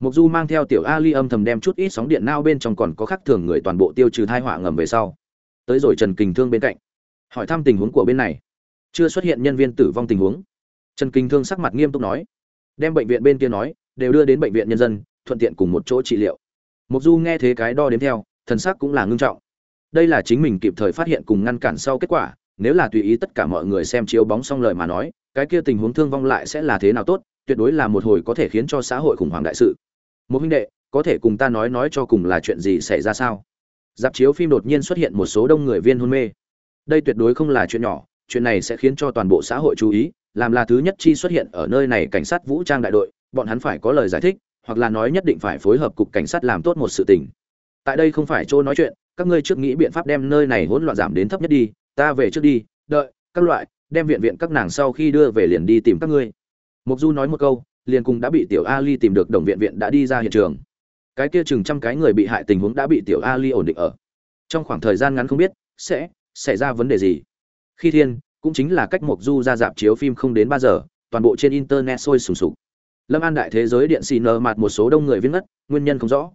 Mục Du mang theo tiểu Ali âm thầm đem chút ít sóng điện nao bên trong còn có khắc thường người toàn bộ tiêu trừ thai họa ngầm về sau. Tới rồi Trần Kình Thương bên cạnh, hỏi thăm tình huống của bên này. Chưa xuất hiện nhân viên tử vong tình huống. Trần kinh thương sắc mặt nghiêm túc nói. Đem bệnh viện bên kia nói đều đưa đến bệnh viện nhân dân thuận tiện cùng một chỗ trị liệu. Mục du nghe thế cái đo đếm theo thần sắc cũng là ngưng trọng. Đây là chính mình kịp thời phát hiện cùng ngăn cản sau kết quả nếu là tùy ý tất cả mọi người xem chiếu bóng xong lời mà nói cái kia tình huống thương vong lại sẽ là thế nào tốt tuyệt đối là một hồi có thể khiến cho xã hội khủng hoảng đại sự. Một huynh đệ, có thể cùng ta nói nói cho cùng là chuyện gì xảy ra sao? Dạp chiếu phim đột nhiên xuất hiện một số đông người viên hôn mê. Đây tuyệt đối không là chuyện nhỏ, chuyện này sẽ khiến cho toàn bộ xã hội chú ý, làm là thứ nhất chi xuất hiện ở nơi này cảnh sát vũ trang đại đội, bọn hắn phải có lời giải thích, hoặc là nói nhất định phải phối hợp cục cảnh sát làm tốt một sự tình. Tại đây không phải chỗ nói chuyện, các ngươi trước nghĩ biện pháp đem nơi này hỗn loạn giảm đến thấp nhất đi, ta về trước đi, đợi, các loại, đem viện viện các nàng sau khi đưa về liền đi tìm các ngươi mục du nói một câu, liền cùng đã bị tiểu ali tìm được đồng viện viện đã đi ra hiện trường. Cái kia chừng trăm cái người bị hại tình huống đã bị tiểu ali ổn định ở. Trong khoảng thời gian ngắn không biết, sẽ xảy ra vấn đề gì. Khi thiên, cũng chính là cách mục du ra dạp chiếu phim không đến ba giờ, toàn bộ trên internet sôi sùng sục. Lâm an đại thế giới điện xì nờ mặt một số đông người viên ngất, nguyên nhân không rõ.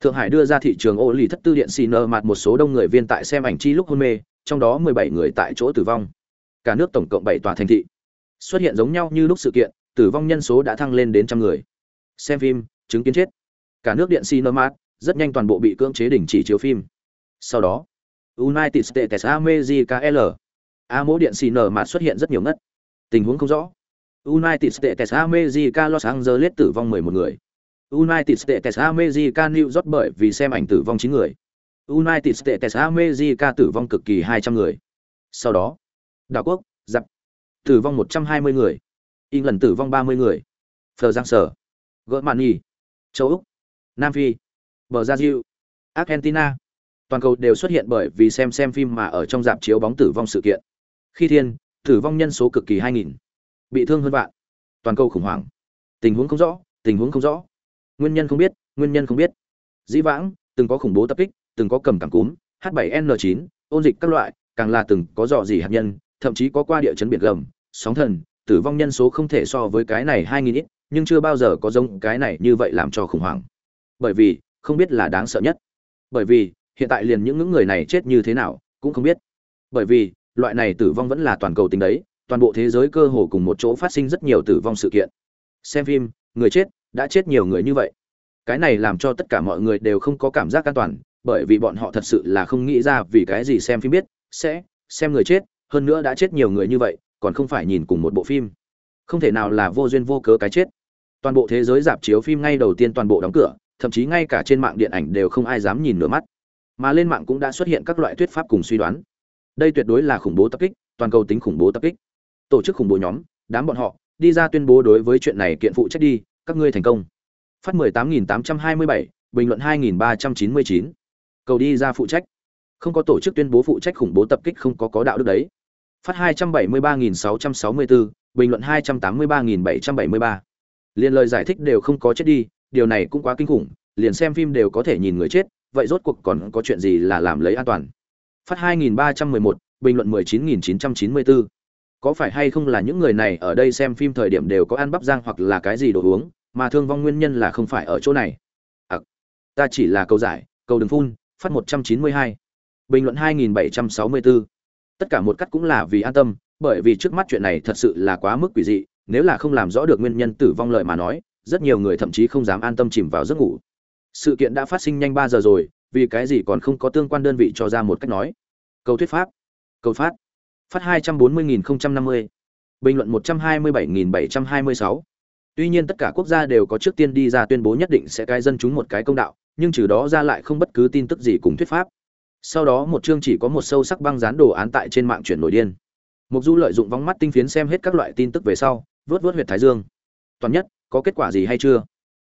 Thượng hải đưa ra thị trường ô lì thất tư điện xì nờ mặt một số đông người viên tại xem ảnh chi lúc hôn mê, trong đó mười bảy người tại chỗ tử vong. Cả nước tổng cộng bảy tòa thành thị. Xuất hiện giống nhau như lúc sự kiện tử vong nhân số đã thăng lên đến trăm người. Xem phim chứng kiến chết. Cả nước điện cinema rất nhanh toàn bộ bị cưỡng chế đình chỉ chiếu phim. Sau đó united states america l. A mỗ điện xì nở xuất hiện rất nhiều ngất. Tình huống không rõ. United states america los angeles tử vong 11 người. United states america new york bởi vì xem ảnh tử vong 9 người. United states america tử vong cực kỳ 200 người. Sau đó đảo quốc dập, tử vong 120 người england tử vong 30 người. Phờ giang sở gỡ mạn nhì châu úc, nam phi bờ gia diệu argentina. Toàn cầu đều xuất hiện bởi vì xem xem phim mà ở trong dạp chiếu bóng tử vong sự kiện. Khi thiên, tử vong nhân số cực kỳ hai nghìn. Bị thương hơn vạn. Toàn cầu khủng hoảng. Tình huống không rõ, tình huống không rõ. Nguyên nhân không biết, nguyên nhân không biết. Dĩ vãng, từng có khủng bố tập kích, từng có cầm cảm cúm, h 7 n 9 ôn dịch các loại, càng là từng có dò dỉ hạt nhân, thậm chí có qua địa chấn biển gầm, sóng thần tử vong nhân số không thể so với cái này hai nghìn ít, nhưng chưa bao giờ có giống cái này như vậy làm cho khủng hoảng. Bởi vì, không biết là đáng sợ nhất. Bởi vì, hiện tại liền những người này chết như thế nào, cũng không biết. Bởi vì, loại này tử vong vẫn là toàn cầu tính đấy, toàn bộ thế giới cơ hồ cùng một chỗ phát sinh rất nhiều tử vong sự kiện. Xem phim, người chết, đã chết nhiều người như vậy. Cái này làm cho tất cả mọi người đều không có cảm giác an toàn, bởi vì bọn họ thật sự là không nghĩ ra vì cái gì xem phim biết, sẽ, xem người chết, hơn nữa đã chết nhiều người như vậy còn không phải nhìn cùng một bộ phim. Không thể nào là vô duyên vô cớ cái chết. Toàn bộ thế giới dạp chiếu phim ngay đầu tiên toàn bộ đóng cửa thậm chí ngay cả trên mạng điện ảnh đều không ai dám nhìn nửa mắt. Mà lên mạng cũng đã xuất hiện các loại thuyết pháp cùng suy đoán. Đây tuyệt đối là khủng bố tập kích toàn cầu tính khủng bố tập kích. Tổ chức khủng bố nhóm đám bọn họ đi ra tuyên bố đối với chuyện này kiện phụ trách đi các ngươi thành công. Phát 18.827, bình luận 2.399. cầu đi ra phụ trách. Không có tổ chức tuyên bố phụ trách khủng bố tập kích không có có đạo đức đấy phát 273.664, bình luận 283.773. Liên lời giải thích đều không có chết đi điều này cũng quá kinh khủng liền xem phim đều có thể nhìn người chết vậy rốt cuộc còn có chuyện gì là làm lấy an toàn phát 2311, bình luận 19994. Có phải hay không là những người này ở đây xem phim thời điểm đều có ăn bắp rang hoặc là cái gì đồ uống, mà thương vong nguyên nhân là không phải ở chỗ này. À, ta chỉ là câu giải, câu đừng phun, phát 192. Bình luận 2764. Tất cả một cắt cũng là vì an tâm, bởi vì trước mắt chuyện này thật sự là quá mức quỷ dị, nếu là không làm rõ được nguyên nhân tử vong lợi mà nói, rất nhiều người thậm chí không dám an tâm chìm vào giấc ngủ. Sự kiện đã phát sinh nhanh ba giờ rồi, vì cái gì còn không có tương quan đơn vị cho ra một cách nói. Câu thuyết pháp. Câu phát phát 240.050, bình luận 127.726. Tuy nhiên tất cả quốc gia đều có trước tiên đi ra tuyên bố nhất định sẽ cai dân chúng một cái công đạo, nhưng trừ đó ra lại không bất cứ tin tức gì cùng thuyết pháp. Sau đó một chương chỉ có một sâu sắc băng dán đồ án tại trên mạng chuyển nổi điên. Mục Du lợi dụng vóng mắt tinh phiến xem hết các loại tin tức về sau, vớt vớt huyệt thái dương. Toàn nhất, có kết quả gì hay chưa?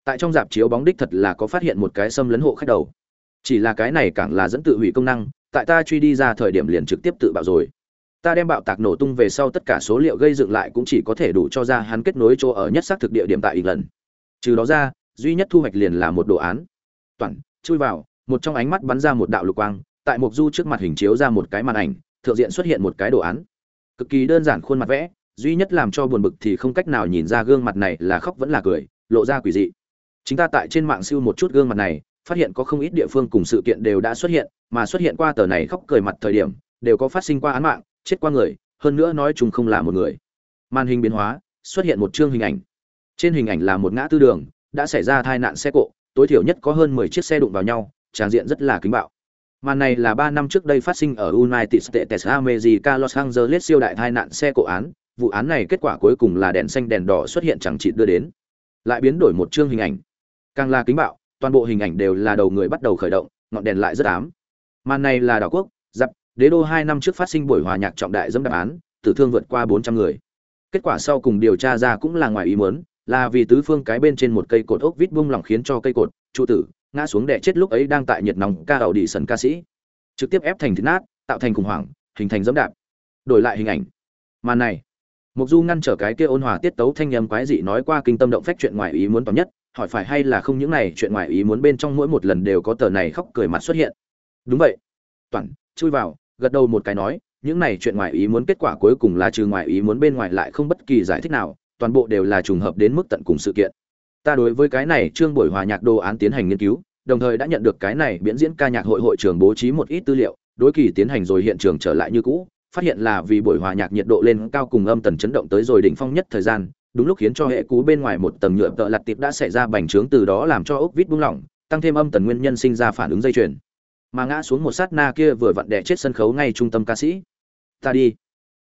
Tại trong dạp chiếu bóng đích thật là có phát hiện một cái xâm lấn hộ khách đầu. Chỉ là cái này càng là dẫn tự hủy công năng, tại ta truy đi ra thời điểm liền trực tiếp tự bạo rồi ta đem bạo tạc nổ tung về sau tất cả số liệu gây dựng lại cũng chỉ có thể đủ cho ra hắn kết nối chỗ ở nhất xác thực địa điểm tại อี lần trừ đó ra duy nhất thu hoạch liền là một đồ án toàn chui vào một trong ánh mắt bắn ra một đạo lục quang tại mục du trước mặt hình chiếu ra một cái màn ảnh, thượng diện xuất hiện một cái đồ án. Cực kỳ đơn giản khuôn mặt vẽ, duy nhất làm cho buồn bực thì không cách nào nhìn ra gương mặt này là khóc vẫn là cười, lộ ra quỷ dị. Chúng ta tại trên mạng siêu một chút gương mặt này, phát hiện có không ít địa phương cùng sự kiện đều đã xuất hiện, mà xuất hiện qua tờ này khóc cười mặt thời điểm, đều có phát sinh qua án mạng, chết qua người, hơn nữa nói chung không là một người. Màn hình biến hóa, xuất hiện một chương hình ảnh. Trên hình ảnh là một ngã tư đường, đã xảy ra tai nạn xe cộ, tối thiểu nhất có hơn mười chiếc xe đụng vào nhau tràng diện rất là kính bạo màn này là ba năm trước đây phát sinh ở United States America, Los Angeles siêu đại tai nạn xe cộ án. Vụ án này kết quả cuối cùng là đèn xanh đèn đỏ xuất hiện chẳng chỉ đưa đến. Lại biến đổi một chương hình ảnh. Càng là kính bạo, toàn bộ hình ảnh đều là đầu người bắt đầu khởi động, ngọn đèn lại rất ám. Màn này là đảo quốc dập đế đô hai năm trước phát sinh buổi hòa nhạc trọng đại dâm đáp án, tử thương vượt qua bốn trăm người. Kết quả sau cùng điều tra ra cũng là ngoài ý muốn, là vì tứ phương cái bên trên một cây cột ốc vít bung lỏng khiến cho cây cột, trụ tử ngã xuống đè chết lúc ấy đang tại nhiệt nóng ca ẩu đi sần ca sĩ. Trực tiếp ép thành thịt nát, tạo thành khủng hoảng, hình thành dẫm đạp. Đổi lại hình ảnh. Màn này mục du ngăn trở cái kia ôn hòa tiết tấu thanh nhầm quái dị nói qua kinh tâm động phách chuyện ngoài ý muốn tóm nhất, hỏi phải hay là không những này chuyện ngoài ý muốn bên trong mỗi một lần đều có tờ này khóc cười mặt xuất hiện. Đúng vậy. Toàn, chui vào, gật đầu một cái nói, những này chuyện ngoài ý muốn kết quả cuối cùng là trừ ngoài ý muốn bên ngoài lại không bất kỳ giải thích nào, toàn bộ đều là trùng hợp đến mức tận cùng sự kiện ta đối với cái này trương buổi hòa nhạc đồ án tiến hành nghiên cứu, đồng thời đã nhận được cái này biễn diễn ca nhạc hội hội trường bố trí một ít tư liệu, đối kỳ tiến hành rồi hiện trường trở lại như cũ, phát hiện là vì buổi hòa nhạc nhiệt độ lên cao cùng âm tần chấn động tới rồi đỉnh phong nhất thời gian, đúng lúc khiến cho hệ cú bên ngoài một tầng nhựa tợ lặt tiệp đã xảy ra bành trướng từ đó làm cho ốc vít buông lỏng, tăng thêm âm tần nguyên nhân sinh ra phản ứng dây chuyền. Mà ngã xuống một sát na kia vừa vặn đẻ chết sân khấu ngay trung tâm ca sĩ. Ta đi.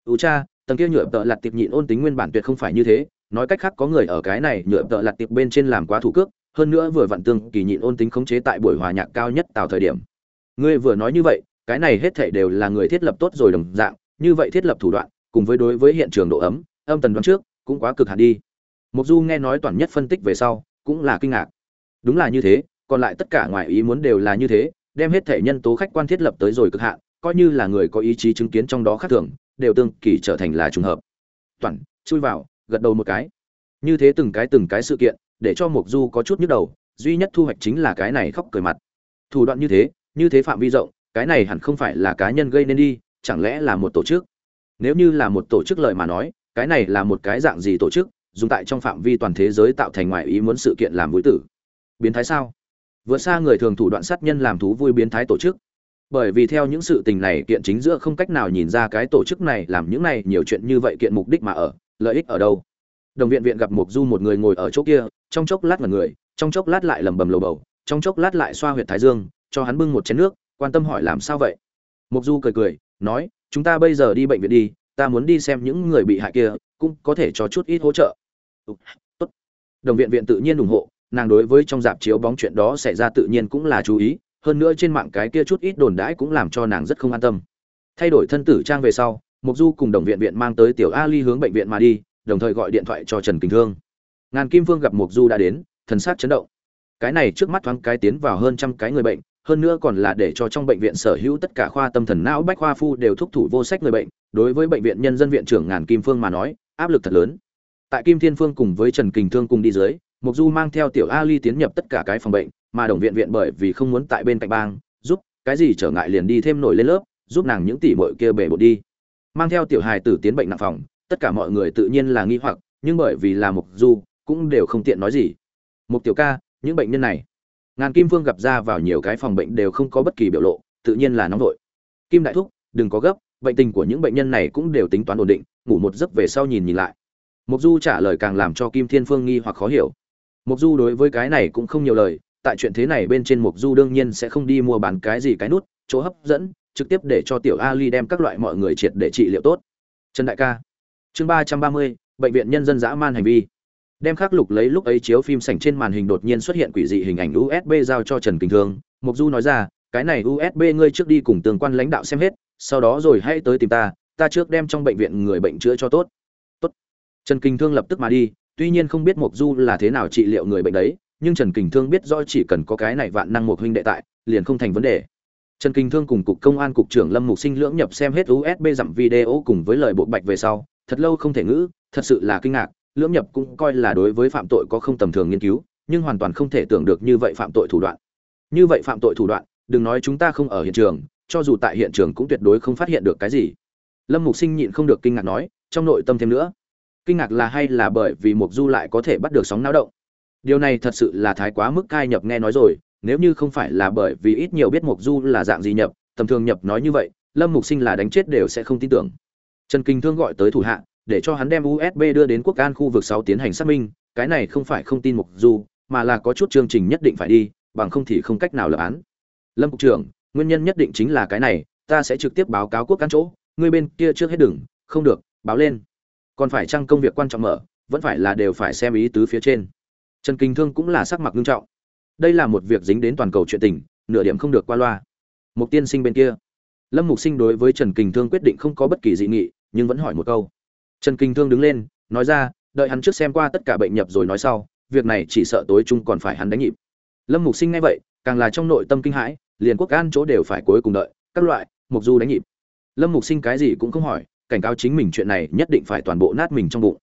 Ú cha, tầng kia nhựa tợ lặt tiệp nhịn ôn tính nguyên bản tuyệt không phải như thế nói cách khác có người ở cái này nhựa tợ lặt tiệp bên trên làm quá thủ cước hơn nữa vừa vặn tương kỳ nhịn ôn tính khống chế tại buổi hòa nhạc cao nhất tạo thời điểm. Ngươi vừa nói như vậy cái này hết thảy đều là người thiết lập tốt rồi đồng dạng như vậy thiết lập thủ đoạn cùng với đối với hiện trường độ ấm âm tần đoán trước cũng quá cực hạn đi. Mục du nghe nói toàn nhất phân tích về sau cũng là kinh ngạc. Đúng là như thế còn lại tất cả ngoài ý muốn đều là như thế đem hết thể nhân tố khách quan thiết lập tới rồi cực hạn, coi như là người có ý chí chứng kiến trong đó khác thường, đều tương kỳ trở thành là trùng hợp. Toàn, chui vào, gật đầu một cái. Như thế từng cái từng cái sự kiện, để cho Mục Du có chút nhức đầu, duy nhất thu hoạch chính là cái này khóc cười mặt. Thủ đoạn như thế, như thế phạm vi rộng, cái này hẳn không phải là cá nhân gây nên đi, chẳng lẽ là một tổ chức? nếu như là một tổ chức lợi mà nói cái này là một cái dạng gì tổ chức dùng tại trong phạm vi toàn thế giới tạo thành ngoại ý muốn sự kiện làm vui tử biến thái sao vượt xa người thường thủ đoạn sát nhân làm thú vui biến thái tổ chức bởi vì theo những sự tình này kiện chính giữa không cách nào nhìn ra cái tổ chức này làm những này nhiều chuyện như vậy kiện mục đích mà ở lợi ích ở đâu? Đồng viện viện gặp mục du một người ngồi ở chỗ kia, trong chốc lát mà người, trong chốc lát lại lầm bầm lầu bầu, trong chốc lát lại xoa huyệt thái dương, cho hắn bưng một chén nước, quan tâm hỏi làm sao vậy? Mục du cười cười, nói, chúng ta bây giờ đi bệnh viện đi, ta muốn đi xem những người bị hại kia, cũng có thể cho chút ít hỗ trợ. Tốt. Đồng viện viện tự nhiên ủng hộ, nàng đối với trong dạp chiếu bóng chuyện đó xảy ra tự nhiên cũng là chú ý, hơn nữa trên mạng cái kia chút ít đồn đãi cũng làm cho nàng rất không an tâm. Thay đổi thân tử trang về sau mục du cùng đồng viện viện mang tới tiểu ali hướng bệnh viện mà đi, đồng thời gọi điện thoại cho trần kình thương. Ngàn kim Vương gặp mục du đã đến, thần sắc chấn động. Cái này trước mắt thoáng cái tiến vào hơn trăm cái người bệnh, hơn nữa còn là để cho trong bệnh viện sở hữu tất cả khoa tâm thần não bách khoa phu đều thúc thủ vô sách người bệnh, đối với bệnh viện nhân dân viện trưởng ngàn kim phương mà nói, áp lực thật lớn. Tại kim thiên phương cùng với trần kình thương cùng đi dưới mục du mang theo tiểu ali tiến nhập tất cả cái phòng bệnh, mà đồng viện viện bởi vì không muốn tại bên cạnh bang, giúp cái gì trở ngại liền đi thêm nổi lên lớp, giúp nàng những tỷ muội kia bể bột đi mang theo tiểu hài tử tiến bệnh nặng phòng, tất cả mọi người tự nhiên là nghi hoặc, nhưng bởi vì là mục du, cũng đều không tiện nói gì. Mục tiểu ca, những bệnh nhân này, ngàn kim vương gặp ra vào nhiều cái phòng bệnh đều không có bất kỳ biểu lộ, tự nhiên là nóng vội. Kim đại thúc, đừng có gấp, bệnh tình của những bệnh nhân này cũng đều tính toán ổn định, ngủ một giấc về sau nhìn nhìn lại. Mục du trả lời càng làm cho kim thiên phương nghi hoặc khó hiểu. Mục du đối với cái này cũng không nhiều lời, tại chuyện thế này bên trên mục du đương nhiên sẽ không đi mua bán cái gì cái nút, chỗ hấp dẫn trực tiếp để cho tiểu ali đem các loại mọi người triệt để trị liệu tốt. Trần đại ca. Chương ba trăm ba mươi, bệnh viện nhân dân dã man hành vi. Đem khắc lục lấy lúc ấy chiếu phim sảnh trên màn hình đột nhiên xuất hiện quỷ dị hình ảnh usb giao cho trần kinh thương. Mục du nói ra, cái này usb ngươi trước đi cùng tương quan lãnh đạo xem hết, sau đó rồi hãy tới tìm ta ta trước đem trong bệnh viện người bệnh chữa cho tốt. Tốt. Trần kinh thương lập tức mà đi, tuy nhiên không biết mục du là thế nào trị liệu người bệnh đấy, nhưng trần kinh thương biết rõ chỉ cần có cái này vạn năng một huynh đệ tại, liền không thành vấn đề trần kinh thương cùng cục công an cục trưởng lâm mục sinh lưỡng nhập xem hết usb dặm video cùng với lời bộ bạch về sau, thật lâu không thể ngữ, thật sự là kinh ngạc, lưỡng nhập cũng coi là đối với phạm tội có không tầm thường nghiên cứu, nhưng hoàn toàn không thể tưởng được như vậy phạm tội thủ đoạn. Như vậy phạm tội thủ đoạn, đừng nói chúng ta không ở hiện trường, cho dù tại hiện trường cũng tuyệt đối không phát hiện được cái gì. Lâm mục sinh nhịn không được kinh ngạc nói, trong nội tâm thêm nữa, kinh ngạc là hay là bởi vì mục du lại có thể bắt được sóng náo động? Điều này thật sự là thái quá mức cai nhập nghe nói rồi nếu như không phải là bởi vì ít nhiều biết mục du là dạng gì nhập, tầm thường nhập nói như vậy, lâm mục sinh là đánh chết đều sẽ không tin tưởng. Trần kinh thương gọi tới thủ hạ, để cho hắn đem usb đưa đến quốc an khu vực 6 tiến hành xác minh, cái này không phải không tin mục du, mà là có chút chương trình nhất định phải đi, bằng không thì không cách nào lập án. Lâm cục trưởng, nguyên nhân nhất định chính là cái này, ta sẽ trực tiếp báo cáo quốc an chỗ ngươi bên kia trước hết đừng, không được, báo lên. Còn phải chăng công việc quan trọng mở, vẫn phải là đều phải xem ý tứ phía trên. Trần kinh thương cũng là sắc mặt nghiêm trọng đây là một việc dính đến toàn cầu chuyện tình, nửa điểm không được qua loa. Mục tiên sinh bên kia. Lâm mục sinh đối với trần Kình thương quyết định không có bất kỳ dị nghị, nhưng vẫn hỏi một câu. Trần Kình thương đứng lên, nói ra, đợi hắn trước xem qua tất cả bệnh nhập rồi nói sau, việc này chỉ sợ tối chung còn phải hắn đánh nhịp. Lâm mục sinh nghe vậy, càng là trong nội tâm kinh hãi, liền quốc an chỗ đều phải cuối cùng đợi, các loại, mục du đánh nhịp. Lâm mục sinh cái gì cũng không hỏi, cảnh cáo chính mình chuyện này nhất định phải toàn bộ nát mình trong bụng.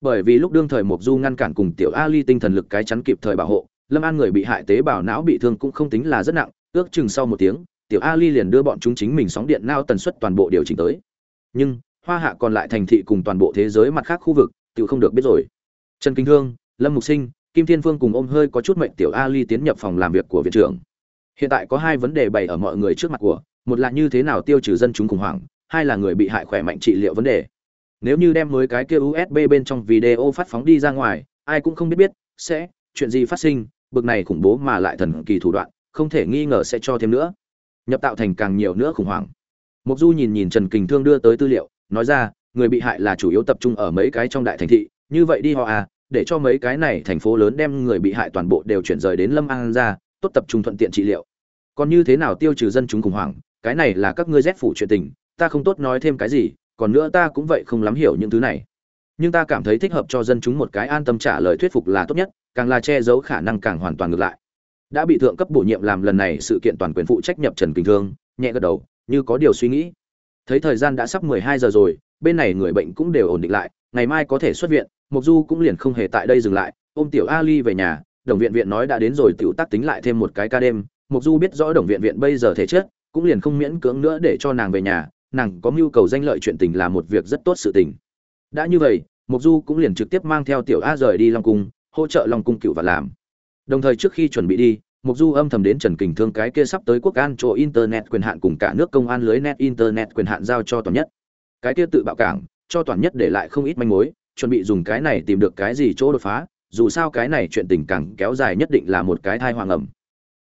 Bởi vì lúc đương thời mục du ngăn cản cùng tiểu ali tinh thần lực cái chắn kịp thời bảo hộ lâm an người bị hại tế bào não bị thương cũng không tính là rất nặng, ước chừng sau một tiếng, tiểu ali liền đưa bọn chúng chính mình sóng điện nao tần suất toàn bộ điều chỉnh tới. Nhưng, hoa hạ còn lại thành thị cùng toàn bộ thế giới mặt khác khu vực tự không được biết rồi. Trần kinh thương lâm mục sinh, kim thiên phương cùng ôm hơi có chút mệnh tiểu ali tiến nhập phòng làm việc của viện trưởng. Hiện tại có hai vấn đề bày ở mọi người trước mặt của, một là như thế nào tiêu trừ dân chúng khủng hoảng, hai là người bị hại khỏe mạnh trị liệu vấn đề. Nếu như đem mới cái kia usb bên trong video phát phóng đi ra ngoài, ai cũng không biết biết, sẽ, chuyện gì phát sinh bực này khủng bố mà lại thần kỳ thủ đoạn, không thể nghi ngờ sẽ cho thêm nữa. Nhập tạo thành càng nhiều nữa khủng hoảng. Mục du nhìn nhìn trần kình thương đưa tới tư liệu, nói ra, người bị hại là chủ yếu tập trung ở mấy cái trong đại thành thị, như vậy đi họ à để cho mấy cái này thành phố lớn đem người bị hại toàn bộ đều chuyển rời đến lâm an ra, tốt tập trung thuận tiện trị liệu. Còn như thế nào tiêu trừ dân chúng khủng hoảng, cái này là các ngươi rét phủ chuyện tình, ta không tốt nói thêm cái gì, còn nữa ta cũng vậy không lắm hiểu những thứ này nhưng ta cảm thấy thích hợp cho dân chúng một cái an tâm trả lời thuyết phục là tốt nhất, càng là che giấu khả năng càng hoàn toàn ngược lại. Đã bị thượng cấp bổ nhiệm làm lần này sự kiện toàn quyền phụ trách nhập trần kinh thương, nhẹ gật đầu, như có điều suy nghĩ. Thấy thời gian đã sắp 12 giờ rồi, bên này người bệnh cũng đều ổn định lại, ngày mai có thể xuất viện mục du cũng liền không hề tại đây dừng lại, ôm tiểu ali về nhà, đồng viện viện nói đã đến rồi tiểu tác tính lại thêm một cái ca đêm mục du biết rõ đồng viện viện bây giờ thể chất, cũng liền không miễn cưỡng nữa để cho nàng về nhà, nàng có mưu cầu danh lợi chuyện tình là một việc rất tốt sự tình đã như vậy mục du cũng liền trực tiếp mang theo tiểu a rời đi long cung, hỗ trợ long cung cựu và làm. Đồng thời trước khi chuẩn bị đi mục du âm thầm đến trần kình thương cái kia sắp tới quốc an chỗ internet quyền hạn cùng cả nước công an lưới net internet quyền hạn giao cho toàn nhất. Cái kia tự bạo cảng, cho toàn nhất để lại không ít manh mối, chuẩn bị dùng cái này tìm được cái gì chỗ đột phá, dù sao cái này chuyện tình càng kéo dài nhất định là một cái thai hoàng ẩm.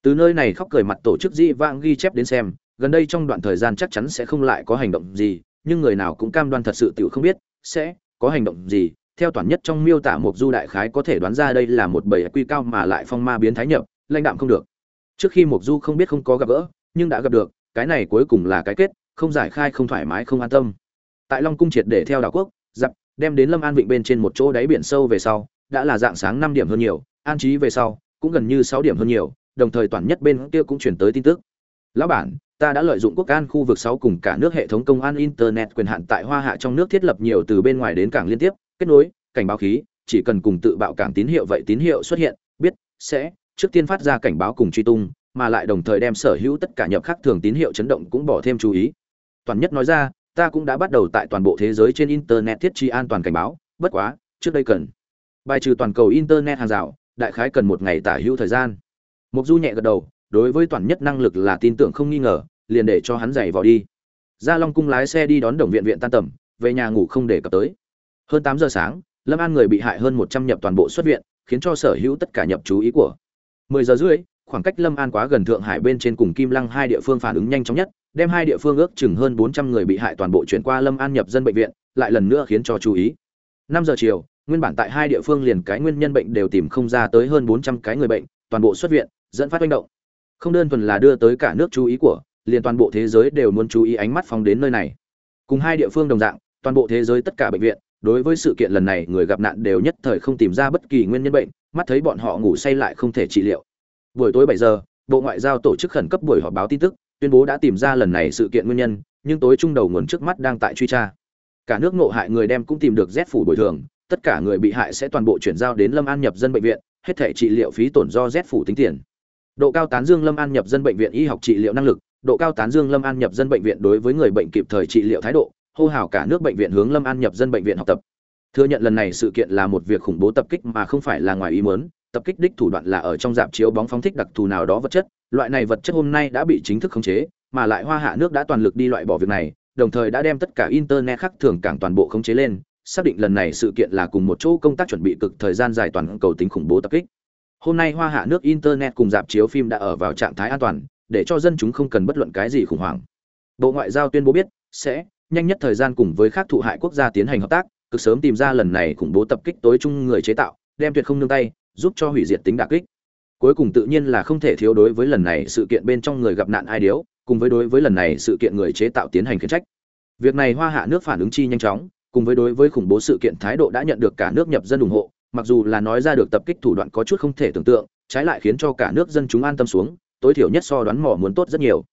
Từ nơi này khóc cười mặt tổ chức dĩ vãng ghi chép đến xem, gần đây trong đoạn thời gian chắc chắn sẽ không lại có hành động gì, nhưng người nào cũng cam đoan thật sự tự không biết, sẽ có hành động gì, theo toàn nhất trong miêu tả một du đại khái có thể đoán ra đây là một bầy quy cao mà lại phong ma biến thái nhập, lãnh đạm không được. Trước khi một du không biết không có gặp gỡ, nhưng đã gặp được, cái này cuối cùng là cái kết, không giải khai, không thoải mái, không an tâm. Tại long cung triệt để theo đảo quốc dặm đem đến lâm an vịnh bên trên một chỗ đáy biển sâu về sau, đã là dạng sáng năm điểm hơn nhiều, an trí về sau, cũng gần như sáu điểm hơn nhiều, đồng thời toàn nhất bên kia cũng chuyển tới tin tức. Lão bản ta đã lợi dụng quốc an khu vực sáu cùng cả nước hệ thống công an internet quyền hạn tại hoa hạ trong nước thiết lập nhiều từ bên ngoài đến cảng liên tiếp, kết nối, cảnh báo khí, chỉ cần cùng tự bạo cảng tín hiệu vậy tín hiệu xuất hiện, biết, sẽ, trước tiên phát ra cảnh báo cùng truy tung, mà lại đồng thời đem sở hữu tất cả nhập khắc thường tín hiệu chấn động cũng bỏ thêm chú ý. Toàn nhất nói ra, ta cũng đã bắt đầu tại toàn bộ thế giới trên internet thiết trí an toàn cảnh báo, bất quá, trước đây cần. Bài trừ toàn cầu internet hàng rào, đại khái cần một ngày tả hữu thời gian. Mục du nhẹ gật đầu đối với toàn nhất năng lực là tin tưởng không nghi ngờ, liền để cho hắn giày vào đi. Gia long cung lái xe đi đón đồng viện viện tan tầm, về nhà ngủ không để cập tới. Hơn tám giờ sáng, lâm an người bị hại hơn một trăm nhập toàn bộ xuất viện, khiến cho sở hữu tất cả nhập chú ý của mười giờ rưỡi, khoảng cách lâm an quá gần thượng hải bên trên cùng kim lăng hai địa phương phản ứng nhanh chóng nhất, đem hai địa phương ước chừng hơn bốn trăm người bị hại toàn bộ chuyển qua lâm an nhập dân bệnh viện, lại lần nữa khiến cho chú ý. Năm giờ chiều, nguyên bản tại hai địa phương liền cái nguyên nhân bệnh đều tìm không ra tới hơn bốn trăm cái người bệnh, toàn bộ xuất viện, dẫn phát manh động không đơn thuần là đưa tới cả nước chú ý của, liền toàn bộ thế giới đều muốn chú ý ánh mắt phóng đến nơi này. Cùng hai địa phương đồng dạng, toàn bộ thế giới tất cả bệnh viện, đối với sự kiện lần này, người gặp nạn đều nhất thời không tìm ra bất kỳ nguyên nhân bệnh, mắt thấy bọn họ ngủ say lại không thể trị liệu. Buổi tối bảy giờ, bộ ngoại giao tổ chức khẩn cấp buổi họp báo tin tức, tuyên bố đã tìm ra lần này sự kiện nguyên nhân, nhưng tối trung đầu nguồn trước mắt đang tại truy tra. Cả nước ngộ hại người đem cũng tìm được rét phủ bồi thường, tất cả người bị hại sẽ toàn bộ chuyển giao đến lâm an nhập dân bệnh viện, hết thể trị liệu phí tổn do rét phủ tính tiền độ cao tán dương lâm an nhập dân bệnh viện y học trị liệu năng lực, độ cao tán dương lâm an nhập dân bệnh viện đối với người bệnh kịp thời trị liệu thái độ, hô hào cả nước bệnh viện hướng lâm an nhập dân bệnh viện học tập. Thừa nhận lần này sự kiện là một việc khủng bố tập kích mà không phải là ngoài ý muốn, tập kích đích thủ đoạn là ở trong dạp chiếu bóng phóng thích đặc thù nào đó vật chất, loại này vật chất hôm nay đã bị chính thức khống chế, mà lại hoa hạ nước đã toàn lực đi loại bỏ việc này, đồng thời đã đem tất cả internet khác thường cảng toàn bộ khống chế lên, xác định lần này sự kiện là cùng một chỗ công tác chuẩn bị cực thời gian dài toàn cầu tính khủng bố tập kích hôm nay hoa hạ nước internet cùng dạp chiếu phim đã ở vào trạng thái an toàn, để cho dân chúng không cần bất luận cái gì khủng hoảng. Bộ ngoại giao tuyên bố biết sẽ nhanh nhất thời gian cùng với các thụ hại quốc gia tiến hành hợp tác, cực sớm tìm ra lần này khủng bố tập kích tối chung người chế tạo, đem tuyệt không nương tay, giúp cho hủy diệt tính đặc kích. Cuối cùng tự nhiên là không thể thiếu đối với lần này sự kiện bên trong người gặp nạn ai điếu, cùng với đối với lần này sự kiện người chế tạo tiến hành khiển trách. Việc này hoa hạ nước phản ứng chi nhanh chóng, cùng với đối với khủng bố sự kiện thái độ đã nhận được cả nước nhập dân ủng hộ mặc dù là nói ra được tập kích thủ đoạn có chút không thể tưởng tượng trái lại khiến cho cả nước dân chúng an tâm xuống tối thiểu nhất so đoán mò muốn tốt rất nhiều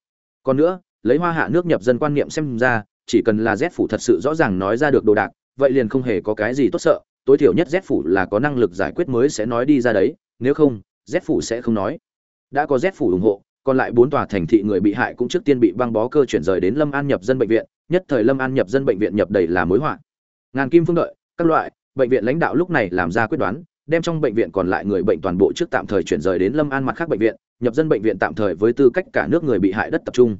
còn nữa lấy hoa hạ nước nhập dân quan niệm xem ra chỉ cần là Z phủ thật sự rõ ràng nói ra được đồ đạc, vậy liền không hề có cái gì tốt sợ, tối thiểu nhất Z phủ là có năng lực giải quyết mới sẽ nói đi ra đấy, nếu không, Z phủ sẽ không nói. Đã có Z phủ ủng hộ, còn lại bốn tòa thành thị người bị hại cũng trước tiên bị băng bó cơ chuyển rời đến Lâm An nhập dân bệnh viện, nhất thời Lâm An nhập dân bệnh viện nhập đầy là mối họa. Ngàn kim phương đợi, các loại, bệnh viện lãnh đạo lúc này làm ra quyết đoán, đem trong bệnh viện còn lại người bệnh toàn bộ trước tạm thời chuyển rời đến Lâm An mặt khác bệnh viện, nhập dân bệnh viện tạm thời với tư cách cả nước người bị hại đất tập trung.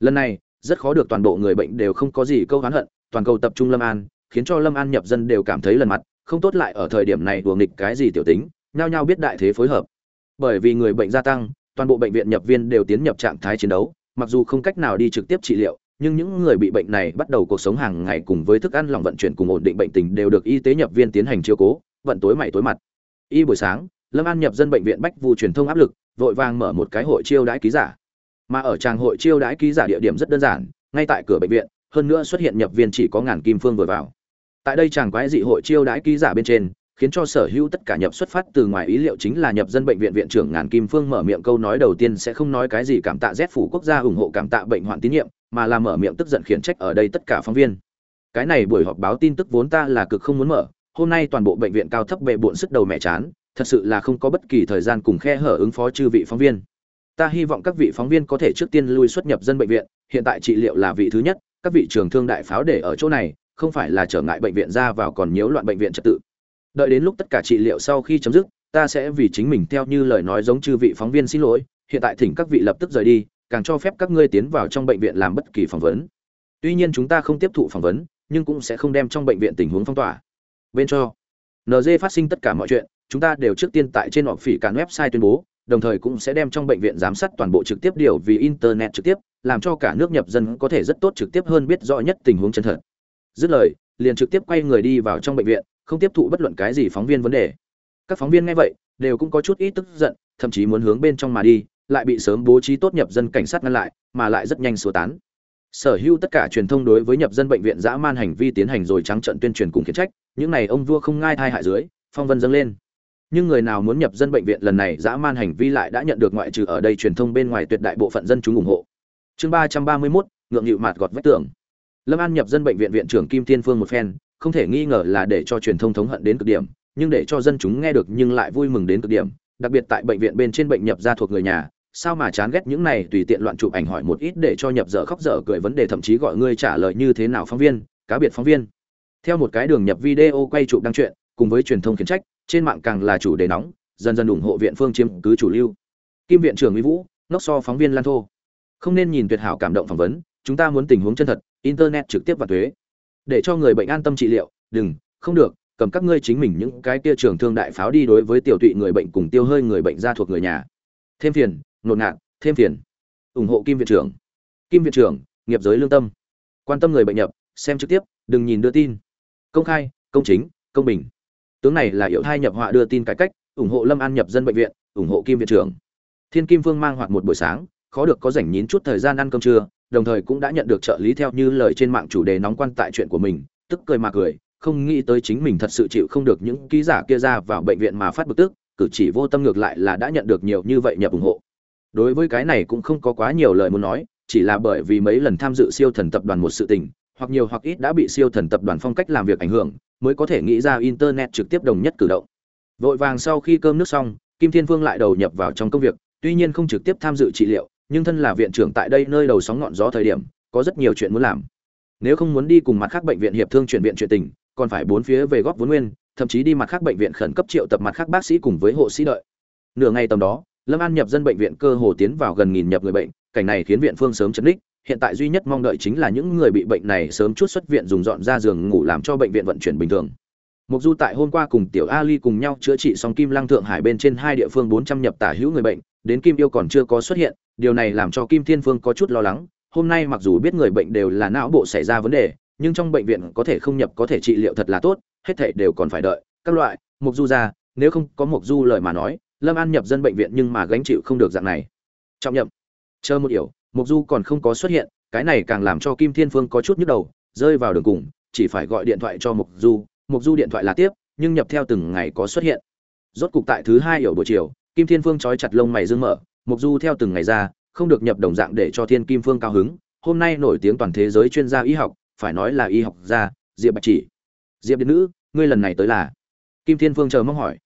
Lần này, rất khó được toàn bộ người bệnh đều không có gì câu oán hận, toàn cầu tập trung Lâm An, khiến cho Lâm An nhập dân đều cảm thấy lần mặt, không tốt lại ở thời điểm này đùa nghịch cái gì tiểu tính, nhao nhao biết đại thế phối hợp. Bởi vì người bệnh gia tăng, toàn bộ bệnh viện nhập viên đều tiến nhập trạng thái chiến đấu, mặc dù không cách nào đi trực tiếp trị liệu, nhưng những người bị bệnh này bắt đầu cuộc sống hàng ngày cùng với thức ăn lòng vận chuyển cùng ổn định bệnh tình đều được y tế nhập viên tiến hành chiếu cố, vận tối mày tối mặt. Y buổi sáng, Lâm An nhập dân bệnh viện Bách Vu truyền thông áp lực, vội vàng mở một cái hội chiêu đãi ký giả, mà ở tràng hội chiêu đãi ký giả địa điểm rất đơn giản ngay tại cửa bệnh viện hơn nữa xuất hiện nhập viên chỉ có ngàn kim phương vừa vào tại đây chàng quái dị hội chiêu đãi ký giả bên trên khiến cho sở hữu tất cả nhập xuất phát từ ngoài ý liệu chính là nhập dân bệnh viện viện trưởng ngàn kim phương mở miệng câu nói đầu tiên sẽ không nói cái gì cảm tạ rét phủ quốc gia ủng hộ cảm tạ bệnh hoạn tín nhiệm, mà là mở miệng tức giận khiển trách ở đây tất cả phóng viên. Cái này buổi họp báo tin tức vốn ta là cực không muốn mở, hôm nay toàn bộ bệnh viện cao thấp bệ bộn sức đầu mẹ chán, thật sự là không có bất kỳ thời gian cùng khe hở ứng phó chư vị phóng viên ta hy vọng các vị phóng viên có thể trước tiên lui xuất nhập dân bệnh viện hiện tại trị liệu là vị thứ nhất các vị trường thương đại pháo để ở chỗ này không phải là trở ngại bệnh viện ra vào còn nhiễu loạn bệnh viện trật tự đợi đến lúc tất cả trị liệu sau khi chấm dứt ta sẽ vì chính mình theo như lời nói giống chư vị phóng viên xin lỗi hiện tại thỉnh các vị lập tức rời đi càng cho phép các ngươi tiến vào trong bệnh viện làm bất kỳ phỏng vấn. Tuy nhiên chúng ta không tiếp thụ phỏng vấn, nhưng cũng sẽ không đem trong bệnh viện tình huống phong tỏa. Bên cho nd phát sinh tất cả mọi chuyện, chúng ta đều trước tiên tại trên họp phỉ cản website tuyên bố, đồng thời cũng sẽ đem trong bệnh viện giám sát toàn bộ trực tiếp điều vì internet trực tiếp, làm cho cả nước nhập dân có thể rất tốt trực tiếp hơn biết rõ nhất tình huống chân thật. Dứt lời, liền trực tiếp quay người đi vào trong bệnh viện, không tiếp thụ bất luận cái gì phóng viên vấn đề. Các phóng viên nghe vậy, đều cũng có chút ít tức giận, thậm chí muốn hướng bên trong mà đi lại bị sớm bố trí tốt nhập dân cảnh sát ngăn lại, mà lại rất nhanh sửa tán. Sở hữu tất cả truyền thông đối với nhập dân bệnh viện dã man hành vi tiến hành rồi trắng trận tuyên truyền cùng khiển trách, những này ông vua không ngai thai hại dưới, phong vân dâng lên. Nhưng người nào muốn nhập dân bệnh viện lần này dã man hành vi lại đã nhận được ngoại trừ ở đây truyền thông bên ngoài tuyệt đại bộ phận dân chúng ủng hộ. Chương ba trăm ba mươi mốt, ngượng nghịu mạt gọt vách tường. Lâm an nhập dân bệnh viện viện trưởng kim thiên phương một phen, không thể nghi ngờ là để cho truyền thông thống hận đến cực điểm, nhưng để cho dân chúng nghe được nhưng lại vui mừng đến cực điểm, đặc biệt tại bệnh viện bên trên bệnh nhập gia thuộc người nhà sao mà chán ghét những này tùy tiện loạn chụp ảnh hỏi một ít để cho nhập dở khóc dở cười vấn đề thậm chí gọi ngươi trả lời như thế nào phóng viên, cá biệt phóng viên. Theo một cái đường nhập video quay chụp đăng chuyện cùng với truyền thông khiển trách, trên mạng càng là chủ đề nóng, dần dần ủng hộ viện phương chiếm cứ chủ lưu. Kim viện trưởng mỹ vũ nóc so phóng viên lan thô. Không nên nhìn tuyệt hảo cảm động phỏng vấn, chúng ta muốn tình huống chân thật, internet trực tiếp và thuế. Để cho người bệnh an tâm trị liệu, đừng, không được, cầm các ngươi chính mình những cái kia trường thương đại pháo đi đối với tiểu tụy người bệnh cùng tiêu hơi người bệnh ra thuộc người nhà. Thêm phiền nột ngạt, thêm phiền. Ủng hộ kim viện trưởng. Kim viện trưởng, nghiệp giới lương tâm. Quan tâm người bệnh nhập, xem trực tiếp, đừng nhìn đưa tin. Công khai, công chính, công bình. Tướng này là hiệu thai nhập họa đưa tin cải cách, ủng hộ lâm an nhập dân bệnh viện, ủng hộ kim viện trưởng. Thiên kim Vương mang hoạt một buổi sáng, khó được có rảnh nhín chút thời gian ăn cơm trưa, đồng thời cũng đã nhận được trợ lý theo như lời trên mạng chủ đề nóng quan tại chuyện của mình, tức cười mà cười, không nghĩ tới chính mình thật sự chịu không được những ký giả kia ra vào bệnh viện mà phát bực tức, cử chỉ vô tâm ngược lại là đã nhận được nhiều như vậy nhập ủng hộ đối với cái này cũng không có quá nhiều lời muốn nói, chỉ là bởi vì mấy lần tham dự siêu thần tập đoàn một sự tình, hoặc nhiều hoặc ít đã bị siêu thần tập đoàn phong cách làm việc ảnh hưởng, mới có thể nghĩ ra internet trực tiếp đồng nhất cử động. Vội vàng sau khi cơm nước xong, kim thiên vương lại đầu nhập vào trong công việc, tuy nhiên không trực tiếp tham dự trị liệu, nhưng thân là viện trưởng tại đây nơi đầu sóng ngọn gió thời điểm, có rất nhiều chuyện muốn làm. Nếu không muốn đi cùng mặt khác bệnh viện hiệp thương chuyển viện chuyện tình, còn phải bốn phía về góp vốn nguyên, thậm chí đi mặt khác bệnh viện khẩn cấp triệu tập mặt khác bác sĩ cùng với hộ sĩ đợi. Nửa ngày tầm đó lâm an nhập dân bệnh viện cơ hồ tiến vào gần nghìn nhập người bệnh cảnh này khiến viện phương sớm chấn đích hiện tại duy nhất mong đợi chính là những người bị bệnh này sớm chút xuất viện dùng dọn ra giường ngủ làm cho bệnh viện vận chuyển bình thường Mục Du tại hôm qua cùng Tiểu Ali cùng nhau chữa trị xong Kim Lăng Thượng Hải bên trên hai địa phương 400 nhập tả hữu người bệnh, đến Kim Yêu còn chưa có xuất hiện, điều này làm cho Kim Thiên Phương có chút lo lắng. Hôm nay mặc dù biết người bệnh đều là não bộ xảy ra vấn đề, nhưng trong bệnh viện có thể không nhập có thể trị liệu thật là tốt, hết thảy đều còn phải đợi. Các loại, Mục Du ra, nếu không có Mục Du lời mà nói, Lâm An nhập dân bệnh viện nhưng mà gánh chịu không được dạng này. Trọng nhậm, chờ một hiểu, Mục Du còn không có xuất hiện, cái này càng làm cho Kim Thiên Phương có chút nhức đầu, rơi vào đường cùng, chỉ phải gọi điện thoại cho Mục Du, Mục Du điện thoại là tiếp, nhưng nhập theo từng ngày có xuất hiện. Rốt cục tại thứ hai yểu buổi chiều, Kim Thiên Phương chói chặt lông mày dương mở, Mục Du theo từng ngày ra, không được nhập đồng dạng để cho Thiên Kim Phương cao hứng. Hôm nay nổi tiếng toàn thế giới chuyên gia y học, phải nói là y học gia, Diệp Bạch Chỉ. Diệp Điện nữ, ngươi lần này tới là? Kim Thiên Phương chờ mong hỏi.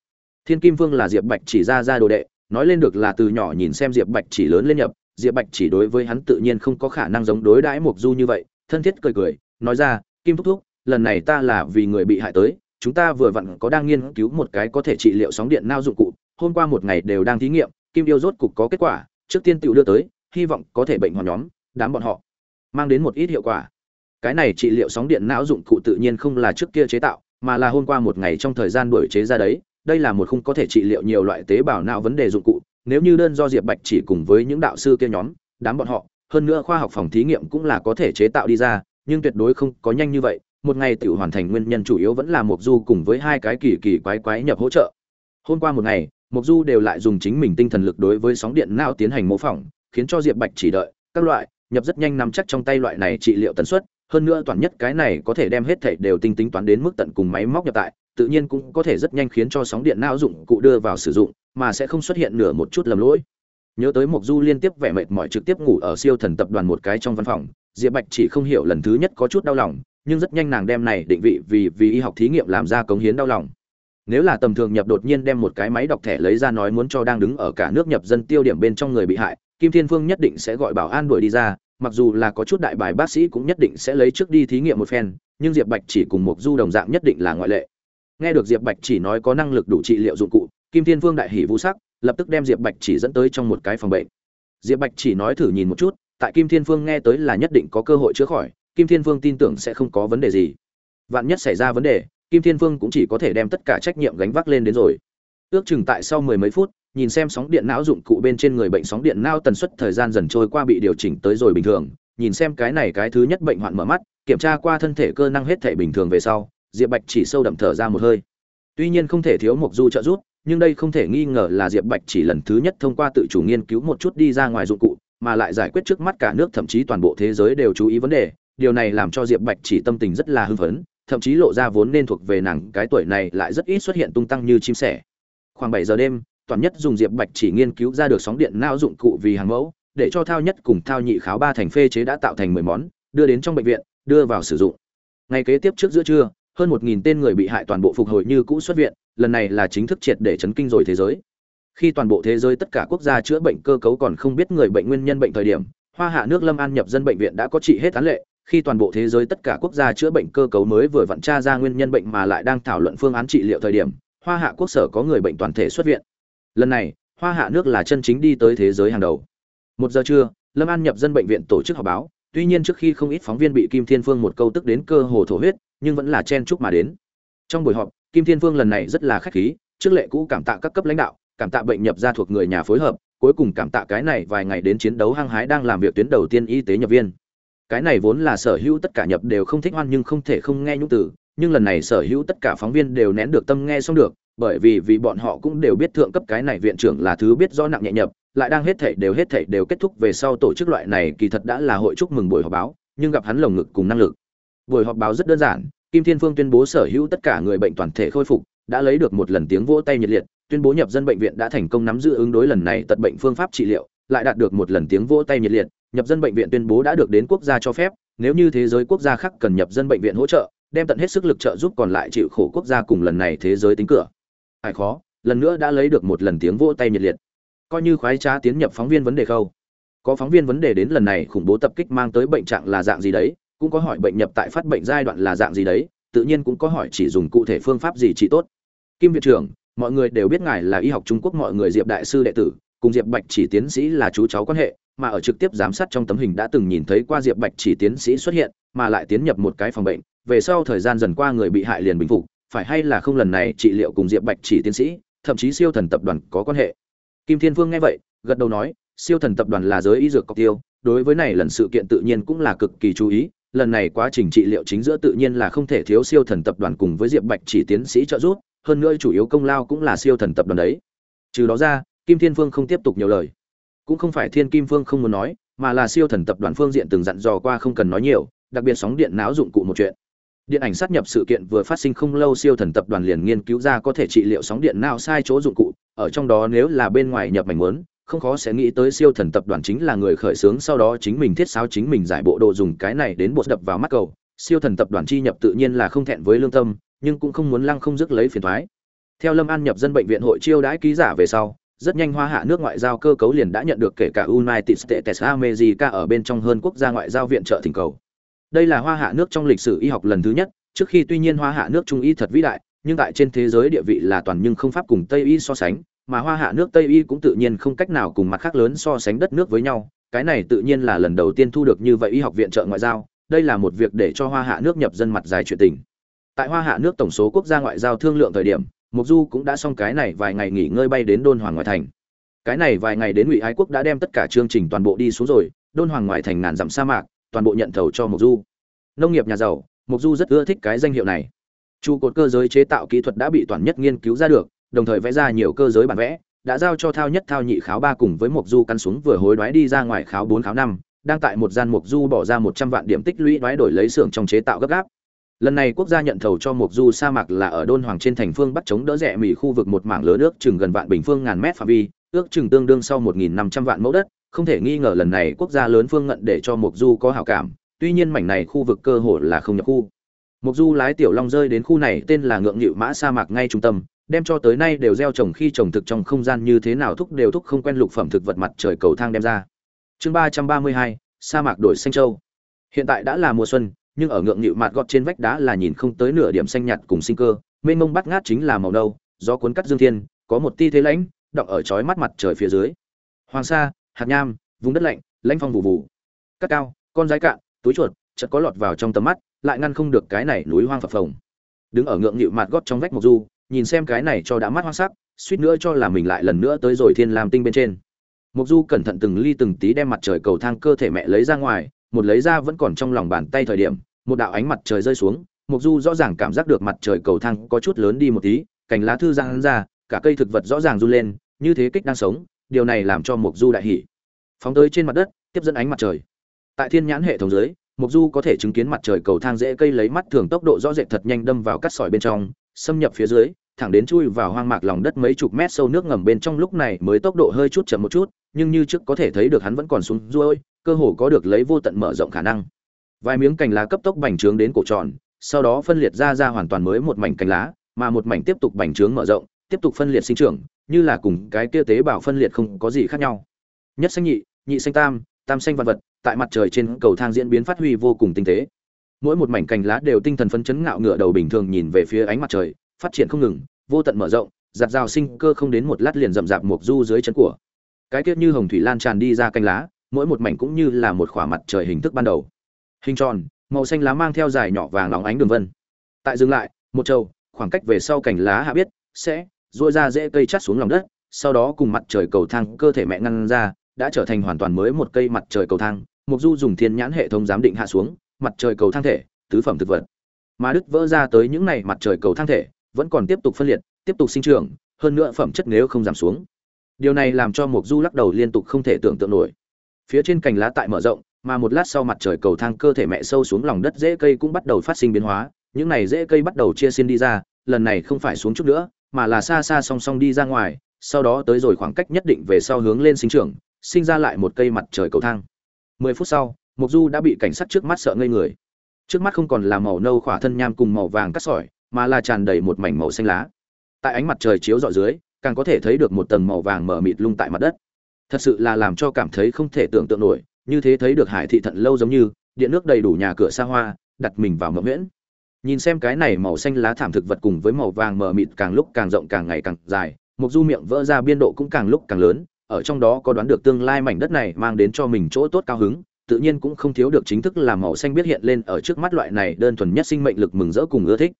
Thiên Kim Vương là Diệp Bạch Chỉ ra ra đồ đệ, nói lên được là từ nhỏ nhìn xem Diệp Bạch Chỉ lớn lên nhập, Diệp Bạch Chỉ đối với hắn tự nhiên không có khả năng giống đối đãi Mục Du như vậy, thân thiết cười cười, nói ra, Kim thúc thúc, lần này ta là vì người bị hại tới chúng ta vừa vặn có đang nghiên cứu một cái có thể trị liệu sóng điện nao dụng cụ hôm qua một ngày đều đang thí nghiệm kim yêu rốt cục có kết quả trước tiên tự đưa tới hy vọng có thể bệnh hoàn nhóm đám bọn họ mang đến một ít hiệu quả. Cái này trị liệu sóng điện não dụng cụ tự nhiên không là trước kia chế tạo mà là hôm qua một ngày trong thời gian đổi chế ra đấy đây là một khung có thể trị liệu nhiều loại tế bào não vấn đề dụng cụ nếu như đơn do diệp bạch chỉ cùng với những đạo sư kia nhóm đám bọn họ hơn nữa khoa học phòng thí nghiệm cũng là có thể chế tạo đi ra nhưng tuyệt đối không có nhanh như vậy một ngày tự hoàn thành nguyên nhân chủ yếu vẫn là Mộc Du cùng với hai cái kỳ kỳ quái quái nhập hỗ trợ. Hôm qua một ngày, Mộc Du đều lại dùng chính mình tinh thần lực đối với sóng điện não tiến hành mô phỏng, khiến cho Diệp Bạch chỉ đợi các loại nhập rất nhanh nắm chắc trong tay loại này trị liệu tần suất, hơn nữa toàn nhất cái này có thể đem hết thảy đều tinh tính toán đến mức tận cùng máy móc nhập tại, tự nhiên cũng có thể rất nhanh khiến cho sóng điện não dụng cụ đưa vào sử dụng, mà sẽ không xuất hiện nửa một chút lầm lỗi. Nhớ tới Mộc Du liên tiếp vẻ mệt mỏi trực tiếp ngủ ở siêu thần tập đoàn một cái trong văn phòng, Diệp Bạch chỉ không hiểu lần thứ nhất có chút đau lòng, nhưng rất nhanh nàng đem này định vị vì vì y học thí nghiệm làm ra cống hiến đau lòng nếu là tầm thường nhập đột nhiên đem một cái máy đọc thẻ lấy ra nói muốn cho đang đứng ở cả nước nhập dân tiêu điểm bên trong người bị hại kim thiên phương nhất định sẽ gọi bảo an đuổi đi ra mặc dù là có chút đại bài bác sĩ cũng nhất định sẽ lấy trước đi thí nghiệm một phen nhưng diệp bạch chỉ cùng Mộc du đồng dạng nhất định là ngoại lệ nghe được diệp bạch chỉ nói có năng lực đủ trị liệu dụng cụ, kim thiên vương đại hỷ vũ sắc, lập tức đem diệp bạch chỉ dẫn tới trong một cái phòng bệnh. Diệp bạch chỉ nói thử nhìn một chút, tại kim thiên Vương nghe tới là nhất định có cơ hội chữa khỏi, kim thiên Vương tin tưởng sẽ không có vấn đề gì. Vạn nhất xảy ra vấn đề, kim thiên Vương cũng chỉ có thể đem tất cả trách nhiệm gánh vác lên đến rồi. Ước chừng tại sau mười mấy phút, nhìn xem sóng điện não dụng cụ bên trên người bệnh sóng điện não tần suất thời gian dần trôi qua bị điều chỉnh tới rồi bình thường, nhìn xem cái này cái thứ nhất bệnh hoạn mở mắt, kiểm tra qua thân thể cơ năng hết thể bình thường về sau diệp bạch chỉ sâu đậm thở ra một hơi. Tuy nhiên không thể thiếu mục du trợ giúp, nhưng đây không thể nghi ngờ là diệp bạch chỉ lần thứ nhất thông qua tự chủ nghiên cứu một chút đi ra ngoài dụng cụ, mà lại giải quyết trước mắt cả nước thậm chí toàn bộ thế giới đều chú ý vấn đề. Điều này làm cho diệp bạch chỉ tâm tình rất là hưng phấn, thậm chí lộ ra vốn nên thuộc về nàng cái tuổi này lại rất ít xuất hiện tung tăng như chim sẻ. Khoảng bảy giờ đêm, toàn nhất dùng diệp bạch chỉ nghiên cứu ra được sóng điện nao dụng cụ vì hàng mẫu, để cho thao nhất cùng thao nhị kháo ba thành phê chế đã tạo thành mười món, đưa đến trong bệnh viện, đưa vào sử dụng. Ngày kế tiếp trước giữa trưa hơn một nghìn tên người bị hại toàn bộ phục hồi như cũ xuất viện, lần này là chính thức triệt để chấn kinh rồi thế giới. Khi toàn bộ thế giới tất cả quốc gia chữa bệnh cơ cấu còn không biết người bệnh nguyên nhân bệnh thời điểm, hoa hạ nước lâm an nhập dân bệnh viện đã có trị hết án lệ. Khi toàn bộ thế giới tất cả quốc gia chữa bệnh cơ cấu mới vừa vặn tra ra nguyên nhân bệnh mà lại đang thảo luận phương án trị liệu thời điểm, hoa hạ quốc sở có người bệnh toàn thể xuất viện. Lần này, hoa hạ nước là chân chính đi tới thế giới hàng đầu. Một giờ trưa, lâm an nhập dân bệnh viện tổ chức họp báo. Tuy nhiên trước khi không ít phóng viên bị kim thiên phương một câu tức đến cơ hồ thổ huyết nhưng vẫn là chen chúc mà đến. Trong buổi họp, kim thiên Vương lần này rất là khách khí, trước lệ cũ cảm tạ các cấp lãnh đạo, cảm tạ bệnh nhập gia thuộc người nhà phối hợp, cuối cùng cảm tạ cái này vài ngày đến chiến đấu hăng hái đang làm việc tuyến đầu tiên y tế nhập viên. Cái này vốn là sở hữu tất cả nhập đều không thích hoan nhưng không thể không nghe nhũng từ nhưng lần này sở hữu tất cả phóng viên đều nén được tâm nghe xong được, bởi vì vì bọn họ cũng đều biết thượng cấp cái này viện trưởng là thứ biết rõ nặng nhẹ nhập, lại đang hết thảy đều hết thảy đều kết thúc về sau tổ chức loại này kỳ thật đã là hội chúc mừng buổi họp báo, nhưng gặp hắn lồng ngực cùng năng lực buổi họp báo rất đơn giản, kim thiên phương tuyên bố sở hữu tất cả người bệnh toàn thể khôi phục, đã lấy được một lần tiếng vỗ tay nhiệt liệt, tuyên bố nhập dân bệnh viện đã thành công nắm giữ ứng đối lần này tật bệnh phương pháp trị liệu, lại đạt được một lần tiếng vỗ tay nhiệt liệt, nhập dân bệnh viện tuyên bố đã được đến quốc gia cho phép, nếu như thế giới quốc gia khác cần nhập dân bệnh viện hỗ trợ, đem tận hết sức lực trợ giúp còn lại chịu khổ quốc gia cùng lần này thế giới tính cửa. Ai khó, lần nữa đã lấy được một lần tiếng vỗ tay nhiệt liệt. Coi như khoái trá tiến nhập phóng viên vấn đề khâu. Có phóng viên vấn đề đến lần này khủng bố tập kích mang tới bệnh trạng là dạng gì đấy cũng có hỏi bệnh nhập tại phát bệnh giai đoạn là dạng gì đấy, tự nhiên cũng có hỏi chỉ dùng cụ thể phương pháp gì trị tốt. Kim viện trưởng mọi người đều biết ngài là y học trung quốc mọi người diệp đại sư đệ tử, cùng diệp bạch chỉ tiến sĩ là chú cháu quan hệ, mà ở trực tiếp giám sát trong tấm hình đã từng nhìn thấy qua diệp bạch chỉ tiến sĩ xuất hiện, mà lại tiến nhập một cái phòng bệnh, về sau thời gian dần qua người bị hại liền bình phục, phải hay là không lần này trị liệu cùng diệp bạch chỉ tiến sĩ, thậm chí siêu thần tập đoàn có quan hệ. Kim thiên vương nghe vậy, gật đầu nói, siêu thần tập đoàn là giới y dược cọc tiêu, đối với này lần sự kiện tự nhiên cũng là cực kỳ chú ý lần này quá trình trị liệu chính giữa tự nhiên là không thể thiếu siêu thần tập đoàn cùng với diệp bạch chỉ tiến sĩ trợ giúp, hơn nữa chủ yếu công lao cũng là siêu thần tập đoàn đấy. Trừ đó ra, kim thiên phương không tiếp tục nhiều lời. Cũng không phải thiên kim phương không muốn nói, mà là siêu thần tập đoàn phương diện từng dặn dò qua không cần nói nhiều, đặc biệt sóng điện não dụng cụ một chuyện. Điện ảnh sát nhập sự kiện vừa phát sinh không lâu siêu thần tập đoàn liền nghiên cứu ra có thể trị liệu sóng điện não sai chỗ dụng cụ, ở trong đó nếu là bên ngoài nhập mảnh muốn không khó sẽ nghĩ tới siêu thần tập đoàn chính là người khởi xướng, sau đó chính mình thiết sáo, chính mình giải bộ đồ dùng cái này đến bột đập vào mắt cầu. Siêu thần tập đoàn chi nhập tự nhiên là không thẹn với lương tâm, nhưng cũng không muốn lăng không dứt lấy phiền thoái. Theo lâm an nhập dân bệnh viện hội chiêu đãi ký giả về sau, rất nhanh hoa hạ nước ngoại giao cơ cấu liền đã nhận được kể cả united states, america ở bên trong hơn quốc gia ngoại giao viện trợ thỉnh cầu. Đây là hoa hạ nước trong lịch sử y học lần thứ nhất, trước khi tuy nhiên hoa hạ nước trung y thật vĩ đại, nhưng tại trên thế giới địa vị là toàn nhưng không pháp cùng tây y so sánh mà hoa hạ nước tây y cũng tự nhiên không cách nào cùng mặt khác lớn so sánh đất nước với nhau, cái này tự nhiên là lần đầu tiên thu được như vậy y học viện trợ ngoại giao, đây là một việc để cho hoa hạ nước nhập dân mặt dài chuyện tình. Tại hoa hạ nước tổng số quốc gia ngoại giao thương lượng thời điểm, mục du cũng đã xong cái này vài ngày nghỉ ngơi bay đến đôn hoàng ngoại thành. Cái này vài ngày đến ngụy ái quốc đã đem tất cả chương trình toàn bộ đi xuống rồi, đôn hoàng ngoại thành ngàn dặm sa mạc, toàn bộ nhận thầu cho mục du. Nông nghiệp nhà giàu, mục du rất ưa thích cái danh hiệu này. Trụ cột cơ giới chế tạo kỹ thuật đã bị toàn nhất nghiên cứu ra được đồng thời vẽ ra nhiều cơ giới bản vẽ, đã giao cho thao nhất thao nhị kháo ba cùng với mục du căn xuống vừa hối đoái đi ra ngoài kháo bốn kháo năm, đang tại một gian mục du bỏ ra một trăm vạn điểm tích lũy đoái đổi lấy xưởng trong chế tạo gấp gáp. Lần này quốc gia nhận thầu cho mục du sa mạc là ở đôn hoàng trên thành phương bắt chống đỡ rẻ mỉ khu vực một mảng lớn nước chừng gần vạn bình phương ngàn mét phạm vi, ước chừng tương đương sau một nghìn năm trăm vạn mẫu đất. Không thể nghi ngờ lần này quốc gia lớn phương ngận để cho mục du có hảo cảm, tuy nhiên mảnh này khu vực cơ hội là không nhập khu. Mục du lái tiểu long rơi đến khu này, tên là ngượng nghịu mã sa mạc ngay trung tâm đem cho tới nay đều gieo trồng khi trồng thực trong không gian như thế nào thúc đều thúc không quen lục phẩm thực vật mặt trời cầu thang đem ra. Chương ba trăm ba mươi hai, sa mạc đổi xanh châu. Hiện tại đã là mùa xuân, nhưng ở ngượng nghịu mạt gọt trên vách đá là nhìn không tới nửa điểm xanh nhạt cùng sinh cơ, mênh mông bắt ngát chính là màu nâu, gió cuốn cắt dương thiên, có một tia thế lãnh, đọng ở chói mắt mặt trời phía dưới. Hoàng sa, hạt nham, vùng đất lạnh, lãnh phong vụ vụ cắt cao, con rái cạn, túi chuột, chợt có lọt vào trong tầm mắt, lại ngăn không được cái này núi hoang phập phồng. Đứng ở ngượng nghịu mặt gót trong vách mộc du nhìn xem cái này cho đã mắt hoang sắc, suýt nữa cho là mình lại lần nữa tới rồi thiên làm tinh bên trên. Mộc du cẩn thận từng ly từng tí đem mặt trời cầu thang cơ thể mẹ lấy ra ngoài, một lấy ra vẫn còn trong lòng bàn tay thời điểm, một đạo ánh mặt trời rơi xuống, mộc du rõ ràng cảm giác được mặt trời cầu thang có chút lớn đi một tí, cành lá thư giang ra, cả cây thực vật rõ ràng run lên, như thế kích đang sống, điều này làm cho mộc du đại hỉ. Phóng tới trên mặt đất, tiếp dẫn ánh mặt trời. Tại thiên nhãn hệ thống dưới, mộc du có thể chứng kiến mặt trời cầu thang dễ cây lấy mắt thường tốc độ rõ rệt thật nhanh đâm vào cắt sỏi bên trong, xâm nhập phía dưới thẳng đến chui vào hoang mạc lòng đất mấy chục mét sâu nước ngầm bên trong lúc này mới tốc độ hơi chút chậm một chút, nhưng như trước có thể thấy được hắn vẫn còn xuống ruôi, cơ hồ có được lấy vô tận mở rộng khả năng. Vài miếng cành lá cấp tốc bành trướng đến cổ tròn, sau đó phân liệt ra ra hoàn toàn mới một mảnh cành lá, mà một mảnh tiếp tục bành trướng mở rộng, tiếp tục phân liệt sinh trưởng, như là cùng cái kia tế bào phân liệt không có gì khác nhau. Nhất xanh nhị nhị xanh tam tam xanh vạn vật, tại mặt trời trên cầu thang diễn biến phát huy vô cùng tinh tế. Mỗi một mảnh cành lá đều tinh thần phấn chấn ngạo ngựa đầu bình thường nhìn về phía ánh mặt trời phát triển không ngừng, vô tận mở rộng giạt rào sinh cơ không đến một lát liền rậm rạp mục du dưới chân của. Cái tiết như hồng thủy lan tràn đi ra cánh lá, mỗi một mảnh cũng như là một khỏa mặt trời hình thức ban đầu. Hình tròn, màu xanh lá mang theo dài nhỏ vàng óng ánh đường vân. Tại dừng lại, một trâu, khoảng cách về sau cành lá hạ biết, sẽ duỗi ra dễ cây chắt xuống lòng đất, sau đó cùng mặt trời cầu thang cơ thể mẹ ngăn ra, đã trở thành hoàn toàn mới một cây mặt trời cầu thang. Mục du dùng thiên nhãn hệ thống giám định hạ xuống, mặt trời cầu thang thể, tứ phẩm thực vật. Mà đứt vỡ ra tới những này mặt trời cầu thang thể vẫn còn tiếp tục phân liệt, tiếp tục sinh trưởng, hơn nữa phẩm chất nếu không giảm xuống. Điều này làm cho mục du lắc đầu liên tục không thể tưởng tượng nổi. Phía trên cành lá tại mở rộng, mà một lát sau mặt trời cầu thang cơ thể mẹ sâu xuống lòng đất rễ cây cũng bắt đầu phát sinh biến hóa. Những này rễ cây bắt đầu chia xin đi ra, lần này không phải xuống chút nữa, mà là xa xa song song đi ra ngoài, sau đó tới rồi khoảng cách nhất định về sau hướng lên sinh trưởng, sinh ra lại một cây mặt trời cầu thang. Mười phút sau mục du đã bị cảnh sát trước mắt sợ ngây người. Trước mắt không còn là màu nâu khỏa thân nham cùng màu vàng cắt sỏi mà là tràn đầy một mảnh màu xanh lá. Tại ánh mặt trời chiếu rọi dưới, càng có thể thấy được một tầng màu vàng mờ mịt lung tại mặt đất. Thật sự là làm cho cảm thấy không thể tưởng tượng nổi, như thế thấy được hải thị thận lâu giống như, điện nước đầy đủ nhà cửa xa hoa, đặt mình vào mộng nguyễn nhìn xem cái này màu xanh lá thảm thực vật cùng với màu vàng mờ mịt càng lúc càng rộng càng ngày càng dài mục du miệng vỡ ra biên độ cũng càng lúc càng lớn, ở trong đó có đoán được tương lai mảnh đất này mang đến cho mình chỗ tốt cao hứng, tự nhiên cũng không thiếu được chính thức làm màu xanh biết hiện lên ở trước mắt loại này đơn thuần nhất sinh mệnh lực mừng rỡ cùng ưa thích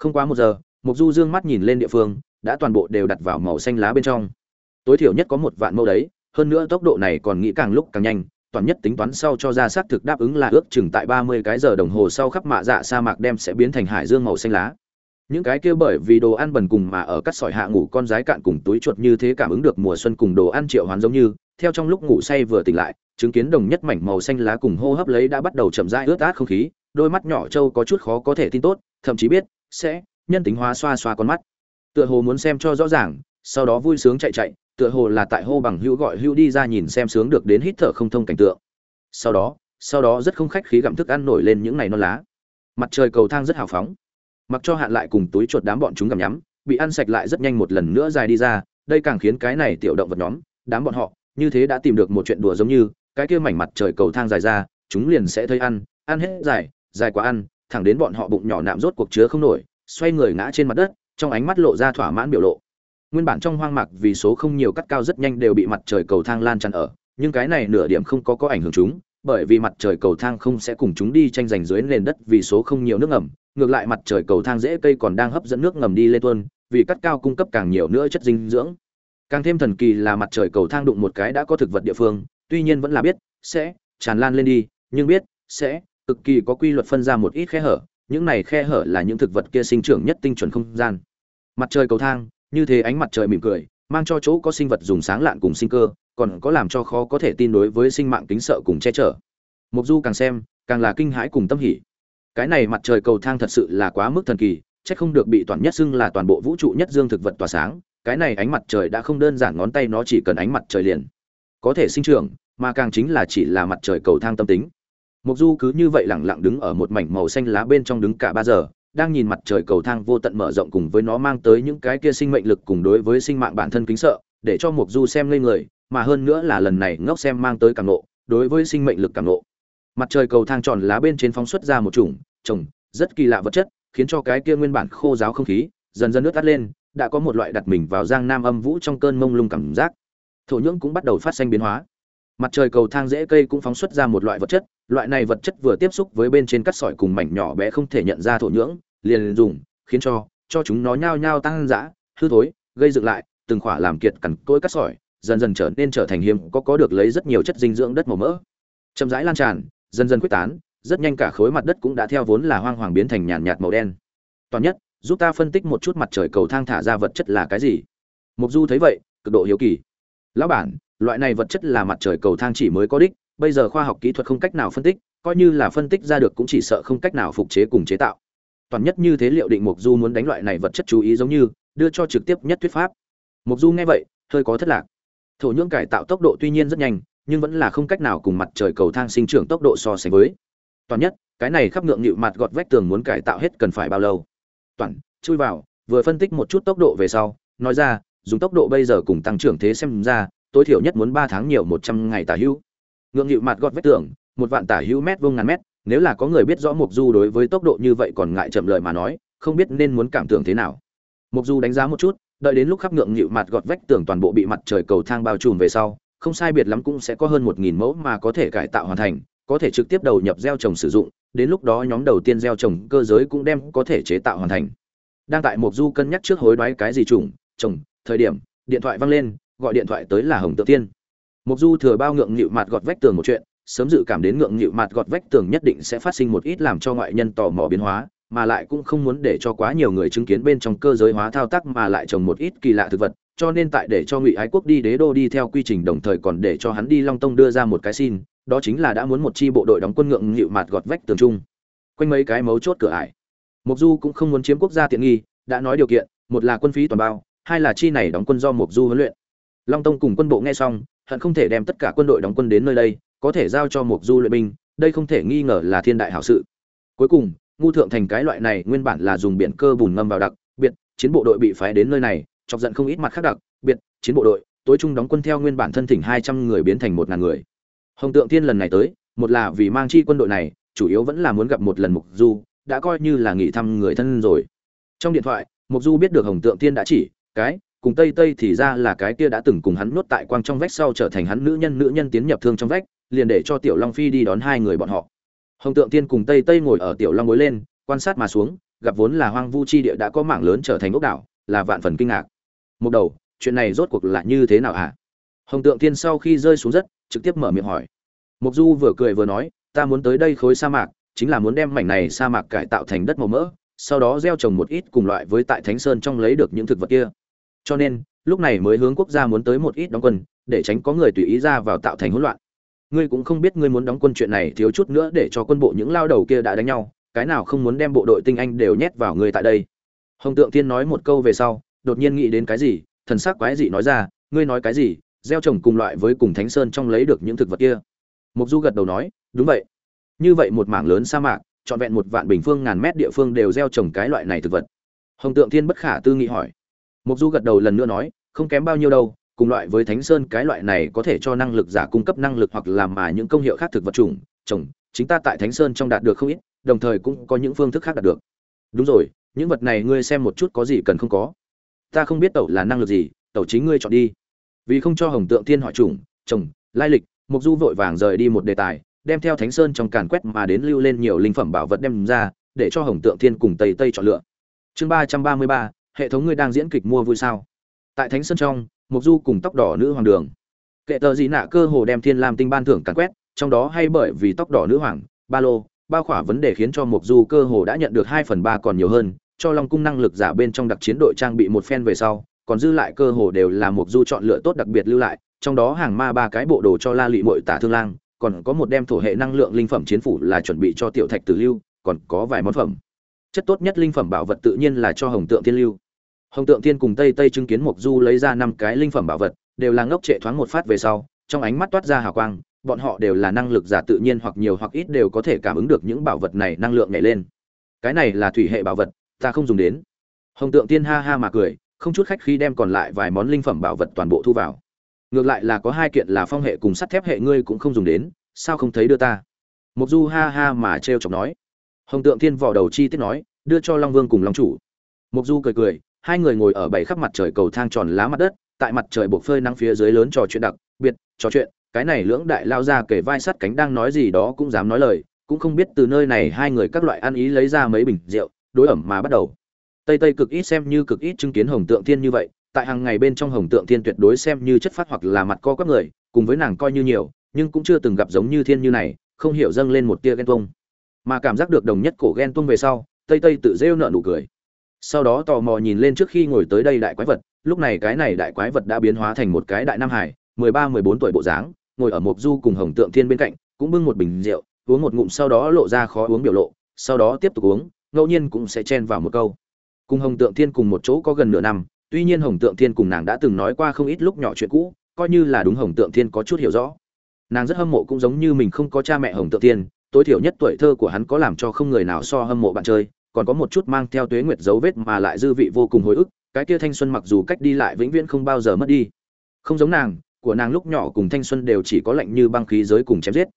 không quá một giờ mục du dương mắt nhìn lên địa phương, đã toàn bộ đều đặt vào màu xanh lá bên trong. Tối thiểu nhất có một vạn mẫu đấy, hơn nữa tốc độ này còn nghĩ càng lúc càng nhanh, toàn nhất tính toán sau cho ra xác thực đáp ứng là ước chừng tại ba mươi cái giờ đồng hồ sau khắp mạ dạ sa mạc đem sẽ biến thành hải dương màu xanh lá. Những cái kia bởi vì đồ ăn bẩn cùng mà ở cắt sỏi hạ ngủ con rái cạn cùng túi chuột như thế cảm ứng được mùa xuân cùng đồ ăn triệu hoán giống như, theo trong lúc ngủ say vừa tỉnh lại, chứng kiến đồng nhất mảnh màu xanh lá cùng hô hấp lấy đã bắt đầu chậm rãi ướt át không khí, đôi mắt nhỏ trâu có chút khó có thể tin tốt, thậm chí biết sẽ, nhân tính hóa xoa xoa con mắt. Tựa hồ muốn xem cho rõ ràng, sau đó vui sướng chạy chạy, tựa hồ là tại hô bằng hữu gọi hữu đi ra nhìn xem sướng được đến hít thở không thông cảnh tượng. Sau đó sau đó rất không khách khí gặm thức ăn nổi lên những ngày non lá. Mặt trời cầu thang rất hào phóng. Mặc cho hạn lại cùng túi chuột đám bọn chúng gặm nhắm, bị ăn sạch lại rất nhanh một lần nữa dài đi ra, đây càng khiến cái này tiểu động vật nhóm, đám bọn họ, như thế đã tìm được một chuyện đùa giống như, cái kia mảnh mặt trời cầu thang dài ra, chúng liền sẽ thấy ăn ăn hết dài dài quá ăn thẳng đến bọn họ bụng nhỏ nạm rốt cuộc chứa không nổi, xoay người ngã trên mặt đất, trong ánh mắt lộ ra thỏa mãn biểu lộ. Nguyên bản trong hoang mạc vì số không nhiều cắt cao rất nhanh đều bị mặt trời cầu thang lan tràn ở, nhưng cái này nửa điểm không có có ảnh hưởng chúng, bởi vì mặt trời cầu thang không sẽ cùng chúng đi tranh giành dưới nền đất vì số không nhiều nước ngầm, ngược lại mặt trời cầu thang dễ cây còn đang hấp dẫn nước ngầm đi lên tuôn, vì cắt cao cung cấp càng nhiều nữa chất dinh dưỡng. Càng thêm thần kỳ là mặt trời cầu thang đụng một cái đã có thực vật địa phương, tuy nhiên vẫn là biết, sẽ tràn lan lên đi, nhưng biết, sẽ cực kỳ có quy luật phân ra một ít khe hở, những này khe hở là những thực vật kia sinh trưởng nhất tinh chuẩn không gian. Mặt trời cầu thang, như thế ánh mặt trời mỉm cười, mang cho chỗ có sinh vật dùng sáng lạn cùng sinh cơ, còn có làm cho khó có thể tin đối với sinh mạng kính sợ cùng che chở. Mục du càng xem, càng là kinh hãi cùng tâm hỉ. Cái này mặt trời cầu thang thật sự là quá mức thần kỳ, chắc không được bị toàn nhất xưng là toàn bộ vũ trụ nhất dương thực vật tỏa sáng, cái này ánh mặt trời đã không đơn giản ngón tay nó chỉ cần ánh mặt trời liền có thể sinh trưởng, mà càng chính là chỉ là mặt trời cầu thang tâm tính mục du cứ như vậy lẳng lặng đứng ở một mảnh màu xanh lá bên trong đứng cả ba giờ, đang nhìn mặt trời cầu thang vô tận mở rộng cùng với nó mang tới những cái kia sinh mệnh lực cùng đối với sinh mạng bản thân kính sợ, để cho mục du xem lên người, mà hơn nữa là lần này ngốc xem mang tới cảm nộ đối với sinh mệnh lực cảm nộ mặt trời cầu thang tròn lá bên trên phóng xuất ra một chủng, trồng, rất kỳ lạ vật chất, khiến cho cái kia nguyên bản khô giáo không khí, dần dần nước tắt lên, đã có một loại đặt mình vào giang nam âm vũ trong cơn mông lung cảm giác. Thổ nhưỡng cũng bắt đầu phát sinh biến hóa. Mặt trời cầu thang dễ cây cũng phóng xuất ra một loại vật chất loại này vật chất vừa tiếp xúc với bên trên cắt sỏi cùng mảnh nhỏ bé không thể nhận ra thổ nhưỡng, liền dùng, khiến cho cho chúng nó nhao nhao tăng dã, hư thối, gây dựng lại, từng khỏa làm kiệt cằn cỗi cắt sỏi, dần dần trở nên trở thành hiếm có có được lấy rất nhiều chất dinh dưỡng đất màu mỡ. Chậm rãi lan tràn, dần dần quyết tán, rất nhanh cả khối mặt đất cũng đã theo vốn là hoang hoàng biến thành nhàn nhạt màu đen. Toàn nhất, giúp ta phân tích một chút mặt trời cầu thang thả ra vật chất là cái gì. Mục du thấy vậy, cực độ hiếu kỳ. Lão bản, loại này vật chất là mặt trời cầu thang chỉ mới có đích bây giờ khoa học kỹ thuật không cách nào phân tích, coi như là phân tích ra được cũng chỉ sợ không cách nào phục chế cùng chế tạo. Toàn nhất như thế liệu định mục du muốn đánh loại này vật chất chú ý giống như, đưa cho trực tiếp nhất thuyết pháp. Mục du nghe vậy, hơi có thất lạc. Thổ nhưỡng cải tạo tốc độ tuy nhiên rất nhanh, nhưng vẫn là không cách nào cùng mặt trời cầu thang sinh trưởng tốc độ so sánh với. Toàn nhất, cái này khắp ngượng nghịu mặt gọt vách tường muốn cải tạo hết cần phải bao lâu? Toàn, chui vào, vừa phân tích một chút tốc độ về sau, nói ra, dùng tốc độ bây giờ cùng tăng trưởng thế xem ra, tối thiểu nhất muốn ba tháng nhiều một trăm ngày tả hữu ngượng nghịu mặt gọt vách tường, một vạn tả hữu mét vuông ngàn mét, nếu là có người biết rõ mục du đối với tốc độ như vậy còn ngại chậm lời mà nói, không biết nên muốn cảm tưởng thế nào. Mục du đánh giá một chút, đợi đến lúc khắp ngượng nghịu mặt gọt vách tường toàn bộ bị mặt trời cầu thang bao trùm về sau, không sai biệt lắm cũng sẽ có hơn một nghìn mẫu mà có thể cải tạo hoàn thành, có thể trực tiếp đầu nhập gieo trồng sử dụng, đến lúc đó nhóm đầu tiên gieo trồng cơ giới cũng đem có thể chế tạo hoàn thành. Đang tại mục du cân nhắc trước hối đoái cái gì trùng trồng thời điểm, điện thoại vang lên, gọi điện thoại tới là hồng tự tiên mục du thừa bao ngượng nghịu mặt gọt vách tường một chuyện sớm dự cảm đến ngượng nghịu mặt gọt vách tường nhất định sẽ phát sinh một ít làm cho ngoại nhân tò mò biến hóa mà lại cũng không muốn để cho quá nhiều người chứng kiến bên trong cơ giới hóa thao tác mà lại trồng một ít kỳ lạ thực vật cho nên tại để cho ngụy ái quốc đi đế đô đi theo quy trình đồng thời còn để cho hắn đi long tông đưa ra một cái xin đó chính là đã muốn một chi bộ đội đóng quân ngượng nghịu mặt gọt vách tường chung, quanh mấy cái mấu chốt cửa ải mục du cũng không muốn chiếm quốc gia tiện nghi đã nói điều kiện một là quân phí toàn bao hai là chi này đóng quân do mục du huấn luyện. Long tông cùng quân bộ nghe xong hận không thể đem tất cả quân đội đóng quân đến nơi đây, có thể giao cho mục du luyện binh, đây không thể nghi ngờ là thiên đại hảo sự. Cuối cùng, ngu thượng thành cái loại này nguyên bản là dùng biển cơ bùn ngâm vào đặc, biệt, chiến bộ đội bị phái đến nơi này, chọc giận không ít mặt khác đặc, biệt, chiến bộ đội, tối trung đóng quân theo nguyên bản thân thỉnh hai trăm người biến thành một ngàn người. Hồng tượng thiên lần này tới, một là vì mang chi quân đội này, chủ yếu vẫn là muốn gặp một lần mục du, đã coi như là nghỉ thăm người thân rồi. Trong điện thoại, mục du biết được hồng tượng thiên đã chỉ, cái cùng tây tây thì ra là cái kia đã từng cùng hắn nuốt tại quang trong vách sau trở thành hắn nữ nhân nữ nhân tiến nhập thương trong vách, liền để cho tiểu long phi đi đón hai người bọn họ. Hồng tượng tiên cùng tây tây ngồi ở tiểu long bối lên, quan sát mà xuống, gặp vốn là hoang vu chi địa đã có mảng lớn trở thành ốc đảo, là vạn phần kinh ngạc. Một đầu, chuyện này rốt cuộc là như thế nào hả? Hồng tượng tiên sau khi rơi xuống đất trực tiếp mở miệng hỏi. Mục du vừa cười vừa nói, ta muốn tới đây khối sa mạc, chính là muốn đem mảnh này sa mạc cải tạo thành đất màu mỡ, sau đó gieo trồng một ít cùng loại với tại thánh sơn trong lấy được những thực vật kia cho nên, lúc này mới hướng quốc gia muốn tới một ít đóng quân, để tránh có người tùy ý ra vào tạo thành hỗn loạn. Ngươi cũng không biết ngươi muốn đóng quân chuyện này thiếu chút nữa để cho quân bộ những lao đầu kia đã đánh nhau, cái nào không muốn đem bộ đội tinh anh đều nhét vào ngươi tại đây. Hồng tượng tiên nói một câu về sau, đột nhiên nghĩ đến cái gì, thần sắc quái dị nói ra, ngươi nói cái gì, gieo trồng cùng loại với cùng thánh sơn trong lấy được những thực vật kia. Mục du gật đầu nói, đúng vậy. Như vậy một mảng lớn sa mạc, trọn vẹn một vạn bình phương ngàn mét địa phương đều gieo trồng cái loại này thực vật. Hồng tượng thiên bất khả tư nghị hỏi mục du gật đầu lần nữa nói, không kém bao nhiêu đâu, cùng loại với thánh sơn, cái loại này có thể cho năng lực giả cung cấp năng lực hoặc làm mà những công hiệu khác thực vật trùng trồng chính ta tại thánh sơn trong đạt được không ít, đồng thời cũng có những phương thức khác đạt được. Đúng rồi, những vật này ngươi xem một chút có gì cần không có. Ta không biết tẩu là năng lực gì, tẩu chính ngươi chọn đi. Vì không cho hồng tượng thiên hỏi trùng trồng lai lịch, mục du vội vàng rời đi một đề tài, đem theo thánh sơn trong càn quét mà đến lưu lên nhiều linh phẩm bảo vật đem ra, để cho hồng tượng thiên cùng tây tây chọn lựa. Chương ba trăm ba mươi ba hệ thống ngươi đang diễn kịch mua vui sao? Tại thánh sơn trong mục du cùng tóc đỏ nữ hoàng đường. Kệ tờ gì nạ cơ hồ đem thiên lam tinh ban thưởng càn quét, trong đó hay bởi vì tóc đỏ nữ hoàng, ba lô bao khỏa vấn đề khiến cho mục du cơ hồ đã nhận được hai phần ba còn nhiều hơn, cho long cung năng lực giả bên trong đặc chiến đội trang bị một phen về sau, còn dư lại cơ hồ đều là mục du chọn lựa tốt đặc biệt lưu lại, trong đó hàng ma ba cái bộ đồ cho la lụy mội tả thương lang, còn có một đem thổ hệ năng lượng linh phẩm chiến phủ là chuẩn bị cho tiểu thạch tử lưu, còn có vài món phẩm chất tốt nhất linh phẩm bảo vật tự nhiên là cho hồng tượng thiên lưu. Hồng tượng thiên cùng tây tây chứng kiến mộc du lấy ra năm cái linh phẩm bảo vật, đều là ngốc trệ thoáng một phát về sau, trong ánh mắt toát ra hào quang, bọn họ đều là năng lực giả tự nhiên hoặc nhiều hoặc ít đều có thể cảm ứng được những bảo vật này năng lượng nhảy lên. Cái này là thủy hệ bảo vật, ta không dùng đến. Hồng tượng tiên ha ha mà cười, không chút khách khi đem còn lại vài món linh phẩm bảo vật toàn bộ thu vào. Ngược lại là có hai kiện là phong hệ cùng sắt thép hệ ngươi cũng không dùng đến, sao không thấy đưa ta? Mục du ha ha mà trêu chọc nói hồng tượng thiên vò đầu chi tiết nói, đưa cho long vương cùng long chủ. Mục du cười cười, hai người ngồi ở bảy khắp mặt trời cầu thang tròn lá mặt đất, tại mặt trời buộc phơi nắng phía dưới lớn trò chuyện đặc, biệt, trò chuyện, cái này lưỡng đại lao ra kể vai sắt cánh đang nói gì đó cũng dám nói lời, cũng không biết từ nơi này hai người các loại ăn ý lấy ra mấy bình rượu, đối ẩm mà bắt đầu. Tây tây cực ít xem như cực ít chứng kiến hồng tượng thiên như vậy, tại hàng ngày bên trong hồng tượng thiên tuyệt đối xem như chất phát hoặc là mặt co các người, cùng với nàng coi như nhiều, nhưng cũng chưa từng gặp giống như thiên như này, không hiểu dâng lên một tia ghen tuông mà cảm giác được đồng nhất cổ ghen tuông về sau, tây tây tự rêu nợ nụ cười. Sau đó tò mò nhìn lên trước khi ngồi tới đây đại quái vật, lúc này cái này đại quái vật đã biến hóa thành một cái đại nam hải, mười ba, mười bốn tuổi bộ dáng, ngồi ở mộc du cùng hồng tượng thiên bên cạnh, cũng bưng một bình rượu, uống một ngụm sau đó lộ ra khó uống biểu lộ, sau đó tiếp tục uống, ngẫu nhiên cũng sẽ chen vào một câu. Cùng hồng tượng thiên cùng một chỗ có gần nửa năm, tuy nhiên hồng tượng thiên cùng nàng đã từng nói qua không ít lúc nhỏ chuyện cũ, coi như là đúng hồng tượng thiên có chút hiểu rõ. Nàng rất hâm mộ cũng giống như mình không có cha mẹ hồng tượng thiên tối thiểu nhất tuổi thơ của hắn có làm cho không người nào so hâm mộ bạn chơi, còn có một chút mang theo tuế nguyệt dấu vết mà lại dư vị vô cùng hồi ức, cái kia thanh xuân mặc dù cách đi lại vĩnh viễn không bao giờ mất đi. Không giống nàng, của nàng lúc nhỏ cùng thanh xuân đều chỉ có lạnh như băng khí giới cùng chém giết.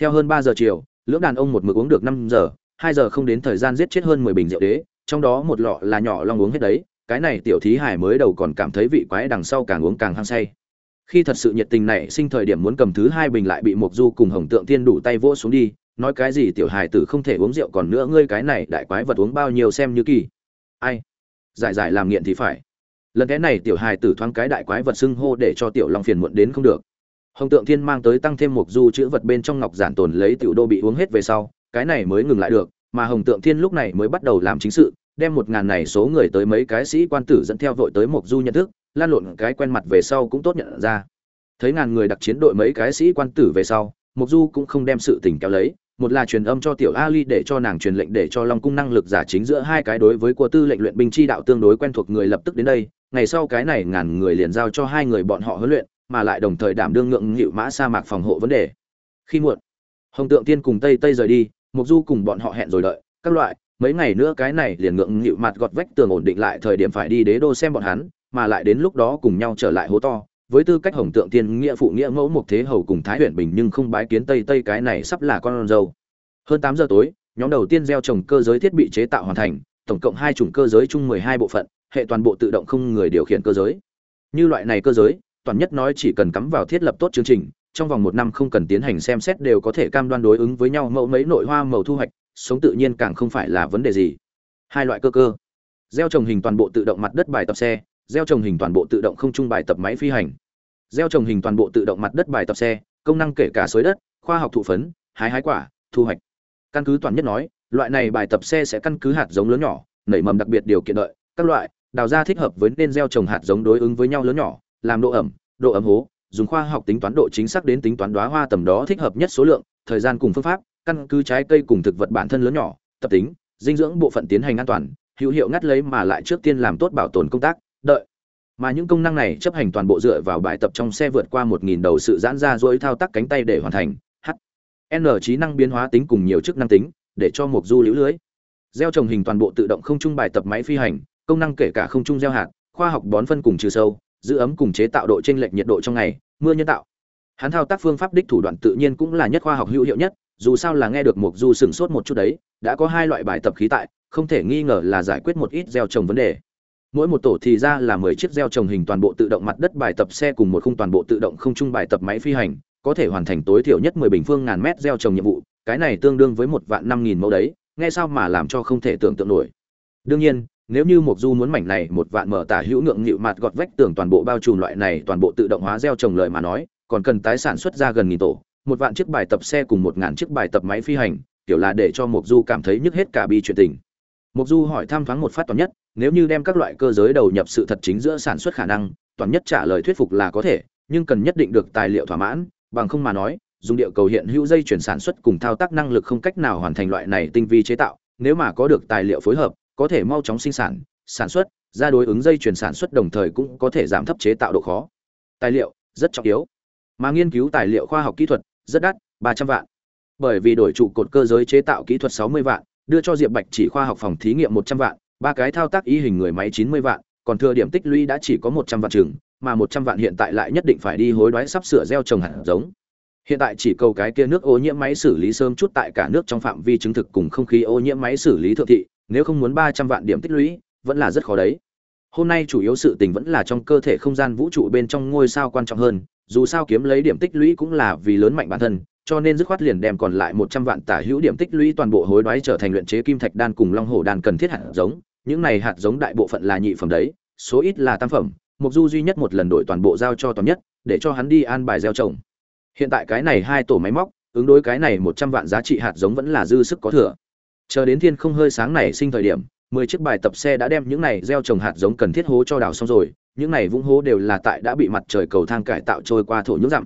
Theo hơn ba giờ chiều, lưỡng đàn ông một mực uống được năm giờ, hai giờ không đến thời gian giết chết hơn mười bình rượu đế, trong đó một lọ là nhỏ long uống hết đấy, cái này tiểu thí hải mới đầu còn cảm thấy vị quái đằng sau càng uống càng hăng say. Khi thật sự nhiệt tình này sinh thời điểm muốn cầm thứ hai bình lại bị mộc du cùng hồng tượng tiên đủ tay vỗ xuống đi nói cái gì tiểu hài tử không thể uống rượu còn nữa, ngươi cái này đại quái vật uống bao nhiêu xem như kỳ. Ai? Giải giải làm nghiện thì phải. Lần cái này tiểu hài tử thoáng cái đại quái vật xưng hô để cho tiểu long phiền muộn đến không được. Hồng tượng thiên mang tới tăng thêm một du chữ vật bên trong ngọc giản tồn lấy tiểu đô bị uống hết về sau, cái này mới ngừng lại được, mà hồng tượng thiên lúc này mới bắt đầu làm chính sự, đem một ngàn này số người tới mấy cái sĩ quan tử dẫn theo vội tới một du nhận thức, lan lộn cái quen mặt về sau cũng tốt nhận ra. Thấy ngàn người đặc chiến đội mấy cái sĩ quan tử về sau, một du cũng không đem sự tình kéo lấy một là truyền âm cho tiểu ali để cho nàng truyền lệnh để cho long cung năng lực giả chính giữa hai cái đối với của tư lệnh luyện binh chi đạo tương đối quen thuộc người lập tức đến đây. Ngày sau cái này ngàn người liền giao cho hai người bọn họ huấn luyện, mà lại đồng thời đảm đương ngượng nghịu mã sa mạc phòng hộ vấn đề. Khi muộn, hồng tượng tiên cùng tây tây rời đi, mục du cùng bọn họ hẹn rồi đợi. Các loại, mấy ngày nữa cái này liền ngượng nghịu mặt gọt vách tường ổn định lại, thời điểm phải đi đế đô xem bọn hắn, mà lại đến lúc đó cùng nhau trở lại hố to với tư cách hồng tượng tiên nghĩa phụ nghĩa mẫu một thế hầu cùng thái huyện bình nhưng không bái kiến tây tây cái này sắp là con dâu. Hơn tám giờ tối, nhóm đầu tiên gieo trồng cơ giới thiết bị chế tạo hoàn thành, tổng cộng hai chủng cơ giới chung mười hai bộ phận, hệ toàn bộ tự động không người điều khiển cơ giới. Như loại này cơ giới, toàn nhất nói chỉ cần cắm vào thiết lập tốt chương trình, trong vòng một năm không cần tiến hành xem xét đều có thể cam đoan đối ứng với nhau mẫu mấy nội hoa màu thu hoạch, sống tự nhiên càng không phải là vấn đề gì. Hai loại cơ cơ. Gieo trồng hình toàn bộ tự động mặt đất bài tập xe gieo trồng hình toàn bộ tự động không trung bài tập máy phi hành. Gieo trồng hình toàn bộ tự động mặt đất bài tập xe, công năng kể cả xới đất, khoa học thụ phấn, hái hái quả, thu hoạch. Căn cứ toàn nhất nói, loại này bài tập xe sẽ căn cứ hạt giống lớn nhỏ, nảy mầm đặc biệt điều kiện đợi, các loại, đào ra thích hợp với nên gieo trồng hạt giống đối ứng với nhau lớn nhỏ, làm độ ẩm độ ẩm hố, dùng khoa học tính toán độ chính xác đến tính toán đoá hoa tầm đó thích hợp nhất số lượng, thời gian cùng phương pháp, căn cứ trái cây cùng thực vật bản thân lớn nhỏ, tập tính, dinh dưỡng bộ phận tiến hành an toàn, hữu hiệu ngắt lấy mà lại trước tiên làm tốt bảo tồn công tác đợi. Mà những công năng này chấp hành toàn bộ dựa vào bài tập trong xe vượt qua một nghìn đầu sự giãn ra dỗi thao tác cánh tay để hoàn thành. H. N trí năng biến hóa tính cùng nhiều chức năng tính, để cho một du liễu lưới. Gieo trồng hình toàn bộ tự động không trung bài tập máy phi hành, công năng kể cả không trung gieo hạt, khoa học bón phân cùng trừ sâu, giữ ấm cùng chế tạo độ chênh lệch nhiệt độ trong ngày, mưa nhân tạo. Hắn thao tác phương pháp đích thủ đoạn tự nhiên cũng là nhất khoa học hữu hiệu nhất, dù sao là nghe được mục du sửng sốt một chút đấy, đã có hai loại bài tập khí tại, không thể nghi ngờ là giải quyết một ít gieo trồng vấn đề mỗi một tổ thì ra là mười chiếc gieo trồng hình toàn bộ tự động mặt đất bài tập xe cùng một khung toàn bộ tự động không trung bài tập máy phi hành, có thể hoàn thành tối thiểu nhất mười bình phương ngàn mét gieo trồng nhiệm vụ, cái này tương đương với một vạn năm nghìn mẫu đấy, nghe sao mà làm cho không thể tưởng tượng nổi. Đương nhiên, nếu như một du muốn mảnh này một vạn mở tả hữu ngượng nghịu mặt gọt vách tường toàn bộ bao trùm loại này toàn bộ tự động hóa gieo trồng lợi mà nói, còn cần tái sản xuất ra gần nghìn tổ, một vạn chiếc bài tập xe cùng một ngàn chiếc bài tập máy phi hành, kiểu là để cho Mộc du cảm thấy nhức hết cả bi chuyện tình. Mộc du hỏi thăm thoáng một phát toàn nhất nếu như đem các loại cơ giới đầu nhập sự thật chính giữa sản xuất khả năng, toàn nhất trả lời thuyết phục là có thể, nhưng cần nhất định được tài liệu thỏa mãn, bằng không mà nói, dùng địa cầu hiện hữu dây chuyển sản xuất cùng thao tác năng lực không cách nào hoàn thành loại này tinh vi chế tạo, nếu mà có được tài liệu phối hợp, có thể mau chóng sinh sản sản xuất, ra đối ứng dây chuyển sản xuất đồng thời cũng có thể giảm thấp chế tạo độ khó. Tài liệu, rất trọng yếu. Mà nghiên cứu tài liệu khoa học kỹ thuật, rất đắt, ba trăm vạn. Bởi vì đổi trụ cột cơ giới chế tạo kỹ thuật sáu mươi vạn, đưa cho diệp bạch chỉ khoa học phòng thí nghiệm một trăm vạn ba cái thao tác y hình người máy chín mươi vạn, còn thừa điểm tích lũy đã chỉ có một trăm vạn chừng, mà một trăm vạn hiện tại lại nhất định phải đi hối đoái sắp sửa gieo trồng hạt giống. Hiện tại chỉ cầu cái kia nước ô nhiễm máy xử lý sớm chút tại cả nước trong phạm vi chứng thực cùng không khí ô nhiễm máy xử lý thượng thị, nếu không muốn ba trăm vạn điểm tích lũy, vẫn là rất khó đấy. Hôm nay chủ yếu sự tình vẫn là trong cơ thể không gian vũ trụ bên trong ngôi sao quan trọng hơn, dù sao kiếm lấy điểm tích lũy cũng là vì lớn mạnh bản thân cho nên dứt khoát liền đem còn lại một trăm vạn tả hữu điểm tích lũy toàn bộ hối đoái trở thành luyện chế kim thạch đan cùng long hổ đan cần thiết hạt giống. Những này hạt giống đại bộ phận là nhị phẩm đấy, số ít là tam phẩm. Mục du duy nhất một lần đổi toàn bộ giao cho toàn nhất, để cho hắn đi an bài gieo trồng. Hiện tại cái này hai tổ máy móc, ứng đối cái này một trăm vạn giá trị hạt giống vẫn là dư sức có thừa. Chờ đến thiên không hơi sáng này sinh thời điểm, mười chiếc bài tập xe đã đem những này gieo trồng hạt giống cần thiết hố cho đào xong rồi, những này vũng hố đều là tại đã bị mặt trời cầu thang cải tạo trôi qua thổ nhưỡng dặm.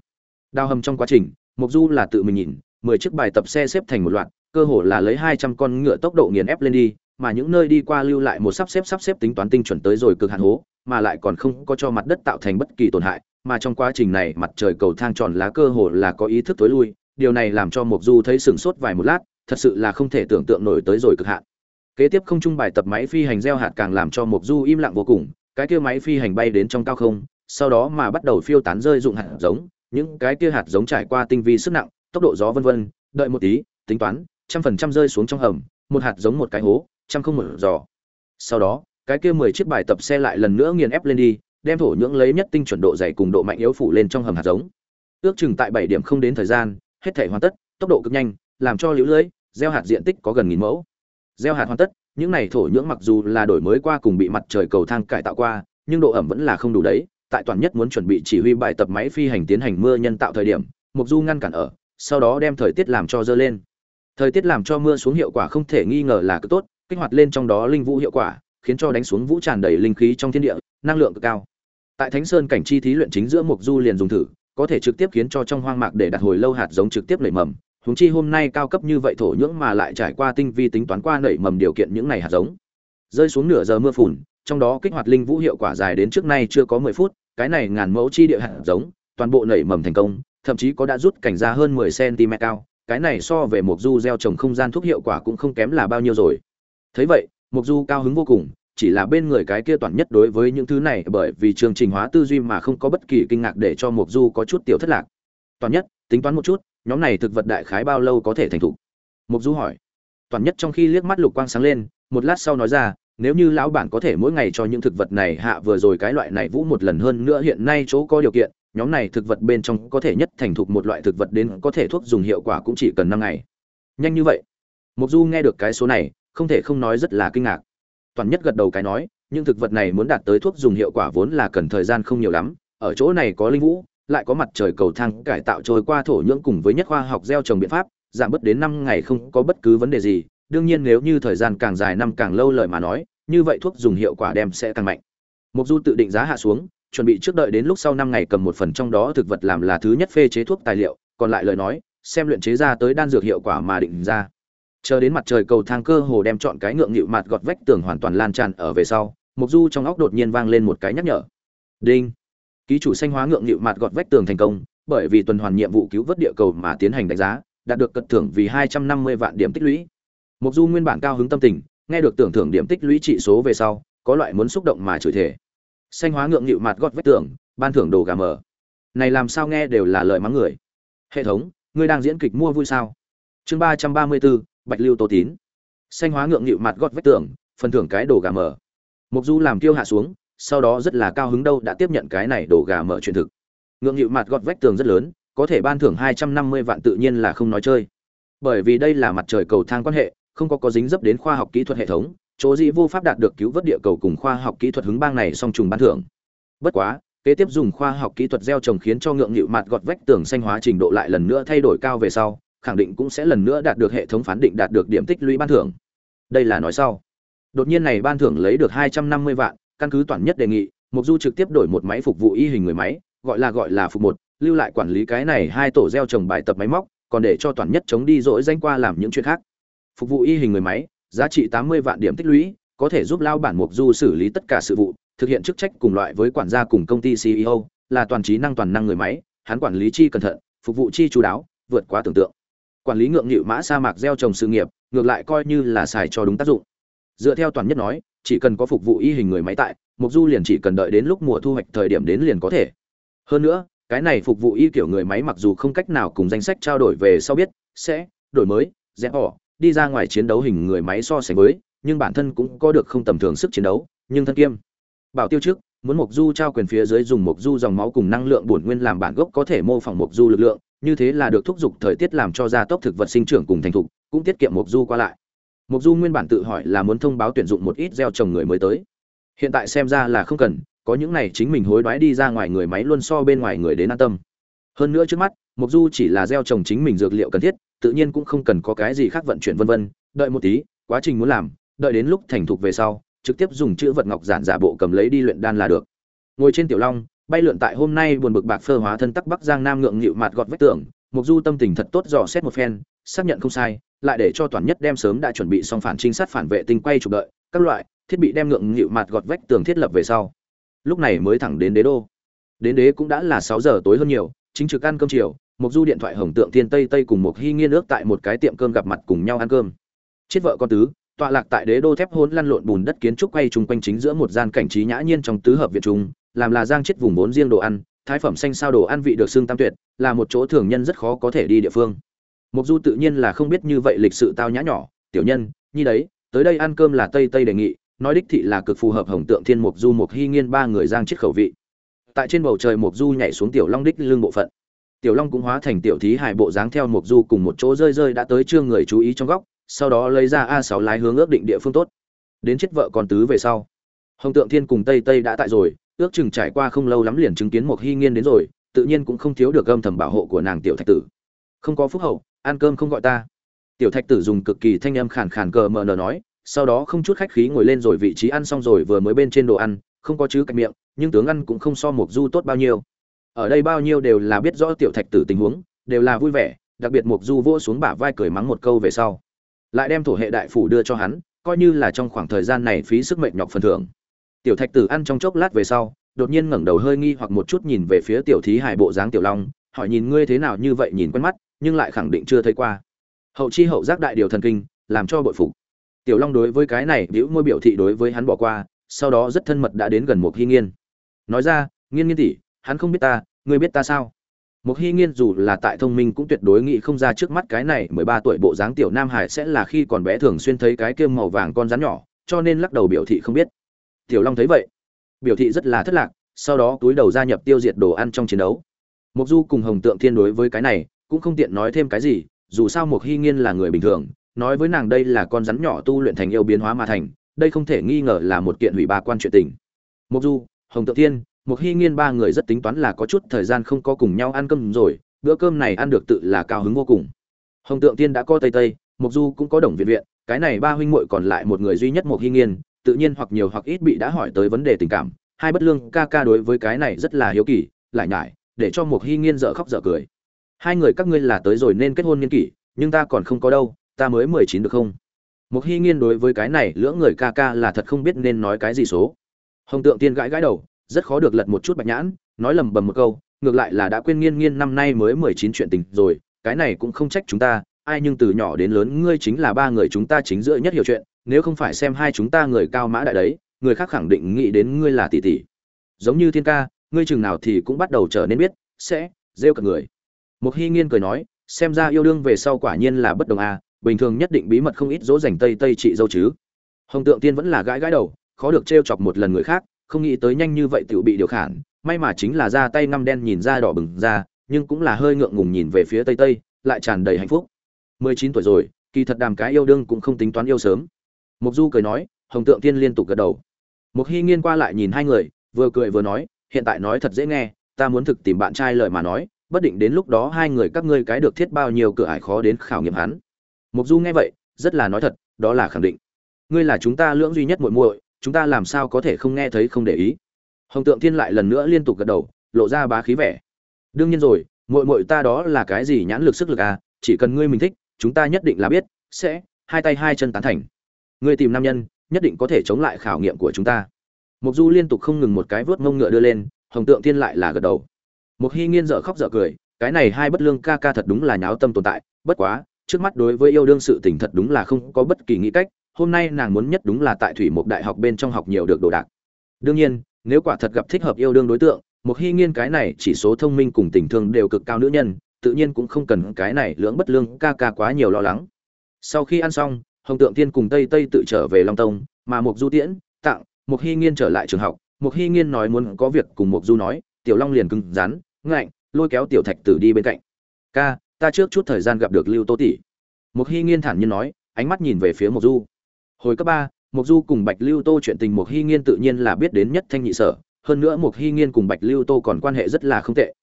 Đào hầm trong quá trình mục du là tự mình nhìn, mười chiếc bài tập xe xếp thành một loạt, cơ hồ là lấy hai trăm con ngựa tốc độ nghiền ép lên đi, mà những nơi đi qua lưu lại một sắp xếp sắp xếp tính toán tinh chuẩn tới rồi cực hạn hố, mà lại còn không có cho mặt đất tạo thành bất kỳ tổn hại, mà trong quá trình này mặt trời cầu thang tròn lá cơ hồ là có ý thức tối lui, điều này làm cho mục du thấy sửng sốt vài một lát, thật sự là không thể tưởng tượng nổi tới rồi cực hạn. Kế tiếp không trung bài tập máy phi hành gieo hạt càng làm cho mục du im lặng vô cùng, cái kia máy phi hành bay đến trong cao không, sau đó mà bắt đầu phiêu tán rơi dụng hạt giống những cái kia hạt giống trải qua tinh vi sức nặng, tốc độ gió vân vân, đợi một tí, tính toán, trăm phần trăm rơi xuống trong hầm, một hạt giống một cái hố, trăm không một giò. Sau đó, cái kia mười chiếc bài tập xe lại lần nữa nghiền ép lên đi, đem thổ nhưỡng lấy nhất tinh chuẩn độ dày cùng độ mạnh yếu phủ lên trong hầm hạt giống. Ước chừng tại bảy điểm không đến thời gian, hết thể hoàn tất, tốc độ cực nhanh, làm cho liễu lưới, gieo hạt diện tích có gần nghìn mẫu. Gieo hạt hoàn tất, những này thổ nhưỡng mặc dù là đổi mới qua cùng bị mặt trời cầu thang cải tạo qua, nhưng độ ẩm vẫn là không đủ đấy tại toàn nhất muốn chuẩn bị chỉ huy bài tập máy phi hành tiến hành mưa nhân tạo thời điểm mục du ngăn cản ở, sau đó đem thời tiết làm cho dơ lên. Thời tiết làm cho mưa xuống hiệu quả không thể nghi ngờ là cực tốt, kích hoạt lên trong đó linh vũ hiệu quả, khiến cho đánh xuống vũ tràn đầy linh khí trong thiên địa, năng lượng cực cao. Tại thánh sơn cảnh chi thí luyện chính giữa mục du liền dùng thử, có thể trực tiếp khiến cho trong hoang mạc để đặt hồi lâu hạt giống trực tiếp nảy mầm Chúng chi hôm nay cao cấp như vậy thổ nhưỡng mà lại trải qua tinh vi tính toán qua nảy mầm điều kiện những này hạt giống. Rơi xuống nửa giờ mưa phùn trong đó kích hoạt linh vũ hiệu quả dài đến trước nay chưa có mười phút, cái này ngàn mẫu chi địa hạt giống, toàn bộ nảy mầm thành công, thậm chí có đã rút cảnh ra hơn mười cm cao, cái này so về mục du gieo trồng không gian thuốc hiệu quả cũng không kém là bao nhiêu rồi. Thấy vậy mục du cao hứng vô cùng, chỉ là bên người cái kia toàn nhất đối với những thứ này bởi vì chương trình hóa tư duy mà không có bất kỳ kinh ngạc để cho mục du có chút tiểu thất lạc. Toàn nhất, tính toán một chút, nhóm này thực vật đại khái bao lâu có thể thành thục? Mục du hỏi. Toàn nhất trong khi liếc mắt lục quang sáng lên, một lát sau nói ra nếu như lão bản có thể mỗi ngày cho những thực vật này hạ vừa rồi cái loại này vũ một lần hơn nữa, hiện nay chỗ có điều kiện, nhóm này thực vật bên trong có thể nhất thành thục một loại thực vật đến có thể thuốc dùng hiệu quả cũng chỉ cần năm ngày. Nhanh như vậy. Mục du nghe được cái số này, không thể không nói rất là kinh ngạc. Toàn nhất gật đầu cái nói nhưng thực vật này muốn đạt tới thuốc dùng hiệu quả vốn là cần thời gian không nhiều lắm, ở chỗ này có linh vũ, lại có mặt trời cầu thang cải tạo trôi qua thổ nhưỡng cùng với nhất khoa học gieo trồng biện pháp, giảm bớt đến năm ngày không có bất cứ vấn đề gì đương nhiên nếu như thời gian càng dài năm càng lâu lời mà nói, như vậy thuốc dùng hiệu quả đem sẽ càng mạnh. Mục du tự định giá hạ xuống, chuẩn bị trước đợi đến lúc sau năm ngày cầm một phần trong đó thực vật làm là thứ nhất phê chế thuốc tài liệu, còn lại lời nói, xem luyện chế ra tới đan dược hiệu quả mà định ra. Chờ đến mặt trời cầu thang cơ hồ đem chọn cái ngượng nghịu mặt gọt vách tường hoàn toàn lan tràn ở về sau mục du trong óc đột nhiên vang lên một cái nhắc nhở. Đinh! Ký chủ xanh hóa ngượng nghịu mặt gọt vách tường thành công, bởi vì tuần hoàn nhiệm vụ cứu vớt địa cầu mà tiến hành đánh giá, đạt được cật thưởng vì hai trăm năm mươi vạn điểm tích lũy mục du nguyên bản cao hứng tâm tình, nghe được tưởng thưởng điểm tích lũy trị số về sau, có loại muốn xúc động mà chửi thể xanh hóa ngượng nghịu mặt gót vách tường, ban thưởng đồ gà mờ. Này làm sao nghe đều là lời mắng người. Hệ thống, ngươi đang diễn kịch mua vui sao? Chương ba trăm ba mươi bốn bạch lưu tô tín. Xanh hóa ngượng nghịu mặt gót vách tường, phần thưởng cái đồ gà mờ. Mục du làm kiêu hạ xuống, sau đó rất là cao hứng đâu đã tiếp nhận cái này đồ gà mở truyền thực. Ngượng nghịu mặt gót vách tường rất lớn, có thể ban thưởng hai trăm năm mươi vạn tự nhiên là không nói chơi. Bởi vì đây là mặt trời cầu thang quan hệ không có có dính dấp đến khoa học kỹ thuật hệ thống, chỗ dĩ vô pháp đạt được cứu vớt địa cầu cùng khoa học kỹ thuật hứng bang này song trùng ban thưởng. Bất quá, kế tiếp dùng khoa học kỹ thuật gieo trồng khiến cho ngượng nghịu mặt gọt vách tường xanh hóa trình độ lại lần nữa thay đổi cao về sau, khẳng định cũng sẽ lần nữa đạt được hệ thống phán định đạt được điểm tích lũy ban thưởng. Đây là nói sau. Đột nhiên này ban thưởng lấy được hai trăm năm mươi vạn, căn cứ toàn nhất đề nghị mục du trực tiếp đổi một máy phục vụ y hình người máy, gọi là gọi là phục một, lưu lại quản lý cái này hai tổ gieo trồng bài tập máy móc, còn để cho toàn nhất chống đi dỗi danh qua làm những chuyện khác phục vụ y hình người máy, giá trị tám mươi vạn điểm tích lũy, có thể giúp lao bản mục du xử lý tất cả sự vụ, thực hiện chức trách cùng loại với quản gia cùng công ty ceo là toàn trí năng toàn năng người máy, hắn quản lý chi cẩn thận, phục vụ chi chú đáo, vượt quá tưởng tượng. Quản lý ngượng nghịu mã sa mạc gieo trồng sự nghiệp, ngược lại coi như là xài cho đúng tác dụng. Dựa theo toàn nhất nói, chỉ cần có phục vụ y hình người máy tại, mục du liền chỉ cần đợi đến lúc mùa thu hoạch thời điểm đến liền có thể. Hơn nữa, cái này phục vụ y kiểu người máy mặc dù không cách nào cùng danh sách trao đổi về sau biết, sẽ đổi mới, dẹp bỏ đi ra ngoài chiến đấu hình người máy so sánh với, nhưng bản thân cũng có được không tầm thường sức chiến đấu, nhưng thân kiêm. Bảo tiêu trước, muốn mục du trao quyền phía dưới dùng mục du dòng máu cùng năng lượng bổn nguyên làm bản gốc có thể mô phỏng mục du lực lượng, như thế là được thúc giục thời tiết làm cho gia tốc thực vật sinh trưởng cùng thành thục, cũng tiết kiệm mục du qua lại. Mục du nguyên bản tự hỏi là muốn thông báo tuyển dụng một ít gieo trồng người mới tới. Hiện tại xem ra là không cần, có những này chính mình hối đoái đi ra ngoài người máy luôn so bên ngoài người đến an tâm. Hơn nữa trước mắt mục du chỉ là gieo trồng chính mình dược liệu cần thiết tự nhiên cũng không cần có cái gì khác vận chuyển vân vân, đợi một tí, quá trình muốn làm, đợi đến lúc thành thục về sau, trực tiếp dùng chữ vật ngọc giản giả bộ cầm lấy đi luyện đan là được. Ngồi trên tiểu long, bay lượn tại hôm nay buồn bực bạc phơ hóa thân tắc bắc giang nam ngượng nghịu mặt gọt vách tường, mục du tâm tình thật tốt dò xét một phen, xác nhận không sai, lại để cho toàn nhất đem sớm đã chuẩn bị xong phản trinh sát phản vệ tinh quay chụp đợi, các loại thiết bị đem ngượng nghịu mặt gọt vách tường thiết lập về sau. Lúc này mới thẳng đến đế đô. Đến đế cũng đã là sáu giờ tối hơn nhiều, chính trực ăn cơm chiều mục du điện thoại hồng tượng thiên tây tây cùng Mộc hy nghiên ước tại một cái tiệm cơm gặp mặt cùng nhau ăn cơm. Chết vợ con tứ, tọa lạc tại đế đô thép hôn lăn lộn bùn đất kiến trúc quay chung quanh chính giữa một gian cảnh trí nhã nhiên trong tứ hợp viện trung làm là giang chết vùng vốn riêng đồ ăn, thái phẩm xanh sao đồ ăn vị được xương tam tuyệt, là một chỗ thường nhân rất khó có thể đi địa phương. Mục du tự nhiên là không biết như vậy lịch sự tao nhã nhỏ, tiểu nhân như đấy, tới đây ăn cơm là tây tây đề nghị, nói đích thị là cực phù hợp hồng tượng thiên mục du mục hy nghiên ba người giang chết khẩu vị. Tại trên bầu trời mục du nhảy xuống tiểu long đích lưng bộ phận tiểu long cũng hóa thành tiểu thí hải bộ dáng theo mục du cùng một chỗ rơi rơi đã tới trương người chú ý trong góc, sau đó lấy ra a 6 lái hướng ước định địa phương tốt. Đến chết vợ còn tứ về sau. Hồng tượng thiên cùng tây tây đã tại rồi, ước chừng trải qua không lâu lắm liền chứng kiến một hy nghiên đến rồi, tự nhiên cũng không thiếu được âm thầm bảo hộ của nàng tiểu thạch tử. Không có phúc hậu, ăn cơm không gọi ta. Tiểu thạch tử dùng cực kỳ thanh âm khàn khàn cờ mờ nờ nói, sau đó không chút khách khí ngồi lên rồi vị trí ăn xong rồi vừa mới bên trên đồ ăn, không có chứ cạnh miệng, nhưng tướng ăn cũng không so một du tốt bao nhiêu ở đây bao nhiêu đều là biết rõ tiểu thạch tử tình huống, đều là vui vẻ, đặc biệt mục du vỗ xuống bả vai cười mắng một câu về sau. Lại đem thổ hệ đại phủ đưa cho hắn, coi như là trong khoảng thời gian này phí sức mệnh nhọc phần thưởng. Tiểu thạch tử ăn trong chốc lát về sau, đột nhiên ngẩng đầu hơi nghi hoặc một chút nhìn về phía tiểu thí hải bộ dáng tiểu long, hỏi nhìn ngươi thế nào như vậy nhìn quen mắt, nhưng lại khẳng định chưa thấy qua. Hậu chi hậu giác đại điều thần kinh, làm cho bội phục. Tiểu long đối với cái này biểu môi biểu thị đối với hắn bỏ qua, sau đó rất thân mật đã đến gần một hy nghiên. Nói ra, nghiên nghiên tỷ hắn không biết ta, ngươi biết ta sao? Một hy nghiên dù là tại thông minh cũng tuyệt đối nghĩ không ra trước mắt cái này mười ba tuổi bộ dáng tiểu nam hải sẽ là khi còn bé thường xuyên thấy cái kiêm màu vàng con rắn nhỏ, cho nên lắc đầu biểu thị không biết. Tiểu long thấy vậy, biểu thị rất là thất lạc, sau đó túi đầu gia nhập tiêu diệt đồ ăn trong chiến đấu. Mục du cùng hồng tượng thiên đối với cái này cũng không tiện nói thêm cái gì, dù sao Mục hy nghiên là người bình thường, nói với nàng đây là con rắn nhỏ tu luyện thành yêu biến hóa mà thành, đây không thể nghi ngờ là một kiện hủy ba quan chuyện tình. Mục du, hồng tượng thiên một hy nghiên ba người rất tính toán là có chút thời gian không có cùng nhau ăn cơm rồi, bữa cơm này ăn được tự là cao hứng vô cùng. Hồng tượng tiên đã có tây tây mục du cũng có đồng viện viện, cái này ba huynh muội còn lại một người duy nhất một hy nghiên, tự nhiên hoặc nhiều hoặc ít bị đã hỏi tới vấn đề tình cảm, hai bất lương ca ca đối với cái này rất là hiếu kỳ, lại nhải, để cho một hy nghiên dở khóc dở cười. Hai người các ngươi là tới rồi nên kết hôn niên kỷ, nhưng ta còn không có đâu, ta mới mười chín được không? Một hy nghiên đối với cái này lưỡng người ca ca là thật không biết nên nói cái gì số. Hồng tượng tiên gãi gãi đầu rất khó được lật một chút bạch nhãn, nói lầm bầm một câu, ngược lại là đã quên nghiên nghiên năm nay mới mười chín chuyện tình rồi, cái này cũng không trách chúng ta, ai nhưng từ nhỏ đến lớn ngươi chính là ba người chúng ta chính giữa nhất hiểu chuyện, nếu không phải xem hai chúng ta người cao mã đại đấy, người khác khẳng định nghĩ đến ngươi là tỷ tỷ. Giống như thiên ca, ngươi chừng nào thì cũng bắt đầu trở nên biết, sẽ, rêu cả người. Một hy nghiên cười nói, xem ra yêu đương về sau quả nhiên là bất đồng à bình thường nhất định bí mật không ít dỗ dành tây tây chị dâu chứ. Hồng tượng tiên vẫn là gãi gãi đầu, khó được trêu chọc một lần người khác không nghĩ tới nhanh như vậy tiểu bị điều khản, may mà chính là ra tay ngăm đen nhìn ra đỏ bừng ra, nhưng cũng là hơi ngượng ngùng nhìn về phía tây tây, lại tràn đầy hạnh phúc. Mười chín tuổi rồi, kỳ thật đàm cái yêu đương cũng không tính toán yêu sớm. Mục du cười nói, hồng tượng tiên liên tục gật đầu. Mục Hi nghiên qua lại nhìn hai người, vừa cười vừa nói, hiện tại nói thật dễ nghe, ta muốn thực tìm bạn trai lời mà nói, bất định đến lúc đó hai người các ngươi cái được thiết bao nhiêu cửa ải khó đến khảo nghiệm hắn. Mục du nghe vậy, rất là nói thật, đó là khẳng định. Ngươi là chúng ta lưỡng duy nhất muội muội chúng ta làm sao có thể không nghe thấy không để ý? Hồng tượng thiên lại lần nữa liên tục gật đầu, lộ ra bá khí vẻ. Đương nhiên rồi, muội muội ta đó là cái gì nhãn lực sức lực à? Chỉ cần ngươi mình thích, chúng ta nhất định là biết, sẽ, hai tay hai chân tán thành. Ngươi tìm nam nhân, nhất định có thể chống lại khảo nghiệm của chúng ta. Mục du liên tục không ngừng một cái vớt ngông ngựa đưa lên, hồng tượng thiên lại là gật đầu. Một hy nghiên dở khóc dở cười, cái này hai bất lương ca ca thật đúng là nháo tâm tồn tại, bất quá, trước mắt đối với yêu đương sự tình thật đúng là không có bất kỳ nghĩ cách hôm nay nàng muốn nhất đúng là tại thủy mục đại học bên trong học nhiều được đồ đạc. Đương nhiên, nếu quả thật gặp thích hợp yêu đương đối tượng một hy nghiên cái này chỉ số thông minh cùng tình thương đều cực cao nữ nhân, tự nhiên cũng không cần cái này lưỡng bất lương ca ca quá nhiều lo lắng. Sau khi ăn xong, hồng tượng tiên cùng tây tây tự trở về long tông, mà mục du tiễn, tặng mục hy nghiên trở lại trường học. Mục hy nghiên nói muốn có việc cùng mục du nói, tiểu long liền cứng rắn, ngạnh, lôi kéo tiểu thạch tử đi bên cạnh. Ca, ta trước chút thời gian gặp được lưu tô tỷ. Mục hy nghiên thản nhiên nói, ánh mắt nhìn về phía mục du hồi cấp ba mục du cùng bạch lưu tô chuyện tình mục hy nghiên tự nhiên là biết đến nhất thanh nhị sở, hơn nữa mục hy nghiên cùng bạch lưu tô còn quan hệ rất là không tệ.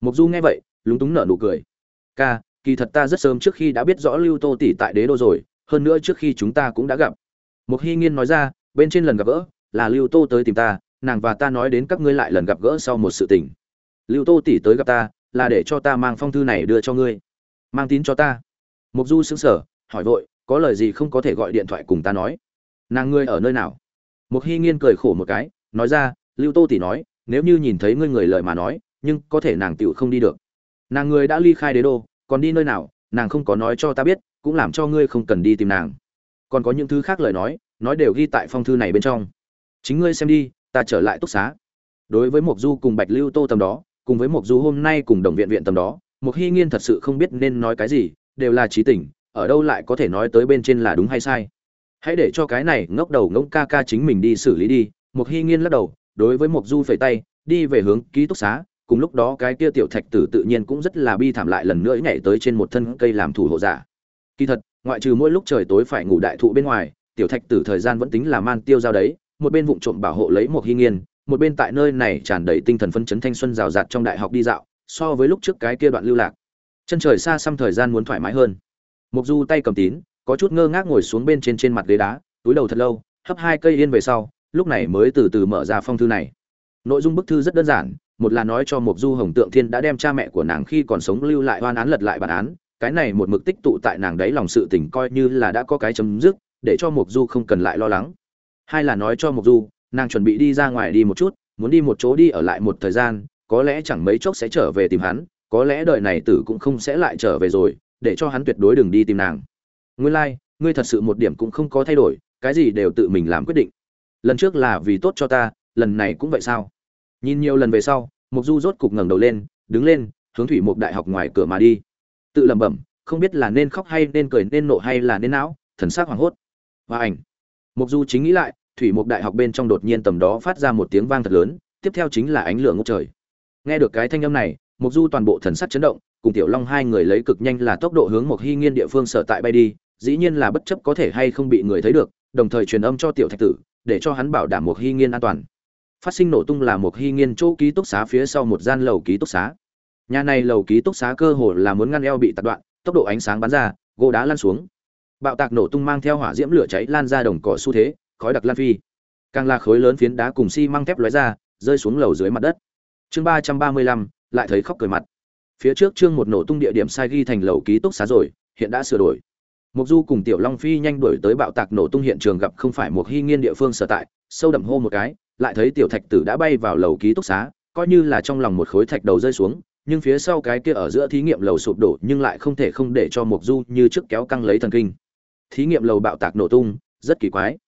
Mục du nghe vậy, lúng túng nở nụ cười. Ca, kỳ thật ta rất sớm trước khi đã biết rõ lưu tô tỷ tại đế đô rồi, hơn nữa trước khi chúng ta cũng đã gặp. Mục hy nghiên nói ra, bên trên lần gặp gỡ, là lưu tô tới tìm ta, nàng và ta nói đến các ngươi lại lần gặp gỡ sau một sự tình. Lưu tô tỷ tới gặp ta, là để cho ta mang phong thư này đưa cho ngươi. Mang tín cho ta. Mục du sững sờ, hỏi vội có lời gì không có thể gọi điện thoại cùng ta nói. Nàng ngươi ở nơi nào? Mục hy nghiên cười khổ một cái, nói ra, lưu tô tỷ nói, nếu như nhìn thấy ngươi người lời mà nói, nhưng có thể nàng tựu không đi được. Nàng ngươi đã ly khai đế đô, còn đi nơi nào, nàng không có nói cho ta biết, cũng làm cho ngươi không cần đi tìm nàng. Còn có những thứ khác lời nói nói đều ghi tại phong thư này bên trong. Chính ngươi xem đi, ta trở lại túc xá. Đối với mộc du cùng bạch lưu tô tầm đó, cùng với mộc du hôm nay cùng đồng viện viện tầm đó, mộc hy nghiên thật sự không biết nên nói cái gì, đều là trí tình ở đâu lại có thể nói tới bên trên là đúng hay sai? Hãy để cho cái này ngốc đầu ngỗng ca ca chính mình đi xử lý đi, mộc hy nghiên lắc đầu, đối với mộc du phẩy tay, đi về hướng ký túc xá, cùng lúc đó cái kia tiểu thạch tử tự nhiên cũng rất là bi thảm lại lần nữa nhảy tới trên một thân cây làm thủ hộ giả. Kỳ thật, ngoại trừ mỗi lúc trời tối phải ngủ đại thụ bên ngoài, tiểu thạch tử thời gian vẫn tính là man tiêu giao đấy, một bên vụng trộm bảo hộ lấy một hy nghiên, một bên tại nơi này tràn đầy tinh thần phân chấn thanh xuân rào rạt trong đại học đi dạo, so với lúc trước cái kia đoạn lưu lạc. Chân trời xa xăm thời gian muốn thoải mái hơn mục du tay cầm tín, có chút ngơ ngác ngồi xuống bên trên trên mặt ghế đá, túi đầu thật lâu, hấp hai cây yên về sau, lúc này mới từ từ mở ra phong thư này. Nội dung bức thư rất đơn giản, một là nói cho mục du hồng tượng thiên đã đem cha mẹ của nàng khi còn sống lưu lại oan án lật lại bản án, cái này một mực tích tụ tại nàng đấy lòng sự tình coi như là đã có cái chấm dứt, để cho mục du không cần lại lo lắng. Hai là nói cho mục du, nàng chuẩn bị đi ra ngoài đi một chút, muốn đi một chỗ đi ở lại một thời gian, có lẽ chẳng mấy chốc sẽ trở về tìm hắn, có lẽ đời này tử cũng không sẽ lại trở về rồi để cho hắn tuyệt đối đừng đi tìm nàng. Ngươi lai、like, ngươi thật sự một điểm cũng không có thay đổi cái gì đều tự mình làm quyết định. Lần trước là vì tốt cho ta lần này cũng vậy sao? Nhìn nhiều lần về sau mục du rốt cục ngẩng đầu lên đứng lên hướng thủy mục đại học ngoài cửa mà đi. Tự lẩm bẩm không biết là nên khóc hay nên cười nên nộ hay là nên não thần sắc hoảng hốt. Và ảnh. Mục du chính nghĩ lại thủy mục đại học bên trong đột nhiên tầm đó phát ra một tiếng vang thật lớn tiếp theo chính là ánh lửa ngốc trời. Nghe được cái thanh âm này mục du toàn bộ thần sắc chấn động cùng tiểu long hai người lấy cực nhanh là tốc độ hướng một hy nghiên địa phương sở tại bay đi, dĩ nhiên là bất chấp có thể hay không bị người thấy được, đồng thời truyền âm cho tiểu thạch tử, để cho hắn bảo đảm một hy nghiên an toàn. Phát sinh nổ tung là một hy nghiên chỗ ký túc xá phía sau một gian lầu ký túc xá. Nhà này lầu ký túc xá cơ hồ là muốn ngăn eo bị tạt đoạn, tốc độ ánh sáng bắn ra, gỗ đá lăn xuống. Bạo tạc nổ tung mang theo hỏa diễm lửa cháy lan ra đồng cỏ xu thế, khói đặc lan phi. Càng là khối lớn phiến đá cùng xi măng thép lóe ra, rơi xuống lầu dưới mặt đất. Chương ba trăm ba mươi lăm, lại thấy khóc cười mặt phía trước chương một nổ tung địa điểm sai ghi thành lầu ký túc xá rồi, hiện đã sửa đổi. Mục du cùng tiểu long phi nhanh đuổi tới bạo tạc nổ tung hiện trường gặp không phải một hy nghiên địa phương sở tại, sâu đậm hô một cái, lại thấy tiểu thạch tử đã bay vào lầu ký túc xá, coi như là trong lòng một khối thạch đầu rơi xuống, nhưng phía sau cái kia ở giữa thí nghiệm lầu sụp đổ nhưng lại không thể không để cho mục du như trước kéo căng lấy thần kinh. Thí nghiệm lầu bạo tạc nổ tung, rất kỳ quái.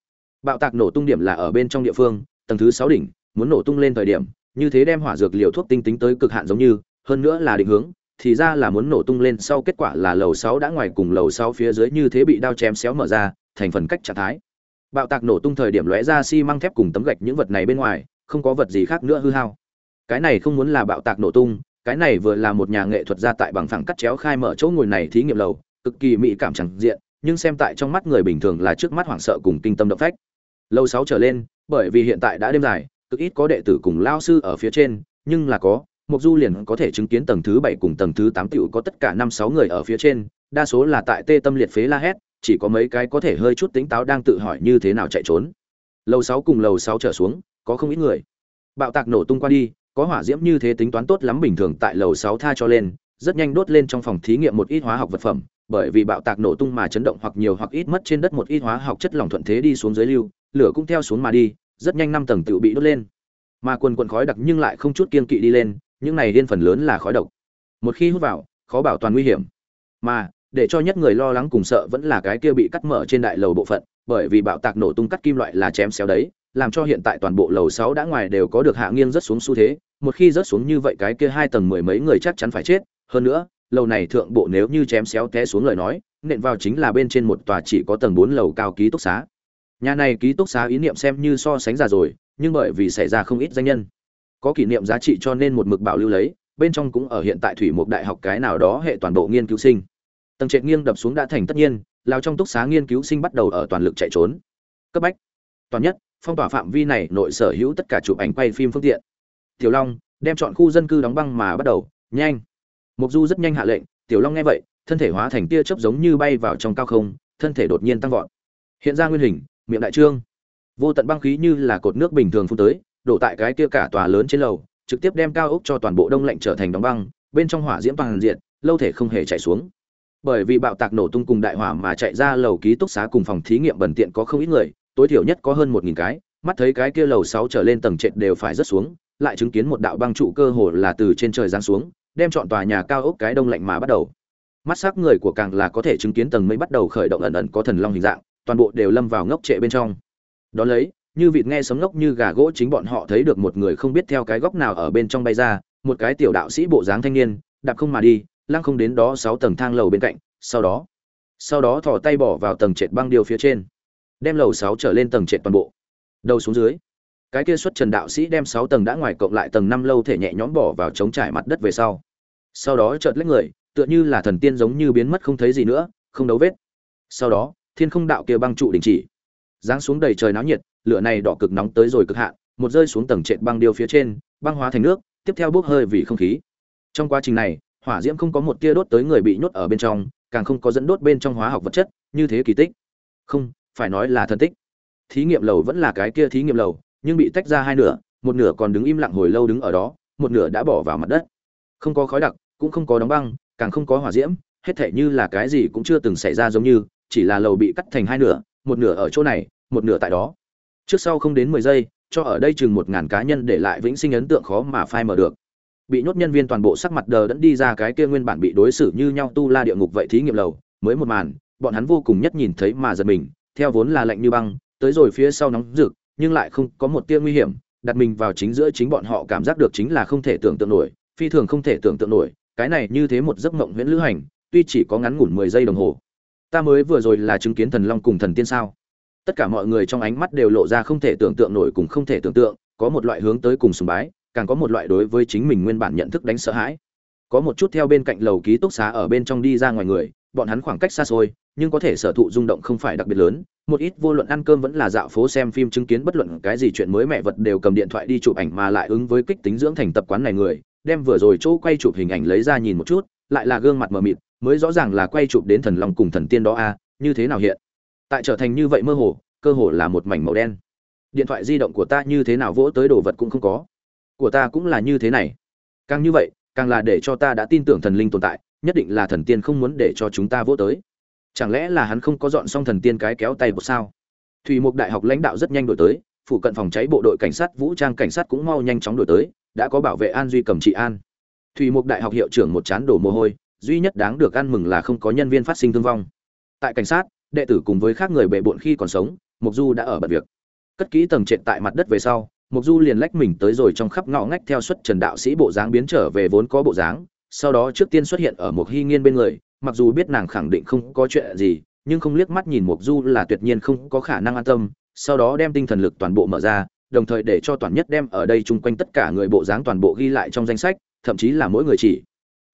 Bạo tạc nổ tung điểm là ở bên trong địa phương, tầng thứ sáu đỉnh, muốn nổ tung lên thời điểm, như thế đem hỏa dược liều thuốc tinh tính tới cực hạn giống như hơn nữa là định hướng, thì ra là muốn nổ tung lên sau kết quả là lầu sáu đã ngoài cùng lầu sáu phía dưới như thế bị đao chém xéo mở ra, thành phần cách trạng thái. Bạo tạc nổ tung thời điểm lóe ra xi măng thép cùng tấm gạch những vật này bên ngoài, không có vật gì khác nữa hư hao. Cái này không muốn là bạo tạc nổ tung, cái này vừa là một nhà nghệ thuật gia tại bằng phẳng cắt chéo khai mở chỗ ngồi này thí nghiệm lầu, cực kỳ mỹ cảm chẳng diện, nhưng xem tại trong mắt người bình thường là trước mắt hoảng sợ cùng kinh tâm động phách. Lâu sáu trở lên, bởi vì hiện tại đã đêm dài, cực ít có đệ tử cùng lao sư ở phía trên, nhưng là có mục du liền có thể chứng kiến tầng thứ bảy cùng tầng thứ tám tiểu có tất cả năm sáu người ở phía trên, đa số là tại tê tâm liệt phế la hét, chỉ có mấy cái có thể hơi chút tính táo đang tự hỏi như thế nào chạy trốn. Lầu sáu cùng lầu sáu trở xuống, có không ít người. Bạo tạc nổ tung qua đi, có hỏa diễm như thế tính toán tốt lắm bình thường tại lầu sáu tha cho lên, rất nhanh đốt lên trong phòng thí nghiệm một ít hóa học vật phẩm, bởi vì bạo tạc nổ tung mà chấn động hoặc nhiều hoặc ít mất trên đất một ít hóa học chất lỏng thuận thế đi xuống dưới lưu, lửa cũng theo xuống mà đi, rất nhanh năm tầng tự bị đốt lên. Mà quần quần khói đặc nhưng lại không chút kiên kỵ đi lên những này điên phần lớn là khói độc. Một khi hút vào khó bảo toàn nguy hiểm. Mà để cho nhất người lo lắng cùng sợ vẫn là cái kia bị cắt mở trên đại lầu bộ phận bởi vì bạo tạc nổ tung cắt kim loại là chém xéo đấy làm cho hiện tại toàn bộ lầu sáu đã ngoài đều có được hạ nghiêng rất xuống xu thế, một khi rớt xuống như vậy cái kia hai tầng mười mấy người chắc chắn phải chết, hơn nữa, lầu này thượng bộ nếu như chém xéo té xuống lời nói, nện vào chính là bên trên một tòa chỉ có tầng bốn lầu cao ký túc xá. Nhà này ký túc xá ý niệm xem như so sánh già rồi, nhưng bởi vì xảy ra không ít danh nhân, có kỷ niệm giá trị cho nên một mực bảo lưu lấy, bên trong cũng ở hiện tại thủy một đại học cái nào đó hệ toàn bộ nghiên cứu sinh. Tầng trệt nghiêng đập xuống đã thành tất nhiên, lao trong túc xá nghiên cứu sinh bắt đầu ở toàn lực chạy trốn. Cấp bách, toàn nhất, phong tỏa phạm vi này nội sở hữu tất cả chụp ảnh quay phim phương tiện. Tiểu Long đem chọn khu dân cư đóng băng mà bắt đầu, nhanh. Mục Du rất nhanh hạ lệnh, Tiểu Long nghe vậy, thân thể hóa thành tia chớp giống như bay vào trong cao không, thân thể đột nhiên tăng vọt. Hiện ra nguyên hình, miệng đại trương. Vô tận băng khí như là cột nước bình thường phun tới, đổ tại cái kia cả tòa lớn trên lầu, trực tiếp đem cao ốc cho toàn bộ đông lạnh trở thành đóng băng, bên trong hỏa diễm toàn diện, lâu thể không hề chảy xuống. Bởi vì bạo tạc nổ tung cùng đại hỏa mà chạy ra lầu ký túc xá cùng phòng thí nghiệm bẩn tiện có không ít người, tối thiểu nhất có hơn một nghìn cái, mắt thấy cái kia lầu sáu trở lên tầng trệt đều phải rớt xuống, lại chứng kiến một đạo băng trụ cơ hồ là từ trên trời giáng xuống, đem chọn tòa nhà cao ốc cái đông lạnh mà bắt đầu. Mắt sắc người của càng là có thể chứng kiến tầng mây bắt đầu khởi động ẩn ẩn có thần long hình dạng, toàn bộ đều lâm vào ngốc trệ bên trong. Đó lấy, như vịt nghe sấm ngốc như gà gỗ chính bọn họ thấy được một người không biết theo cái góc nào ở bên trong bay ra, một cái tiểu đạo sĩ bộ dáng thanh niên, đạp không mà đi, lăng không đến đó sáu tầng thang lầu bên cạnh, sau đó, sau đó thò tay bỏ vào tầng trệt băng điều phía trên, đem lầu sáu trở lên tầng trệt toàn bộ, đầu xuống dưới. Cái kia xuất trần đạo sĩ đem sáu tầng đã ngoài cộng lại tầng năm lâu thể nhẹ nhõm bỏ vào chống trải mặt đất về sau. Sau đó chợt lách người, tựa như là thần tiên giống như biến mất không thấy gì nữa, không đấu vết. Sau đó, thiên không đạo kia băng trụ đình chỉ giáng xuống đầy trời náo nhiệt, lửa này đỏ cực nóng tới rồi cực hạn, một rơi xuống tầng trệt băng điêu phía trên, băng hóa thành nước, tiếp theo bốc hơi vì không khí. Trong quá trình này, hỏa diễm không có một tia đốt tới người bị nhốt ở bên trong, càng không có dẫn đốt bên trong hóa học vật chất, như thế kỳ tích. Không, phải nói là thần tích. Thí nghiệm lầu vẫn là cái kia thí nghiệm lầu, nhưng bị tách ra hai nửa, một nửa còn đứng im lặng hồi lâu đứng ở đó, một nửa đã bỏ vào mặt đất. Không có khói đặc, cũng không có đóng băng, càng không có hỏa diễm, hết thể như là cái gì cũng chưa từng xảy ra giống như, chỉ là lầu bị cắt thành hai nửa một nửa ở chỗ này, một nửa tại đó. Trước sau không đến mười giây, cho ở đây chừng một ngàn cá nhân để lại vĩnh sinh ấn tượng khó mà phai mở được. Bị nhốt nhân viên toàn bộ sắc mặt đờ đẫn đi ra cái kia nguyên bản bị đối xử như nhau tu la địa ngục vậy thí nghiệm lầu, mới một màn, bọn hắn vô cùng nhất nhìn thấy mà giật mình, theo vốn là lạnh như băng, tới rồi phía sau nóng rực, nhưng lại không có một tia nguy hiểm, đặt mình vào chính giữa chính bọn họ cảm giác được chính là không thể tưởng tượng nổi, phi thường không thể tưởng tượng nổi, cái này như thế một giấc mộng huyễn lữ hành, tuy chỉ có ngắn ngủn mười giây đồng hồ ta mới vừa rồi là chứng kiến thần long cùng thần tiên sao? Tất cả mọi người trong ánh mắt đều lộ ra không thể tưởng tượng nổi cùng không thể tưởng tượng, có một loại hướng tới cùng sùng bái, càng có một loại đối với chính mình nguyên bản nhận thức đánh sợ hãi. Có một chút theo bên cạnh lầu ký túc xá ở bên trong đi ra ngoài người, bọn hắn khoảng cách xa xôi, nhưng có thể sở thụ rung động không phải đặc biệt lớn, một ít vô luận ăn cơm vẫn là dạo phố xem phim chứng kiến bất luận cái gì chuyện mới mẹ vật đều cầm điện thoại đi chụp ảnh mà lại ứng với kích tính dưỡng thành tập quán này người, đem vừa rồi chỗ quay chụp hình ảnh lấy ra nhìn một chút, lại là gương mặt mờ mịt mới rõ ràng là quay chụp đến thần long cùng thần tiên đó a như thế nào hiện? Tại trở thành như vậy mơ hồ, cơ hồ là một mảnh màu đen. Điện thoại di động của ta như thế nào vỗ tới đồ vật cũng không có. Của ta cũng là như thế này. Càng như vậy, càng là để cho ta đã tin tưởng thần linh tồn tại, nhất định là thần tiên không muốn để cho chúng ta vỗ tới. Chẳng lẽ là hắn không có dọn xong thần tiên cái kéo tay của sao? Thủy mục đại học lãnh đạo rất nhanh đổi tới, phụ cận phòng cháy bộ đội cảnh sát, vũ trang cảnh sát cũng mau nhanh chóng đổi tới, đã có bảo vệ an duy cầm trị an. Thủy mục đại học hiệu trưởng một chán đổ mồ hôi duy nhất đáng được ăn mừng là không có nhân viên phát sinh thương vong. Tại cảnh sát, đệ tử cùng với khác người bệ bộn khi còn sống mục du đã ở bận việc. Cất kỹ tầng trệt tại mặt đất về sau mục du liền lách mình tới rồi trong khắp ngõ ngách theo xuất trần đạo sĩ bộ dáng biến trở về vốn có bộ dáng. Sau đó trước tiên xuất hiện ở một hy nghiên bên người, mặc dù biết nàng khẳng định không có chuyện gì, nhưng không liếc mắt nhìn mục du là tuyệt nhiên không có khả năng an tâm. Sau đó đem tinh thần lực toàn bộ mở ra, đồng thời để cho toàn nhất đem ở đây chung quanh tất cả người bộ dáng toàn bộ ghi lại trong danh sách, thậm chí là mỗi người chỉ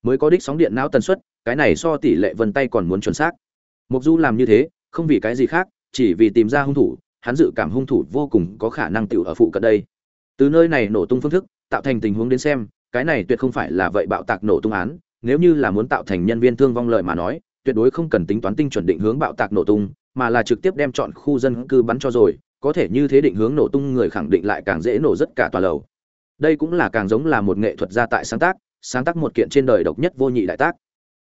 mới có đích sóng điện não tần suất, cái này so tỷ lệ vân tay còn muốn chuẩn xác. Mục du làm như thế, không vì cái gì khác, chỉ vì tìm ra hung thủ, hắn dự cảm hung thủ vô cùng có khả năng tiểu ở phụ cận đây. Từ nơi này nổ tung phương thức, tạo thành tình huống đến xem, cái này tuyệt không phải là vậy bạo tạc nổ tung án, nếu như là muốn tạo thành nhân viên thương vong lợi mà nói, tuyệt đối không cần tính toán tinh chuẩn định hướng bạo tạc nổ tung, mà là trực tiếp đem chọn khu dân cư bắn cho rồi, có thể như thế định hướng nổ tung người khẳng định lại càng dễ nổ rất cả tòa lầu. Đây cũng là càng giống là một nghệ thuật gia tại sáng tác sáng tác một kiện trên đời độc nhất vô nhị đại tác.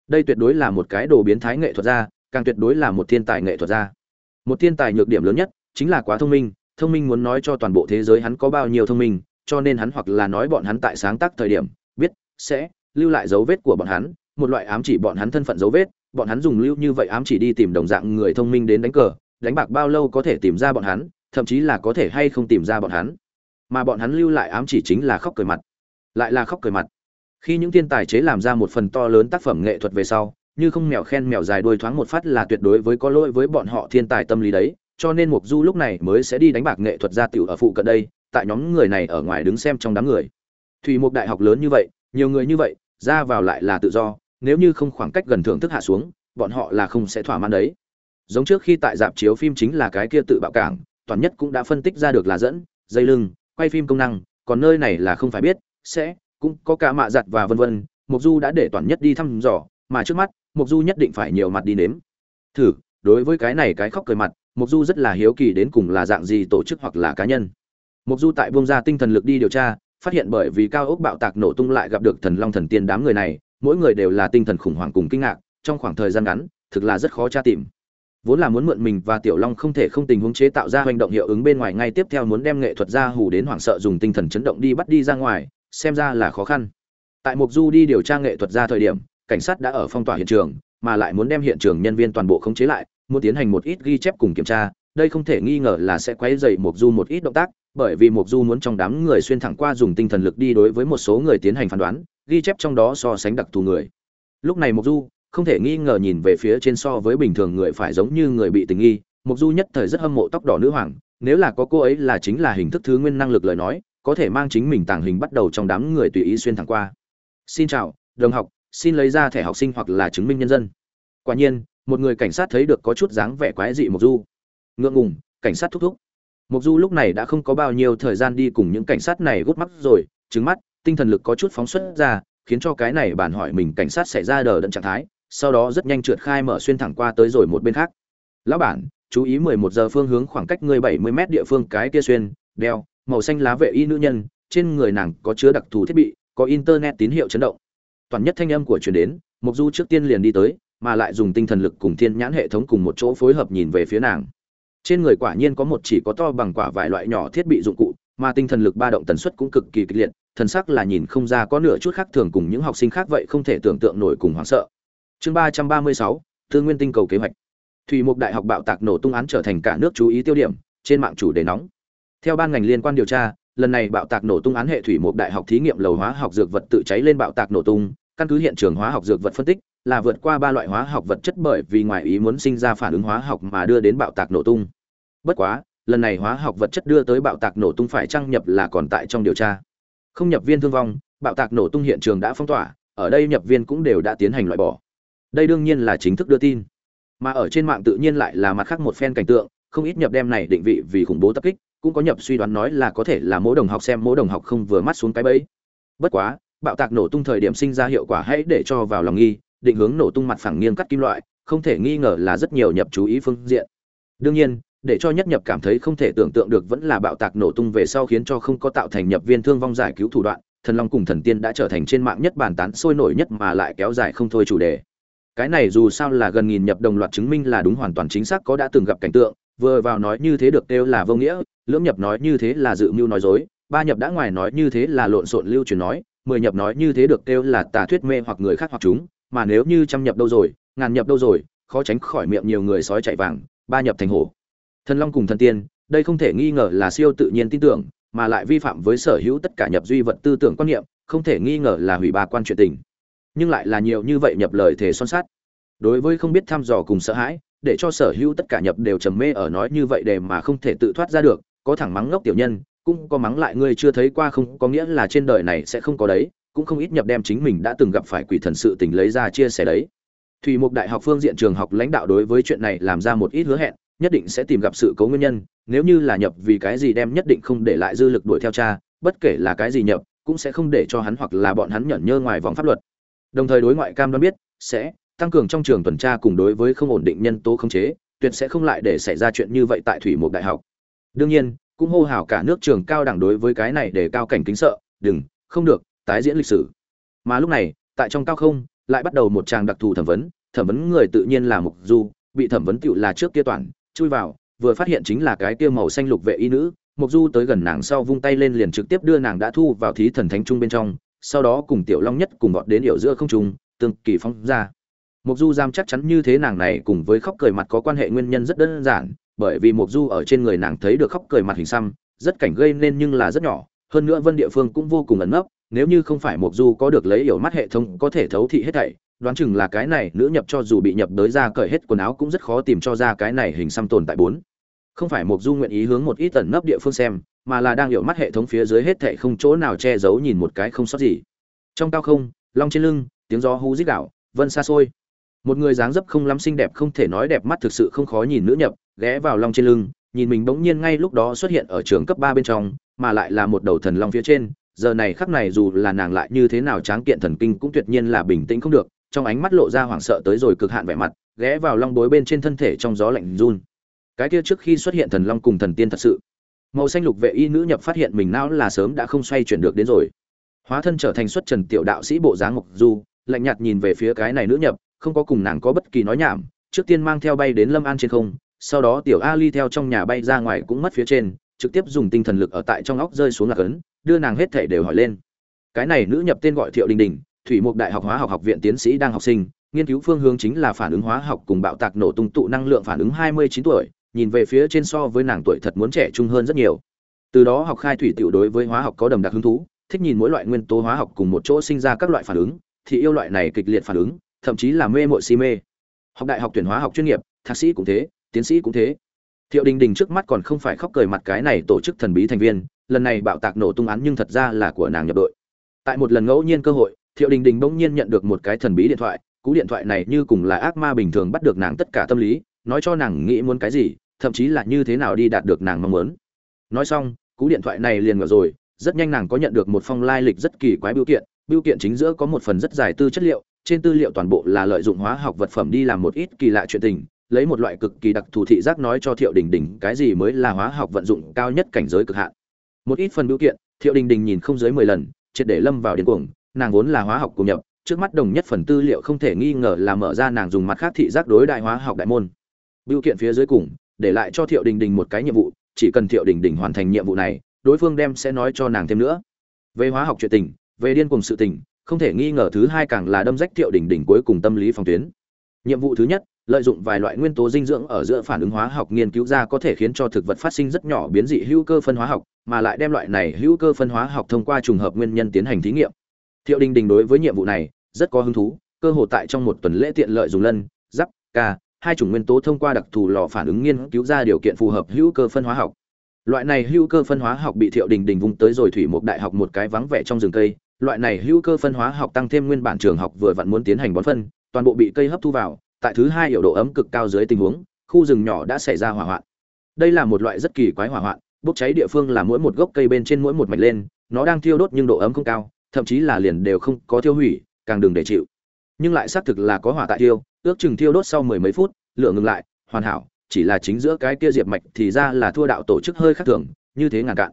Đây tuyệt đối là một cái đồ biến thái nghệ thuật gia, càng tuyệt đối là một thiên tài nghệ thuật gia. Một thiên tài nhược điểm lớn nhất chính là quá thông minh thông minh muốn nói cho toàn bộ thế giới hắn có bao nhiêu thông minh, cho nên hắn hoặc là nói bọn hắn tại sáng tác thời điểm, biết, sẽ lưu lại dấu vết của bọn hắn, một loại ám chỉ bọn hắn thân phận dấu vết, bọn hắn dùng lưu như vậy ám chỉ đi tìm đồng dạng người thông minh đến đánh cờ, đánh bạc bao lâu có thể tìm ra bọn hắn, thậm chí là có thể hay không tìm ra bọn hắn. Mà bọn hắn lưu lại ám chỉ chính là khóc cười mặt. Lại là khóc cười mặt khi những thiên tài chế làm ra một phần to lớn tác phẩm nghệ thuật về sau, như không mèo khen mèo dài đuôi thoáng một phát là tuyệt đối với có lỗi với bọn họ thiên tài tâm lý đấy, cho nên mục du lúc này mới sẽ đi đánh bạc nghệ thuật gia tiểu ở phụ cận đây, tại nhóm người này ở ngoài đứng xem trong đám người. Thủy mục đại học lớn như vậy, nhiều người như vậy, ra vào lại là tự do, nếu như không khoảng cách gần thưởng thức hạ xuống, bọn họ là không sẽ thỏa mãn đấy. Giống trước khi tại dạp chiếu phim chính là cái kia tự bạo cảng, toàn nhất cũng đã phân tích ra được là dẫn, dây lưng, quay phim công năng, còn nơi này là không phải biết, sẽ cũng có cả mạ giặt và vân vân mục du đã để toàn nhất đi thăm dò, mà trước mắt mục du nhất định phải nhiều mặt đi nếm. Thử, đối với cái này cái khóc cười mặt mục du rất là hiếu kỳ đến cùng là dạng gì tổ chức hoặc là cá nhân. Mục du tại Vương ra tinh thần lực đi điều tra, phát hiện bởi vì cao ốc bạo tạc nổ tung lại gặp được thần long thần tiên đám người này, mỗi người đều là tinh thần khủng hoảng cùng kinh ngạc, trong khoảng thời gian ngắn, thực là rất khó tra tìm. Vốn là muốn mượn mình và tiểu long không thể không tình huống chế tạo ra hành động hiệu ứng bên ngoài, ngay tiếp theo muốn đem nghệ thuật ra hù đến hoảng sợ dùng tinh thần chấn động đi bắt đi ra ngoài xem ra là khó khăn. Tại mục du đi điều tra nghệ thuật ra thời điểm, cảnh sát đã ở phong tỏa hiện trường, mà lại muốn đem hiện trường nhân viên toàn bộ khống chế lại, muốn tiến hành một ít ghi chép cùng kiểm tra. Đây không thể nghi ngờ là sẽ quấy rầy mục du một ít động tác, bởi vì mục du muốn trong đám người xuyên thẳng qua dùng tinh thần lực đi đối với một số người tiến hành phán đoán, ghi chép trong đó so sánh đặc thù người. Lúc này mục du không thể nghi ngờ nhìn về phía trên so với bình thường người phải giống như người bị tình nghi. Mục du nhất thời rất hâm mộ tóc đỏ nữ hoàng, nếu là có cô ấy là chính là hình thức thứ nguyên năng lực lời nói có thể mang chính mình tàng hình bắt đầu trong đám người tùy ý xuyên thẳng qua. Xin chào, đồng học, xin lấy ra thẻ học sinh hoặc là chứng minh nhân dân. Quả nhiên, một người cảnh sát thấy được có chút dáng vẻ quái dị mộc du. Ngượng ngùng, cảnh sát thúc thúc. Mộc du lúc này đã không có bao nhiêu thời gian đi cùng những cảnh sát này gút mắt rồi trứng mắt, tinh thần lực có chút phóng xuất ra, khiến cho cái này bản hỏi mình cảnh sát xảy ra đờ đẫn trạng thái, sau đó rất nhanh trượt khai mở xuyên thẳng qua tới rồi một bên khác. Lão bản, chú ý 11 giờ phương hướng khoảng cách người 70 mét địa phương cái kia xuyên, đeo màu xanh lá vệ y nữ nhân, trên người nàng có chứa đặc thù thiết bị, có internet tín hiệu chấn động. Toàn nhất thanh âm của truyền đến mục du trước tiên liền đi tới, mà lại dùng tinh thần lực cùng thiên nhãn hệ thống cùng một chỗ phối hợp nhìn về phía nàng. Trên người quả nhiên có một chỉ có to bằng quả vài loại nhỏ thiết bị dụng cụ, mà tinh thần lực ba động tần suất cũng cực kỳ kịch liệt, thần sắc là nhìn không ra có nửa chút khác thường cùng những học sinh khác vậy không thể tưởng tượng nổi cùng hoảng sợ. Chương ba trăm ba mươi sáu thương nguyên tinh cầu kế hoạch. Thủy mục đại học bạo tạc nổ tung án trở thành cả nước chú ý tiêu điểm, trên mạng chủ đề nóng theo ban ngành liên quan điều tra, lần này bạo tạc nổ tung án hệ thủy mục đại học thí nghiệm lầu hóa học dược vật tự cháy lên bạo tạc nổ tung. Căn cứ hiện trường hóa học dược vật phân tích, là vượt qua ba loại hóa học vật chất bởi vì ngoài ý muốn sinh ra phản ứng hóa học mà đưa đến bạo tạc nổ tung. Bất quá, lần này hóa học vật chất đưa tới bạo tạc nổ tung phải trang nhập là còn tại trong điều tra. Không nhập viên thương vong, bạo tạc nổ tung hiện trường đã phong tỏa, ở đây nhập viên cũng đều đã tiến hành loại bỏ. Đây đương nhiên là chính thức đưa tin. Mà ở trên mạng tự nhiên lại là mặt khác một phen cảnh tượng, không ít nhập đem này định vị vì khủng bố tập kích cũng có nhập suy đoán nói là có thể là mỗi đồng học xem mỗi đồng học không vừa mắt xuống cái bẫy. Bất quá, bạo tạc nổ tung thời điểm sinh ra hiệu quả hãy để cho vào lòng nghi, định hướng nổ tung mặt phẳng nghiêng cắt kim loại, không thể nghi ngờ là rất nhiều nhập chú ý phương diện. Đương nhiên, để cho nhất nhập cảm thấy không thể tưởng tượng được vẫn là bạo tạc nổ tung về sau khiến cho không có tạo thành nhập viên thương vong giải cứu thủ đoạn, thần long cùng thần tiên đã trở thành trên mạng nhất bàn tán sôi nổi nhất mà lại kéo dài không thôi chủ đề. Cái này dù sao là gần nghìn nhập đồng loạt chứng minh là đúng hoàn toàn chính xác có đã từng gặp cảnh tượng, vừa vào nói như thế được kêu là vô nghĩa lưỡng nhập nói như thế là dự mưu nói dối, ba nhập đã ngoài nói như thế là lộn xộn lưu truyền nói, mười nhập nói như thế được kêu là tà thuyết mê hoặc người khác hoặc chúng, mà nếu như trăm nhập đâu rồi, ngàn nhập đâu rồi, khó tránh khỏi miệng nhiều người sói chạy vàng, ba nhập thành hổ. Thần long cùng thần tiên, đây không thể nghi ngờ là siêu tự nhiên tin tưởng, mà lại vi phạm với sở hữu tất cả nhập duy vật tư tưởng quan niệm, không thể nghi ngờ là hủy ba quan chuyện tình. Nhưng lại là nhiều như vậy nhập lời thể son sát đối với không biết thăm dò cùng sợ hãi, để cho sở hữu tất cả nhập đều trầm mê ở nói như vậy để mà không thể tự thoát ra được có thẳng mắng ngốc tiểu nhân, cũng có mắng lại ngươi chưa thấy qua không, có nghĩa là trên đời này sẽ không có đấy, cũng không ít nhập đem chính mình đã từng gặp phải quỷ thần sự tình lấy ra chia sẻ đấy. Thủy mục đại học phương diện trường học lãnh đạo đối với chuyện này làm ra một ít hứa hẹn, nhất định sẽ tìm gặp sự cố nguyên nhân, nếu như là nhập vì cái gì đem nhất định không để lại dư lực đuổi theo cha, bất kể là cái gì nhập, cũng sẽ không để cho hắn hoặc là bọn hắn nhẫn nhơ ngoài vòng pháp luật. Đồng thời đối ngoại cam đoan biết, sẽ tăng cường trong trường tuần tra cùng đối với không ổn định nhân tố khống chế, tuyệt sẽ không lại để xảy ra chuyện như vậy tại thủy mục đại học đương nhiên, cũng hô hào cả nước trường cao đẳng đối với cái này để cao cảnh kính sợ, đừng, không được, tái diễn lịch sử. Mà lúc này, tại trong cao không, lại bắt đầu một tràng đặc thù thẩm vấn thẩm vấn người tự nhiên là mục du, bị thẩm vấn tựu là trước kia toàn, chui vào, vừa phát hiện chính là cái kia màu xanh lục vệ y nữ, mục du tới gần nàng sau vung tay lên liền trực tiếp đưa nàng đã thu vào thí thần thánh trung bên trong, sau đó cùng tiểu long nhất cùng bọn đến hiểu giữa không trung, tương kỳ phong ra. Mục du giam chắc chắn như thế nàng này cùng với khóc cười mặt có quan hệ nguyên nhân rất đơn giản bởi vì Mộc du ở trên người nàng thấy được khóc cười mặt hình xăm, rất cảnh gây nên nhưng là rất nhỏ. Hơn nữa vân địa phương cũng vô cùng ẩn nấp, nếu như không phải Mộc du có được lấy hiểu mắt hệ thống có thể thấu thị hết thảy, đoán chừng là cái này nữ nhập cho dù bị nhập tới ra cởi hết quần áo cũng rất khó tìm cho ra cái này hình xăm tồn tại bốn. Không phải Mộc du nguyện ý hướng một ít ẩn nấp địa phương xem, mà là đang hiểu mắt hệ thống phía dưới hết thảy không chỗ nào che giấu nhìn một cái không sót gì. Trong cao không, long trên lưng, tiếng gió hú rít gào, vân xa xôi một người dáng dấp không lắm xinh đẹp không thể nói đẹp mắt thực sự không khó nhìn nữ nhập, ghé vào long trên lưng, nhìn mình bỗng nhiên ngay lúc đó xuất hiện ở trường cấp ba bên trong, mà lại là một đầu thần long phía trên. Giờ này khắc này dù là nàng lại như thế nào tráng kiện thần kinh cũng tuyệt nhiên là bình tĩnh không được, trong ánh mắt lộ ra hoảng sợ tới rồi cực hạn vẻ mặt, ghé vào long bối bên trên thân thể trong gió lạnh run. Cái kia trước khi xuất hiện thần long cùng thần tiên thật sự. Màu xanh lục vệ y nữ nhập phát hiện mình não là sớm đã không xoay chuyển được đến rồi. Hóa thân trở thành xuất trần tiểu đạo sĩ bộ dáng ngọc du, lạnh nhạt nhìn về phía cái này nữ nhập không có cùng nàng có bất kỳ nói nhảm, trước tiên mang theo bay đến lâm an trên không, sau đó tiểu ali theo trong nhà bay ra ngoài cũng mất phía trên, trực tiếp dùng tinh thần lực ở tại trong óc rơi xuống lạc ấn đưa nàng hết thể đều hỏi lên. Cái này nữ nhập tên gọi thiệu đình đình, thủy mục đại học hóa học học viện tiến sĩ đang học sinh, nghiên cứu phương hướng chính là phản ứng hóa học cùng bạo tạc nổ tung tụ năng lượng phản ứng 29 tuổi, nhìn về phía trên so với nàng tuổi thật muốn trẻ trung hơn rất nhiều. Từ đó học khai thủy tiểu đối với hóa học có đầm đặc hứng thú, thích nhìn mỗi loại nguyên tố hóa học cùng một chỗ sinh ra các loại phản ứng, thì yêu loại này kịch liệt phản ứng thậm chí là mê mội si mê. Học đại học tuyển hóa học chuyên nghiệp, thạc sĩ cũng thế, tiến sĩ cũng thế. Thiệu đình đình trước mắt còn không phải khóc cười mặt cái này tổ chức thần bí thành viên, lần này bạo tạc nổ tung án nhưng thật ra là của nàng nhập đội. Tại một lần ngẫu nhiên cơ hội, thiệu đình đình bỗng nhiên nhận được một cái thần bí điện thoại, cú điện thoại này như cùng là ác ma bình thường bắt được nàng tất cả tâm lý, nói cho nàng nghĩ muốn cái gì, thậm chí là như thế nào đi đạt được nàng mong muốn. Nói xong, cú điện thoại này liền ngờ rồi, rất nhanh nàng có nhận được một phong lai lịch rất kỳ quái biểu kiện biểu kiện chính giữa có một phần rất dài tư chất liệu trên tư liệu toàn bộ là lợi dụng hóa học vật phẩm đi làm một ít kỳ lạ chuyện tình, lấy một loại cực kỳ đặc thù thị giác nói cho thiệu đình đình cái gì mới là hóa học vận dụng cao nhất cảnh giới cực hạn. Một ít phần biểu kiện, thiệu đình đình nhìn không dưới mười lần, triệt để lâm vào điên cuồng, nàng vốn là hóa học cùng nhập, trước mắt đồng nhất phần tư liệu không thể nghi ngờ là mở ra nàng dùng mặt khác thị giác đối đại hóa học đại môn. Biểu kiện phía dưới cùng, để lại cho thiệu đình đình một cái nhiệm vụ, chỉ cần thiệu đình đình hoàn thành nhiệm vụ này, đối phương đem sẽ nói cho nàng thêm nữa. Về hóa học chuyện tình, về điên cuồng sự tình không thể nghi ngờ thứ hai càng là đâm rách thiệu đình đỉnh cuối cùng tâm lý phòng tuyến. Nhiệm vụ thứ nhất, lợi dụng vài loại nguyên tố dinh dưỡng ở giữa phản ứng hóa học nghiên cứu ra có thể khiến cho thực vật phát sinh rất nhỏ biến dị hữu cơ phân hóa học, mà lại đem loại này hữu cơ phân hóa học thông qua trùng hợp nguyên nhân tiến hành thí nghiệm. Thiệu đình đình đối với nhiệm vụ này, rất có hứng thú, cơ hội tại trong một tuần lễ tiện lợi dùng lân, giáp, ca, hai chủng nguyên tố thông qua đặc thù lò phản ứng nghiên cứu ra điều kiện phù hợp hữu cơ phân hóa học. Loại này hữu cơ phân hóa học bị thiệu đình đình vung tới rồi thủy một đại học một cái vắng vẻ trong rừng cây loại này hữu cơ phân hóa học tăng thêm nguyên bản trường học vừa vặn muốn tiến hành bón phân, toàn bộ bị cây hấp thu vào, tại thứ hai hiệu độ ấm cực cao dưới tình huống, khu rừng nhỏ đã xảy ra hỏa hoạn. Đây là một loại rất kỳ quái hỏa hoạn, bốc cháy địa phương là mỗi một gốc cây bên trên mỗi một mạch lên, nó đang thiêu đốt nhưng độ ấm không cao, thậm chí là liền đều không có thiêu hủy, càng đừng để chịu. Nhưng lại xác thực là có hỏa tại thiêu, ước chừng thiêu đốt sau mười mấy phút, lửa ngừng lại, hoàn hảo, chỉ là chính giữa cái kia diệp mạch thì ra là thua đạo tổ chức hơi khác thường, như thế ngàn cạn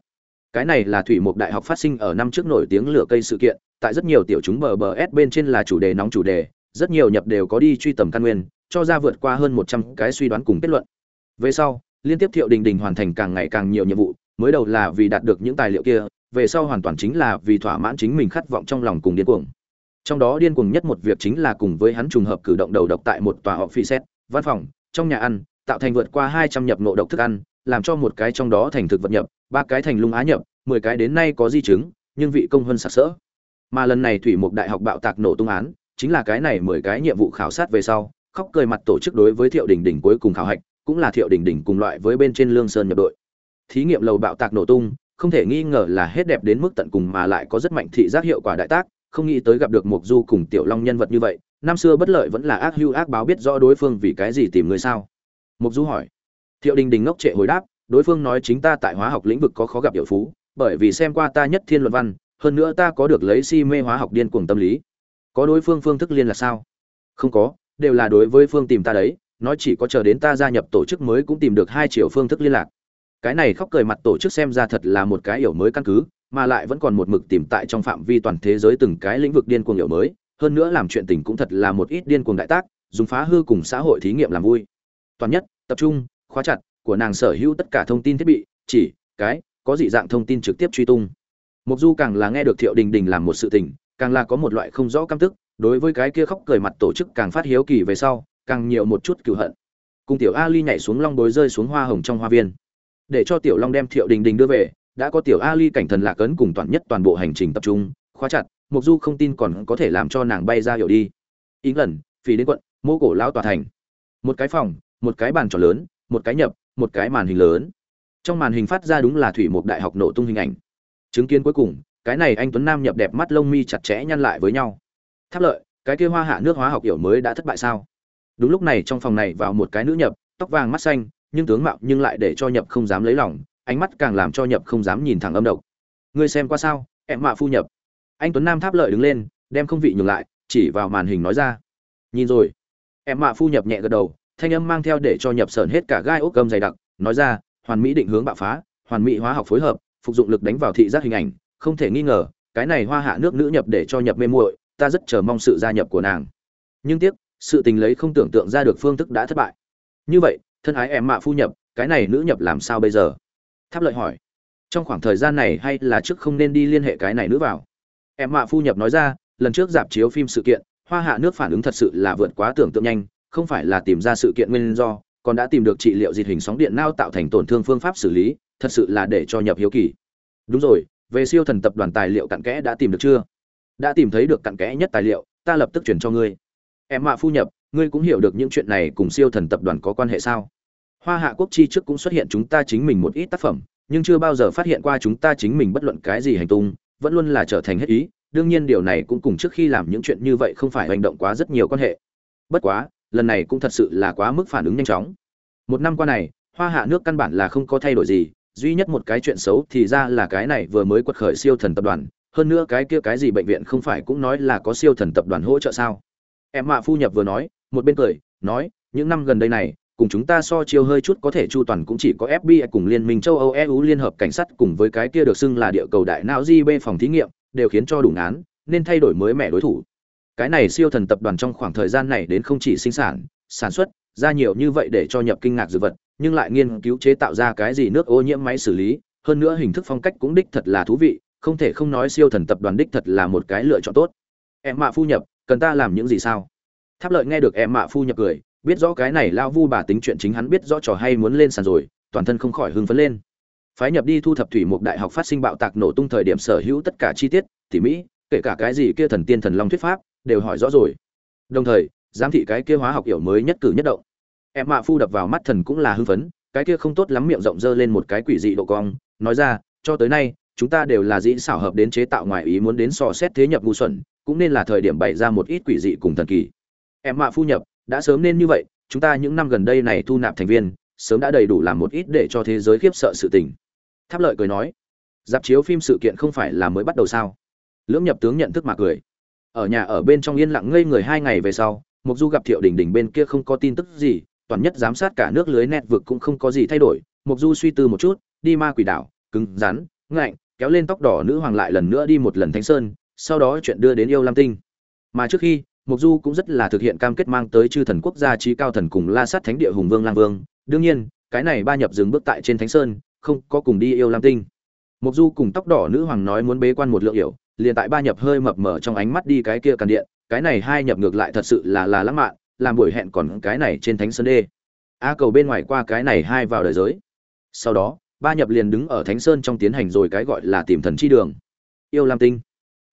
cái này là thủy mục đại học phát sinh ở năm trước nổi tiếng lửa cây sự kiện, tại rất nhiều tiểu chúng bờ bờ s bên trên là chủ đề nóng chủ đề, rất nhiều nhập đều có đi truy tầm căn nguyên, cho ra vượt qua hơn một trăm cái suy đoán cùng kết luận. Về sau, liên tiếp thiệu đình đình hoàn thành càng ngày càng nhiều nhiệm vụ, mới đầu là vì đạt được những tài liệu kia, về sau hoàn toàn chính là vì thỏa mãn chính mình khát vọng trong lòng cùng điên cuồng. Trong đó điên cuồng nhất một việc chính là cùng với hắn trùng hợp cử động đầu độc tại một tòa họ phi xét, văn phòng, trong nhà ăn, tạo thành vượt qua hai trăm nhập nộ độc thức ăn, làm cho một cái trong đó thành thực vật nhập ba cái thành lung á nhập, mười cái đến nay có di chứng, nhưng vị công hơn sặc sỡ. Mà lần này thủy mục đại học bạo tạc nổ tung án, chính là cái này mười cái nhiệm vụ khảo sát về sau, khóc cười mặt tổ chức đối với thiệu đình đình cuối cùng khảo hạch, cũng là thiệu đình đình cùng loại với bên trên lương sơn nhập đội. Thí nghiệm lầu bạo tạc nổ tung, không thể nghi ngờ là hết đẹp đến mức tận cùng mà lại có rất mạnh thị giác hiệu quả đại tác, không nghĩ tới gặp được mục du cùng tiểu long nhân vật như vậy, năm xưa bất lợi vẫn là ác hưu ác báo biết rõ đối phương vì cái gì tìm người sao? Mục du hỏi. Thiệu đình đình ngốc trệ hồi đáp đối phương nói chính ta tại hóa học lĩnh vực có khó gặp hiệu phú, bởi vì xem qua ta nhất thiên luận văn, hơn nữa ta có được lấy si mê hóa học điên cuồng tâm lý. Có đối phương phương thức liên là sao? Không có, đều là đối với phương tìm ta đấy, nói chỉ có chờ đến ta gia nhập tổ chức mới cũng tìm được hai triệu phương thức liên lạc. Cái này khóc cười mặt tổ chức xem ra thật là một cái hiểu mới căn cứ, mà lại vẫn còn một mực tìm tại trong phạm vi toàn thế giới từng cái lĩnh vực điên cuồng hiểu mới, hơn nữa làm chuyện tình cũng thật là một ít điên cuồng đại tác, dùng phá hư cùng xã hội thí nghiệm làm vui. Toàn nhất, tập trung, khóa chặt của nàng sở hữu tất cả thông tin thiết bị, chỉ, cái, có dị dạng thông tin trực tiếp truy tung. Mục du càng là nghe được thiệu đình đình làm một sự tình, càng là có một loại không rõ căm tức, đối với cái kia khóc cười mặt tổ chức càng phát hiếu kỳ về sau, càng nhiều một chút cựu hận. Cùng tiểu ali nhảy xuống long bối rơi xuống hoa hồng trong hoa viên. Để cho tiểu long đem thiệu đình đình đưa về, đã có tiểu ali cảnh thần lạc ấn cùng toàn nhất toàn bộ hành trình tập trung, khóa chặt mục du không tin còn có thể làm cho nàng bay ra hiểu đi. Ý lần phì đến quận mô cổ lão tòa thành. Một cái phòng, một cái bàn tròn lớn, một cái nhập một cái màn hình lớn. Trong màn hình phát ra đúng là thủy mục đại học nổ tung hình ảnh. Chứng kiến cuối cùng, cái này anh tuấn nam nhập đẹp mắt lông mi chặt chẽ nhăn lại với nhau. Tháp lợi, cái kia hoa hạ nước hóa học hiểu mới đã thất bại sao? Đúng lúc này trong phòng này vào một cái nữ nhập, tóc vàng mắt xanh, nhưng tướng mạo nhưng lại để cho nhập không dám lấy lòng, ánh mắt càng làm cho nhập không dám nhìn thẳng âm độc. Ngươi xem qua sao, em mạ phu nhập. Anh tuấn nam tháp lợi đứng lên, đem không vị nhường lại, chỉ vào màn hình nói ra. Nhìn rồi. Em mạ phu nhập nhẹ gật đầu thanh âm mang theo để cho nhập sờn hết cả gai ốc cơm dày đặc, nói ra, hoàn mỹ định hướng bạo phá, hoàn mỹ hóa học phối hợp, phục dụng lực đánh vào thị giác hình ảnh, không thể nghi ngờ, cái này hoa hạ nước nữ nhập để cho nhập mê muội, ta rất chờ mong sự gia nhập của nàng. Nhưng tiếc, sự tình lấy không tưởng tượng ra được phương thức đã thất bại. Như vậy, thân ái em mạ phu nhập, cái này nữ nhập làm sao bây giờ? Tháp lợi hỏi. Trong khoảng thời gian này hay là trước không nên đi liên hệ cái này nữ vào? Em mạ phu nhập nói ra, lần trước dạp chiếu phim sự kiện, hoa hạ nước phản ứng thật sự là vượt quá tưởng tượng nhanh không phải là tìm ra sự kiện nguyên do, còn đã tìm được trị liệu diệt hình sóng điện nao tạo thành tổn thương phương pháp xử lý, thật sự là để cho nhập hiếu kỳ. Đúng rồi, về siêu thần tập đoàn tài liệu cặn kẽ đã tìm được chưa? Đã tìm thấy được cặn kẽ nhất tài liệu, ta lập tức chuyển cho ngươi. Em mạ phu nhập, ngươi cũng hiểu được những chuyện này cùng siêu thần tập đoàn có quan hệ sao? Hoa hạ quốc chi trước cũng xuất hiện chúng ta chính mình một ít tác phẩm, nhưng chưa bao giờ phát hiện qua chúng ta chính mình bất luận cái gì hành tung, vẫn luôn là trở thành hết ý, đương nhiên điều này cũng cùng trước khi làm những chuyện như vậy không phải hành động quá rất nhiều quan hệ. Bất quá lần này cũng thật sự là quá mức phản ứng nhanh chóng một năm qua này hoa hạ nước căn bản là không có thay đổi gì duy nhất một cái chuyện xấu thì ra là cái này vừa mới quật khởi siêu thần tập đoàn hơn nữa cái kia cái gì bệnh viện không phải cũng nói là có siêu thần tập đoàn hỗ trợ sao em mạ phu nhập vừa nói một bên cười nói những năm gần đây này cùng chúng ta so chiêu hơi chút có thể chu toàn cũng chỉ có FBI cùng Liên minh châu Âu EU liên hợp cảnh sát cùng với cái kia được xưng là địa cầu đại não GB phòng thí nghiệm, đều khiến cho đủ án, nên thay đổi mới mẻ đối thủ. Cái này siêu thần tập đoàn trong khoảng thời gian này đến không chỉ sinh sản, sản xuất ra nhiều như vậy để cho nhập kinh ngạc dược vật, nhưng lại nghiên cứu chế tạo ra cái gì nước ô nhiễm máy xử lý, hơn nữa hình thức phong cách cũng đích thật là thú vị, không thể không nói siêu thần tập đoàn đích thật là một cái lựa chọn tốt. Em mạ phu nhập, cần ta làm những gì sao? Tháp lợi nghe được em mạ phu nhập cười, biết rõ cái này lao vu bà tính chuyện chính hắn biết rõ trò hay muốn lên sàn rồi toàn thân không khỏi hưng phấn lên phái nhập đi thu thập thủy mục đại học phát sinh bạo tạc nổ tung thời điểm sở hữu tất cả chi tiết tỉ mỹ kể cả cái gì kia thần tiên thần long thuyết pháp đều hỏi rõ rồi. Đồng thời, giám thị cái kia hóa học hiểu mới nhất cử nhất động. Em mạ phu đập vào mắt thần cũng là hưng phấn, cái kia không tốt lắm miệng rộng dơ lên một cái quỷ dị độ cong, nói ra, cho tới nay, chúng ta đều là dĩ xảo hợp đến chế tạo ngoài ý muốn đến so xét thế nhập ngu xuẩn, cũng nên là thời điểm bày ra một ít quỷ dị cùng thần kỳ. Em mạ phu nhập, đã sớm nên như vậy, chúng ta những năm gần đây này thu nạp thành viên, sớm đã đầy đủ làm một ít để cho thế giới khiếp sợ sự tình. Tháp lợi cười nói, dạp chiếu phim sự kiện không phải là mới bắt đầu sao? Lưỡng nhập tướng nhận thức mà cười ở nhà ở bên trong yên lặng ngây người hai ngày về sau mục du gặp thiệu đình đình bên kia không có tin tức gì toàn nhất giám sát cả nước lưới nét vực cũng không có gì thay đổi mục du suy tư một chút đi ma quỷ đảo cứng rắn ngạnh kéo lên tóc đỏ nữ hoàng lại lần nữa đi một lần thánh sơn sau đó chuyện đưa đến yêu lam tinh mà trước khi Mộc Du cũng rất là thực hiện cam kết mang tới chư thần quốc gia trí cao thần cùng La Sát Thánh địa hùng vương Lang Vương. Đương nhiên, cái này ba nhập dừng bước tại trên Thánh Sơn, không có cùng đi yêu Lam Tinh. Mộc Du cùng tóc đỏ nữ hoàng nói muốn bế quan một lượng hiểu, liền tại ba nhập hơi mập mờ trong ánh mắt đi cái kia càn điện, cái này hai nhập ngược lại thật sự là là lãng mạn, làm buổi hẹn còn cái này trên Thánh Sơn đê. A cầu bên ngoài qua cái này hai vào đời giới. Sau đó, ba nhập liền đứng ở Thánh Sơn trong tiến hành rồi cái gọi là tìm thần chi đường. Yêu Lam Tinh,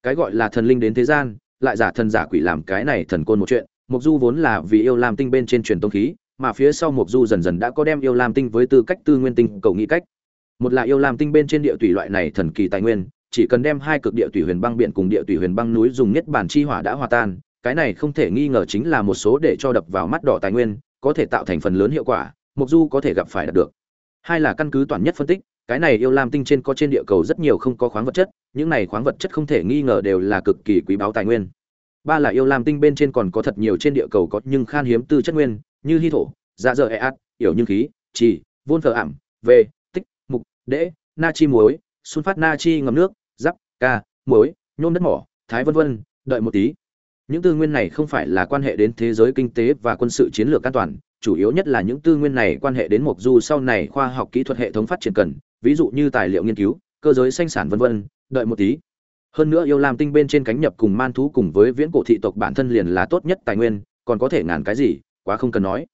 cái gọi là thần linh đến thế gian, lại giả thần giả quỷ làm cái này thần côn một chuyện mục du vốn là vì yêu lam tinh bên trên truyền tông khí mà phía sau mục du dần dần đã có đem yêu lam tinh với tư cách tư nguyên tinh cầu nghĩ cách một là yêu lam tinh bên trên địa tùy loại này thần kỳ tài nguyên chỉ cần đem hai cực địa tùy huyền băng biển cùng địa tùy huyền băng núi dùng nhất bản chi hỏa đã hòa tan, cái này không thể nghi ngờ chính là một số để cho đập vào mắt đỏ tài nguyên, có thể tạo thành phần lớn hiệu quả, mục du có thể gặp phải đạt được. Hai là căn cứ toàn nhất phân tích, cái này yêu lam tinh trên có trên địa cầu rất nhiều không có khoáng vật chất, những này khoáng vật chất không thể nghi ngờ đều là cực kỳ quý báu tài nguyên. Ba là yêu lam tinh bên trên còn có thật nhiều trên địa cầu có nhưng khan hiếm tư chất nguyên, như hy thổ dạ dở e át yểu nhưng khí, trì, vôn thờ ảm về tích, mục, đễ, na chi muối, sun phát na chi ngầm nước giáp, ca, muối, nhôm đất mỏ, thái vân vân, đợi một tí. Những tư nguyên này không phải là quan hệ đến thế giới kinh tế và quân sự chiến lược an toàn, chủ yếu nhất là những tư nguyên này quan hệ đến mục du sau này khoa học kỹ thuật hệ thống phát triển cần, ví dụ như tài liệu nghiên cứu, cơ giới sinh sản vân vân, đợi một tí. Hơn nữa yêu lam tinh bên trên cánh nhập cùng man thú cùng với viễn cổ thị tộc bản thân liền là tốt nhất tài nguyên, còn có thể ngàn cái gì, quá không cần nói.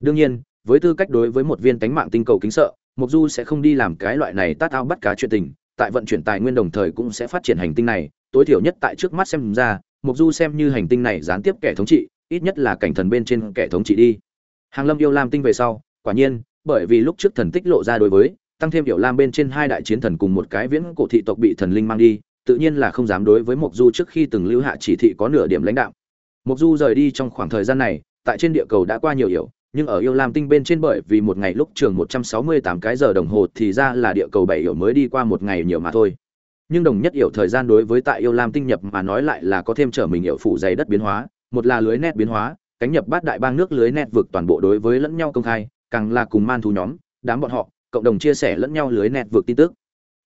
Đương nhiên, với tư cách đối với một viên tánh mạng tinh cầu kính sợ mục du sẽ không đi làm cái loại này tát ao bắt cá chuyện tình tại vận chuyển tài nguyên đồng thời cũng sẽ phát triển hành tinh này, tối thiểu nhất tại trước mắt xem ra mục du xem như hành tinh này gián tiếp kẻ thống trị, ít nhất là cảnh thần bên trên kẻ thống trị đi. Hàng lâm yêu lam tinh về sau, quả nhiên, bởi vì lúc trước thần tích lộ ra đối với, tăng thêm yêu lam bên trên hai đại chiến thần cùng một cái viễn cổ thị tộc bị thần linh mang đi, tự nhiên là không dám đối với mục du trước khi từng lưu hạ chỉ thị có nửa điểm lãnh đạo. Mục du rời đi trong khoảng thời gian này, tại trên địa cầu đã qua nhiều hiểu nhưng ở yêu lam tinh bên trên bởi vì một ngày lúc trường 168 cái giờ đồng hồ thì ra là địa cầu bảy hiểu mới đi qua một ngày nhiều mà thôi. Nhưng đồng nhất hiểu thời gian đối với tại yêu lam tinh nhập mà nói lại là có thêm trở mình hiểu phủ dày đất biến hóa, một là lưới nét biến hóa, cánh nhập bát đại bang nước lưới nét vực toàn bộ đối với lẫn nhau công khai, càng là cùng man thú nhóm, đám bọn họ, cộng đồng chia sẻ lẫn nhau lưới nét vực tin tức.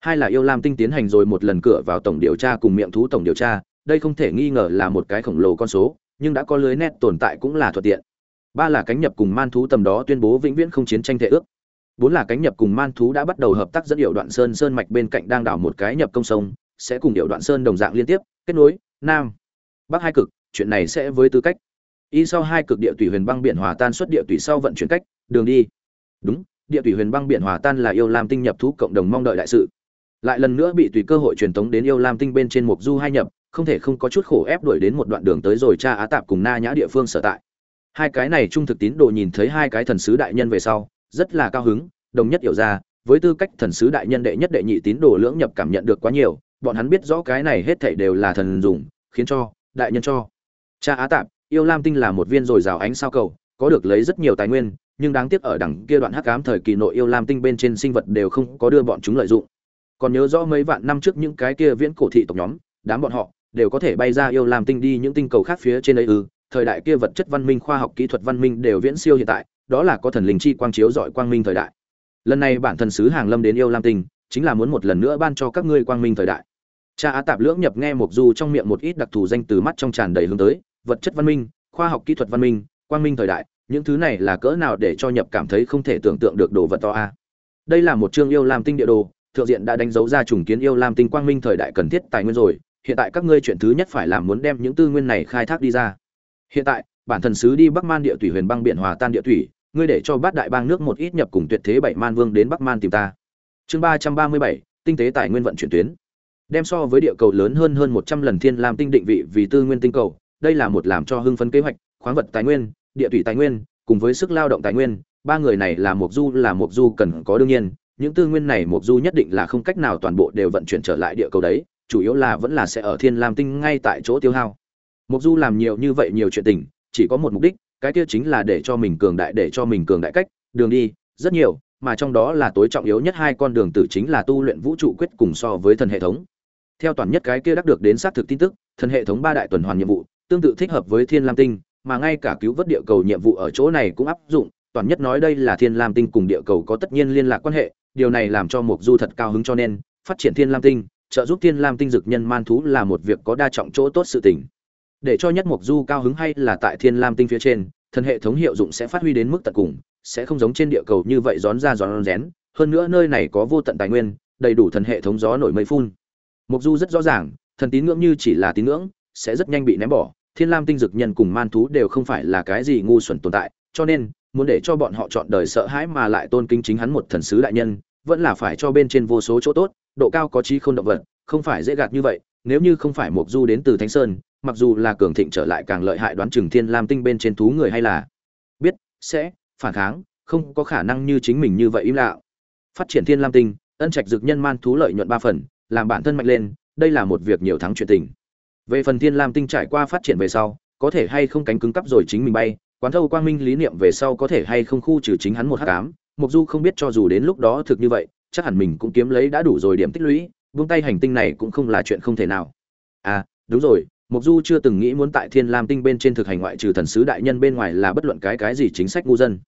Hai là yêu lam tinh tiến hành rồi một lần cửa vào tổng điều tra cùng miệng thú tổng điều tra, đây không thể nghi ngờ là một cái khổng lồ con số, nhưng đã có lưới nét tồn tại cũng là thuận tiện ba là cánh nhập cùng man thú tầm đó tuyên bố vĩnh viễn không chiến tranh thể ước. Bốn là cánh nhập cùng man thú đã bắt đầu hợp tác dẫn hiệu đoạn sơn sơn mạch bên cạnh đang đảo một cái nhập công sông, sẽ cùng hiệu đoạn sơn đồng dạng liên tiếp, kết nối, nam, bắc hai cực, chuyện này sẽ với tư cách. Y sau hai cực địa thủy huyền băng biển hòa tan xuất địa thủy sau vận chuyển cách, đường đi. Đúng, địa thủy huyền băng biển hòa tan là yêu lam tinh nhập thú cộng đồng mong đợi đại sự. Lại lần nữa bị tùy cơ hội truyền tống đến yêu lam tinh bên trên mục du hai nhập, không thể không có chút khổ ép đuổi đến một đoạn đường tới rồi cha á tạp cùng na nhã địa phương sở tại hai cái này trung thực tín đồ nhìn thấy hai cái thần sứ đại nhân về sau, rất là cao hứng, đồng nhất hiểu ra, với tư cách thần sứ đại nhân đệ nhất đệ nhị tín đồ lưỡng nhập cảm nhận được quá nhiều, bọn hắn biết rõ cái này hết thảy đều là thần dùng, khiến cho, đại nhân cho. Cha á tạp, yêu lam tinh là một viên dồi dào ánh sao cầu, có được lấy rất nhiều tài nguyên, nhưng đáng tiếc ở đẳng kia đoạn hắc ám thời kỳ nội yêu lam tinh bên trên sinh vật đều không có đưa bọn chúng lợi dụng. Còn nhớ rõ mấy vạn năm trước những cái kia viễn cổ thị tộc nhóm, đám bọn họ, đều có thể bay ra yêu lam tinh đi những tinh cầu khác phía trên ấy ư thời đại kia vật chất văn minh, khoa học kỹ thuật văn minh đều viễn siêu hiện tại, đó là có thần linh chi quang chiếu dọi quang minh thời đại. Lần này bản thần sứ hàng lâm đến yêu lam tinh, chính là muốn một lần nữa ban cho các ngươi quang minh thời đại. Cha á tạp lưỡng nhập nghe mục du trong miệng một ít đặc thù danh từ mắt trong tràn đầy hướng tới, vật chất văn minh, khoa học kỹ thuật văn minh, quang minh thời đại, những thứ này là cỡ nào để cho nhập cảm thấy không thể tưởng tượng được đồ vật to a. Đây là một chương yêu lam tinh địa đồ, thượng diện đã đánh dấu ra trùng kiến yêu lam tinh quang minh thời đại cần thiết tài nguyên rồi, hiện tại các ngươi chuyện thứ nhất phải làm muốn đem những tư nguyên này khai thác đi ra hiện tại, bản thần sứ đi bắc man địa thủy huyền băng biển hòa tan địa thủy, ngươi để cho bát đại bang nước một ít nhập cùng tuyệt thế bảy man vương đến bắc man tìm ta. Chương ba trăm ba mươi bảy, tinh tế tài nguyên vận chuyển tuyến. Đem so với địa cầu lớn hơn hơn một trăm lần thiên lam tinh định vị vì tư nguyên tinh cầu, đây là một làm cho hưng phấn kế hoạch, khoáng vật tài nguyên, địa thủy tài nguyên, cùng với sức lao động tài nguyên, ba người này là mục du, là mục du cần có đương nhiên, những tư nguyên này mục du nhất định là không cách nào toàn bộ đều vận chuyển trở lại địa cầu đấy, chủ yếu là vẫn là sẽ ở thiên lam tinh ngay tại chỗ tiêu hao mục du làm nhiều như vậy nhiều chuyện tình, chỉ có một mục đích, cái kia chính là để cho mình cường đại, để cho mình cường đại cách, đường đi, rất nhiều, mà trong đó là tối trọng yếu nhất hai con đường tử chính là tu luyện vũ trụ quyết cùng so với thần hệ thống. Theo toàn nhất cái kia đắc được đến xác thực tin tức, thần hệ thống ba đại tuần hoàn nhiệm vụ, tương tự thích hợp với thiên lam tinh, mà ngay cả cứu vớt địa cầu nhiệm vụ ở chỗ này cũng áp dụng, toàn nhất nói đây là thiên lam tinh cùng địa cầu có tất nhiên liên lạc quan hệ, điều này làm cho mục du thật cao hứng cho nên, phát triển thiên lam tinh, trợ giúp thiên lam tinh dực nhân man thú là một việc có đa trọng chỗ tốt sự tình để cho nhất mục du cao hứng hay là tại thiên lam tinh phía trên, thần hệ thống hiệu dụng sẽ phát huy đến mức tận cùng, sẽ không giống trên địa cầu như vậy rón ra rón rén. Hơn nữa nơi này có vô tận tài nguyên, đầy đủ thần hệ thống gió nổi mây phun. Mục du rất rõ ràng, thần tín ngưỡng như chỉ là tín ngưỡng, sẽ rất nhanh bị ném bỏ. Thiên lam tinh dực nhân cùng man thú đều không phải là cái gì ngu xuẩn tồn tại, cho nên, muốn để cho bọn họ chọn đời sợ hãi mà lại tôn kính chính hắn một thần sứ đại nhân, vẫn là phải cho bên trên vô số chỗ tốt, độ cao có trí không động vật, không phải dễ gạt như vậy. Nếu như không phải mục du đến từ thánh sơn mặc dù là cường thịnh trở lại càng lợi hại đoán chừng thiên lam tinh bên trên thú người hay là biết, sẽ, phản kháng, không có khả năng như chính mình như vậy im lặng. Phát triển thiên lam tinh, ân trạch dực nhân man thú lợi nhuận ba phần, làm bản thân mạnh lên, đây là một việc nhiều thắng chuyện tình. Về phần thiên lam tinh trải qua phát triển về sau, có thể hay không cánh cứng cắp rồi chính mình bay, quán thâu quang minh lý niệm về sau có thể hay không khu trừ chính hắn một h tám mục du không biết cho dù đến lúc đó thực như vậy, chắc hẳn mình cũng kiếm lấy đã đủ rồi điểm tích lũy vung tay hành tinh này cũng không là chuyện không thể nào. À đúng rồi Mộc Du chưa từng nghĩ muốn tại Thiên Lam Tinh bên trên thực hành ngoại trừ thần sứ đại nhân bên ngoài là bất luận cái cái gì chính sách ngu dân.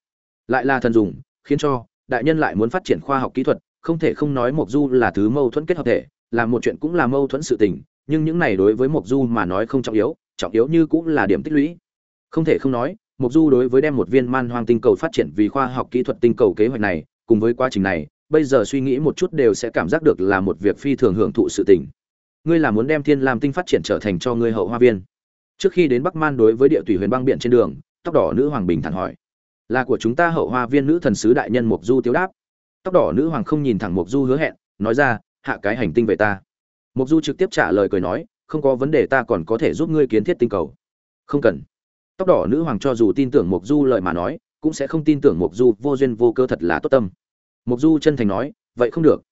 Lại là thần dùng, khiến cho đại nhân lại muốn phát triển khoa học kỹ thuật, không thể không nói Mộc Du là thứ mâu thuẫn kết hợp thể, làm một chuyện cũng là mâu thuẫn sự tình, nhưng những này đối với Mộc Du mà nói không trọng yếu, trọng yếu như cũng là điểm tích lũy. Không thể không nói, Mộc Du đối với đem một viên man hoang tinh cầu phát triển vì khoa học kỹ thuật tinh cầu kế hoạch này, cùng với quá trình này, bây giờ suy nghĩ một chút đều sẽ cảm giác được là một việc phi thường hưởng thụ sự tình ngươi là muốn đem thiên lam tinh phát triển trở thành cho ngươi hậu hoa viên. Trước khi đến bắc man đối với địa thủy huyền băng biển trên đường, tóc đỏ nữ hoàng bình thản hỏi. Là của chúng ta hậu hoa viên nữ thần sứ đại nhân mục du tiếu đáp. Tóc đỏ nữ hoàng không nhìn thẳng mục du hứa hẹn, nói ra, hạ cái hành tinh về ta. Mục du trực tiếp trả lời cười nói, không có vấn đề ta còn có thể giúp ngươi kiến thiết tinh cầu. Không cần. Tóc đỏ nữ hoàng cho dù tin tưởng mục du lời mà nói, cũng sẽ không tin tưởng mục du, vô duyên vô cơ thật là tốt tâm. Mục du chân thành nói, vậy không được.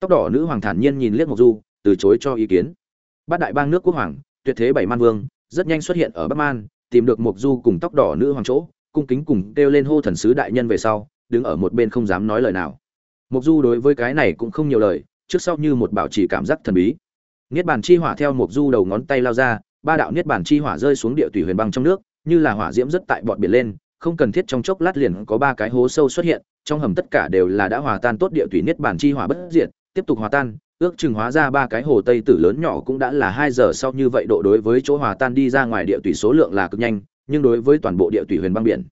Tóc đỏ nữ hoàng thản nhiên nhìn liếc mục du từ chối cho ý kiến. Bát đại bang nước quốc hoàng, tuyệt thế bảy man vương, rất nhanh xuất hiện ở bắc man, tìm được mục du cùng tóc đỏ nữ hoàng chỗ, cung kính cùng kêu lên hô thần sứ đại nhân về sau, đứng ở một bên không dám nói lời nào. Mục du đối với cái này cũng không nhiều lời, trước sau như một bảo trì cảm giác thần bí. Niết bàn chi hỏa theo mục du đầu ngón tay lao ra, ba đạo niết bàn chi hỏa rơi xuống địa tùy huyền băng trong nước, như là hỏa diễm rất tại bọt biển lên, không cần thiết trong chốc lát liền có ba cái hố sâu xuất hiện, trong hầm tất cả đều là đã hòa tan tốt địa tùy niết bàn chi hỏa bất diệt tiếp tục hòa tan, ước chừng hóa ra ba cái hồ tây tử lớn nhỏ cũng đã là hai giờ sau như vậy độ đối với chỗ hòa tan đi ra ngoài địa tủy số lượng là cực nhanh, nhưng đối với toàn bộ địa tủy huyền băng biển,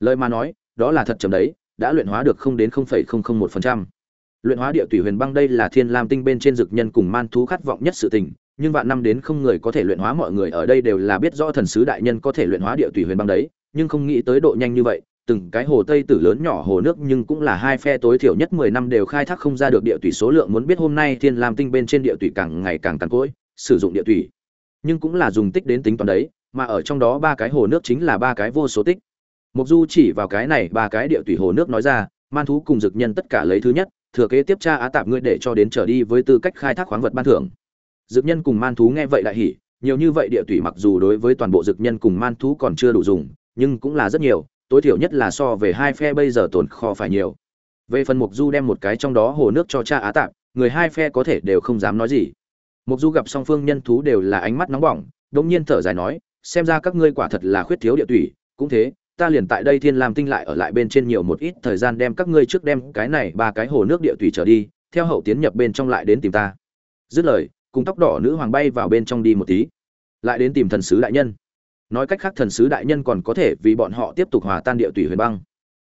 lời mà nói, đó là thật chậm đấy, đã luyện hóa được không đến không phẩy không không một phần trăm. Luyện hóa địa tủy huyền băng đây là thiên lam tinh bên trên dực nhân cùng man thú khát vọng nhất sự tình, nhưng vạn năm đến không người có thể luyện hóa mọi người ở đây đều là biết rõ thần sứ đại nhân có thể luyện hóa địa tùy huyền băng đấy, nhưng không nghĩ tới độ nhanh như vậy từng cái hồ tây tử lớn nhỏ hồ nước nhưng cũng là hai phe tối thiểu nhất mười năm đều khai thác không ra được địa tủy số lượng muốn biết hôm nay thiên lam tinh bên trên địa tủy càng ngày càng cằn cỗi, sử dụng địa tủy nhưng cũng là dùng tích đến tính toán đấy, mà ở trong đó ba cái hồ nước chính là ba cái vô số tích. Mục du chỉ vào cái này ba cái địa tủy hồ nước nói ra, man thú cùng dực nhân tất cả lấy thứ nhất, thừa kế tiếp tra á tạp ngươi để cho đến trở đi với tư cách khai thác khoáng vật ban thưởng. Dực nhân cùng man thú nghe vậy đại hỉ, nhiều như vậy địa tủy mặc dù đối với toàn bộ dực nhân cùng man thú còn chưa đủ dùng, nhưng cũng là rất nhiều tối thiểu nhất là so về hai phe bây giờ tồn kho phải nhiều. Về phần mục du đem một cái trong đó hồ nước cho cha á tạm, người hai phe có thể đều không dám nói gì. Mục du gặp song phương nhân thú đều là ánh mắt nóng bỏng đống nhiên thở dài nói xem ra các ngươi quả thật là khuyết thiếu địa tủy cũng thế ta liền tại đây thiên làm tinh lại ở lại bên trên nhiều một ít thời gian đem các ngươi trước đem cái này ba cái hồ nước địa tùy trở đi theo hậu tiến nhập bên trong lại đến tìm ta. Dứt lời cùng tóc đỏ nữ hoàng bay vào bên trong đi một tí. Lại đến tìm thần sứ đại nhân nói cách khác thần sứ đại nhân còn có thể vì bọn họ tiếp tục hòa tan địa tùy huyền băng.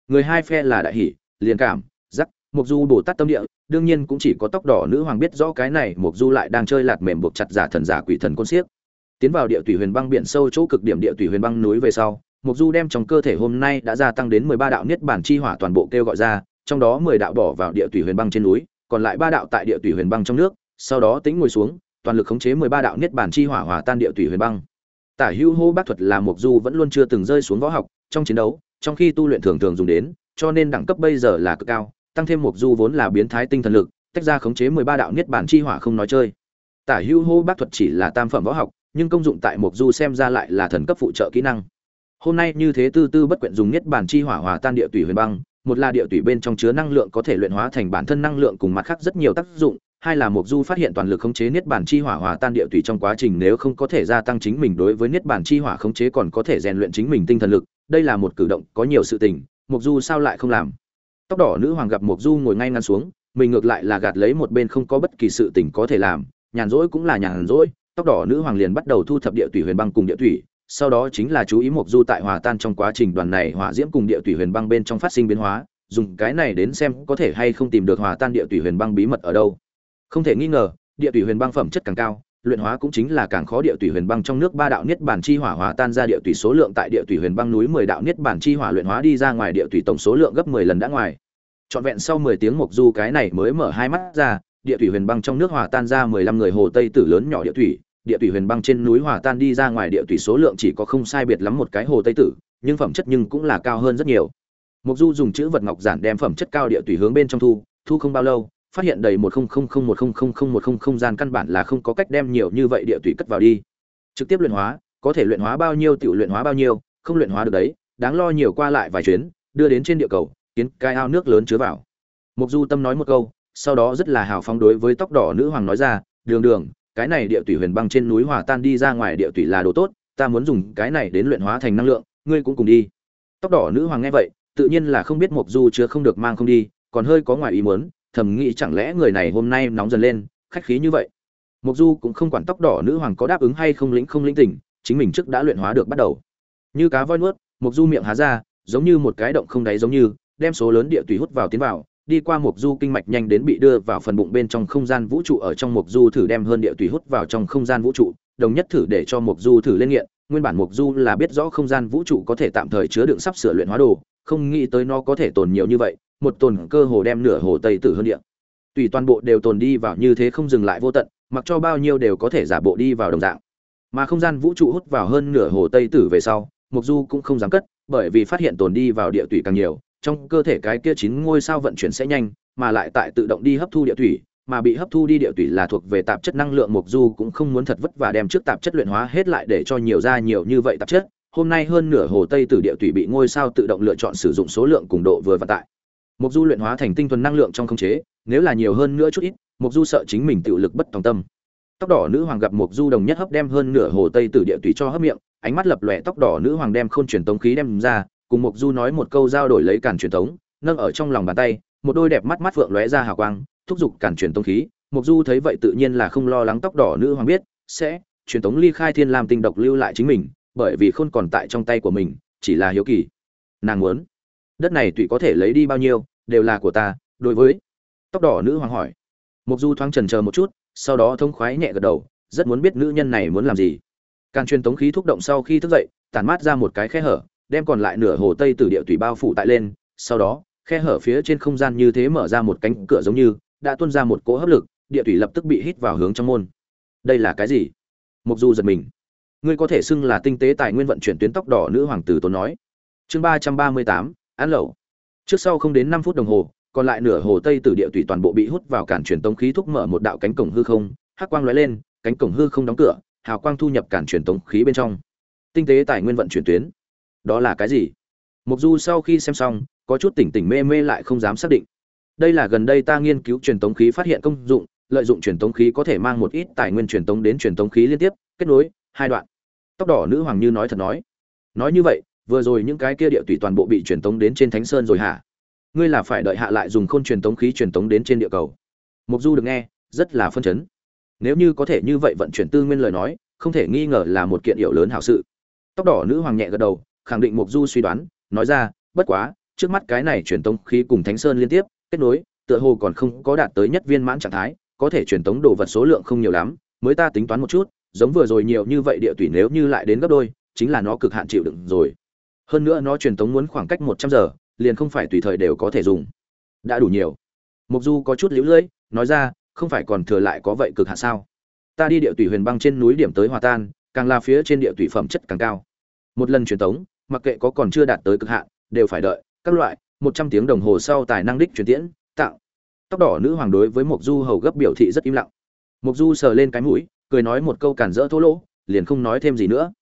Người hai phe là đại hỷ, liền cảm giắc mục du bồ tát tâm địa, đương nhiên cũng chỉ có tóc đỏ nữ hoàng biết rõ cái này mục du lại đang chơi lạt mềm buộc chặt giả thần giả quỷ thần côn xiếc. Tiến vào địa tùy huyền băng biển sâu chỗ cực điểm địa tùy huyền băng núi về sau mục du đem trong cơ thể hôm nay đã gia tăng đến mười ba đạo niết bản chi hỏa toàn bộ kêu gọi ra, trong đó mười đạo bỏ vào địa tùy huyền băng trên núi, còn lại ba đạo tại địa tùy huyền băng trong nước, sau đó tính ngồi xuống, toàn lực khống chế mười ba đạo niết bản chi hỏa hòa tan địa tùy huyền băng tả hữu hô bác thuật là mục du vẫn luôn chưa từng rơi xuống võ học, trong chiến đấu, trong khi tu luyện thường thường dùng đến, cho nên đẳng cấp bây giờ là cực cao, tăng thêm mục du vốn là biến thái tinh thần lực, tách ra khống chế mười ba đạo niết bản chi hỏa không nói chơi. Tả hữu hô bác thuật chỉ là tam phẩm võ học, nhưng công dụng tại mục du xem ra lại là thần cấp phụ trợ kỹ năng. Hôm nay như thế tư tư bất quyện dùng niết bản chi hỏa hòa tan địa tùy huyền băng, một là địa tùy bên trong chứa năng lượng có thể luyện hóa thành bản thân năng lượng cùng mặt khác rất nhiều tác dụng hai là mục du phát hiện toàn lực khống chế niết bàn chi hỏa hòa tan địa tùy trong quá trình nếu không có thể gia tăng chính mình đối với niết bàn chi hỏa khống chế còn có thể rèn luyện chính mình tinh thần lực, đây là một cử động có nhiều sự tình mục du sao lại không làm? Tóc đỏ nữ hoàng gặp mục du ngồi ngay ngắn xuống, mình ngược lại là gạt lấy một bên không có bất kỳ sự tình có thể làm, nhàn rỗi cũng là nhàn rỗi, tóc đỏ nữ hoàng liền bắt đầu thu thập địa tùy huyền băng cùng địa tùy, sau đó chính là chú ý mục du tại hòa tan trong quá trình đoàn này hỏa diễm cùng địa tùy huyền băng bên trong phát sinh biến hóa, dùng cái này đến xem có thể hay không tìm được hòa tan địa tùy huyền băng bí mật ở đâu không thể nghi ngờ, địa tùy huyền băng phẩm chất càng cao, luyện hóa cũng chính là càng khó. Địa tùy huyền băng trong nước ba đạo niết bản chi hỏa hòa tan ra địa tùy số lượng tại địa tùy huyền băng núi mười đạo niết bản chi hỏa luyện hóa đi ra ngoài địa tùy tổng số lượng gấp mười lần đã ngoài. Trọn vẹn sau mười tiếng mục du cái này mới mở hai mắt ra, địa tùy huyền băng trong nước hòa tan ra mười lăm người hồ tây tử lớn nhỏ địa tùy địa tùy huyền băng trên núi hòa tan đi ra ngoài địa tùy số lượng chỉ có không sai biệt lắm một cái hồ tây tử, nhưng phẩm chất nhưng cũng là cao hơn rất nhiều. Mục du dùng chữ vật ngọc giản đem phẩm chất cao địa tùy hướng bên trong thu thu không bao lâu phát hiện đầy một không không không một không không không một không không gian căn bản là không có cách đem nhiều như vậy địa tùy cất vào đi. Trực tiếp luyện hóa, có thể luyện hóa bao nhiêu tiểu luyện hóa bao nhiêu, không luyện hóa được đấy, đáng lo nhiều qua lại vài chuyến, đưa đến trên địa cầu, kiến cái ao nước lớn chứa vào. Mục du tâm nói một câu, sau đó rất là hào phóng đối với tóc đỏ nữ hoàng nói ra, đường đường, cái này địa tùy huyền băng trên núi hòa tan đi ra ngoài địa tùy là đồ tốt, ta muốn dùng cái này đến luyện hóa thành năng lượng, ngươi cũng cùng đi. Tóc đỏ nữ hoàng nghe vậy, tự nhiên là không biết mục du chứa không được mang không đi, còn hơi có ngoài ý muốn thầm nghĩ chẳng lẽ người này hôm nay nóng dần lên, khách khí như vậy. Mục du cũng không quản tóc đỏ nữ hoàng có đáp ứng hay không lĩnh không lĩnh tình, chính mình trước đã luyện hóa được bắt đầu. Như cá voi nuốt mục du miệng há ra, giống như một cái động không đáy giống như, đem số lớn địa tùy hút vào tiến vào, đi qua mục du kinh mạch nhanh đến bị đưa vào phần bụng bên trong không gian vũ trụ ở trong mục du thử đem hơn địa tùy hút vào trong không gian vũ trụ, đồng nhất thử để cho mục du thử lên nghiện, nguyên bản mục du là biết rõ không gian vũ trụ có thể tạm thời chứa đựng sắp sửa luyện hóa đồ, không nghĩ tới nó có thể tồn nhiều như vậy một tồn cơ hồ đem nửa hồ tây tử hơn địa. Tùy toàn bộ đều tồn đi vào như thế không dừng lại vô tận, mặc cho bao nhiêu đều có thể giả bộ đi vào đồng dạng. Mà không gian vũ trụ hút vào hơn nửa hồ tây tử về sau mục du cũng không dám cất, bởi vì phát hiện tồn đi vào địa tủy càng nhiều, trong cơ thể cái kia chín ngôi sao vận chuyển sẽ nhanh, mà lại tại tự động đi hấp thu địa tủy mà bị hấp thu đi địa tủy là thuộc về tạp chất năng lượng mục du cũng không muốn thật vất vả đem trước tạp chất luyện hóa hết lại để cho nhiều ra nhiều như vậy tạp chất. Hôm nay hơn nửa hồ tây tử địa tủy bị ngôi sao tự động lựa chọn sử dụng số lượng cùng độ vừa và tại mục du luyện hóa thành tinh thuần năng lượng trong không chế, nếu là nhiều hơn nữa chút ít mục du sợ chính mình tự lực bất tòng tâm. Tóc đỏ nữ hoàng gặp mục du đồng nhất hấp đem hơn nửa hồ tây tử địa tùy cho hấp miệng, ánh mắt lập lòe tóc đỏ nữ hoàng đem khôn truyền tống khí đem ra, cùng mục du nói một câu giao đổi lấy cản truyền tống, nâng ở trong lòng bàn tay, một đôi đẹp mắt mắt phượng lóe ra hào quang, thúc giục cản truyền tống khí. Mục du thấy vậy tự nhiên là không lo lắng tóc đỏ nữ hoàng biết, sẽ, truyền tống ly khai thiên lam tinh độc lưu lại chính mình, bởi vì khôn còn tại trong tay của mình, chỉ là hiếu kỳ. Nàng muốn đất này tùy có thể lấy đi bao nhiêu, đều là của ta, đối với. Tóc đỏ nữ hoàng hỏi. Mục du thoáng chần chờ một chút, sau đó thông khoái nhẹ gật đầu, rất muốn biết nữ nhân này muốn làm gì. Càng truyền tống khí thúc động sau khi thức dậy, tản mát ra một cái khe hở, đem còn lại nửa hồ tây từ địa tùy bao phủ tại lên, sau đó, khe hở phía trên không gian như thế mở ra một cánh cửa giống như, đã tuôn ra một cỗ hấp lực, địa tùy lập tức bị hít vào hướng trong môn. Đây là cái gì? Mục du giật mình. Ngươi có thể xưng là tinh tế tài nguyên vận chuyển tuyến tóc đỏ nữ hoàng tử tốn nói. Chương ba trăm ba mươi tám ăn lẩu. Trước sau không đến năm phút đồng hồ, còn lại nửa hồ tây từ địa tùy toàn bộ bị hút vào cản truyền tống khí thúc mở một đạo cánh cổng hư không, hắc quang lóe lên, cánh cổng hư không đóng cửa, hào quang thu nhập cản truyền tống khí bên trong. Tinh tế tài nguyên vận chuyển tuyến. Đó là cái gì? Mục du sau khi xem xong, có chút tỉnh tỉnh mê mê lại không dám xác định. Đây là gần đây ta nghiên cứu truyền tống khí phát hiện công dụng, lợi dụng truyền tống khí có thể mang một ít tài nguyên truyền tống đến truyền tống khí liên tiếp, kết nối, hai đoạn. Tóc đỏ nữ hoàng như nói thật nói. Nói như vậy vừa rồi những cái kia địa tùy toàn bộ bị truyền tống đến trên thánh sơn rồi hả? Ngươi là phải đợi hạ lại dùng khôn truyền tống khí truyền tống đến trên địa cầu. Mục du được nghe, rất là phân chấn. Nếu như có thể như vậy vận chuyển tư nguyên lời nói, không thể nghi ngờ là một kiện hiệu lớn hảo sự. Tóc đỏ nữ hoàng nhẹ gật đầu, khẳng định mục du suy đoán, nói ra, bất quá, trước mắt cái này truyền tống khí cùng thánh sơn liên tiếp, kết nối, tựa hồ còn không có đạt tới nhất viên mãn trạng thái, có thể truyền tống đồ vật số lượng không nhiều lắm, mới ta tính toán một chút, giống vừa rồi nhiều như vậy địa tùy nếu như lại đến gấp đôi, chính là nó cực hạn chịu đựng rồi hơn nữa nó truyền tống muốn khoảng cách một trăm giờ, liền không phải tùy thời đều có thể dùng. Đã đủ nhiều. Mục du có chút liễu lưỡi, nói ra, không phải còn thừa lại có vậy cực hạ sao? Ta đi địa tùy huyền băng trên núi điểm tới hòa tan, càng là phía trên địa tùy phẩm chất càng cao. Một lần truyền tống, mặc kệ có còn chưa đạt tới cực hạn, đều phải đợi, các loại, một trăm tiếng đồng hồ sau tài năng đích truyền tiễn tạo tóc đỏ nữ hoàng đối với mục du hầu gấp biểu thị rất im lặng. Mục du sờ lên cái mũi, cười nói một câu cản rỡ thô lỗ, liền không nói thêm gì nữa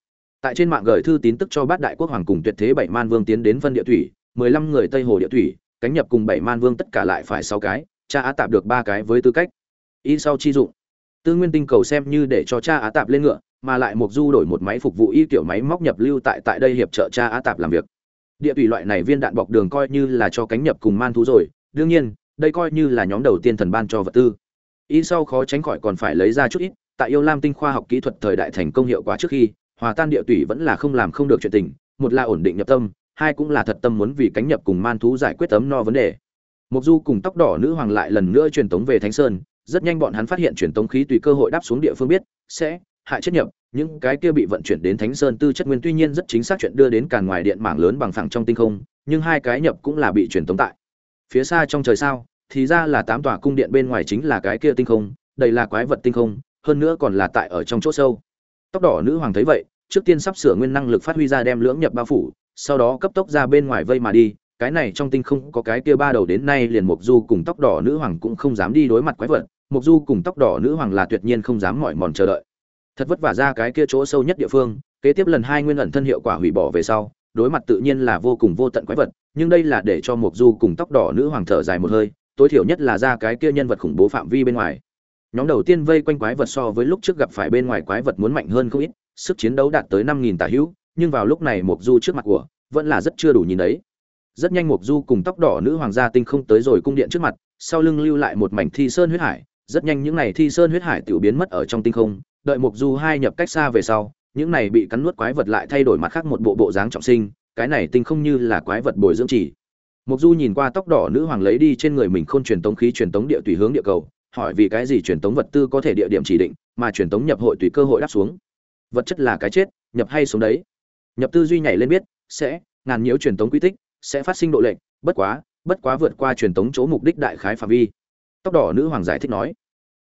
tại trên mạng gửi thư tín tức cho bát đại quốc hoàng cùng tuyệt thế bảy man vương tiến đến phân địa thủy, mười lăm người tây hồ địa thủy, cánh nhập cùng bảy man vương tất cả lại phải sáu cái, cha á tạp được ba cái với tư cách. Y sau chi dụng. Tư nguyên tinh cầu xem như để cho cha á tạp lên ngựa, mà lại mục du đổi một máy phục vụ y kiểu máy móc nhập lưu tại tại đây hiệp trợ cha á tạp làm việc. Địa thủy loại này viên đạn bọc đường coi như là cho cánh nhập cùng man thú rồi, đương nhiên, đây coi như là nhóm đầu tiên thần ban cho vật tư. Y sau khó tránh khỏi còn phải lấy ra chút ít, tại yêu lam tinh khoa học kỹ thuật thời đại thành công hiệu quả trước khi hòa tan địa tủy vẫn là không làm không được chuyện tình, một là ổn định nhập tâm, hai cũng là thật tâm muốn vì cánh nhập cùng man thú giải quyết tấm no vấn đề. Mục du cùng tóc đỏ nữ hoàng lại lần nữa truyền tống về thánh sơn, rất nhanh bọn hắn phát hiện truyền tống khí tùy cơ hội đáp xuống địa phương biết, sẽ hại chết nhập, những cái kia bị vận chuyển đến thánh sơn tư chất nguyên tuy nhiên rất chính xác chuyện đưa đến càn ngoài điện mảng lớn bằng phẳng trong tinh không, nhưng hai cái nhập cũng là bị truyền tống tại. Phía xa trong trời sao, thì ra là tám tòa cung điện bên ngoài chính là cái kia tinh không, đây là quái vật tinh không, hơn nữa còn là tại ở trong chỗ sâu tóc đỏ nữ hoàng thấy vậy, trước tiên sắp sửa nguyên năng lực phát huy ra đem lưỡng nhập bao phủ, sau đó cấp tốc ra bên ngoài vây mà đi. Cái này trong tinh không có cái kia ba đầu đến nay liền mục du cùng tóc đỏ nữ hoàng cũng không dám đi đối mặt quái vật. Mục du cùng tóc đỏ nữ hoàng là tuyệt nhiên không dám mỏi mòn chờ đợi. Thật vất vả ra cái kia chỗ sâu nhất địa phương, kế tiếp lần hai nguyên ẩn thân hiệu quả hủy bỏ về sau, đối mặt tự nhiên là vô cùng vô tận quái vật, nhưng đây là để cho mục du cùng tóc đỏ nữ hoàng thở dài một hơi, tối thiểu nhất là ra cái kia nhân vật khủng bố phạm vi bên ngoài nhóm đầu tiên vây quanh quái vật so với lúc trước gặp phải bên ngoài quái vật muốn mạnh hơn không ít, sức chiến đấu đạt tới năm nghìn tả hữu, nhưng vào lúc này mục du trước mặt của vẫn là rất chưa đủ nhìn đấy. Rất nhanh mục du cùng tóc đỏ nữ hoàng gia tinh không tới rồi cung điện trước mặt, sau lưng lưu lại một mảnh thi sơn huyết hải. Rất nhanh những này thi sơn huyết hải tiểu biến mất ở trong tinh không, đợi mục du hai nhập cách xa về sau, những này bị cắn nuốt quái vật lại thay đổi mặt khác một bộ bộ dáng trọng sinh, cái này tinh không như là quái vật bồi dưỡng chỉ. Mục du nhìn qua tóc đỏ nữ hoàng lấy đi trên người mình khôn truyền tống khí truyền tống địa tùy hướng địa cầu hỏi vì cái gì truyền tống vật tư có thể địa điểm chỉ định, mà truyền tống nhập hội tùy cơ hội đáp xuống. Vật chất là cái chết, nhập hay sống đấy. Nhập tư duy nhảy lên biết, sẽ, ngàn nhiễu truyền tống quy tích, sẽ phát sinh độ lệnh bất quá bất quá vượt qua truyền tống chỗ mục đích đại khái phạm vi. Tóc đỏ nữ hoàng giải thích nói.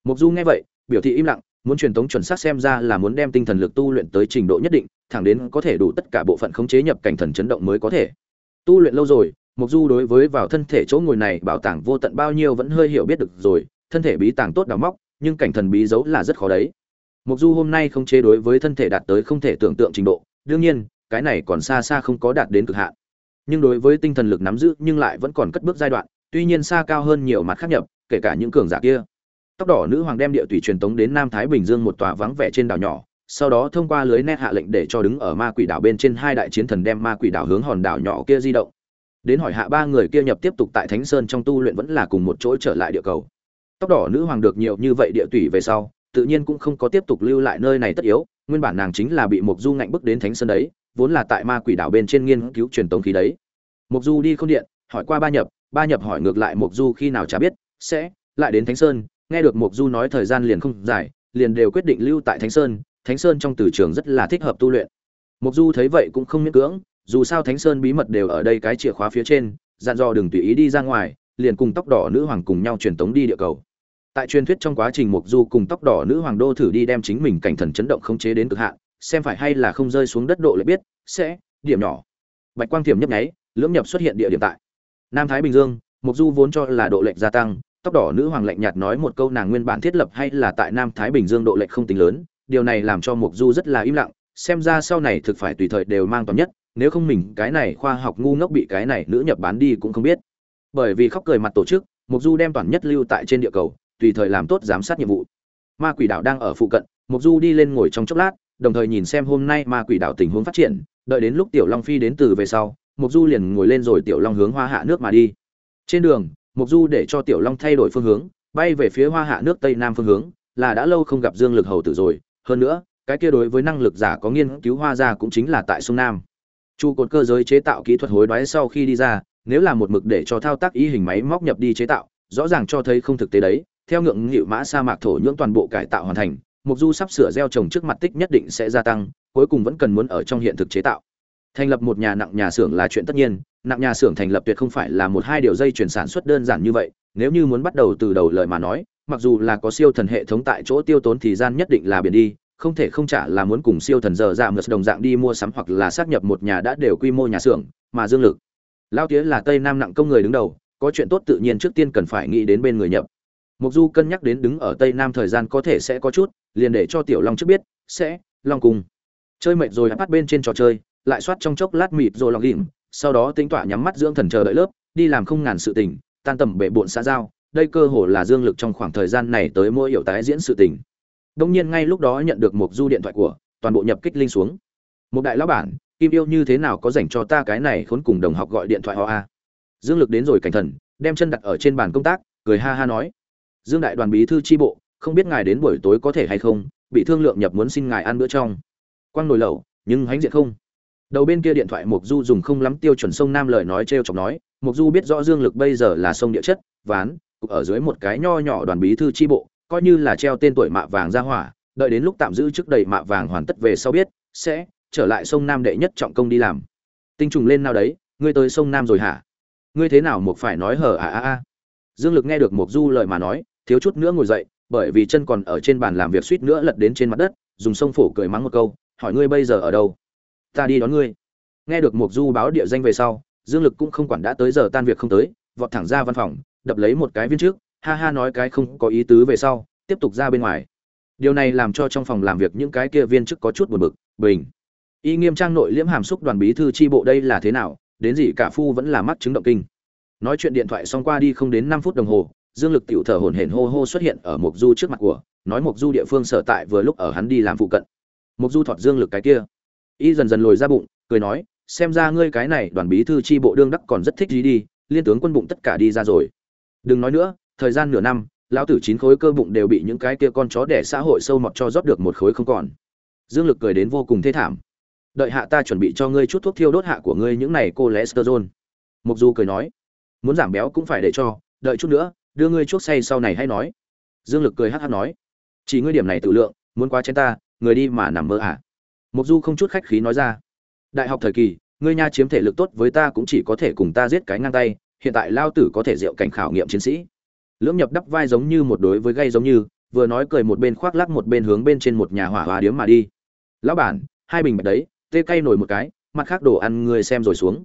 Mục du nghe vậy, biểu thị im lặng, muốn truyền tống chuẩn xác xem ra là muốn đem tinh thần lực tu luyện tới trình độ nhất định, thẳng đến có thể đủ tất cả bộ phận khống chế nhập cảnh thần chấn động mới có thể. Tu luyện lâu rồi mục du đối với vào thân thể chỗ ngồi này bảo tàng vô tận bao nhiêu vẫn hơi hiểu biết được rồi thân thể bí tàng tốt đào móc, nhưng cảnh thần bí giấu là rất khó đấy. Mục du hôm nay không chế đối với thân thể đạt tới không thể tưởng tượng trình độ, đương nhiên, cái này còn xa xa không có đạt đến cực hạn. Nhưng đối với tinh thần lực nắm giữ nhưng lại vẫn còn cất bước giai đoạn, tuy nhiên xa cao hơn nhiều mặt khác nhập, kể cả những cường giả kia. Tóc đỏ nữ hoàng đem địa tùy truyền tống đến nam thái bình dương một tòa vắng vẻ trên đảo nhỏ, sau đó thông qua lưới net hạ lệnh để cho đứng ở ma quỷ đảo bên trên hai đại chiến thần đem ma quỷ đảo hướng hòn đảo nhỏ kia di động. Đến hỏi hạ ba người kia nhập tiếp tục tại thánh sơn trong tu luyện vẫn là cùng một chỗ trở lại địa cầu tóc đỏ nữ hoàng được nhiều như vậy địa tủy về sau, tự nhiên cũng không có tiếp tục lưu lại nơi này tất yếu, nguyên bản nàng chính là bị mục du ngạnh bức đến thánh sơn đấy, vốn là tại ma quỷ đảo bên trên nghiên cứu truyền tống khí đấy. Mục du đi không điện, hỏi qua ba nhập ba nhập hỏi ngược lại mục du khi nào chả biết, sẽ lại đến thánh sơn, nghe được mục du nói thời gian liền không dài, liền đều quyết định lưu tại thánh sơn thánh sơn trong từ trường rất là thích hợp tu luyện. Mục du thấy vậy cũng không miễn cưỡng, dù sao thánh sơn bí mật đều ở đây cái chìa khóa phía trên, dặn dò đừng tùy ý đi ra ngoài, liền cùng tóc đỏ nữ hoàng cùng nhau truyền tống đi địa cầu tại truyền thuyết trong quá trình mục du cùng tóc đỏ nữ hoàng đô thử đi đem chính mình cảnh thần chấn động khống chế đến cực hạn, xem phải hay là không rơi xuống đất độ lại biết, sẽ, điểm nhỏ. Bạch quang thiểm nhấp nháy, lưỡng nhập xuất hiện địa điểm tại. Nam thái bình dương mục du vốn cho là độ lệnh gia tăng, tóc đỏ nữ hoàng lạnh nhạt nói một câu nàng nguyên bản thiết lập hay là tại nam thái bình dương độ lệnh không tính lớn, điều này làm cho mục du rất là im lặng, xem ra sau này thực phải tùy thời đều mang toàn nhất, nếu không mình, cái này khoa học ngu ngốc bị cái này nữ nhập bán đi cũng không biết. Bởi vì khóc cười mặt tổ chức mục du đem toàn nhất lưu tại trên địa cầu tùy thời làm tốt giám sát nhiệm vụ. Ma quỷ đảo đang ở phụ cận mục du đi lên ngồi trong chốc lát, đồng thời nhìn xem hôm nay ma quỷ đảo tình huống phát triển, đợi đến lúc tiểu long phi đến từ về sau mục du liền ngồi lên rồi tiểu long hướng hoa hạ nước mà đi. Trên đường mục du để cho tiểu long thay đổi phương hướng, bay về phía hoa hạ nước tây nam phương hướng, là đã lâu không gặp dương lực hầu tử rồi. Hơn nữa, cái kia đối với năng lực giả có nghiên cứu hoa ra cũng chính là tại sông nam. Chu cột cơ giới chế tạo kỹ thuật hối đoái sau khi đi ra, nếu là một mực để cho thao tác ý hình máy móc nhập đi chế tạo, rõ ràng cho thấy không thực tế đấy theo ngưỡng nghịu mã sa mạc thổ nhưỡng toàn bộ cải tạo hoàn thành, mục du sắp sửa gieo trồng trước mặt tích nhất định sẽ gia tăng, cuối cùng vẫn cần muốn ở trong hiện thực chế tạo. Thành lập một nhà nặng nhà xưởng là chuyện tất nhiên, nặng nhà xưởng thành lập tuyệt không phải là một hai điều dây chuyển sản xuất đơn giản như vậy, nếu như muốn bắt đầu từ đầu lời mà nói, mặc dù là có siêu thần hệ thống tại chỗ tiêu tốn thì gian nhất định là biển đi, không thể không trả là muốn cùng siêu thần giờ dạ ra ngược đồng dạng đi mua sắm hoặc là xác nhập một nhà đã đều quy mô nhà xưởng, mà dương lực. Lao tía là tây nam nặng công người đứng đầu, có chuyện tốt tự nhiên trước tiên cần phải nghĩ đến bên người nhập mục du cân nhắc đến đứng ở tây nam thời gian có thể sẽ có chút, liền để cho tiểu long trước biết, sẽ, long cùng. Chơi mệt rồi, bắt bên trên trò chơi, lại soát trong chốc lát mịt rồi lòng ghìm sau đó tính tọa nhắm mắt dưỡng thần chờ đợi lớp, đi làm không ngàn sự tình, tan tầm bệ bộn xã giao. Đây cơ hồ là dương lực trong khoảng thời gian này tới mỗi hiểu tái diễn sự tình. Đông nhiên ngay lúc đó nhận được Mộc du điện thoại của, toàn bộ nhập kích linh xuống. Một đại lão bản, kim yêu như thế nào có dành cho ta cái này khốn cùng đồng học gọi điện thoại họ a? Dương lực đến rồi cảnh thần, đem chân đặt ở trên bàn công tác, cười ha ha nói dương đại đoàn bí thư tri bộ, không biết ngài đến buổi tối có thể hay không, bị thương lượng nhập muốn xin ngài ăn bữa trong. Quăng nồi lẩu, nhưng hãnh diện không. Đầu bên kia điện thoại mục du dùng không lắm tiêu chuẩn sông nam lời nói t r e o chọc nói mục du biết rõ dương lực bây giờ là sông địa chất, ván, cục ở dưới một cái nho nhỏ đoàn bí thư tri bộ, coi như là treo tên tuổi mạ vàng ra hỏa, đợi đến lúc tạm giữ trước đầy mạ vàng hoàn tất về sau biết, sẽ trở lại sông nam đệ nhất trọng công đi làm. Tinh trùng lên nào đấy, ngươi tới sông nam rồi hả? Ngươi thế nào mục phải nói hở à à à? Dương lực nghe được mục du lời mà nói thiếu chút nữa ngồi dậy, bởi vì chân còn ở trên bàn làm việc suýt nữa lật đến trên mặt đất, dùng sông phổ cười mắng một câu, hỏi ngươi bây giờ ở đâu? Ta đi đón ngươi. Nghe được mục du báo địa danh về sau, dương lực cũng không quản đã tới giờ tan việc không tới, vọt thẳng ra văn phòng, đập lấy một cái viên trước, ha ha nói cái không có ý tứ về sau, tiếp tục ra bên ngoài. Điều này làm cho trong phòng làm việc những cái kia viên chức có chút buồn bực, bình. Y nghiêm trang nội liễm hàm xúc đoàn bí thư tri bộ đây là thế nào, đến gì cả phu vẫn là mắc chứng động kinh. Nói chuyện điện thoại xong qua đi không đến năm phút đồng hồ dương lực tiểu thở hổn hển hô hô xuất hiện ở mục du trước mặt của, nói mục du địa phương sở tại vừa lúc ở hắn đi làm phụ cận. Mục du thọt dương lực cái kia. Y dần dần lồi ra bụng, cười nói, xem ra ngươi cái này đoàn bí thư tri bộ đương đắc còn rất thích gì đi, liên tướng quân bụng tất cả đi ra rồi. Đừng nói nữa, thời gian nửa năm, lão tử chín khối cơ bụng đều bị những cái kia con chó đẻ xã hội sâu mọt cho rót được một khối không còn. Dương lực cười đến vô cùng thê thảm. Đợi hạ ta chuẩn bị cho ngươi chút thuốc thiêu đốt hạ của ngươi những này cô lẽ sơ mục du cười nói, muốn giảm béo cũng phải để cho, đợi chút nữa đưa ngươi chuốc say sau này hay nói. Dương lực cười hát hát nói, chỉ ngươi điểm này tự lượng, muốn quá chén ta, người đi mà nằm mơ à. Mục du không chút khách khí nói ra, đại học thời kỳ, ngươi nha chiếm thể lực tốt với ta cũng chỉ có thể cùng ta giết cái ngang tay, hiện tại lao tử có thể diệu cảnh khảo nghiệm chiến sĩ. Lưỡng nhập đắp vai giống như một đối với gây giống như, vừa nói cười một bên khoác lắc một bên hướng bên trên một nhà hỏa hòa điếm mà đi. Lão bản, hai bình bạch đấy, tê cay nổi một cái, mặt khác đồ ăn ngươi xem rồi xuống.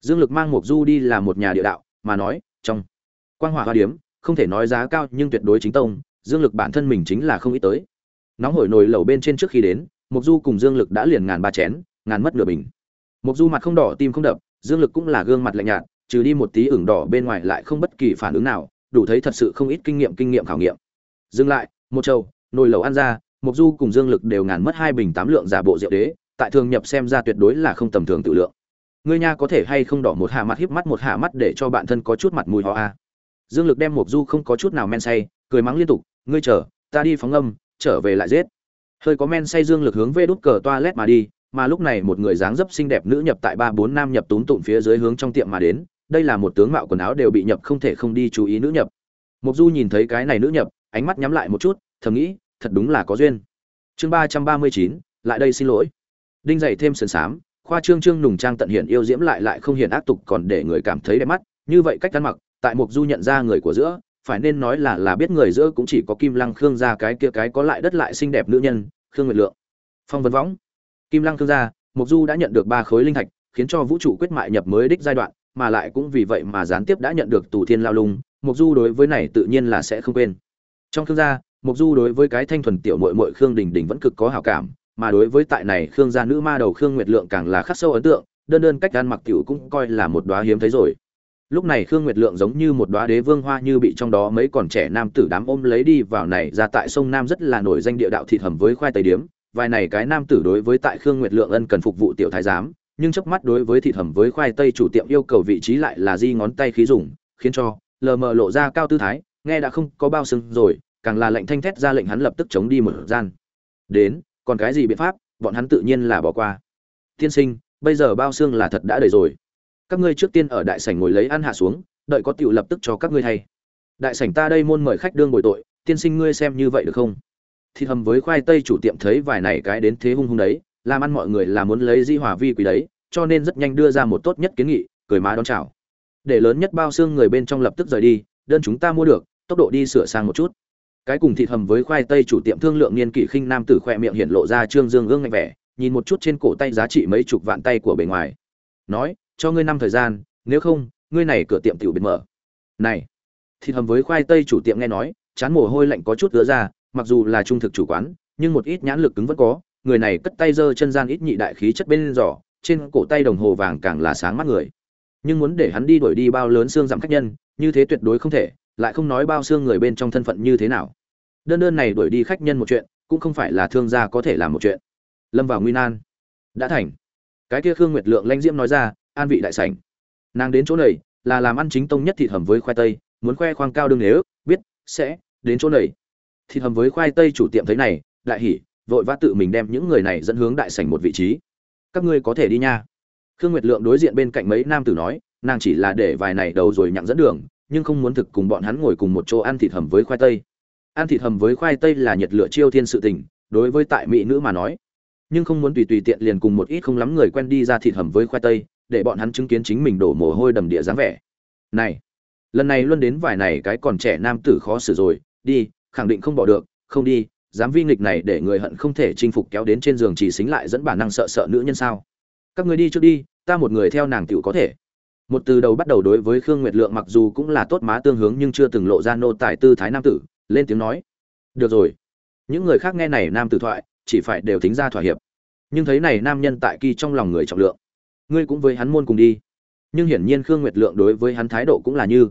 Dương lực mang mục du đi là một nhà địa đạo, mà nói, trong quang hỏa hoa điếm không thể nói giá cao nhưng tuyệt đối chính tông, dương lực bản thân mình chính là không ít tới. Nóng hổi nồi lẩu bên trên trước khi đến mục du cùng dương lực đã liền ngàn ba chén, ngàn mất nửa bình. Mục du mặt không đỏ, tim không đập, dương lực cũng là gương mặt lạnh nhạt, trừ đi một tí ửng đỏ bên ngoài lại không bất kỳ phản ứng nào, đủ thấy thật sự không ít kinh nghiệm kinh nghiệm khảo nghiệm. Dừng lại, một trâu nồi lẩu ăn ra mục du cùng dương lực đều ngàn mất hai bình tám lượng giả bộ rượu đế, tại thường nhập xem ra tuyệt đối là không tầm thường tự lượng. Ngươi nha có thể hay không đỏ một hạ mặt híp mắt một hạ mắt để cho bạn thân có chút mặt mùi ho a dương lực đem mục du không có chút nào men say, cười mắng liên tục, ngươi chờ, ta đi phóng âm, trở về lại giết. Hơi có men say dương lực hướng về đút cờ toilet mà đi, mà lúc này một người dáng dấp xinh đẹp nữ nhập tại ba bốn nam nhập túm tụm phía dưới hướng trong tiệm mà đến, đây là một tướng mạo quần áo đều bị nhập không thể không đi chú ý nữ nhập. Mục du nhìn thấy cái này nữ nhập, ánh mắt nhắm lại một chút, thầm nghĩ, thật đúng là có duyên. Chương ba trăm ba mươi chín, lại đây xin lỗi. Đinh dậy thêm sườn xám khoa trương trương nùng trang tận hiện yêu diễm lại lại không hiện ác tục còn để người cảm thấy đẹp mắt, như vậy cách ăn mặc tại mục du nhận ra người của giữa, phải nên nói là là biết người giữa cũng chỉ có kim lăng khương gia cái kia cái có lại đất lại xinh đẹp nữ nhân, khương nguyệt lượng. Phong vân võng. Kim lăng khương gia, mục du đã nhận được ba khối linh thạch, khiến cho vũ trụ quyết mại nhập mới đích giai đoạn, mà lại cũng vì vậy mà gián tiếp đã nhận được tù thiên lao lung, mục du đối với này tự nhiên là sẽ không quên. Trong khương gia, mục du đối với cái thanh thuần tiểu mội mội khương đình đình vẫn cực có hảo cảm, mà đối với tại này khương gia nữ ma đầu khương nguyệt lượng càng là khắc sâu ấn tượng, đơn đơn cách ăn mặc tiểu cũng coi là một đóa hiếm thấy rồi lúc này khương nguyệt lượng giống như một đóa đế vương hoa như bị trong đó mấy còn trẻ nam tử đám ôm lấy đi vào này, ra tại sông nam rất là nổi danh địa đạo thịt hầm với khoai tây điếm. Vài này cái nam tử đối với tại khương nguyệt lượng ân cần phục vụ tiểu thái giám, nhưng chớp mắt đối với thịt hầm với khoai tây chủ tiệm yêu cầu vị trí lại là di ngón tay khí dùng, khiến cho lờ mờ lộ ra cao tư thái, nghe đã không có bao sưng rồi, càng là lệnh thanh thét ra lệnh hắn lập tức chống đi một gian. Đến, còn cái gì biện pháp? Bọn hắn tự nhiên là bỏ qua. Tiên sinh, bây giờ bao xương là thật đã đầy rồi các ngươi trước tiên ở đại sảnh ngồi lấy ăn hạ xuống, đợi có tiểu lập tức cho các ngươi thay. Đại sảnh ta đây môn mời khách đương bồi tội, tiên sinh ngươi xem như vậy được không? Thì hầm với khoai tây chủ tiệm thấy vài này cái đến thế hung hung đấy, làm ăn mọi người là muốn lấy di hòa vi quý đấy, cho nên rất nhanh đưa ra một tốt nhất kiến nghị, cười má đón chào. Để lớn nhất bao xương người bên trong lập tức rời đi, đơn chúng ta mua được, tốc độ đi sửa sang một chút. Cái cùng thịt hầm với khoai tây chủ tiệm thương lượng niên kỷ khinh nam tử khoe miệng hiện lộ ra trương dương gương ngạnh vẻ, nhìn một chút trên cổ tay giá trị mấy chục vạn tay của bề ngoài. Nói cho ngươi năm thời gian, nếu không, ngươi này cửa tiệm tiểu biệt mở. Này, thịt hầm với khoai tây chủ tiệm nghe nói, chán mồ hôi lạnh có chút ứa ra, mặc dù là trung thực chủ quán, nhưng một ít nhãn lực cứng vẫn có, người này cất tay giơ chân gian ít nhị đại khí chất bên giỏ, trên cổ tay đồng hồ vàng càng là sáng mắt người. Nhưng muốn để hắn đi đuổi đi bao lớn xương giảm khách nhân, như thế tuyệt đối không thể, lại không nói bao xương người bên trong thân phận như thế nào. Đơn đơn này đuổi đi khách nhân một chuyện, cũng không phải là thương gia có thể làm một chuyện. Lâm vào nguy nan. Đã thành. Cái kia khương nguyệt lượng lanh diễm nói ra an vị đại sảnh. Nàng đến chỗ này là làm ăn chính tông nhất thịt hầm với khoai tây, muốn khoe khoang cao đương nếu, biết, sẽ đến chỗ này. Thịt hầm với khoai tây chủ tiệm thấy này đại hỉ, vội vã tự mình đem những người này dẫn hướng đại sảnh một vị trí. Các ngươi có thể đi nha. Khương nguyệt lượng đối diện bên cạnh mấy nam tử nói, nàng chỉ là để vài này đầu rồi nhặng dẫn đường, nhưng không muốn thực cùng bọn hắn ngồi cùng một chỗ ăn thịt hầm với khoai tây. Ăn thịt hầm với khoai tây là nhiệt lửa chiêu thiên sự tình, đối với tại mỹ nữ mà nói. Nhưng không muốn tùy tùy tiện liền cùng một ít không lắm người quen đi ra thịt hầm với khoai tây để bọn hắn chứng kiến chính mình đổ mồ hôi đầm địa dáng vẻ. Này, lần này luôn đến vài này cái còn trẻ nam tử khó xử rồi, đi, khẳng định không bỏ được, không đi, dám vi nghịch này để người hận không thể chinh phục kéo đến trên giường chỉ xính lại dẫn bản năng sợ sợ nữ nhân sao? Các người đi trước đi, ta một người theo nàng tiểu có thể. Một từ đầu bắt đầu đối với khương nguyệt lượng mặc dù cũng là tốt má tương hướng nhưng chưa từng lộ ra nô tài tư thái nam tử, lên tiếng nói. Được rồi. Những người khác nghe này nam tử thoại, chỉ phải đều tính ra thỏa hiệp. Nhưng thấy này nam nhân tại kỳ trong lòng người trọng lượng ngươi cũng với hắn môn cùng đi. Nhưng hiển nhiên khương nguyệt lượng đối với hắn thái độ cũng là như.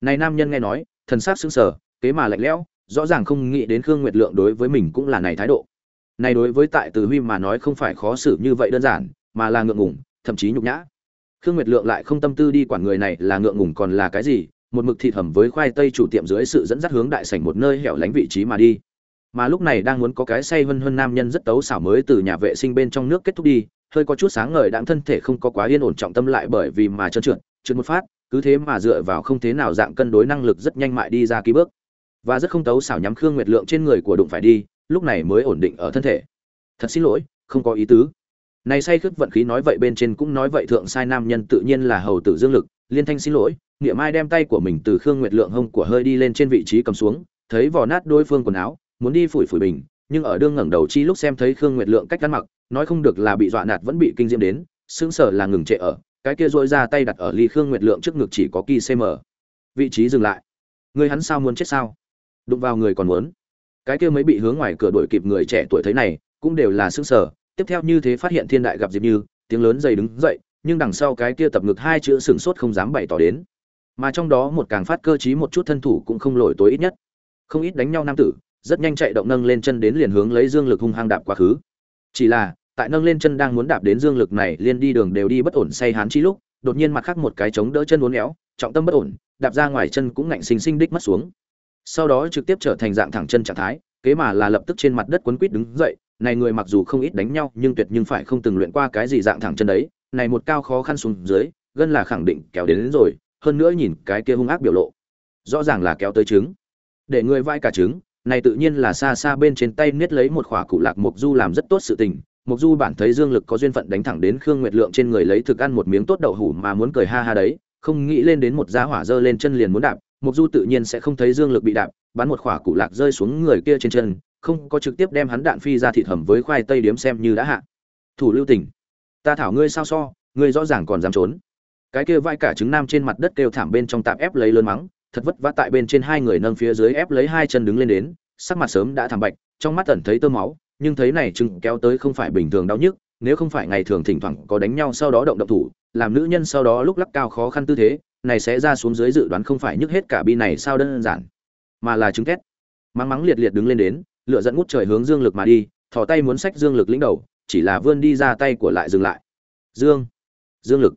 Này nam nhân nghe nói, thần sắc sững sờ, kế mà lạnh lẽo, rõ ràng không nghĩ đến khương nguyệt lượng đối với mình cũng là này thái độ. Này đối với tại từ huy mà nói không phải khó xử như vậy đơn giản, mà là ngượng ngùng, thậm chí nhục nhã. Khương nguyệt lượng lại không tâm tư đi quản người này là ngượng ngùng còn là cái gì, một mực thịt hầm với khoai tây chủ tiệm dưới sự dẫn dắt hướng đại sảnh một nơi hẻo lánh vị trí mà đi. Mà lúc này đang muốn có cái say hân hân nam nhân rất tấu xảo mới từ nhà vệ sinh bên trong nước kết thúc đi hơi có chút sáng ngời đáng thân thể không có quá yên ổn trọng tâm lại bởi vì mà trơn trượt trượt một phát, cứ thế mà dựa vào không thế nào dạng cân đối năng lực rất nhanh mại đi ra ký bước. Và rất không tấu xảo nhắm khương nguyệt lượng trên người của đụng phải đi, lúc này mới ổn định ở thân thể. Thật xin lỗi, không có ý tứ. Này say khướt vận khí nói vậy bên trên cũng nói vậy thượng sai nam nhân tự nhiên là hầu tử dương lực, liên thanh xin lỗi, nghĩa mai đem tay của mình từ khương nguyệt lượng hông của hơi đi lên trên vị trí cầm xuống, thấy vò nát đôi phương quần áo, muốn đi phủi phủi bình, nhưng ở đương ngẩng đầu chi lúc xem thấy khương nguyệt lượng cách ăn mặc nói không được là bị dọa nạt vẫn bị kinh diễm đến, sững sờ là ngừng trệ ở, cái kia dội ra tay đặt ở ly khương nguyệt lượng trước ngực chỉ có kỳ cm vị trí dừng lại. Người hắn sao muốn chết sao? Đụng vào người còn muốn. Cái kia mới bị hướng ngoài cửa đuổi kịp người trẻ tuổi thấy này, cũng đều là sững sờ. Tiếp theo như thế phát hiện thiên đại gặp diệp như, tiếng lớn dày đứng dậy, nhưng đằng sau cái kia tập ngực hai chữ sừng sốt không dám bày tỏ đến. Mà trong đó một càng phát cơ trí một chút thân thủ cũng không lỗi tối ít nhất. Không ít đánh nhau nam tử, rất nhanh chạy động nâng lên chân đến liền hướng lấy dương lực hung hăng đạp quá khứ. Chỉ là tại nâng lên chân đang muốn đạp đến dương lực này liên đi đường đều đi bất ổn say hán chi lúc đột nhiên mặt khác một cái chống đỡ chân uốn éo trọng tâm bất ổn đạp ra ngoài chân cũng ngạnh sinh sinh đích mất xuống. Sau đó trực tiếp trở thành dạng thẳng chân trạng thái kế mà là lập tức trên mặt đất quấn quít đứng dậy này người mặc dù không ít đánh nhau nhưng tuyệt nhưng phải không từng luyện qua cái gì dạng thẳng chân đấy này một cao khó khăn xuống dưới gân là khẳng định kéo đến, đến rồi hơn nữa nhìn cái kia hung ác biểu lộ. Rõ ràng là kéo tới trứng. Để người vai cả trứng này tự nhiên là xa xa bên trên tay niết lấy một khỏa cụ lạc mục du làm rất tốt sự tình Mộc du bản thấy dương lực có duyên phận đánh thẳng đến khương nguyệt lượng trên người lấy thực ăn một miếng tốt đậu hủ mà muốn cười ha ha đấy không nghĩ lên đến một giá hỏa giơ lên chân liền muốn đạp Mộc du tự nhiên sẽ không thấy dương lực bị đạp bắn một khỏa cụ lạc rơi xuống người kia trên chân không có trực tiếp đem hắn đạn phi ra thịt hầm với khoai tây điếm xem như đã hạ. Thủ lưu Tỉnh, ta thảo ngươi sao so ngươi rõ ràng còn dám trốn. Cái kia vai cả trứng nam trên mặt đất kêu thảm bên trong tạm ép lấy lớn mắng thật vất vả tại bên trên hai người nâng phía dưới ép lấy hai chân đứng lên đến sắc mặt sớm đã thảm bạch trong mắt tẩn thấy tơ máu nhưng thấy này trứng kéo tới không phải bình thường đau nhức, nếu không phải ngày thường thỉnh thoảng có đánh nhau sau đó động động thủ, làm nữ nhân sau đó lúc lắc cao khó khăn tư thế, này sẽ ra xuống dưới dự đoán không phải nhức hết cả bi này sao đơn giản, mà là trứng két mắng mắng liệt liệt đứng lên đến lựa dẫn ngút trời hướng dương lực mà đi, thò tay muốn sách dương lực lĩnh đầu, chỉ là vươn đi ra tay của lại dừng lại. Dương dương lực.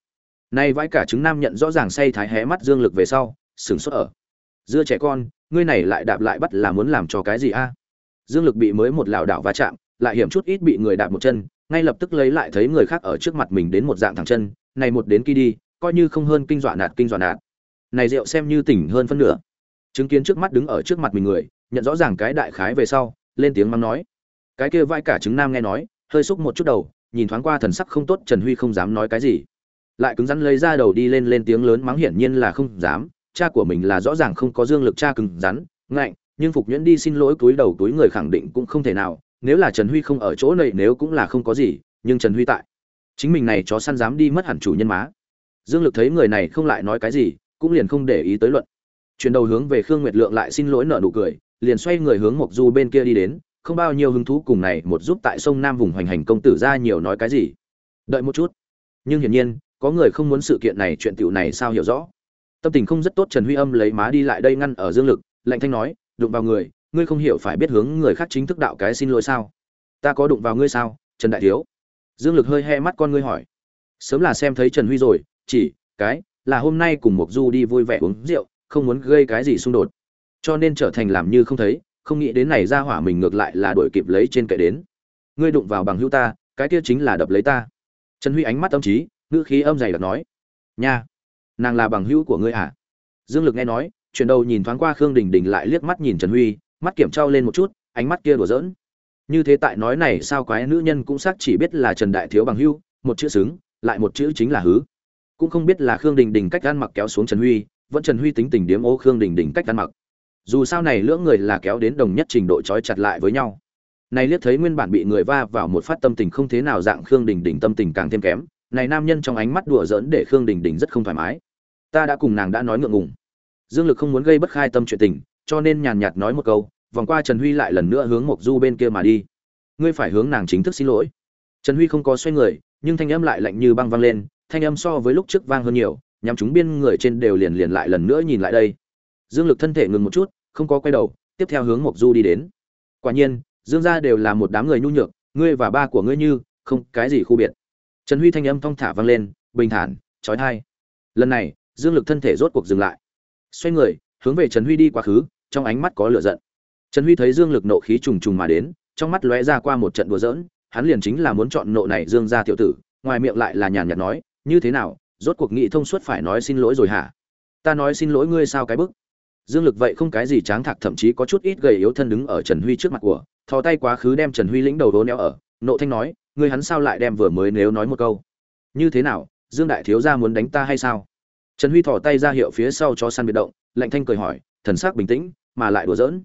Nay vãi cả trứng nam nhận rõ ràng say thái hé mắt dương lực về sau sừng sốt ở. Dưa trẻ con, ngươi này lại đạp lại bắt là muốn làm cho cái gì a? Dương lực bị mới một lảo đảo va chạm, lại hiểm chút ít bị người đạp một chân, ngay lập tức lấy lại thấy người khác ở trước mặt mình đến một dạng thẳng chân, này một đến kia đi, coi như không hơn kinh dọa nạt kinh dọa nạt. Này rượu xem như tỉnh hơn phân nửa. Chứng kiến trước mắt đứng ở trước mặt mình người, nhận rõ ràng cái đại khái về sau, lên tiếng mắng nói. Cái kia vai cả chứng nam nghe nói, hơi xúc một chút đầu, nhìn thoáng qua thần sắc không tốt, trần huy không dám nói cái gì. Lại cứng rắn lấy ra đầu đi lên lên tiếng lớn mắng hiển nhiên là không dám, cha của mình là rõ ràng không có dương lực cha cứng rắn, ngạnh nhưng phục nhuyễn đi xin lỗi túi đầu túi người khẳng định cũng không thể nào, nếu là trần huy không ở chỗ này nếu cũng là không có gì, nhưng trần huy tại. Chính mình này chó săn dám đi mất hẳn chủ nhân má. Dương lực thấy người này không lại nói cái gì, cũng liền không để ý tới luận. Chuyển đầu hướng về khương nguyệt lượng lại xin lỗi nợ nụ cười, liền xoay người hướng mộc du bên kia đi đến, không bao nhiêu hứng thú cùng này một giúp tại sông nam vùng hoành hành công tử ra nhiều nói cái gì. Đợi một chút. Nhưng hiển nhiên, có người không muốn sự kiện này chuyện tiểu này sao hiểu rõ. Tâm tình không rất tốt trần huy âm lấy má đi lại đây ngăn ở dương lực, lạnh thanh nói đụng vào người, ngươi không hiểu phải biết hướng người khác chính thức đạo cái xin lỗi sao? Ta có đụng vào ngươi sao, trần đại thiếu? Dương lực hơi he mắt con ngươi hỏi. Sớm là xem thấy trần huy rồi, chỉ, cái, là hôm nay cùng mộc du đi vui vẻ uống rượu, không muốn gây cái gì xung đột. Cho nên trở thành làm như không thấy, không nghĩ đến này ra hỏa mình ngược lại là đuổi kịp lấy trên kệ đến. Ngươi đụng vào bằng hữu ta, cái kia chính là đập lấy ta. Trần huy ánh mắt tâm trí, ngữ khí âm dày đặc nói. Nha, nàng là bằng hữu của ngươi à? Dương lực nghe nói chuyển đầu nhìn thoáng qua khương đình đình lại liếc mắt nhìn trần huy, mắt kiểm trao lên một chút, ánh mắt kia đùa giỡn. Như thế tại nói này sao quái nữ nhân cũng xác chỉ biết là trần đại thiếu bằng hưu, một chữ xứng, lại một chữ chính là hứ. Cũng không biết là khương đình đình cách ăn mặc kéo xuống trần huy, vẫn trần huy tính tình điếm ô khương đình đình cách ăn mặc. Dù sao này lưỡng người là kéo đến đồng nhất trình độ trói chặt lại với nhau. Này liếc thấy nguyên bản bị người va vào một phát tâm tình không thế nào dạng khương đình đình tâm tình càng thêm kém, này nam nhân trong ánh mắt đùa giỡn để khương đình đình rất không thoải mái. Ta đã cùng nàng đã nói ngượng ngùng dương lực không muốn gây bất khai tâm chuyện tình, cho nên nhàn nhạt nói một câu, vòng qua trần huy lại lần nữa hướng mộc du bên kia mà đi. Ngươi phải hướng nàng chính thức xin lỗi. Trần huy không có xoay người, nhưng thanh âm lại lạnh như băng vang lên, thanh âm so với lúc trước vang hơn nhiều nhằm chúng biên người trên đều liền liền lại lần nữa nhìn lại đây. Dương lực thân thể ngừng một chút, không có quay đầu, tiếp theo hướng mộc du đi đến. Quả nhiên, dương gia đều là một đám người nhu nhược, ngươi và ba của ngươi như, không cái gì khu biệt. Trần huy thanh âm thong thả vang lên, bình thản trói thai lần này, dương lực thân thể rốt cuộc dừng lại xoay người, hướng về trần huy đi quá khứ, trong ánh mắt có lửa giận. Trần huy thấy dương lực nộ khí trùng trùng mà đến, trong mắt lóe ra qua một trận đùa giỡn, hắn liền chính là muốn chọn nộ này dương gia tiểu tử, ngoài miệng lại là nhàn nhạt nói, như thế nào, rốt cuộc nghị thông suốt phải nói xin lỗi rồi hả? Ta nói xin lỗi ngươi sao cái bức? Dương lực vậy không cái gì tráng thạc, thậm chí có chút ít gầy yếu thân đứng ở trần huy trước mặt của, thò tay quá khứ đem trần huy lĩnh đầu đố neo ở, nộ thanh nói, ngươi hắn sao lại đem vừa mới nếu nói một câu? Như thế nào, dương đại thiếu gia muốn đánh ta hay sao? Trần huy thò tay ra hiệu phía sau cho săn biệt động, lạnh thanh cười hỏi, thần sắc bình tĩnh, mà lại đùa giỡn.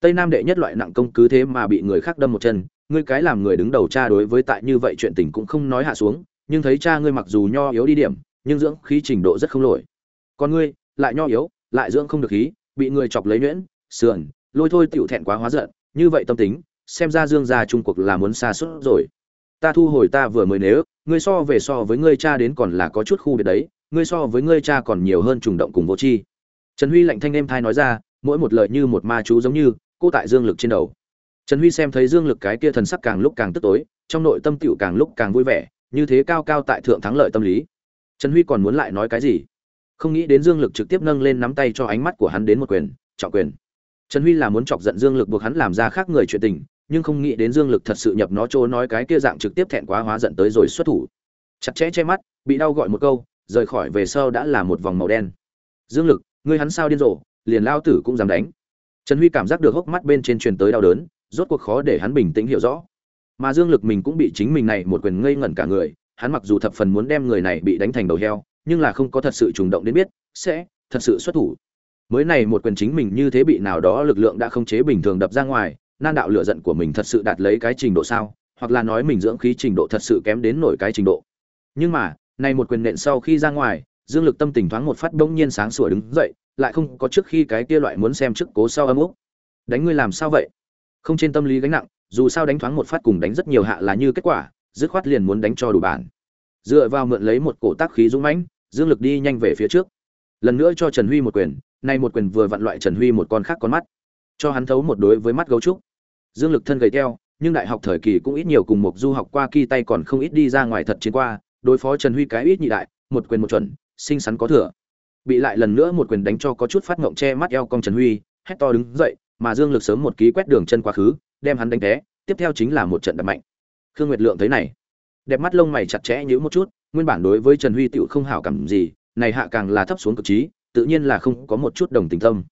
Tây nam đệ nhất loại nặng công cứ thế mà bị người khác đâm một chân, ngươi cái làm người đứng đầu cha đối với tại như vậy chuyện tình cũng không nói hạ xuống, nhưng thấy cha ngươi mặc dù nho yếu đi điểm, nhưng dưỡng khí trình độ rất không lỗi còn ngươi, lại nho yếu, lại dưỡng không được khí, bị người chọc lấy nhuyễn, sườn, lôi thôi tiểu thẹn quá hóa giận, như vậy tâm tính, xem ra dương gia trung cuộc là muốn xa suốt rồi. Ta thu hồi ta vừa mới nếu, ngươi so về so với ngươi cha đến còn là có chút khu biệt đấy ngươi so với ngươi cha còn nhiều hơn trùng động cùng vô tri. Trần huy lạnh thanh em thai nói ra, mỗi một lời như một ma chú giống như, cô tại dương lực trên đầu. Trần huy xem thấy dương lực cái kia thần sắc càng lúc càng tức tối, trong nội tâm tựu càng lúc càng vui vẻ, như thế cao cao tại thượng thắng lợi tâm lý. Trần huy còn muốn lại nói cái gì? Không nghĩ đến dương lực trực tiếp nâng lên nắm tay cho ánh mắt của hắn đến một quyền, trọng quyền. Trần huy là muốn chọc giận dương lực buộc hắn làm ra khác người chuyện tình, nhưng không nghĩ đến dương lực thật sự nhập nó chỗ nói cái kia dạng trực tiếp thẹn quá hóa giận tới rồi xuất thủ. Chặt chẽ che mắt, bị đau gọi một câu rời khỏi về sau đã là một vòng màu đen. Dương lực, ngươi hắn sao điên rồ, liền lao tử cũng dám đánh. Trần huy cảm giác được hốc mắt bên trên truyền tới đau đớn, rốt cuộc khó để hắn bình tĩnh hiểu rõ. Mà dương lực mình cũng bị chính mình này một quyền ngây ngẩn cả người, hắn mặc dù thập phần muốn đem người này bị đánh thành đầu heo, nhưng là không có thật sự trùng động đến biết, sẽ thật sự xuất thủ. Mới này một quyền chính mình như thế bị nào đó lực lượng đã không chế bình thường đập ra ngoài, nan đạo lửa giận của mình thật sự đạt lấy cái trình độ sao, hoặc là nói mình dưỡng khí trình độ thật sự kém đến nổi cái trình độ. Nhưng mà nay một quyền nện sau khi ra ngoài dương lực tâm tình thoáng một phát bỗng nhiên sáng sủa đứng dậy lại không có trước khi cái kia loại muốn xem trước cố sau âm úc. Đánh ngươi làm sao vậy? Không trên tâm lý gánh nặng dù sao đánh thoáng một phát cùng đánh rất nhiều hạ là như kết quả dứt khoát liền muốn đánh cho đủ bản. Dựa vào mượn lấy một cổ tác khí dũng mãnh dương lực đi nhanh về phía trước. Lần nữa cho trần huy một quyền nay một quyền vừa vặn loại trần huy một con khác con mắt. Cho hắn thấu một đối với mắt gấu trúc. Dương lực thân gầy teo, nhưng đại học thời kỳ cũng ít nhiều cùng một du học qua kỳ tay còn không ít đi ra ngoài thật chiến qua đối phó trần huy cái ít nhị đại, một quyền một chuẩn sinh sắn có thừa. Bị lại lần nữa một quyền đánh cho có chút phát ngộng che mắt eo cong trần huy, hét to đứng dậy, mà dương lực sớm một ký quét đường chân quá khứ, đem hắn đánh té, tiếp theo chính là một trận đập mạnh. Khương nguyệt lượng thấy này, đẹp mắt lông mày chặt chẽ nhíu một chút, nguyên bản đối với trần huy tựu không hảo cảm gì, này hạ càng là thấp xuống cực trí, tự nhiên là không có một chút đồng tình tâm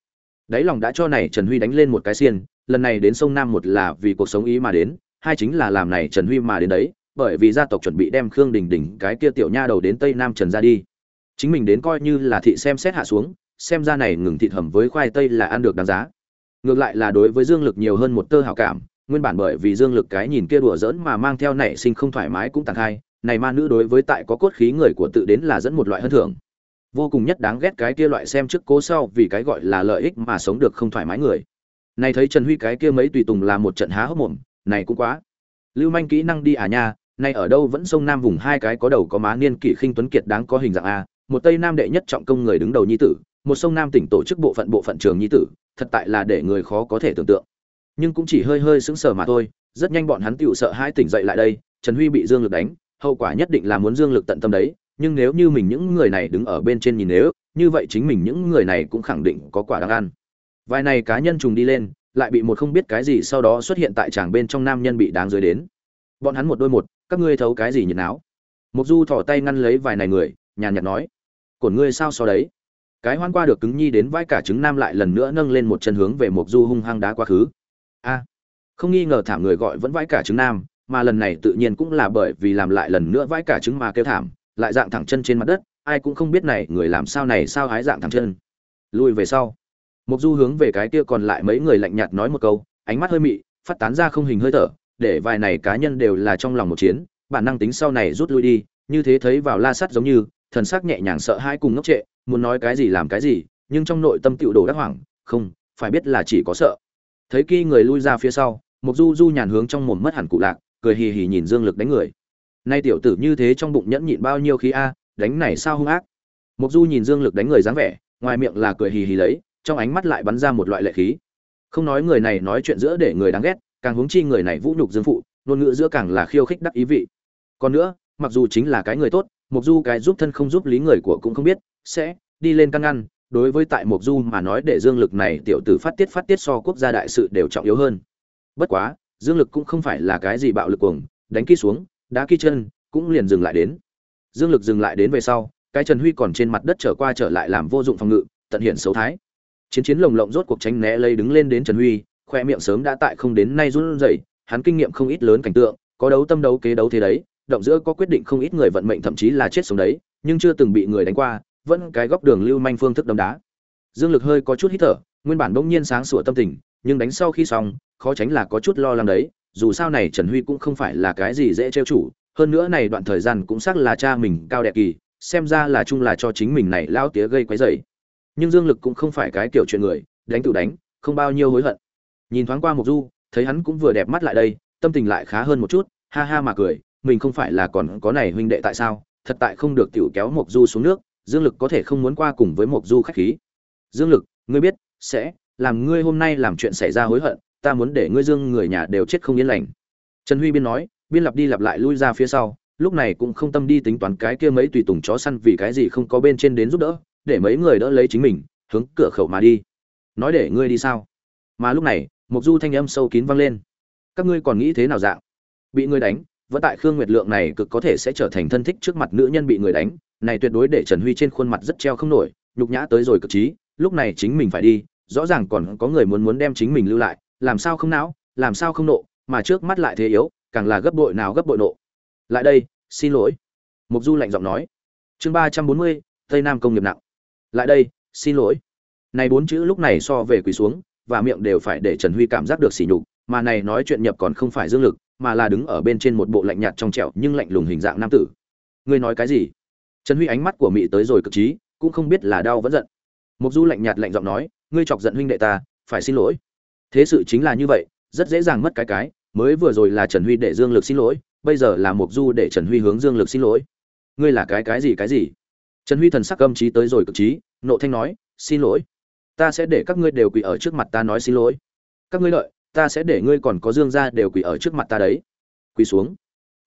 đáy lòng đã cho này trần huy đánh lên một cái xiên, lần này đến sông nam một là vì cuộc sống ý mà đến, hai chính là làm này trần huy mà đến đấy bởi vì gia tộc chuẩn bị đem khương đình đình, cái kia tiểu nha đầu đến tây nam trần ra đi. Chính mình đến coi như là thị xem xét hạ xuống, xem ra này ngừng thịt hầm với khoai tây là ăn được đáng giá. Ngược lại là đối với dương lực nhiều hơn một tơ hảo cảm, nguyên bản bởi vì dương lực cái nhìn kia đùa giỡn mà mang theo nảy sinh không thoải mái cũng tàn hai này ma nữ đối với tại có cốt khí người của tự đến là dẫn một loại hơn thưởng. Vô cùng nhất đáng ghét cái kia loại xem trước cố sau vì cái gọi là lợi ích mà sống được không thoải mái người. Này thấy trần huy cái kia mấy tùy tùng là một trận há hốc mồm, này cũng quá. Lưu manh kỹ năng đi à nha nay ở đâu vẫn sông nam vùng hai cái có đầu có má niên kỷ khinh tuấn kiệt đáng có hình dạng a, một tây nam đệ nhất trọng công người đứng đầu nhi tử, một sông nam tỉnh tổ chức bộ phận bộ phận trường nhi tử, thật tại là để người khó có thể tưởng tượng. Nhưng cũng chỉ hơi hơi sững sờ mà thôi, rất nhanh bọn hắn tựu sợ hai tỉnh dậy lại đây, trần huy bị dương lực đánh, hậu quả nhất định là muốn dương lực tận tâm đấy, nhưng nếu như mình những người này đứng ở bên trên nhìn nếu, như vậy chính mình những người này cũng khẳng định có quả đáng ăn. Vài này cá nhân trùng đi lên, lại bị một không biết cái gì sau đó xuất hiện tại tràng bên trong nam nhân bị đáng dưới đến. Bọn hắn một đôi một các ngươi thấu cái gì nhiệt não? mục du thỏ tay ngăn lấy vài này người, nhàn nhạt nói, cổn ngươi sao so đấy? Cái hoan qua được cứng nhi đến vai cả trứng nam lại lần nữa nâng lên một chân hướng về mục du hung hăng đá quá khứ. A. Không nghi ngờ thảm người gọi vẫn vãi cả trứng nam, mà lần này tự nhiên cũng là bởi vì làm lại lần nữa vãi cả trứng mà kêu thảm, lại dạng thẳng chân trên mặt đất, ai cũng không biết này, người làm sao này, sao hái dạng thẳng chân. Lùi về sau mục du hướng về cái kia còn lại mấy người lạnh nhạt nói một câu, ánh mắt hơi mị, phát tán ra không hình hơi thở để vài này cá nhân đều là trong lòng một chiến, bản năng tính sau này rút lui đi, như thế thấy vào la sắt giống như, thần sắc nhẹ nhàng sợ hãi cùng ngốc trệ, muốn nói cái gì làm cái gì, nhưng trong nội tâm tựu đồ đắc hoảng, không, phải biết là chỉ có sợ. Thấy khi người lui ra phía sau mục du du nhàn hướng trong mồm mất hẳn cụ lạc, cười hì hì nhìn dương lực đánh người. Nay tiểu tử như thế trong bụng nhẫn nhịn bao nhiêu khí a, đánh này sao hung ác. Mục du nhìn dương lực đánh người dáng vẻ, ngoài miệng là cười hì hì lấy, trong ánh mắt lại bắn ra một loại lệ khí. Không nói người này nói chuyện giữa để người đáng ghét càng hướng chi người này vũ nhục dương phụ, ngôn ngữ giữa càng là khiêu khích đắc ý vị. Còn nữa, mặc dù chính là cái người tốt mục du cái giúp thân không giúp lý người của cũng không biết, sẽ đi lên căn ngăn, đối với tại mục du mà nói để dương lực này tiểu tử phát tiết phát tiết so quốc gia đại sự đều trọng yếu hơn. Bất quá, dương lực cũng không phải là cái gì bạo lực cuồng, đánh kỹ xuống, đá kỹ chân, cũng liền dừng lại đến. Dương lực dừng lại đến về sau, cái trần huy còn trên mặt đất trở qua trở lại làm vô dụng phòng ngự, tận hiện xấu thái. Chiến chiến lồng lộng rốt cuộc tránh né lây đứng lên đến trần huy khoe miệng sớm đã tại không đến nay run rẩy, hắn kinh nghiệm không ít lớn cảnh tượng, có đấu tâm đấu kế đấu thế đấy, động giữa có quyết định không ít người vận mệnh thậm chí là chết sống đấy, nhưng chưa từng bị người đánh qua, vẫn cái góc đường lưu manh phương thức đấm đá. Dương lực hơi có chút hít thở, nguyên bản bỗng nhiên sáng sủa tâm tình, nhưng đánh sau khi xong, khó tránh là có chút lo lắng đấy, dù sao này trần huy cũng không phải là cái gì dễ trêu chủ hơn nữa này đoạn thời gian cũng xác là cha mình cao đẹp kỳ, xem ra là chung là cho chính mình này lao tía gây quấy dày nhưng dương lực cũng không phải cái kiểu chuyện người, đánh tự đánh, không bao nhiêu hối hận nhìn thoáng qua mục du, thấy hắn cũng vừa đẹp mắt lại đây, tâm tình lại khá hơn một chút, ha ha mà cười, mình không phải là còn có này huynh đệ tại sao? Thật tại không được tiểu kéo mục du xuống nước, dương lực có thể không muốn qua cùng với mục du khách khí. Dương lực, ngươi biết, sẽ, làm ngươi hôm nay làm chuyện xảy ra hối hận, ta muốn để ngươi dương người nhà đều chết không yên lành. Trần huy biên nói, biên lặp đi lặp lại lui ra phía sau, lúc này cũng không tâm đi tính toán cái kia mấy tùy tùng chó săn vì cái gì không có bên trên đến giúp đỡ, để mấy người đỡ lấy chính mình, hướng cửa khẩu mà đi. Nói để ngươi đi sao? Mà lúc này Mộc du thanh âm sâu kín vang lên. Các ngươi còn nghĩ thế nào dạng? Bị người đánh, vẫn tại khương nguyệt lượng này cực có thể sẽ trở thành thân thích trước mặt nữ nhân bị người đánh, này tuyệt đối để trần huy trên khuôn mặt rất treo không nổi, nhục nhã tới rồi cực trí, lúc này chính mình phải đi, rõ ràng còn có người muốn muốn đem chính mình lưu lại, làm sao không não, làm sao không nộ, mà trước mắt lại thế yếu, càng là gấp bội nào gấp bội nộ. Lại đây, xin lỗi. Mục du lạnh giọng nói. Chương ba trăm bốn mươi, tây nam công nghiệp nặng. Lại đây, xin lỗi. Này bốn chữ lúc này so về quỳ xuống và miệng đều phải để trần huy cảm giác được sỉ nhục, mà này nói chuyện nhập còn không phải dương lực, mà là đứng ở bên trên một bộ lạnh nhạt trong trẻo nhưng lạnh lùng hình dạng nam tử. Ngươi nói cái gì? Trần huy ánh mắt của mỹ tới rồi cực trí, cũng không biết là đau vẫn giận. Mục du lạnh nhạt lạnh giọng nói, ngươi chọc giận huynh đệ ta, phải xin lỗi. Thế sự chính là như vậy, rất dễ dàng mất cái cái, mới vừa rồi là trần huy để dương lực xin lỗi, bây giờ là mục du để trần huy hướng dương lực xin lỗi. Ngươi là cái cái gì cái gì? Trần huy thần sắc âm trí tới rồi cực trí, nộ thanh nói, xin lỗi ta sẽ để các ngươi đều quỳ ở trước mặt ta nói xin lỗi. Các ngươi lợi ta sẽ để ngươi còn có dương ra đều quỳ ở trước mặt ta đấy. Quỳ xuống.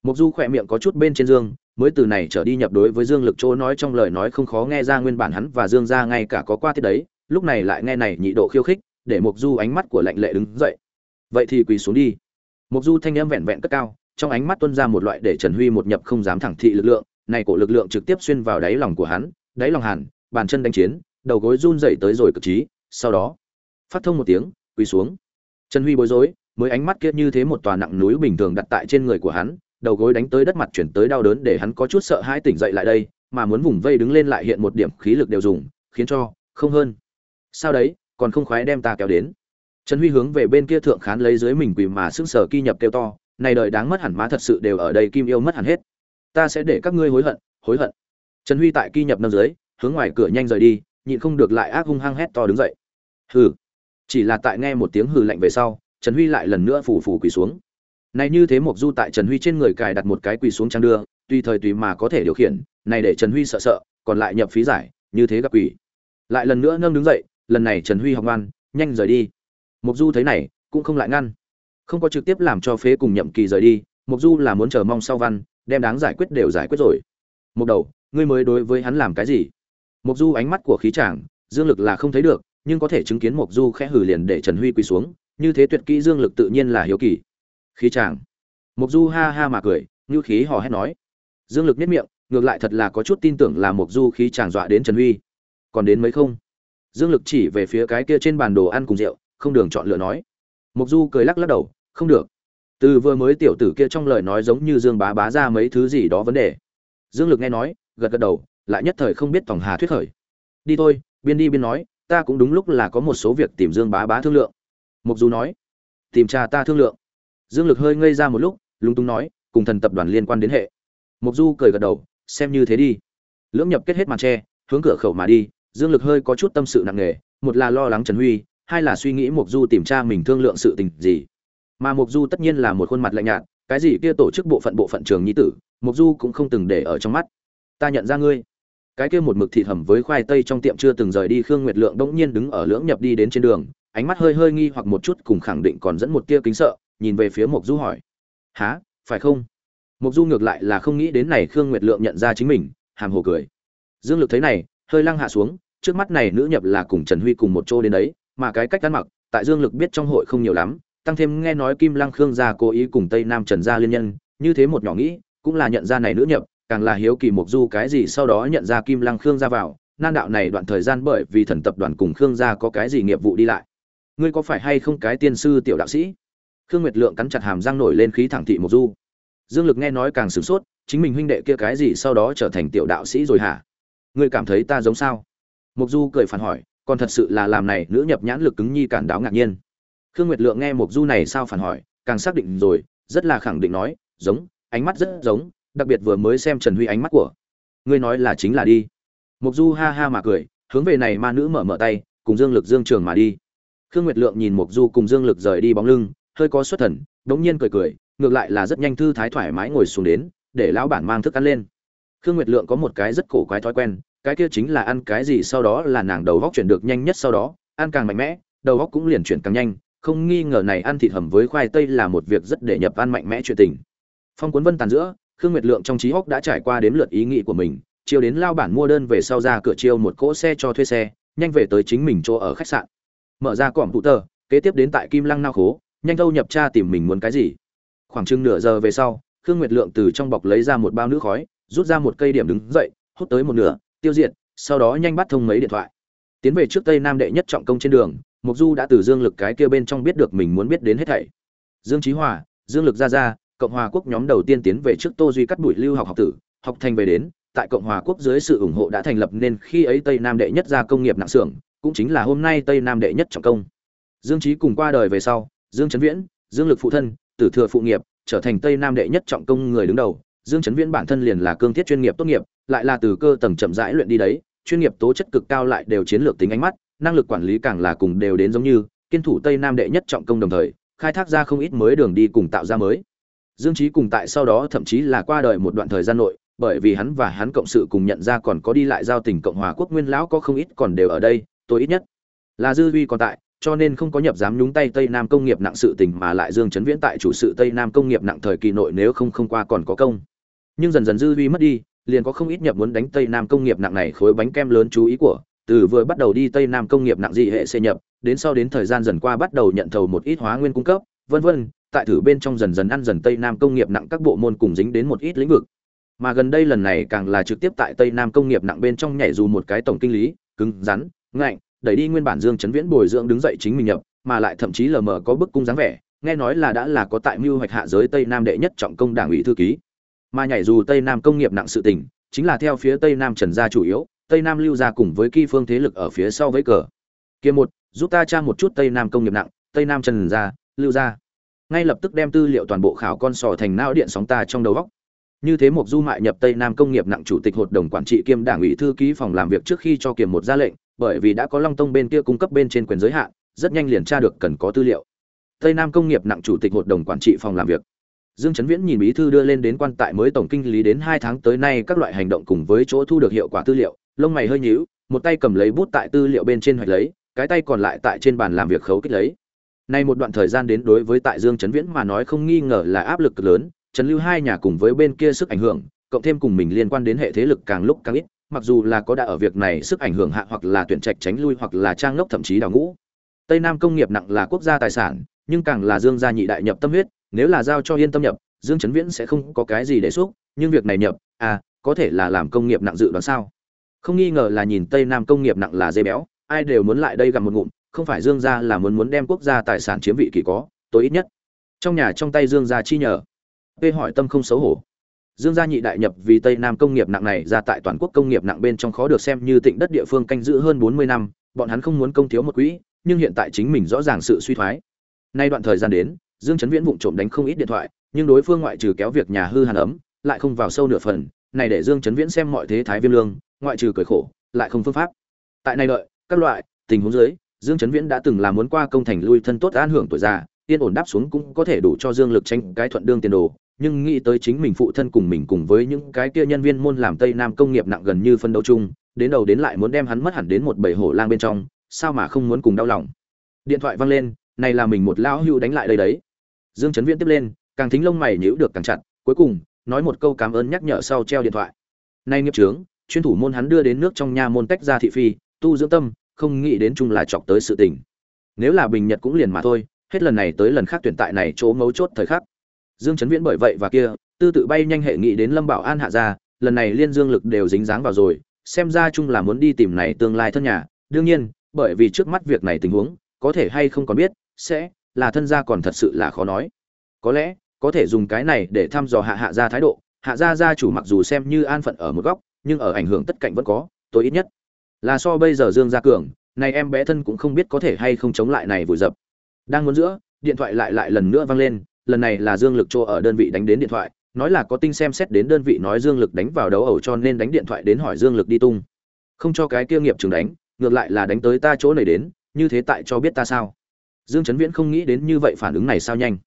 Mục du khỏe miệng có chút bên trên dương, mới từ này trở đi nhập đối với dương lực chỗ nói trong lời nói không khó nghe ra nguyên bản hắn và dương ra ngay cả có qua thế đấy, lúc này lại nghe này nhị độ khiêu khích, để mục du ánh mắt của lạnh lệ đứng dậy. Vậy thì quỳ xuống đi. Mục du thanh âm vẹn vẹn cất cao, trong ánh mắt tuôn ra một loại để trần huy một nhập không dám thẳng thị lực lượng, này cổ lực lượng trực tiếp xuyên vào đáy lòng của hắn, đáy lòng hàn, bàn chân đánh chiến đầu gối run dậy tới rồi cực trí, sau đó, phát thông một tiếng, quỳ xuống. Trần huy bối rối, mới ánh mắt kia như thế một tòa nặng núi bình thường đặt tại trên người của hắn, đầu gối đánh tới đất mặt chuyển tới đau đớn để hắn có chút sợ hãi tỉnh dậy lại đây, mà muốn vùng vây đứng lên lại hiện một điểm khí lực đều dùng, khiến cho không hơn. Sao đấy, còn không khoái đem ta kéo đến. Trần huy hướng về bên kia thượng khán lấy dưới mình quỳ mà sững sờ ki nhập kêu to, này đời đáng mất hẳn má thật sự đều ở đây kim yêu mất hẳn hết. Ta sẽ để các ngươi hối hận hối hận. Trần huy tại ki nhập năm dưới, hướng ngoài cửa nhanh rời đi nhịn không được lại ác hung hăng hét to đứng dậy. Hừ. Chỉ là tại nghe một tiếng hừ lạnh về sau, trần huy lại lần nữa phủ phủ quỳ xuống. Này như thế mộc du tại trần huy trên người cài đặt một cái quỳ xuống trang đưa, tùy thời tùy mà có thể điều khiển, này để trần huy sợ sợ, còn lại nhập phí giải, như thế gặp quỷ lại lần nữa nâng đứng dậy, lần này trần huy học ngoan, nhanh rời đi. Mộc du thấy này, cũng không lại ngăn. Không có trực tiếp làm cho phế cùng nhậm kỳ rời đi, mộc du là muốn chờ mong sau văn, đem đáng giải quyết đều giải quyết rồi. Một đầu, ngươi mới đối với hắn làm cái gì? Mộc du ánh mắt của khí chàng, dương lực là không thấy được, nhưng có thể chứng kiến mộc du khẽ hử liền để trần huy quỳ xuống, như thế tuyệt kỹ dương lực tự nhiên là hiếu kỳ. Khí chàng. Mộc du ha ha mà cười như khí hò hét nói. Dương lực nhất miệng, ngược lại thật là có chút tin tưởng là mộc du khí chàng dọa đến trần huy. Còn đến mấy không? Dương lực chỉ về phía cái kia trên bàn đồ ăn cùng rượu, không đường chọn lựa nói. Mộc du cười lắc lắc đầu, không được. Từ vừa mới tiểu tử kia trong lời nói giống như dương bá bá ra mấy thứ gì đó vấn đề. Dương lực nghe nói, gật gật đầu lại nhất thời không biết tổng hà thuyết khởi. Đi thôi, biên đi biên nói, ta cũng đúng lúc là có một số việc tìm dương bá bá thương lượng. Mục du nói, tìm cha ta thương lượng. Dương lực hơi ngây ra một lúc, lúng túng nói, cùng thần tập đoàn liên quan đến hệ. Mục du cười gật đầu, xem như thế đi. Lưỡng nhập kết hết màn tre, hướng cửa khẩu mà đi, dương lực hơi có chút tâm sự nặng nề, một là lo lắng trần huy, hai là suy nghĩ mục du tìm cha mình thương lượng sự tình gì. Mà mục du tất nhiên là một khuôn mặt lạnh nhạt, cái gì kia tổ chức bộ phận bộ phận trường nhi tử, mục du cũng không từng để ở trong mắt. Ta nhận ra ngươi cái kia một mực thịt hầm với khoai tây trong tiệm chưa từng rời đi, khương nguyệt lượng bỗng nhiên đứng ở lưỡng nhập đi đến trên đường, ánh mắt hơi hơi nghi hoặc một chút cùng khẳng định còn dẫn một tia kính sợ, nhìn về phía mục du hỏi. Há phải không? Mục du ngược lại là không nghĩ đến này khương nguyệt lượng nhận ra chính mình, hàm hồ cười. Dương lực thấy này, hơi lăng hạ xuống, trước mắt này nữ nhập là cùng trần huy cùng một chỗ đến đấy, mà cái cách ăn mặc, tại dương lực biết trong hội không nhiều lắm, tăng thêm nghe nói kim lăng khương gia cố ý cùng tây nam trần gia liên nhân, như thế một nhỏ nghĩ, cũng là nhận ra này nữ nhập càng là hiếu kỳ mục du cái gì sau đó nhận ra kim lăng khương gia vào, nan đạo này đoạn thời gian bởi vì thần tập đoàn cùng khương gia có cái gì nghiệp vụ đi lại. Ngươi có phải hay không cái tiên sư tiểu đạo sĩ? Khương nguyệt lượng cắn chặt hàm răng nổi lên khí thẳng thị mục du. Dương lực nghe nói càng sửng sốt, chính mình huynh đệ kia cái gì sau đó trở thành tiểu đạo sĩ rồi hả? Ngươi cảm thấy ta giống sao? Mục du cười phản hỏi, còn thật sự là làm này nữ nhập nhãn lực cứng nhi cản đáo ngạc nhiên. Khương nguyệt lượng nghe mục du này sao phản hỏi, càng xác định rồi, rất là khẳng định nói, giống, ánh mắt rất giống đặc biệt vừa mới xem trần huy ánh mắt của. Ngươi nói là chính là đi. Mục du ha ha mà cười, hướng về này ma nữ mở mở tay, cùng dương lực dương trường mà đi. Khương nguyệt lượng nhìn mục du cùng dương lực rời đi bóng lưng, hơi có xuất thần, đống nhiên cười cười, ngược lại là rất nhanh thư thái thoải mái ngồi xuống đến, để lão bản mang thức ăn lên. Khương nguyệt lượng có một cái rất cổ quái thói quen, cái kia chính là ăn cái gì sau đó là nàng đầu góc chuyển được nhanh nhất sau đó, ăn càng mạnh mẽ, đầu góc cũng liền chuyển càng nhanh, không nghi ngờ này ăn thịt hầm với khoai tây là một việc rất để nhập ăn mạnh mẽ chuyện tình. Phong cuốn vân tàn giữa khương nguyệt lượng trong trí hốc đã trải qua đếm lượt ý nghĩ của mình chiều đến lao bản mua đơn về sau ra cửa chiêu một cỗ xe cho thuê xe, nhanh về tới chính mình chỗ ở khách sạn. Mở ra cỏm tụ tờ, kế tiếp đến tại kim lăng nao khố, nhanh thâu nhập tra tìm mình muốn cái gì. Khoảng chừng nửa giờ về sau, khương nguyệt lượng từ trong bọc lấy ra một bao nước khói, rút ra một cây điểm đứng dậy, hút tới một nửa, tiêu diệt, sau đó nhanh bắt thông mấy điện thoại. Tiến về trước tây nam đệ nhất trọng công trên đường mục du đã từ dương lực cái kia bên trong biết được mình muốn biết đến hết thảy. Dương trí hòa, dương lực ra ra cộng hòa quốc nhóm đầu tiên tiến về trước tô duy cắt bụi lưu học học tử, học thành về đến, tại cộng hòa quốc dưới sự ủng hộ đã thành lập nên khi ấy tây nam đệ nhất gia công nghiệp nặng xưởng, cũng chính là hôm nay tây nam đệ nhất trọng công. Dương trí cùng qua đời về sau, dương trấn viễn, dương lực phụ thân, tử thừa phụ nghiệp, trở thành tây nam đệ nhất trọng công người đứng đầu. Dương trấn viễn bản thân liền là cương thiết chuyên nghiệp tốt nghiệp, lại là từ cơ tầng chậm rãi luyện đi đấy, chuyên nghiệp tố chất cực cao lại đều chiến lược tính ánh mắt, năng lực quản lý càng là cùng đều đến giống như, kiên thủ tây nam đệ nhất trọng công đồng thời, khai thác ra không ít mới đường đi cùng tạo ra mới dương trí cùng tại sau đó thậm chí là qua đời một đoạn thời gian nội, bởi vì hắn và hắn cộng sự cùng nhận ra còn có đi lại giao tình cộng hòa quốc nguyên lão có không ít còn đều ở đây, tôi ít nhất là dư huy còn tại, cho nên không có nhập dám nhúng tay tây nam công nghiệp nặng sự tình mà lại dương chấn viễn tại chủ sự tây nam công nghiệp nặng thời kỳ nội nếu không không qua còn có công. Nhưng dần dần dư huy mất đi, liền có không ít nhập muốn đánh tây nam công nghiệp nặng này khối bánh kem lớn chú ý của, từ vừa bắt đầu đi tây nam công nghiệp nặng dị hệ xe nhập, đến sau đến thời gian dần qua bắt đầu nhận thầu một ít hóa nguyên cung cấp, vân vân tại thử bên trong dần dần ăn dần tây nam công nghiệp nặng các bộ môn cùng dính đến một ít lĩnh vực. Mà gần đây lần này càng là trực tiếp tại tây nam công nghiệp nặng bên trong nhảy dù một cái tổng kinh lý, cứng, rắn, ngạnh, đẩy đi nguyên bản dương chấn viễn bồi dưỡng đứng dậy chính mình nhập, mà lại thậm chí lờ mờ có bức cung dáng vẻ, nghe nói là đã là có tại mưu hoạch hạ giới tây nam đệ nhất trọng công đảng ủy thư ký. Mà nhảy dù tây nam công nghiệp nặng sự tình, chính là theo phía tây nam trần gia chủ yếu, tây nam lưu gia cùng với kỳ phương thế lực ở phía sau với cờ. Kia một, giúp ta tra một chút tây nam công nghiệp nặng, tây nam trần gia, lưu gia ngay lập tức đem tư liệu toàn bộ khảo con sò thành não điện sóng ta trong đầu góc như thế một du mại nhập tây nam công nghiệp nặng chủ tịch hội đồng quản trị kiêm đảng ủy thư ký phòng làm việc trước khi cho kiểm một ra lệnh, bởi vì đã có long tông bên kia cung cấp bên trên quyền giới hạn, rất nhanh liền tra được cần có tư liệu. Tây nam công nghiệp nặng chủ tịch hội đồng quản trị phòng làm việc. Dương trấn viễn nhìn bí thư đưa lên đến quan tại mới tổng kinh lý đến hai tháng tới nay các loại hành động cùng với chỗ thu được hiệu quả tư liệu, lông mày hơi nhíu, một tay cầm lấy bút tại tư liệu bên trên hoạch lấy, cái tay còn lại tại trên bàn làm việc khấu kích lấy nay một đoạn thời gian đến đối với tại dương trấn viễn mà nói không nghi ngờ là áp lực cực lớn, trần lưu hai nhà cùng với bên kia sức ảnh hưởng, cộng thêm cùng mình liên quan đến hệ thế lực càng lúc càng ít, mặc dù là có đã ở việc này sức ảnh hưởng hạ hoặc là tuyển trạch tránh lui hoặc là trang ngốc thậm chí đào ngũ. Tây nam công nghiệp nặng là quốc gia tài sản, nhưng càng là dương gia nhị đại nhập tâm huyết, nếu là giao cho yên tâm nhập, dương trấn viễn sẽ không có cái gì để xúc, nhưng việc này nhập à có thể là làm công nghiệp nặng dự đoán sao? Không nghi ngờ là nhìn tây nam công nghiệp nặng là dê béo, ai đều muốn lại đây gặp một ngụm không phải dương gia là muốn muốn đem quốc gia tài sản chiếm vị kỳ có tối ít nhất trong nhà trong tay dương gia chi nhờ Vê hỏi tâm không xấu hổ. Dương gia nhị đại nhập vì Tây Nam công nghiệp nặng này ra tại toàn quốc công nghiệp nặng bên trong khó được xem như tịnh đất địa phương canh giữ hơn 40 năm, bọn hắn không muốn công thiếu một quỹ, nhưng hiện tại chính mình rõ ràng sự suy thoái. Nay đoạn thời gian đến, Dương Chấn Viễn vụng trộm đánh không ít điện thoại, nhưng đối phương ngoại trừ kéo việc nhà hư hàn ấm, lại không vào sâu nửa phần, này để Dương Chấn Viễn xem mọi thế thái viêm lương, ngoại trừ cười khổ, lại không phương pháp. Tại này đợi, các loại tình huống dưới, Dương Chấn Viễn đã từng là muốn qua công thành lui thân tốt an hưởng tuổi già, yên ổn đáp xuống cũng có thể đủ cho Dương Lực tranh cái thuận đương tiền đồ, nhưng nghĩ tới chính mình phụ thân cùng mình cùng với những cái kia nhân viên môn làm Tây Nam công nghiệp nặng gần như phân đấu chung, đến đầu đến lại muốn đem hắn mất hẳn đến một bầy hổ lang bên trong, sao mà không muốn cùng đau lòng. Điện thoại vang lên, này là mình một lão hưu đánh lại đây đấy. Dương Chấn Viễn tiếp lên, càng thính lông mày nhíu được càng chặt, cuối cùng nói một câu cảm ơn nhắc nhở sau treo điện thoại. Nay nghiệp trướng, chuyên thủ môn hắn đưa đến nước trong nha môn tách ra thị phi, tu dưỡng tâm, không nghĩ đến chung là chọc tới sự tình. Nếu là bình nhật cũng liền mà thôi, hết lần này tới lần khác tuyển tại này chỗ mấu chốt thời khắc. Dương chấn viễn bởi vậy và kia tư tự bay nhanh hệ nghĩ đến lâm bảo an hạ ra lần này liên dương lực đều dính dáng vào rồi xem ra chung là muốn đi tìm này tương lai thân nhà. Đương nhiên bởi vì trước mắt việc này tình huống có thể hay không còn biết sẽ là thân gia còn thật sự là khó nói. Có lẽ có thể dùng cái này để thăm dò hạ hạ gia thái độ hạ gia gia chủ mặc dù xem như an phận ở một góc nhưng ở ảnh hưởng tất cạnh vẫn có Tôi ít nhất là so bây giờ dương gia cường này em bé thân cũng không biết có thể hay không chống lại này vùi dập. Đang muốn giữa, điện thoại lại lại lần nữa vang lên, lần này là dương lực chỗ ở đơn vị đánh đến điện thoại, nói là có tinh xem xét đến đơn vị nói dương lực đánh vào đấu ẩu cho nên đánh điện thoại đến hỏi dương lực đi tung. Không cho cái kia nghiệp trường đánh, ngược lại là đánh tới ta chỗ này đến, như thế tại cho biết ta sao? Dương trấn viễn không nghĩ đến như vậy phản ứng này sao nhanh.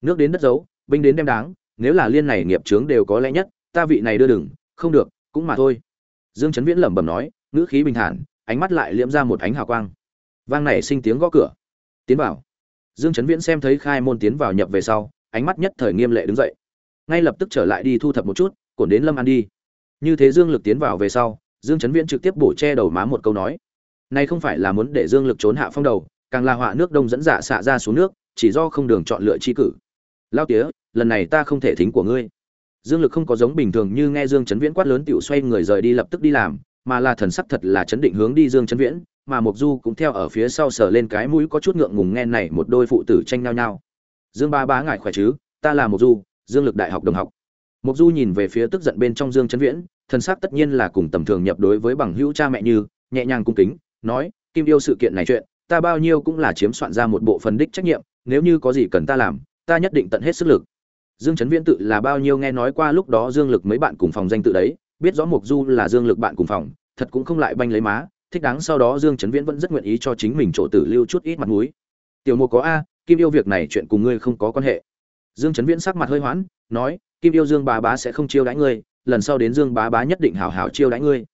Nước đến đất giấu, binh đến đem đáng, nếu là liên này nghiệp trướng đều có lẽ nhất, ta vị này đưa đừng, không được, cũng mà thôi. Dương trấn viễn lẩm bẩm nói ngữ khí bình thản, ánh mắt lại liễm ra một ánh hào quang. Vang này sinh tiếng gõ cửa. Tiến vào. Dương chấn viễn xem thấy khai môn tiến vào nhập về sau, ánh mắt nhất thời nghiêm lệ đứng dậy. Ngay lập tức trở lại đi thu thập một chút, cổn đến lâm ăn đi. Như thế dương lực tiến vào về sau, dương chấn viễn trực tiếp bổ che đầu má một câu nói. Nay không phải là muốn để dương lực trốn hạ phong đầu, càng là họa nước đông dẫn dạ xạ ra xuống nước, chỉ do không đường chọn lựa chi cử. Lao tía, lần này ta không thể thính của ngươi. Dương lực không có giống bình thường như nghe dương chấn viễn quát lớn tiểu xoay người rời đi lập tức đi làm mà là thần sắc thật là chấn định hướng đi dương Chấn viễn, mà Mộc du cũng theo ở phía sau sờ lên cái mũi có chút ngượng ngùng nghe này một đôi phụ tử tranh nhau nhau. Dương ba bá ngại khỏe chứ? Ta là Mộc du, dương lực đại học đồng học. Mộc du nhìn về phía tức giận bên trong dương Chấn viễn, thần sắc tất nhiên là cùng tầm thường nhập đối với bằng hữu cha mẹ như, nhẹ nhàng cung kính, nói, kim yêu sự kiện này chuyện, ta bao nhiêu cũng là chiếm soạn ra một bộ phần đích trách nhiệm, nếu như có gì cần ta làm, ta nhất định tận hết sức lực. Dương Chấn viễn tự là bao nhiêu nghe nói qua lúc đó dương lực mấy bạn cùng phòng danh tự đấy, biết rõ Mộc du là dương lực bạn cùng phòng thật cũng không lại banh lấy má, thích đáng sau đó dương trấn viễn vẫn rất nguyện ý cho chính mình chỗ tử lưu chút ít mặt mũi. Tiểu mục có a, kim yêu việc này chuyện cùng ngươi không có quan hệ. Dương trấn viễn sắc mặt hơi hoãn, nói, kim yêu dương bá bá sẽ không chiêu đãi ngươi, lần sau đến dương bá bá nhất định hảo hảo chiêu đãi ngươi.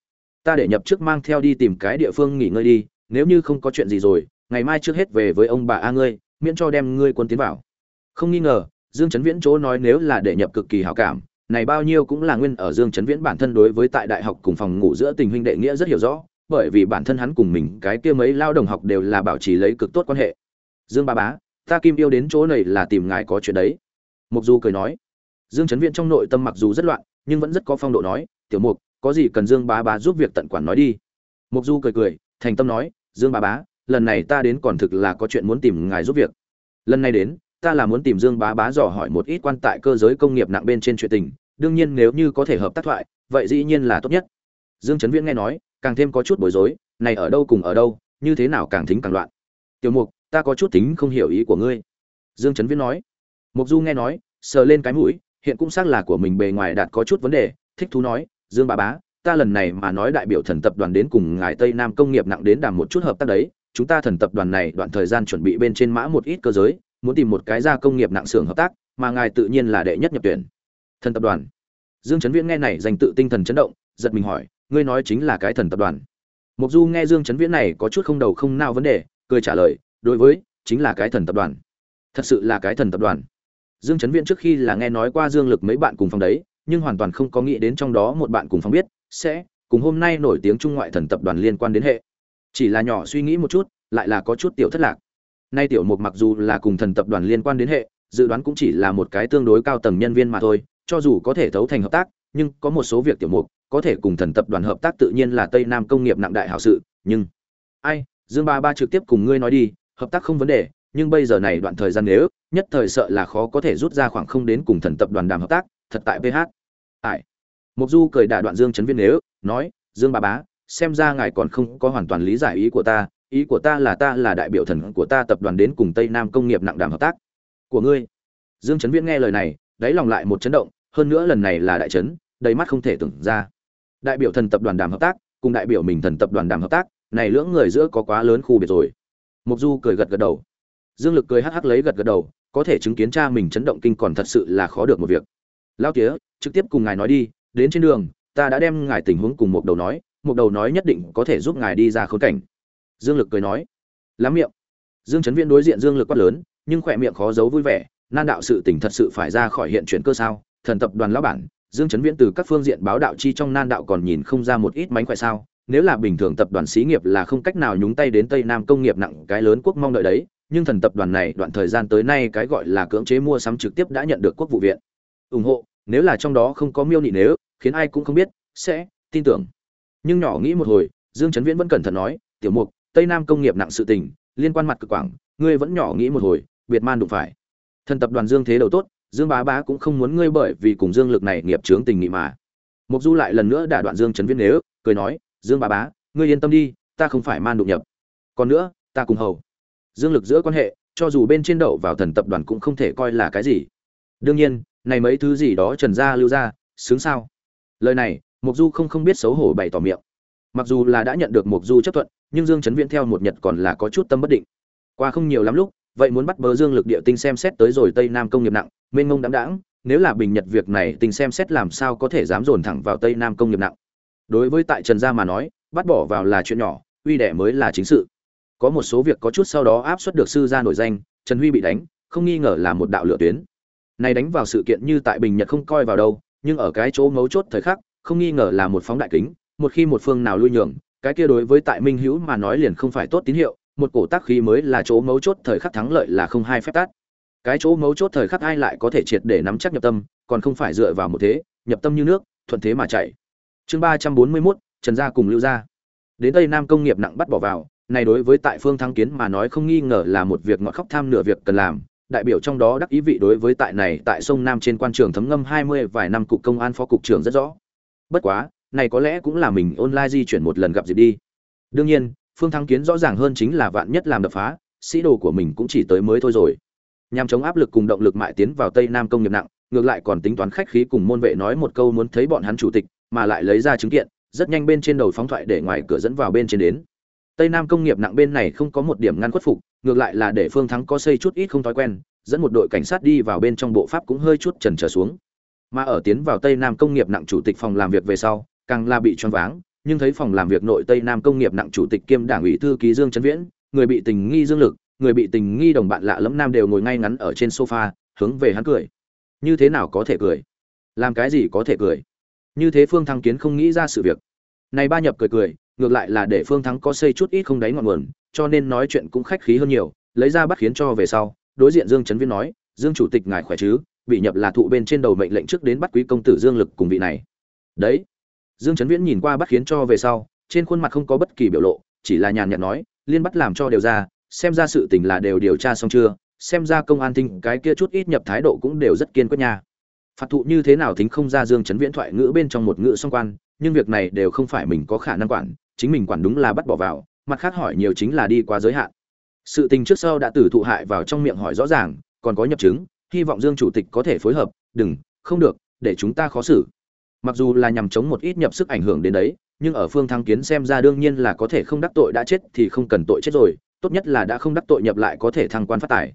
Ta để nhập trước mang theo đi tìm cái địa phương nghỉ ngơi đi, nếu như không có chuyện gì rồi, ngày mai trước hết về với ông bà a ngươi, miễn cho đem ngươi quân tiến vào. Không nghi ngờ, dương trấn viễn chỗ nói nếu là để nhập cực kỳ hảo cảm này bao nhiêu cũng là nguyên ở dương trấn viễn bản thân đối với tại đại học cùng phòng ngủ giữa tình huynh đệ nghĩa rất hiểu rõ, bởi vì bản thân hắn cùng mình cái kia mấy lao đồng học đều là bảo trì lấy cực tốt quan hệ. Dương ba bá, ta kim yêu đến chỗ này là tìm ngài có chuyện đấy. Mục du cười nói. Dương trấn viễn trong nội tâm mặc dù rất loạn, nhưng vẫn rất có phong độ nói, tiểu mục, có gì cần dương bá bá giúp việc tận quản nói đi. Mục du cười cười, thành tâm nói, dương bá bá, lần này ta đến còn thực là có chuyện muốn tìm ngài giúp việc. Lần này đến ta là muốn tìm dương bá bá dò hỏi một ít quan tại cơ giới công nghiệp nặng bên trên chuyện tình, đương nhiên nếu như có thể hợp tác thoại, vậy dĩ nhiên là tốt nhất. Dương Chấn viễn nghe nói, càng thêm có chút bối rối, này ở đâu cùng ở đâu, như thế nào càng thính càng loạn. Tiểu mục, ta có chút tính không hiểu ý của ngươi. Dương Chấn viễn nói. Mục du nghe nói, sờ lên cái mũi, hiện cũng xác là của mình bề ngoài đạt có chút vấn đề, thích thú nói, dương bá bá, ta lần này mà nói đại biểu thần tập đoàn đến cùng ngài tây nam công nghiệp nặng đến đàm một chút hợp tác đấy, chúng ta thần tập đoàn này đoạn thời gian chuẩn bị bên trên mã một ít cơ giới muốn tìm một cái gia công nghiệp nặng xưởng hợp tác, mà ngài tự nhiên là đệ nhất nhập tuyển. Thần tập đoàn. Dương chấn viễn nghe này dành tự tinh thần chấn động, giật mình hỏi, ngươi nói chính là cái thần tập đoàn. Mục du nghe dương chấn viễn này có chút không đầu không nao vấn đề, cười trả lời, đối với, chính là cái thần tập đoàn. Thật sự là cái thần tập đoàn. Dương chấn viễn trước khi là nghe nói qua dương lực mấy bạn cùng phòng đấy, nhưng hoàn toàn không có nghĩ đến trong đó một bạn cùng phòng biết, sẽ cùng hôm nay nổi tiếng trung ngoại thần tập đoàn liên quan đến hệ. Chỉ là nhỏ suy nghĩ một chút, lại là có chút tiểu thất lạc nay tiểu mục mặc dù là cùng thần tập đoàn liên quan đến hệ, dự đoán cũng chỉ là một cái tương đối cao tầng nhân viên mà thôi, cho dù có thể thấu thành hợp tác, nhưng có một số việc tiểu mục có thể cùng thần tập đoàn hợp tác tự nhiên là tây nam công nghiệp nặng đại hảo sự, nhưng ai, dương ba ba trực tiếp cùng ngươi nói đi, hợp tác không vấn đề, nhưng bây giờ này đoạn thời gian nếu, nhất thời sợ là khó có thể rút ra khoảng không đến cùng thần tập đoàn đàm hợp tác, thật tại ph ải mục du cười đả đoạn dương chấn viên nếu, nói, dương ba bá xem ra ngài còn không có hoàn toàn lý giải ý của ta ý của ta là ta là đại biểu thần của ta tập đoàn đến cùng tây nam công nghiệp nặng đàm hợp tác. Của ngươi. Dương chấn viễn nghe lời này, đáy lòng lại một chấn động, hơn nữa lần này là đại chấn, đầy mắt không thể tưởng ra. Đại biểu thần tập đoàn đàm hợp tác, cùng đại biểu mình thần tập đoàn đàm hợp tác, này lưỡng người giữa có quá lớn khu biệt rồi. Mục du cười gật gật đầu. Dương lực cười hắc hắc lấy gật gật đầu, có thể chứng kiến cha mình chấn động kinh còn thật sự là khó được một việc. Lao tía, trực tiếp cùng ngài nói đi, đến trên đường, ta đã đem ngài tình huống cùng một đầu nói một đầu nói nhất định có thể giúp ngài đi ra khốn cảnh dương lực cười nói, lắm miệng. Dương chấn viễn đối diện dương lực quát lớn, nhưng khỏe miệng khó giấu vui vẻ, nan đạo sự tình thật sự phải ra khỏi hiện chuyển cơ sao? Thần tập đoàn lão bản, dương chấn viễn từ các phương diện báo đạo chi trong nan đạo còn nhìn không ra một ít mánh khỏe sao? Nếu là bình thường tập đoàn xí nghiệp là không cách nào nhúng tay đến tây nam công nghiệp nặng cái lớn quốc mong đợi đấy, nhưng thần tập đoàn này đoạn thời gian tới nay cái gọi là cưỡng chế mua sắm trực tiếp đã nhận được quốc vụ viện. Ủng hộ, nếu là trong đó không có miêu nị nếu, khiến ai cũng không biết, sẽ tin tưởng. Nhưng nhỏ nghĩ một hồi, dương trấn viễn vẫn cẩn thận nói, tiểu mục tây nam công nghiệp nặng sự tình, liên quan mặt cực quảng, ngươi vẫn nhỏ nghĩ một hồi biệt man đụng phải. Thần tập đoàn dương thế đầu tốt, dương bá bá cũng không muốn ngươi bởi vì cùng dương lực này nghiệp trướng tình nghị mà. Mục du lại lần nữa đả đoạn dương trấn viễn nếu, cười nói, dương bá bá, ngươi yên tâm đi, ta không phải man đụng nhập. Còn nữa, ta cùng hầu. Dương lực giữa quan hệ, cho dù bên trên đậu vào thần tập đoàn cũng không thể coi là cái gì. Đương nhiên, này mấy thứ gì đó trần gia lưu ra, sướng sao? Lời này, mục du không không biết xấu hổ bày tỏ miệng. Mặc dù là đã nhận được mục du chấp thuận nhưng dương chấn viễn theo một nhật còn là có chút tâm bất định. Qua không nhiều lắm lúc, vậy muốn bắt bớ dương lực địa tinh xem xét tới rồi tây nam công nghiệp nặng, mênh mông đáng đãng, nếu là bình nhật việc này tình xem xét làm sao có thể dám dồn thẳng vào tây nam công nghiệp nặng. Đối với tại trần gia mà nói, bắt bỏ vào là chuyện nhỏ, uy đẻ mới là chính sự. Có một số việc có chút sau đó áp suất được sư gia nổi danh, trần huy bị đánh, không nghi ngờ là một đạo lựa tuyến. Này đánh vào sự kiện như tại bình nhật không coi vào đâu, nhưng ở cái chỗ mấu chốt thời khắc, không nghi ngờ là một phóng đại kính, một khi một phương nào lui nhường cái kia đối với tại minh hữu mà nói liền không phải tốt tín hiệu, một cổ tác khí mới là chỗ mấu chốt thời khắc thắng lợi là không hai phép tát. Cái chỗ mấu chốt thời khắc ai lại có thể triệt để nắm chắc nhập tâm, còn không phải dựa vào một thế, nhập tâm như nước, thuận thế mà chạy. Chương ba trăm bốn mươi mốt, trần gia cùng lưu gia. Đến tây nam công nghiệp nặng bắt bỏ vào, này đối với tại phương thắng kiến mà nói không nghi ngờ là một việc ngọt khóc tham nửa việc cần làm, đại biểu trong đó đắc ý vị đối với tại này tại sông nam trên quan trường thấm ngâm hai mươi vài năm cục công an phó cục trưởng rất rõ. Bất quá này có lẽ cũng là mình online di chuyển một lần gặp dịp đi. Đương nhiên, phương thắng kiến rõ ràng hơn chính là vạn nhất làm đập phá, sĩ đồ của mình cũng chỉ tới mới thôi rồi. Nhằm chống áp lực cùng động lực mại tiến vào tây nam công nghiệp nặng, ngược lại còn tính toán khách khí cùng môn vệ nói một câu muốn thấy bọn hắn chủ tịch, mà lại lấy ra chứng kiện, rất nhanh bên trên đầu phóng thoại để ngoài cửa dẫn vào bên trên đến. Tây nam công nghiệp nặng bên này không có một điểm ngăn khuất phục, ngược lại là để phương thắng có xây chút ít không thói quen, dẫn một đội cảnh sát đi vào bên trong bộ pháp cũng hơi chút trần trở xuống. Mà ở tiến vào tây nam công nghiệp nặng chủ tịch phòng làm việc về sau càng là bị choáng váng, nhưng thấy phòng làm việc nội tây nam công nghiệp nặng chủ tịch kiêm đảng ủy thư ký dương trấn viễn, người bị tình nghi dương lực, người bị tình nghi đồng bạn lạ lẫm nam đều ngồi ngay ngắn ở trên sofa, hướng về hắn cười. Như thế nào có thể cười? Làm cái gì có thể cười? Như thế phương thăng kiến không nghĩ ra sự việc. Này ba nhập cười cười, ngược lại là để phương thắng có xây chút ít không đáy ngọn nguồn, cho nên nói chuyện cũng khách khí hơn nhiều, lấy ra bắt khiến cho về sau, đối diện dương trấn viễn nói, dương chủ tịch ngài khỏe chứ? Bị nhập là thụ bên trên đầu mệnh lệnh trước đến bắt quý công tử dương lực cùng vị này. Đấy dương Chấn viễn nhìn qua bắt khiến cho về sau, trên khuôn mặt không có bất kỳ biểu lộ, chỉ là nhàn nhạt nói, liên bắt làm cho đều ra, xem ra sự tình là đều điều tra xong chưa, xem ra công an tinh cái kia chút ít nhập thái độ cũng đều rất kiên quyết nha. Phạt thụ như thế nào thính không ra dương chấn viễn thoại ngữ bên trong một ngữ song quan, nhưng việc này đều không phải mình có khả năng quản, chính mình quản đúng là bắt bỏ vào, mặt khác hỏi nhiều chính là đi qua giới hạn. Sự tình trước sau đã tử thụ hại vào trong miệng hỏi rõ ràng, còn có nhập chứng, hy vọng dương chủ tịch có thể phối hợp, đừng, không được, để chúng ta khó xử mặc dù là nhằm chống một ít nhập sức ảnh hưởng đến đấy, nhưng ở phương thăng kiến xem ra đương nhiên là có thể không đắc tội đã chết thì không cần tội chết rồi, tốt nhất là đã không đắc tội nhập lại có thể thăng quan phát tài.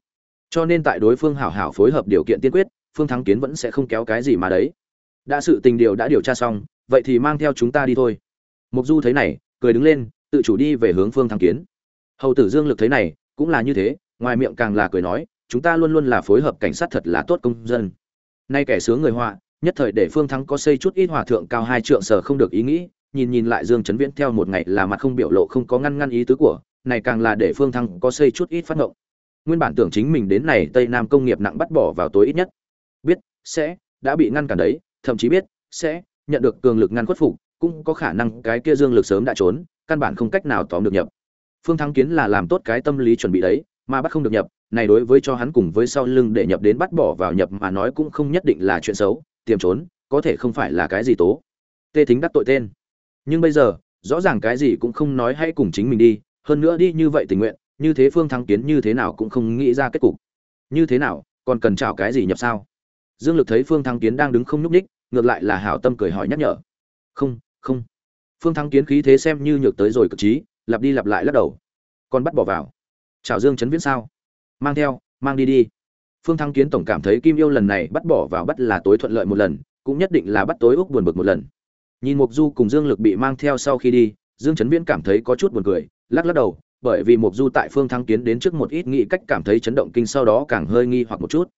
Cho nên tại đối phương hảo hảo phối hợp điều kiện tiên quyết, phương thắng kiến vẫn sẽ không kéo cái gì mà đấy. Đã sự tình điều đã điều tra xong, vậy thì mang theo chúng ta đi thôi. Mục du thấy này, cười đứng lên, tự chủ đi về hướng phương thắng kiến. Hầu tử dương lực thấy này, cũng là như thế, ngoài miệng càng là cười nói, chúng ta luôn luôn là phối hợp cảnh sát thật là tốt công dân. Nay kẻ sướng người họa nhất thời để phương thắng có xây chút ít hòa thượng cao hai trượng sở không được ý nghĩ, nhìn nhìn lại dương trấn viễn theo một ngày là mặt không biểu lộ không có ngăn ngăn ý tứ của, này càng là để phương thắng có xây chút ít phát ngộng. Nguyên bản tưởng chính mình đến này tây nam công nghiệp nặng bắt bỏ vào tối ít nhất. Biết, sẽ, đã bị ngăn cản đấy, thậm chí biết, sẽ, nhận được cường lực ngăn khuất phục, cũng có khả năng cái kia dương lực sớm đã trốn, căn bản không cách nào tóm được nhập. Phương thắng kiến là làm tốt cái tâm lý chuẩn bị đấy, mà bắt không được nhập, này đối với cho hắn cùng với sau lưng để nhập đến bắt bỏ vào nhập mà nói cũng không nhất định là chuyện xấu tiềm trốn, có thể không phải là cái gì tố. Tê thính đắc tội tên. Nhưng bây giờ, rõ ràng cái gì cũng không nói hãy cùng chính mình đi, hơn nữa đi như vậy tình nguyện, như thế phương thắng kiến như thế nào cũng không nghĩ ra kết cục. Như thế nào, còn cần chào cái gì nhập sao? Dương lực thấy phương thắng kiến đang đứng không nhúc ních ngược lại là hảo tâm cười hỏi nhắc nhở. Không không. Phương thắng kiến khí thế xem như nhược tới rồi cực trí, lặp đi lặp lại lắc đầu. Còn bắt bỏ vào. Chào dương chấn viễn sao? Mang theo, mang đi đi phương Thăng kiến tổng cảm thấy kim yêu lần này bắt bỏ vào bắt là tối thuận lợi một lần, cũng nhất định là bắt tối úc buồn bực một lần. Nhìn mục du cùng dương lực bị mang theo sau khi đi, dương chấn viễn cảm thấy có chút buồn cười, lắc lắc đầu, bởi vì mục du tại phương Thăng kiến đến trước một ít nghĩ cách cảm thấy chấn động kinh sau đó càng hơi nghi hoặc một chút.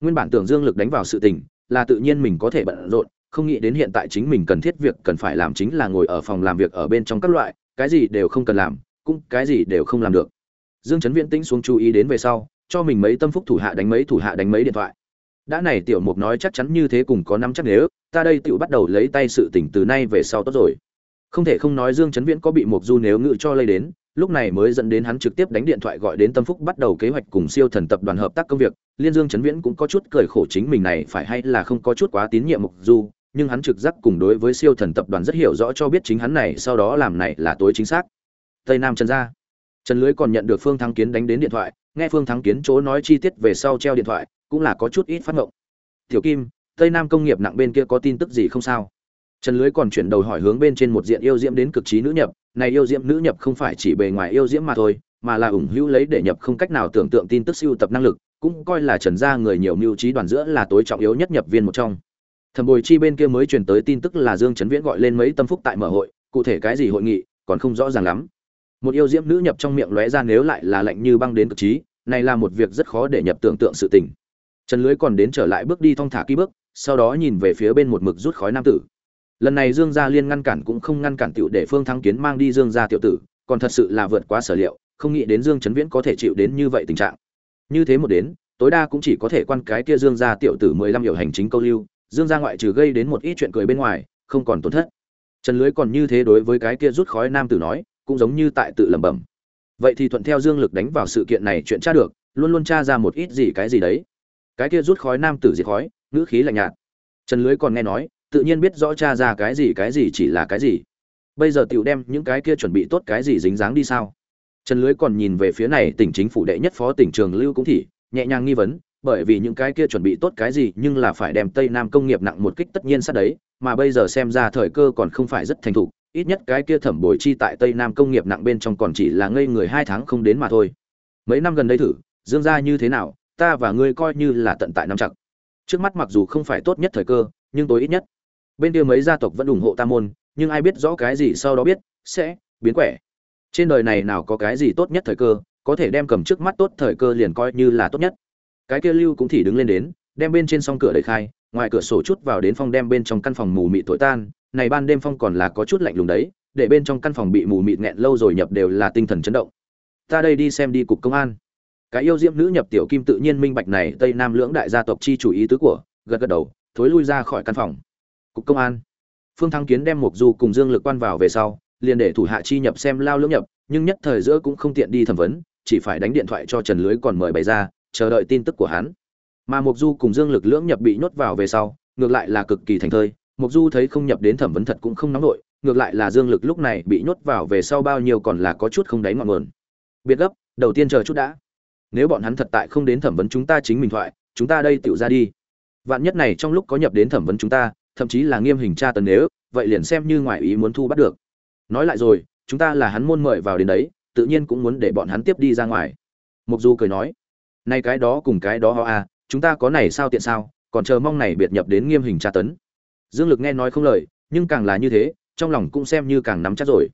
Nguyên bản tưởng dương lực đánh vào sự tình, là tự nhiên mình có thể bận rộn, không nghĩ đến hiện tại chính mình cần thiết việc cần phải làm chính là ngồi ở phòng làm việc ở bên trong các loại, cái gì đều không cần làm, cũng cái gì đều không làm được. Dương chấn viễn tĩnh xuống chú ý đến về sau cho mình mấy tâm phúc thủ hạ đánh mấy thủ hạ đánh mấy điện thoại. Đã này tiểu mục nói chắc chắn như thế cùng có năm chắc nếu, ta đây tiểu bắt đầu lấy tay sự tỉnh từ nay về sau tốt rồi. Không thể không nói dương chấn viễn có bị mục du nếu ngự cho lây đến, lúc này mới dẫn đến hắn trực tiếp đánh điện thoại gọi đến tâm phúc bắt đầu kế hoạch cùng siêu thần tập đoàn hợp tác công việc. Liên dương chấn viễn cũng có chút cười khổ chính mình này phải hay là không có chút quá tín nhiệm mục du, nhưng hắn trực giác cùng đối với siêu thần tập đoàn rất hiểu rõ cho biết chính hắn này sau đó làm này là tối chính xác. Tây nam trần gia. Trần lưới còn nhận được phương thắng kiến đánh đến điện thoại nghe phương thắng kiến chỗ nói chi tiết về sau treo điện thoại, cũng là có chút ít phát ngộng. Tiểu kim, tây nam công nghiệp nặng bên kia có tin tức gì không sao? Trần lưới còn chuyển đầu hỏi hướng bên trên một diện yêu diễm đến cực trí nữ nhập, này yêu diễm nữ nhập không phải chỉ bề ngoài yêu diễm mà thôi, mà là ủng hữu lấy để nhập không cách nào tưởng tượng tin tức siêu tập năng lực, cũng coi là trần gia người nhiều mưu trí đoàn giữa là tối trọng yếu nhất nhập viên một trong. Thẩm bồi chi bên kia mới truyền tới tin tức là dương trấn viễn gọi lên mấy tâm phúc tại mở hội, cụ thể cái gì hội nghị, còn không rõ ràng lắm một yêu diễm nữ nhập trong miệng lóe ra nếu lại là lạnh như băng đến cực trí, này là một việc rất khó để nhập tưởng tượng sự tình. Trần lưới còn đến trở lại bước đi thong thả ký bước, sau đó nhìn về phía bên một mực rút khói nam tử. Lần này dương gia liên ngăn cản cũng không ngăn cản tiểu để phương thắng kiến mang đi dương gia tiểu tử, còn thật sự là vượt quá sở liệu, không nghĩ đến dương trấn viễn có thể chịu đến như vậy tình trạng. Như thế một đến, tối đa cũng chỉ có thể quan cái kia dương gia tiểu tử mười lăm hiệu hành chính câu lưu, dương gia ngoại trừ gây đến một ít chuyện cười bên ngoài, không còn tổn thất. Trần lưới còn như thế đối với cái kia rút khói nam tử nói cũng giống như tại tự lẩm bẩm. Vậy thì thuận theo dương lực đánh vào sự kiện này chuyện tra được, luôn luôn tra ra một ít gì cái gì đấy. Cái kia rút khói nam tử diệt khói, ngữ khí lạnh nhạt. Trần lưới còn nghe nói, tự nhiên biết rõ tra ra cái gì cái gì chỉ là cái gì. Bây giờ tiểu đem những cái kia chuẩn bị tốt cái gì dính dáng đi sao? Trần lưới còn nhìn về phía này tỉnh chính phủ đệ nhất phó tỉnh trường lưu cũng thị, nhẹ nhàng nghi vấn, bởi vì những cái kia chuẩn bị tốt cái gì nhưng là phải đem tây nam công nghiệp nặng một kích tất nhiên sát đấy, mà bây giờ xem ra thời cơ còn không phải rất thành thục ít nhất cái kia thẩm bồi chi tại tây nam công nghiệp nặng bên trong còn chỉ là ngây người hai tháng không đến mà thôi. Mấy năm gần đây thử, dương ra như thế nào, ta và ngươi coi như là tận tại năm chặt. Trước mắt mặc dù không phải tốt nhất thời cơ, nhưng tối ít nhất. Bên kia mấy gia tộc vẫn ủng hộ ta môn, nhưng ai biết rõ cái gì sau đó biết, sẽ biến quẻ. Trên đời này nào có cái gì tốt nhất thời cơ, có thể đem cầm trước mắt tốt thời cơ liền coi như là tốt nhất. Cái kia lưu cũng thì đứng lên đến, đem bên trên song cửa đẩy khai ngoài cửa sổ chút vào đến phong đem bên trong căn phòng mù mịt thổi tan, này ban đêm phong còn là có chút lạnh lùng đấy, để bên trong căn phòng bị mù mịt nghẹn lâu rồi nhập đều là tinh thần chấn động. Ta đây đi xem đi cục công an. Cái yêu diễm nữ nhập tiểu kim tự nhiên minh bạch này, tây nam lưỡng đại gia tộc chi chủ ý tứ của, gật gật đầu, thối lui ra khỏi căn phòng. Cục công an. Phương thăng kiến đem mục du cùng dương lực quan vào về sau, liền để thủ hạ chi nhập xem lao lưỡng nhập, nhưng nhất thời giữa cũng không tiện đi thẩm vấn, chỉ phải đánh điện thoại cho trần lưới còn mời bày ra, chờ đợi tin tức của hắn mà mục du cùng dương lực lưỡng nhập bị nhốt vào về sau, ngược lại là cực kỳ thành thơi. Mục du thấy không nhập đến thẩm vấn thật cũng không nóng nổi, ngược lại là dương lực lúc này bị nhốt vào về sau bao nhiêu còn là có chút không đáy ngọn nguồn. Biệt gấp, đầu tiên chờ chút đã. Nếu bọn hắn thật tại không đến thẩm vấn chúng ta chính mình thoại, chúng ta đây tựu ra đi. Vạn nhất này trong lúc có nhập đến thẩm vấn chúng ta, thậm chí là nghiêm hình tra tấn nếu, vậy liền xem như ngoại ý muốn thu bắt được. Nói lại rồi, chúng ta là hắn môn mời vào đến đấy, tự nhiên cũng muốn để bọn hắn tiếp đi ra ngoài. Mục du cười nói nay cái đó cùng cái đó ho à chúng ta có này sao tiện sao, còn chờ mong này biệt nhập đến nghiêm hình tra tấn. Dương lực nghe nói không lời, nhưng càng là như thế, trong lòng cũng xem như càng nắm chắc rồi.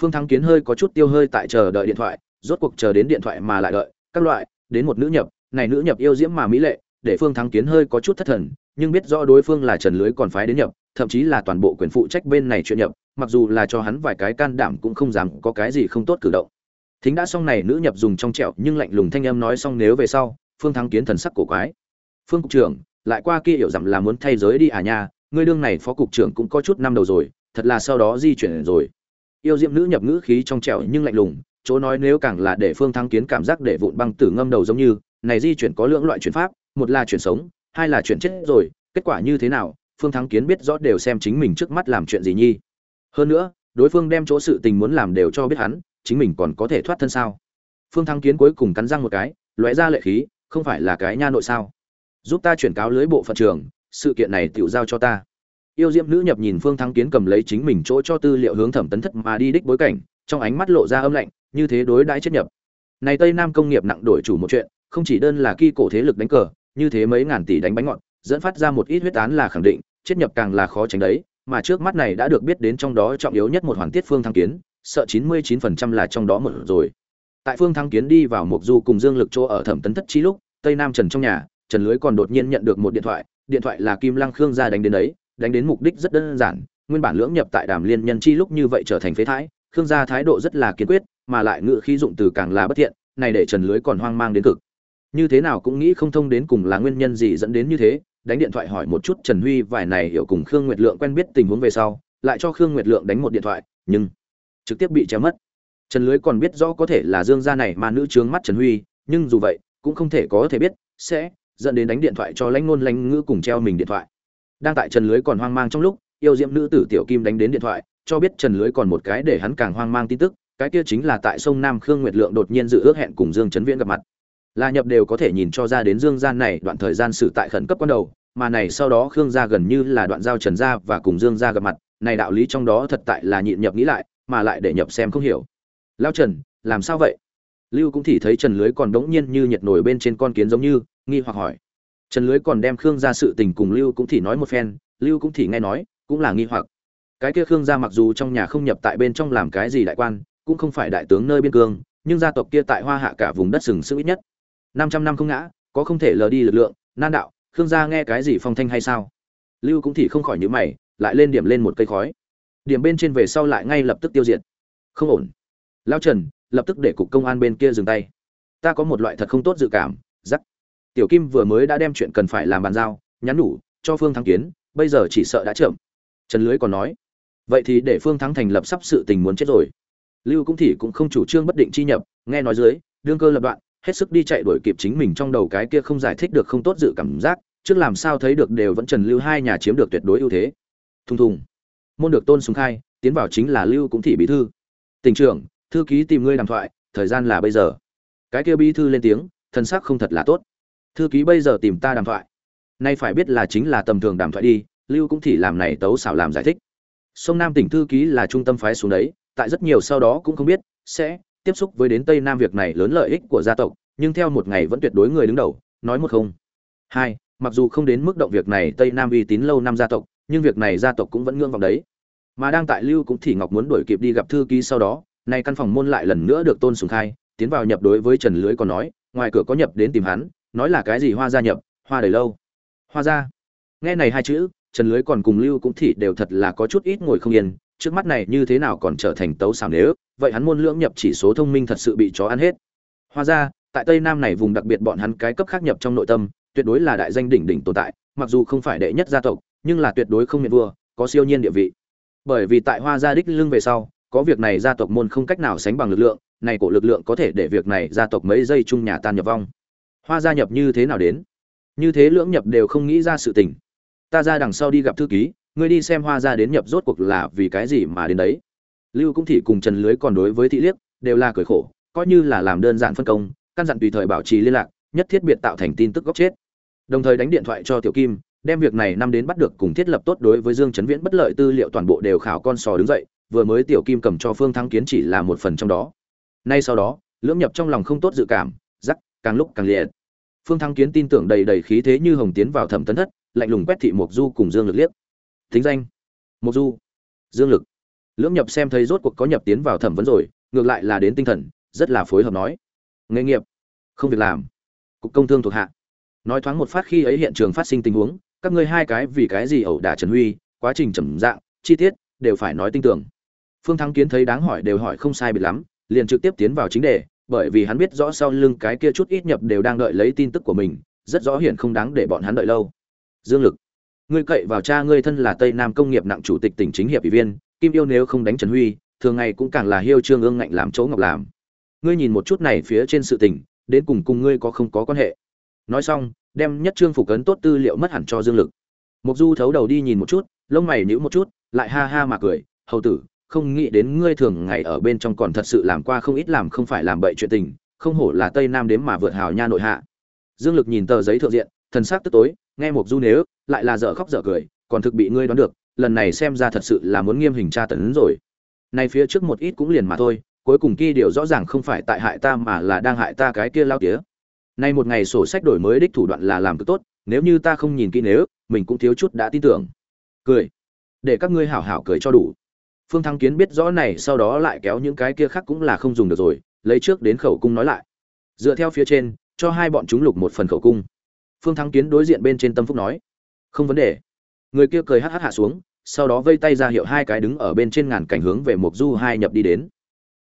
Phương thắng kiến hơi có chút tiêu hơi tại chờ đợi điện thoại, rốt cuộc chờ đến điện thoại mà lại đợi, các loại, đến một nữ nhập, này nữ nhập yêu diễm mà mỹ lệ, để phương thắng kiến hơi có chút thất thần, nhưng biết rõ đối phương là trần lưới còn phái đến nhập, thậm chí là toàn bộ quyền phụ trách bên này chuyện nhập, mặc dù là cho hắn vài cái can đảm cũng không dám có cái gì không tốt cử động. Thính đã xong này, nữ nhập dùng trong trẹo nhưng lạnh lùng thanh âm nói xong nếu về sau phương thắng kiến thần sắc cổ quái. Phương cục trưởng, lại qua kia hiểu rằng là muốn thay giới đi à nha, ngươi đương này phó cục trưởng cũng có chút năm đầu rồi, thật là sau đó di chuyển rồi. Yêu diệm nữ nhập ngữ khí trong trẻo nhưng lạnh lùng, chỗ nói nếu càng là để phương thắng kiến cảm giác để vụn băng tử ngâm đầu giống như, này di chuyển có lưỡng loại chuyển pháp, một là chuyển sống, hai là chuyển chết rồi, kết quả như thế nào, phương thắng kiến biết rõ đều xem chính mình trước mắt làm chuyện gì nhi. Hơn nữa, đối phương đem chỗ sự tình muốn làm đều cho biết hắn, chính mình còn có thể thoát thân sao? Phương thắng kiến cuối cùng cắn răng một cái, lóe ra lệ khí không phải là cái nha nội sao? Giúp ta chuyển cáo lưới bộ phận trường, sự kiện này tiểu giao cho ta. Yêu diễm nữ nhập nhìn phương thắng kiến cầm lấy chính mình chỗ cho tư liệu hướng thẩm tấn thất mà đi đích bối cảnh, trong ánh mắt lộ ra âm lạnh, như thế đối đãi chết nhập. Này tây nam công nghiệp nặng đổi chủ một chuyện, không chỉ đơn là kỳ cổ thế lực đánh cờ, như thế mấy ngàn tỷ đánh bánh ngọt, dẫn phát ra một ít huyết án là khẳng định, chết nhập càng là khó tránh đấy, mà trước mắt này đã được biết đến trong đó trọng yếu nhất một hoàn tiết phương thăng kiến, sợ chín mươi 99% là trong đó một rồi tại phương thăng kiến đi vào mục du cùng dương lực chỗ ở thẩm tấn thất chi lúc, tây nam trần trong nhà, trần lưới còn đột nhiên nhận được một điện thoại điện thoại là kim lăng khương gia đánh đến đấy, đánh đến mục đích rất đơn giản, nguyên bản lưỡng nhập tại đàm liên nhân chi lúc như vậy trở thành phế thái, khương gia thái độ rất là kiên quyết, mà lại ngự khí dụng từ càng là bất thiện, này để trần lưới còn hoang mang đến cực. Như thế nào cũng nghĩ không thông đến cùng là nguyên nhân gì dẫn đến như thế, đánh điện thoại hỏi một chút trần huy vài này hiểu cùng khương nguyệt lượng quen biết tình huống về sau, lại cho khương nguyệt lượng đánh một điện thoại, nhưng trực tiếp bị chém mất trần lưới còn biết rõ có thể là dương gia này mà nữ trướng mắt trần huy, nhưng dù vậy, cũng không thể có thể biết, sẽ dẫn đến đánh điện thoại cho lãnh ngôn lãnh ngữ cùng treo mình điện thoại. Đang tại trần lưới còn hoang mang trong lúc, yêu diễm nữ tử tiểu kim đánh đến điện thoại, cho biết trần lưới còn một cái để hắn càng hoang mang tin tức, cái kia chính là tại sông nam khương nguyệt lượng đột nhiên dự ước hẹn cùng dương trấn viễn gặp mặt. Là nhập đều có thể nhìn cho ra đến dương gian này đoạn thời gian xử tại khẩn cấp quan đầu, mà này sau đó khương gia gần như là đoạn giao trần gia và cùng dương gia gặp mặt, này đạo lý trong đó thật tại là nhịn nhập nghĩ lại, mà lại để nhập xem không hiểu lao trần, làm sao vậy? Lưu cũng thì thấy trần lưới còn đống nhiên như nhiệt nổi bên trên con kiến giống như, nghi hoặc hỏi. Trần lưới còn đem khương gia sự tình cùng lưu cũng thì nói một phen, lưu cũng thì nghe nói, cũng là nghi hoặc. Cái kia khương gia mặc dù trong nhà không nhập tại bên trong làm cái gì đại quan, cũng không phải đại tướng nơi biên cương, nhưng gia tộc kia tại hoa hạ cả vùng đất sừng sững ít nhất. Năm trăm năm không ngã, có không thể lờ đi lực lượng, nan đạo, khương gia nghe cái gì phong thanh hay sao? Lưu cũng thì không khỏi nhữ mày, lại lên điểm lên một cây khói. Điểm bên trên về sau lại ngay lập tức tiêu diệt. Không ổn lao trần, lập tức để cục công an bên kia dừng tay. Ta có một loại thật không tốt dự cảm, giắc. Tiểu kim vừa mới đã đem chuyện cần phải làm bàn giao, nhắn nhủ, cho phương thắng kiến, bây giờ chỉ sợ đã chậm. Trần lưới còn nói, vậy thì để phương thắng thành lập sắp sự tình muốn chết rồi. Lưu cũng thì cũng không chủ trương bất định chi nhập, nghe nói dưới, đương cơ lập đoạn, hết sức đi chạy đuổi kịp chính mình trong đầu cái kia không giải thích được không tốt dự cảm giác, trước làm sao thấy được đều vẫn trần lưu hai nhà chiếm được tuyệt đối ưu thế. Thùng thùng. Môn được tôn sùng khai, tiến vào chính là lưu cũng thị bí thư. Tỉnh trưởng thư ký tìm ngươi đàm thoại, thời gian là bây giờ. Cái kia bí thư lên tiếng, thân xác không thật là tốt. Thư ký bây giờ tìm ta đàm thoại. Nay phải biết là chính là tầm thường đàm thoại đi, lưu cũng thì làm này tấu xảo làm giải thích. Sông nam tỉnh thư ký là trung tâm phái xuống đấy, tại rất nhiều sau đó cũng không biết, sẽ tiếp xúc với đến tây nam việc này lớn lợi ích của gia tộc, nhưng theo một ngày vẫn tuyệt đối người đứng đầu, nói một không. Hai, mặc dù không đến mức động việc này tây nam uy tín lâu năm gia tộc, nhưng việc này gia tộc cũng vẫn ngưỡng vọng đấy. Mà đang tại lưu cũng thì ngọc muốn đuổi kịp đi gặp thư ký sau đó nay căn phòng môn lại lần nữa được tôn sùng khai, tiến vào nhập đối với trần lưới còn nói, ngoài cửa có nhập đến tìm hắn, nói là cái gì hoa gia nhập, hoa đầy lâu. Hoa gia. Nghe này hai chữ, trần lưới còn cùng lưu cũng thị đều thật là có chút ít ngồi không yên, trước mắt này như thế nào còn trở thành tấu xảo nếu, vậy hắn môn lưỡng nhập chỉ số thông minh thật sự bị chó ăn hết. Hoa gia, tại tây nam này vùng đặc biệt bọn hắn cái cấp khác nhập trong nội tâm, tuyệt đối là đại danh đỉnh đỉnh tồn tại, mặc dù không phải đệ nhất gia tộc, nhưng là tuyệt đối không miệt vua, có siêu nhiên địa vị. Bởi vì tại hoa gia đích lưng về sau có việc này gia tộc môn không cách nào sánh bằng lực lượng, này cổ lực lượng có thể để việc này gia tộc mấy giây chung nhà tan nhập vong. Hoa gia nhập như thế nào đến? Như thế lưỡng nhập đều không nghĩ ra sự tình. Ta ra đằng sau đi gặp thư ký, ngươi đi xem hoa gia đến nhập rốt cuộc là vì cái gì mà đến đấy. Lưu cũng thị cùng trần lưới còn đối với thị liếc, đều là cười khổ, coi như là làm đơn giản phân công, căn dặn tùy thời bảo trì liên lạc, nhất thiết biệt tạo thành tin tức gốc chết. Đồng thời đánh điện thoại cho tiểu kim, đem việc này năm đến bắt được cùng thiết lập tốt đối với dương chấn viễn bất lợi tư liệu toàn bộ đều khảo con sò đứng dậy vừa mới tiểu kim cầm cho phương thắng kiến chỉ là một phần trong đó. Nay sau đó, lưỡng nhập trong lòng không tốt dự cảm, rắc, càng lúc càng liệt. Phương thắng kiến tin tưởng đầy đầy khí thế như hồng tiến vào thẩm tấn thất, lạnh lùng quét thị mộc du cùng dương lực liếc. Thính danh, mộc du, dương lực. Lưỡng nhập xem thấy rốt cuộc có nhập tiến vào thẩm vấn rồi, ngược lại là đến tinh thần, rất là phối hợp nói. Nghề nghiệp, không việc làm. Cục công thương thuộc hạ. Nói thoáng một phát khi ấy hiện trường phát sinh tình huống, các ngươi hai cái vì cái gì ẩu đả trần huy, quá trình trầm dạng, chi tiết, đều phải nói tinh tưởng phương thắng kiến thấy đáng hỏi đều hỏi không sai biệt lắm, liền trực tiếp tiến vào chính đề, bởi vì hắn biết rõ sau lưng cái kia chút ít nhập đều đang đợi lấy tin tức của mình, rất rõ hiển không đáng để bọn hắn đợi lâu. Dương lực, ngươi cậy vào cha ngươi thân là tây nam công nghiệp nặng chủ tịch tỉnh chính hiệp ủy viên, kim yêu nếu không đánh trần huy, thường ngày cũng càng là hiêu trương ương ngạnh làm chỗ ngọc làm. Ngươi nhìn một chút này phía trên sự tình, đến cùng cùng ngươi có không có quan hệ. Nói xong, đem nhất trương phục cấn tốt tư liệu mất hẳn cho dương lực. Mục du thấu đầu đi nhìn một chút, lông mày nhíu một chút, lại ha ha mà cười, hầu tử không nghĩ đến ngươi thường ngày ở bên trong còn thật sự làm qua không ít làm không phải làm bậy chuyện tình, không hổ là tây nam đến mà vượt hào nha nội hạ. Dương lực nhìn tờ giấy thượng diện, thần sắc tức tối, nghe một du nếu, lại là dở khóc dở cười, còn thực bị ngươi đoán được, lần này xem ra thật sự là muốn nghiêm hình tra tấn rồi. Này phía trước một ít cũng liền mà thôi, cuối cùng kia điều rõ ràng không phải tại hại ta mà là đang hại ta cái kia lao tía. Nay một ngày sổ sách đổi mới đích thủ đoạn là làm cực tốt, nếu như ta không nhìn kỹ nếu, mình cũng thiếu chút đã tin tưởng. Cười. Để các ngươi hảo hảo cười cho đủ phương thăng kiến biết rõ này, sau đó lại kéo những cái kia khác cũng là không dùng được rồi, lấy trước đến khẩu cung nói lại. Dựa theo phía trên, cho hai bọn chúng lục một phần khẩu cung. Phương thăng kiến đối diện bên trên tâm phúc nói, không vấn đề. Người kia cười hắc hắc hạ xuống, sau đó vây tay ra hiệu hai cái đứng ở bên trên ngàn cảnh hướng về mục du hai nhập đi đến.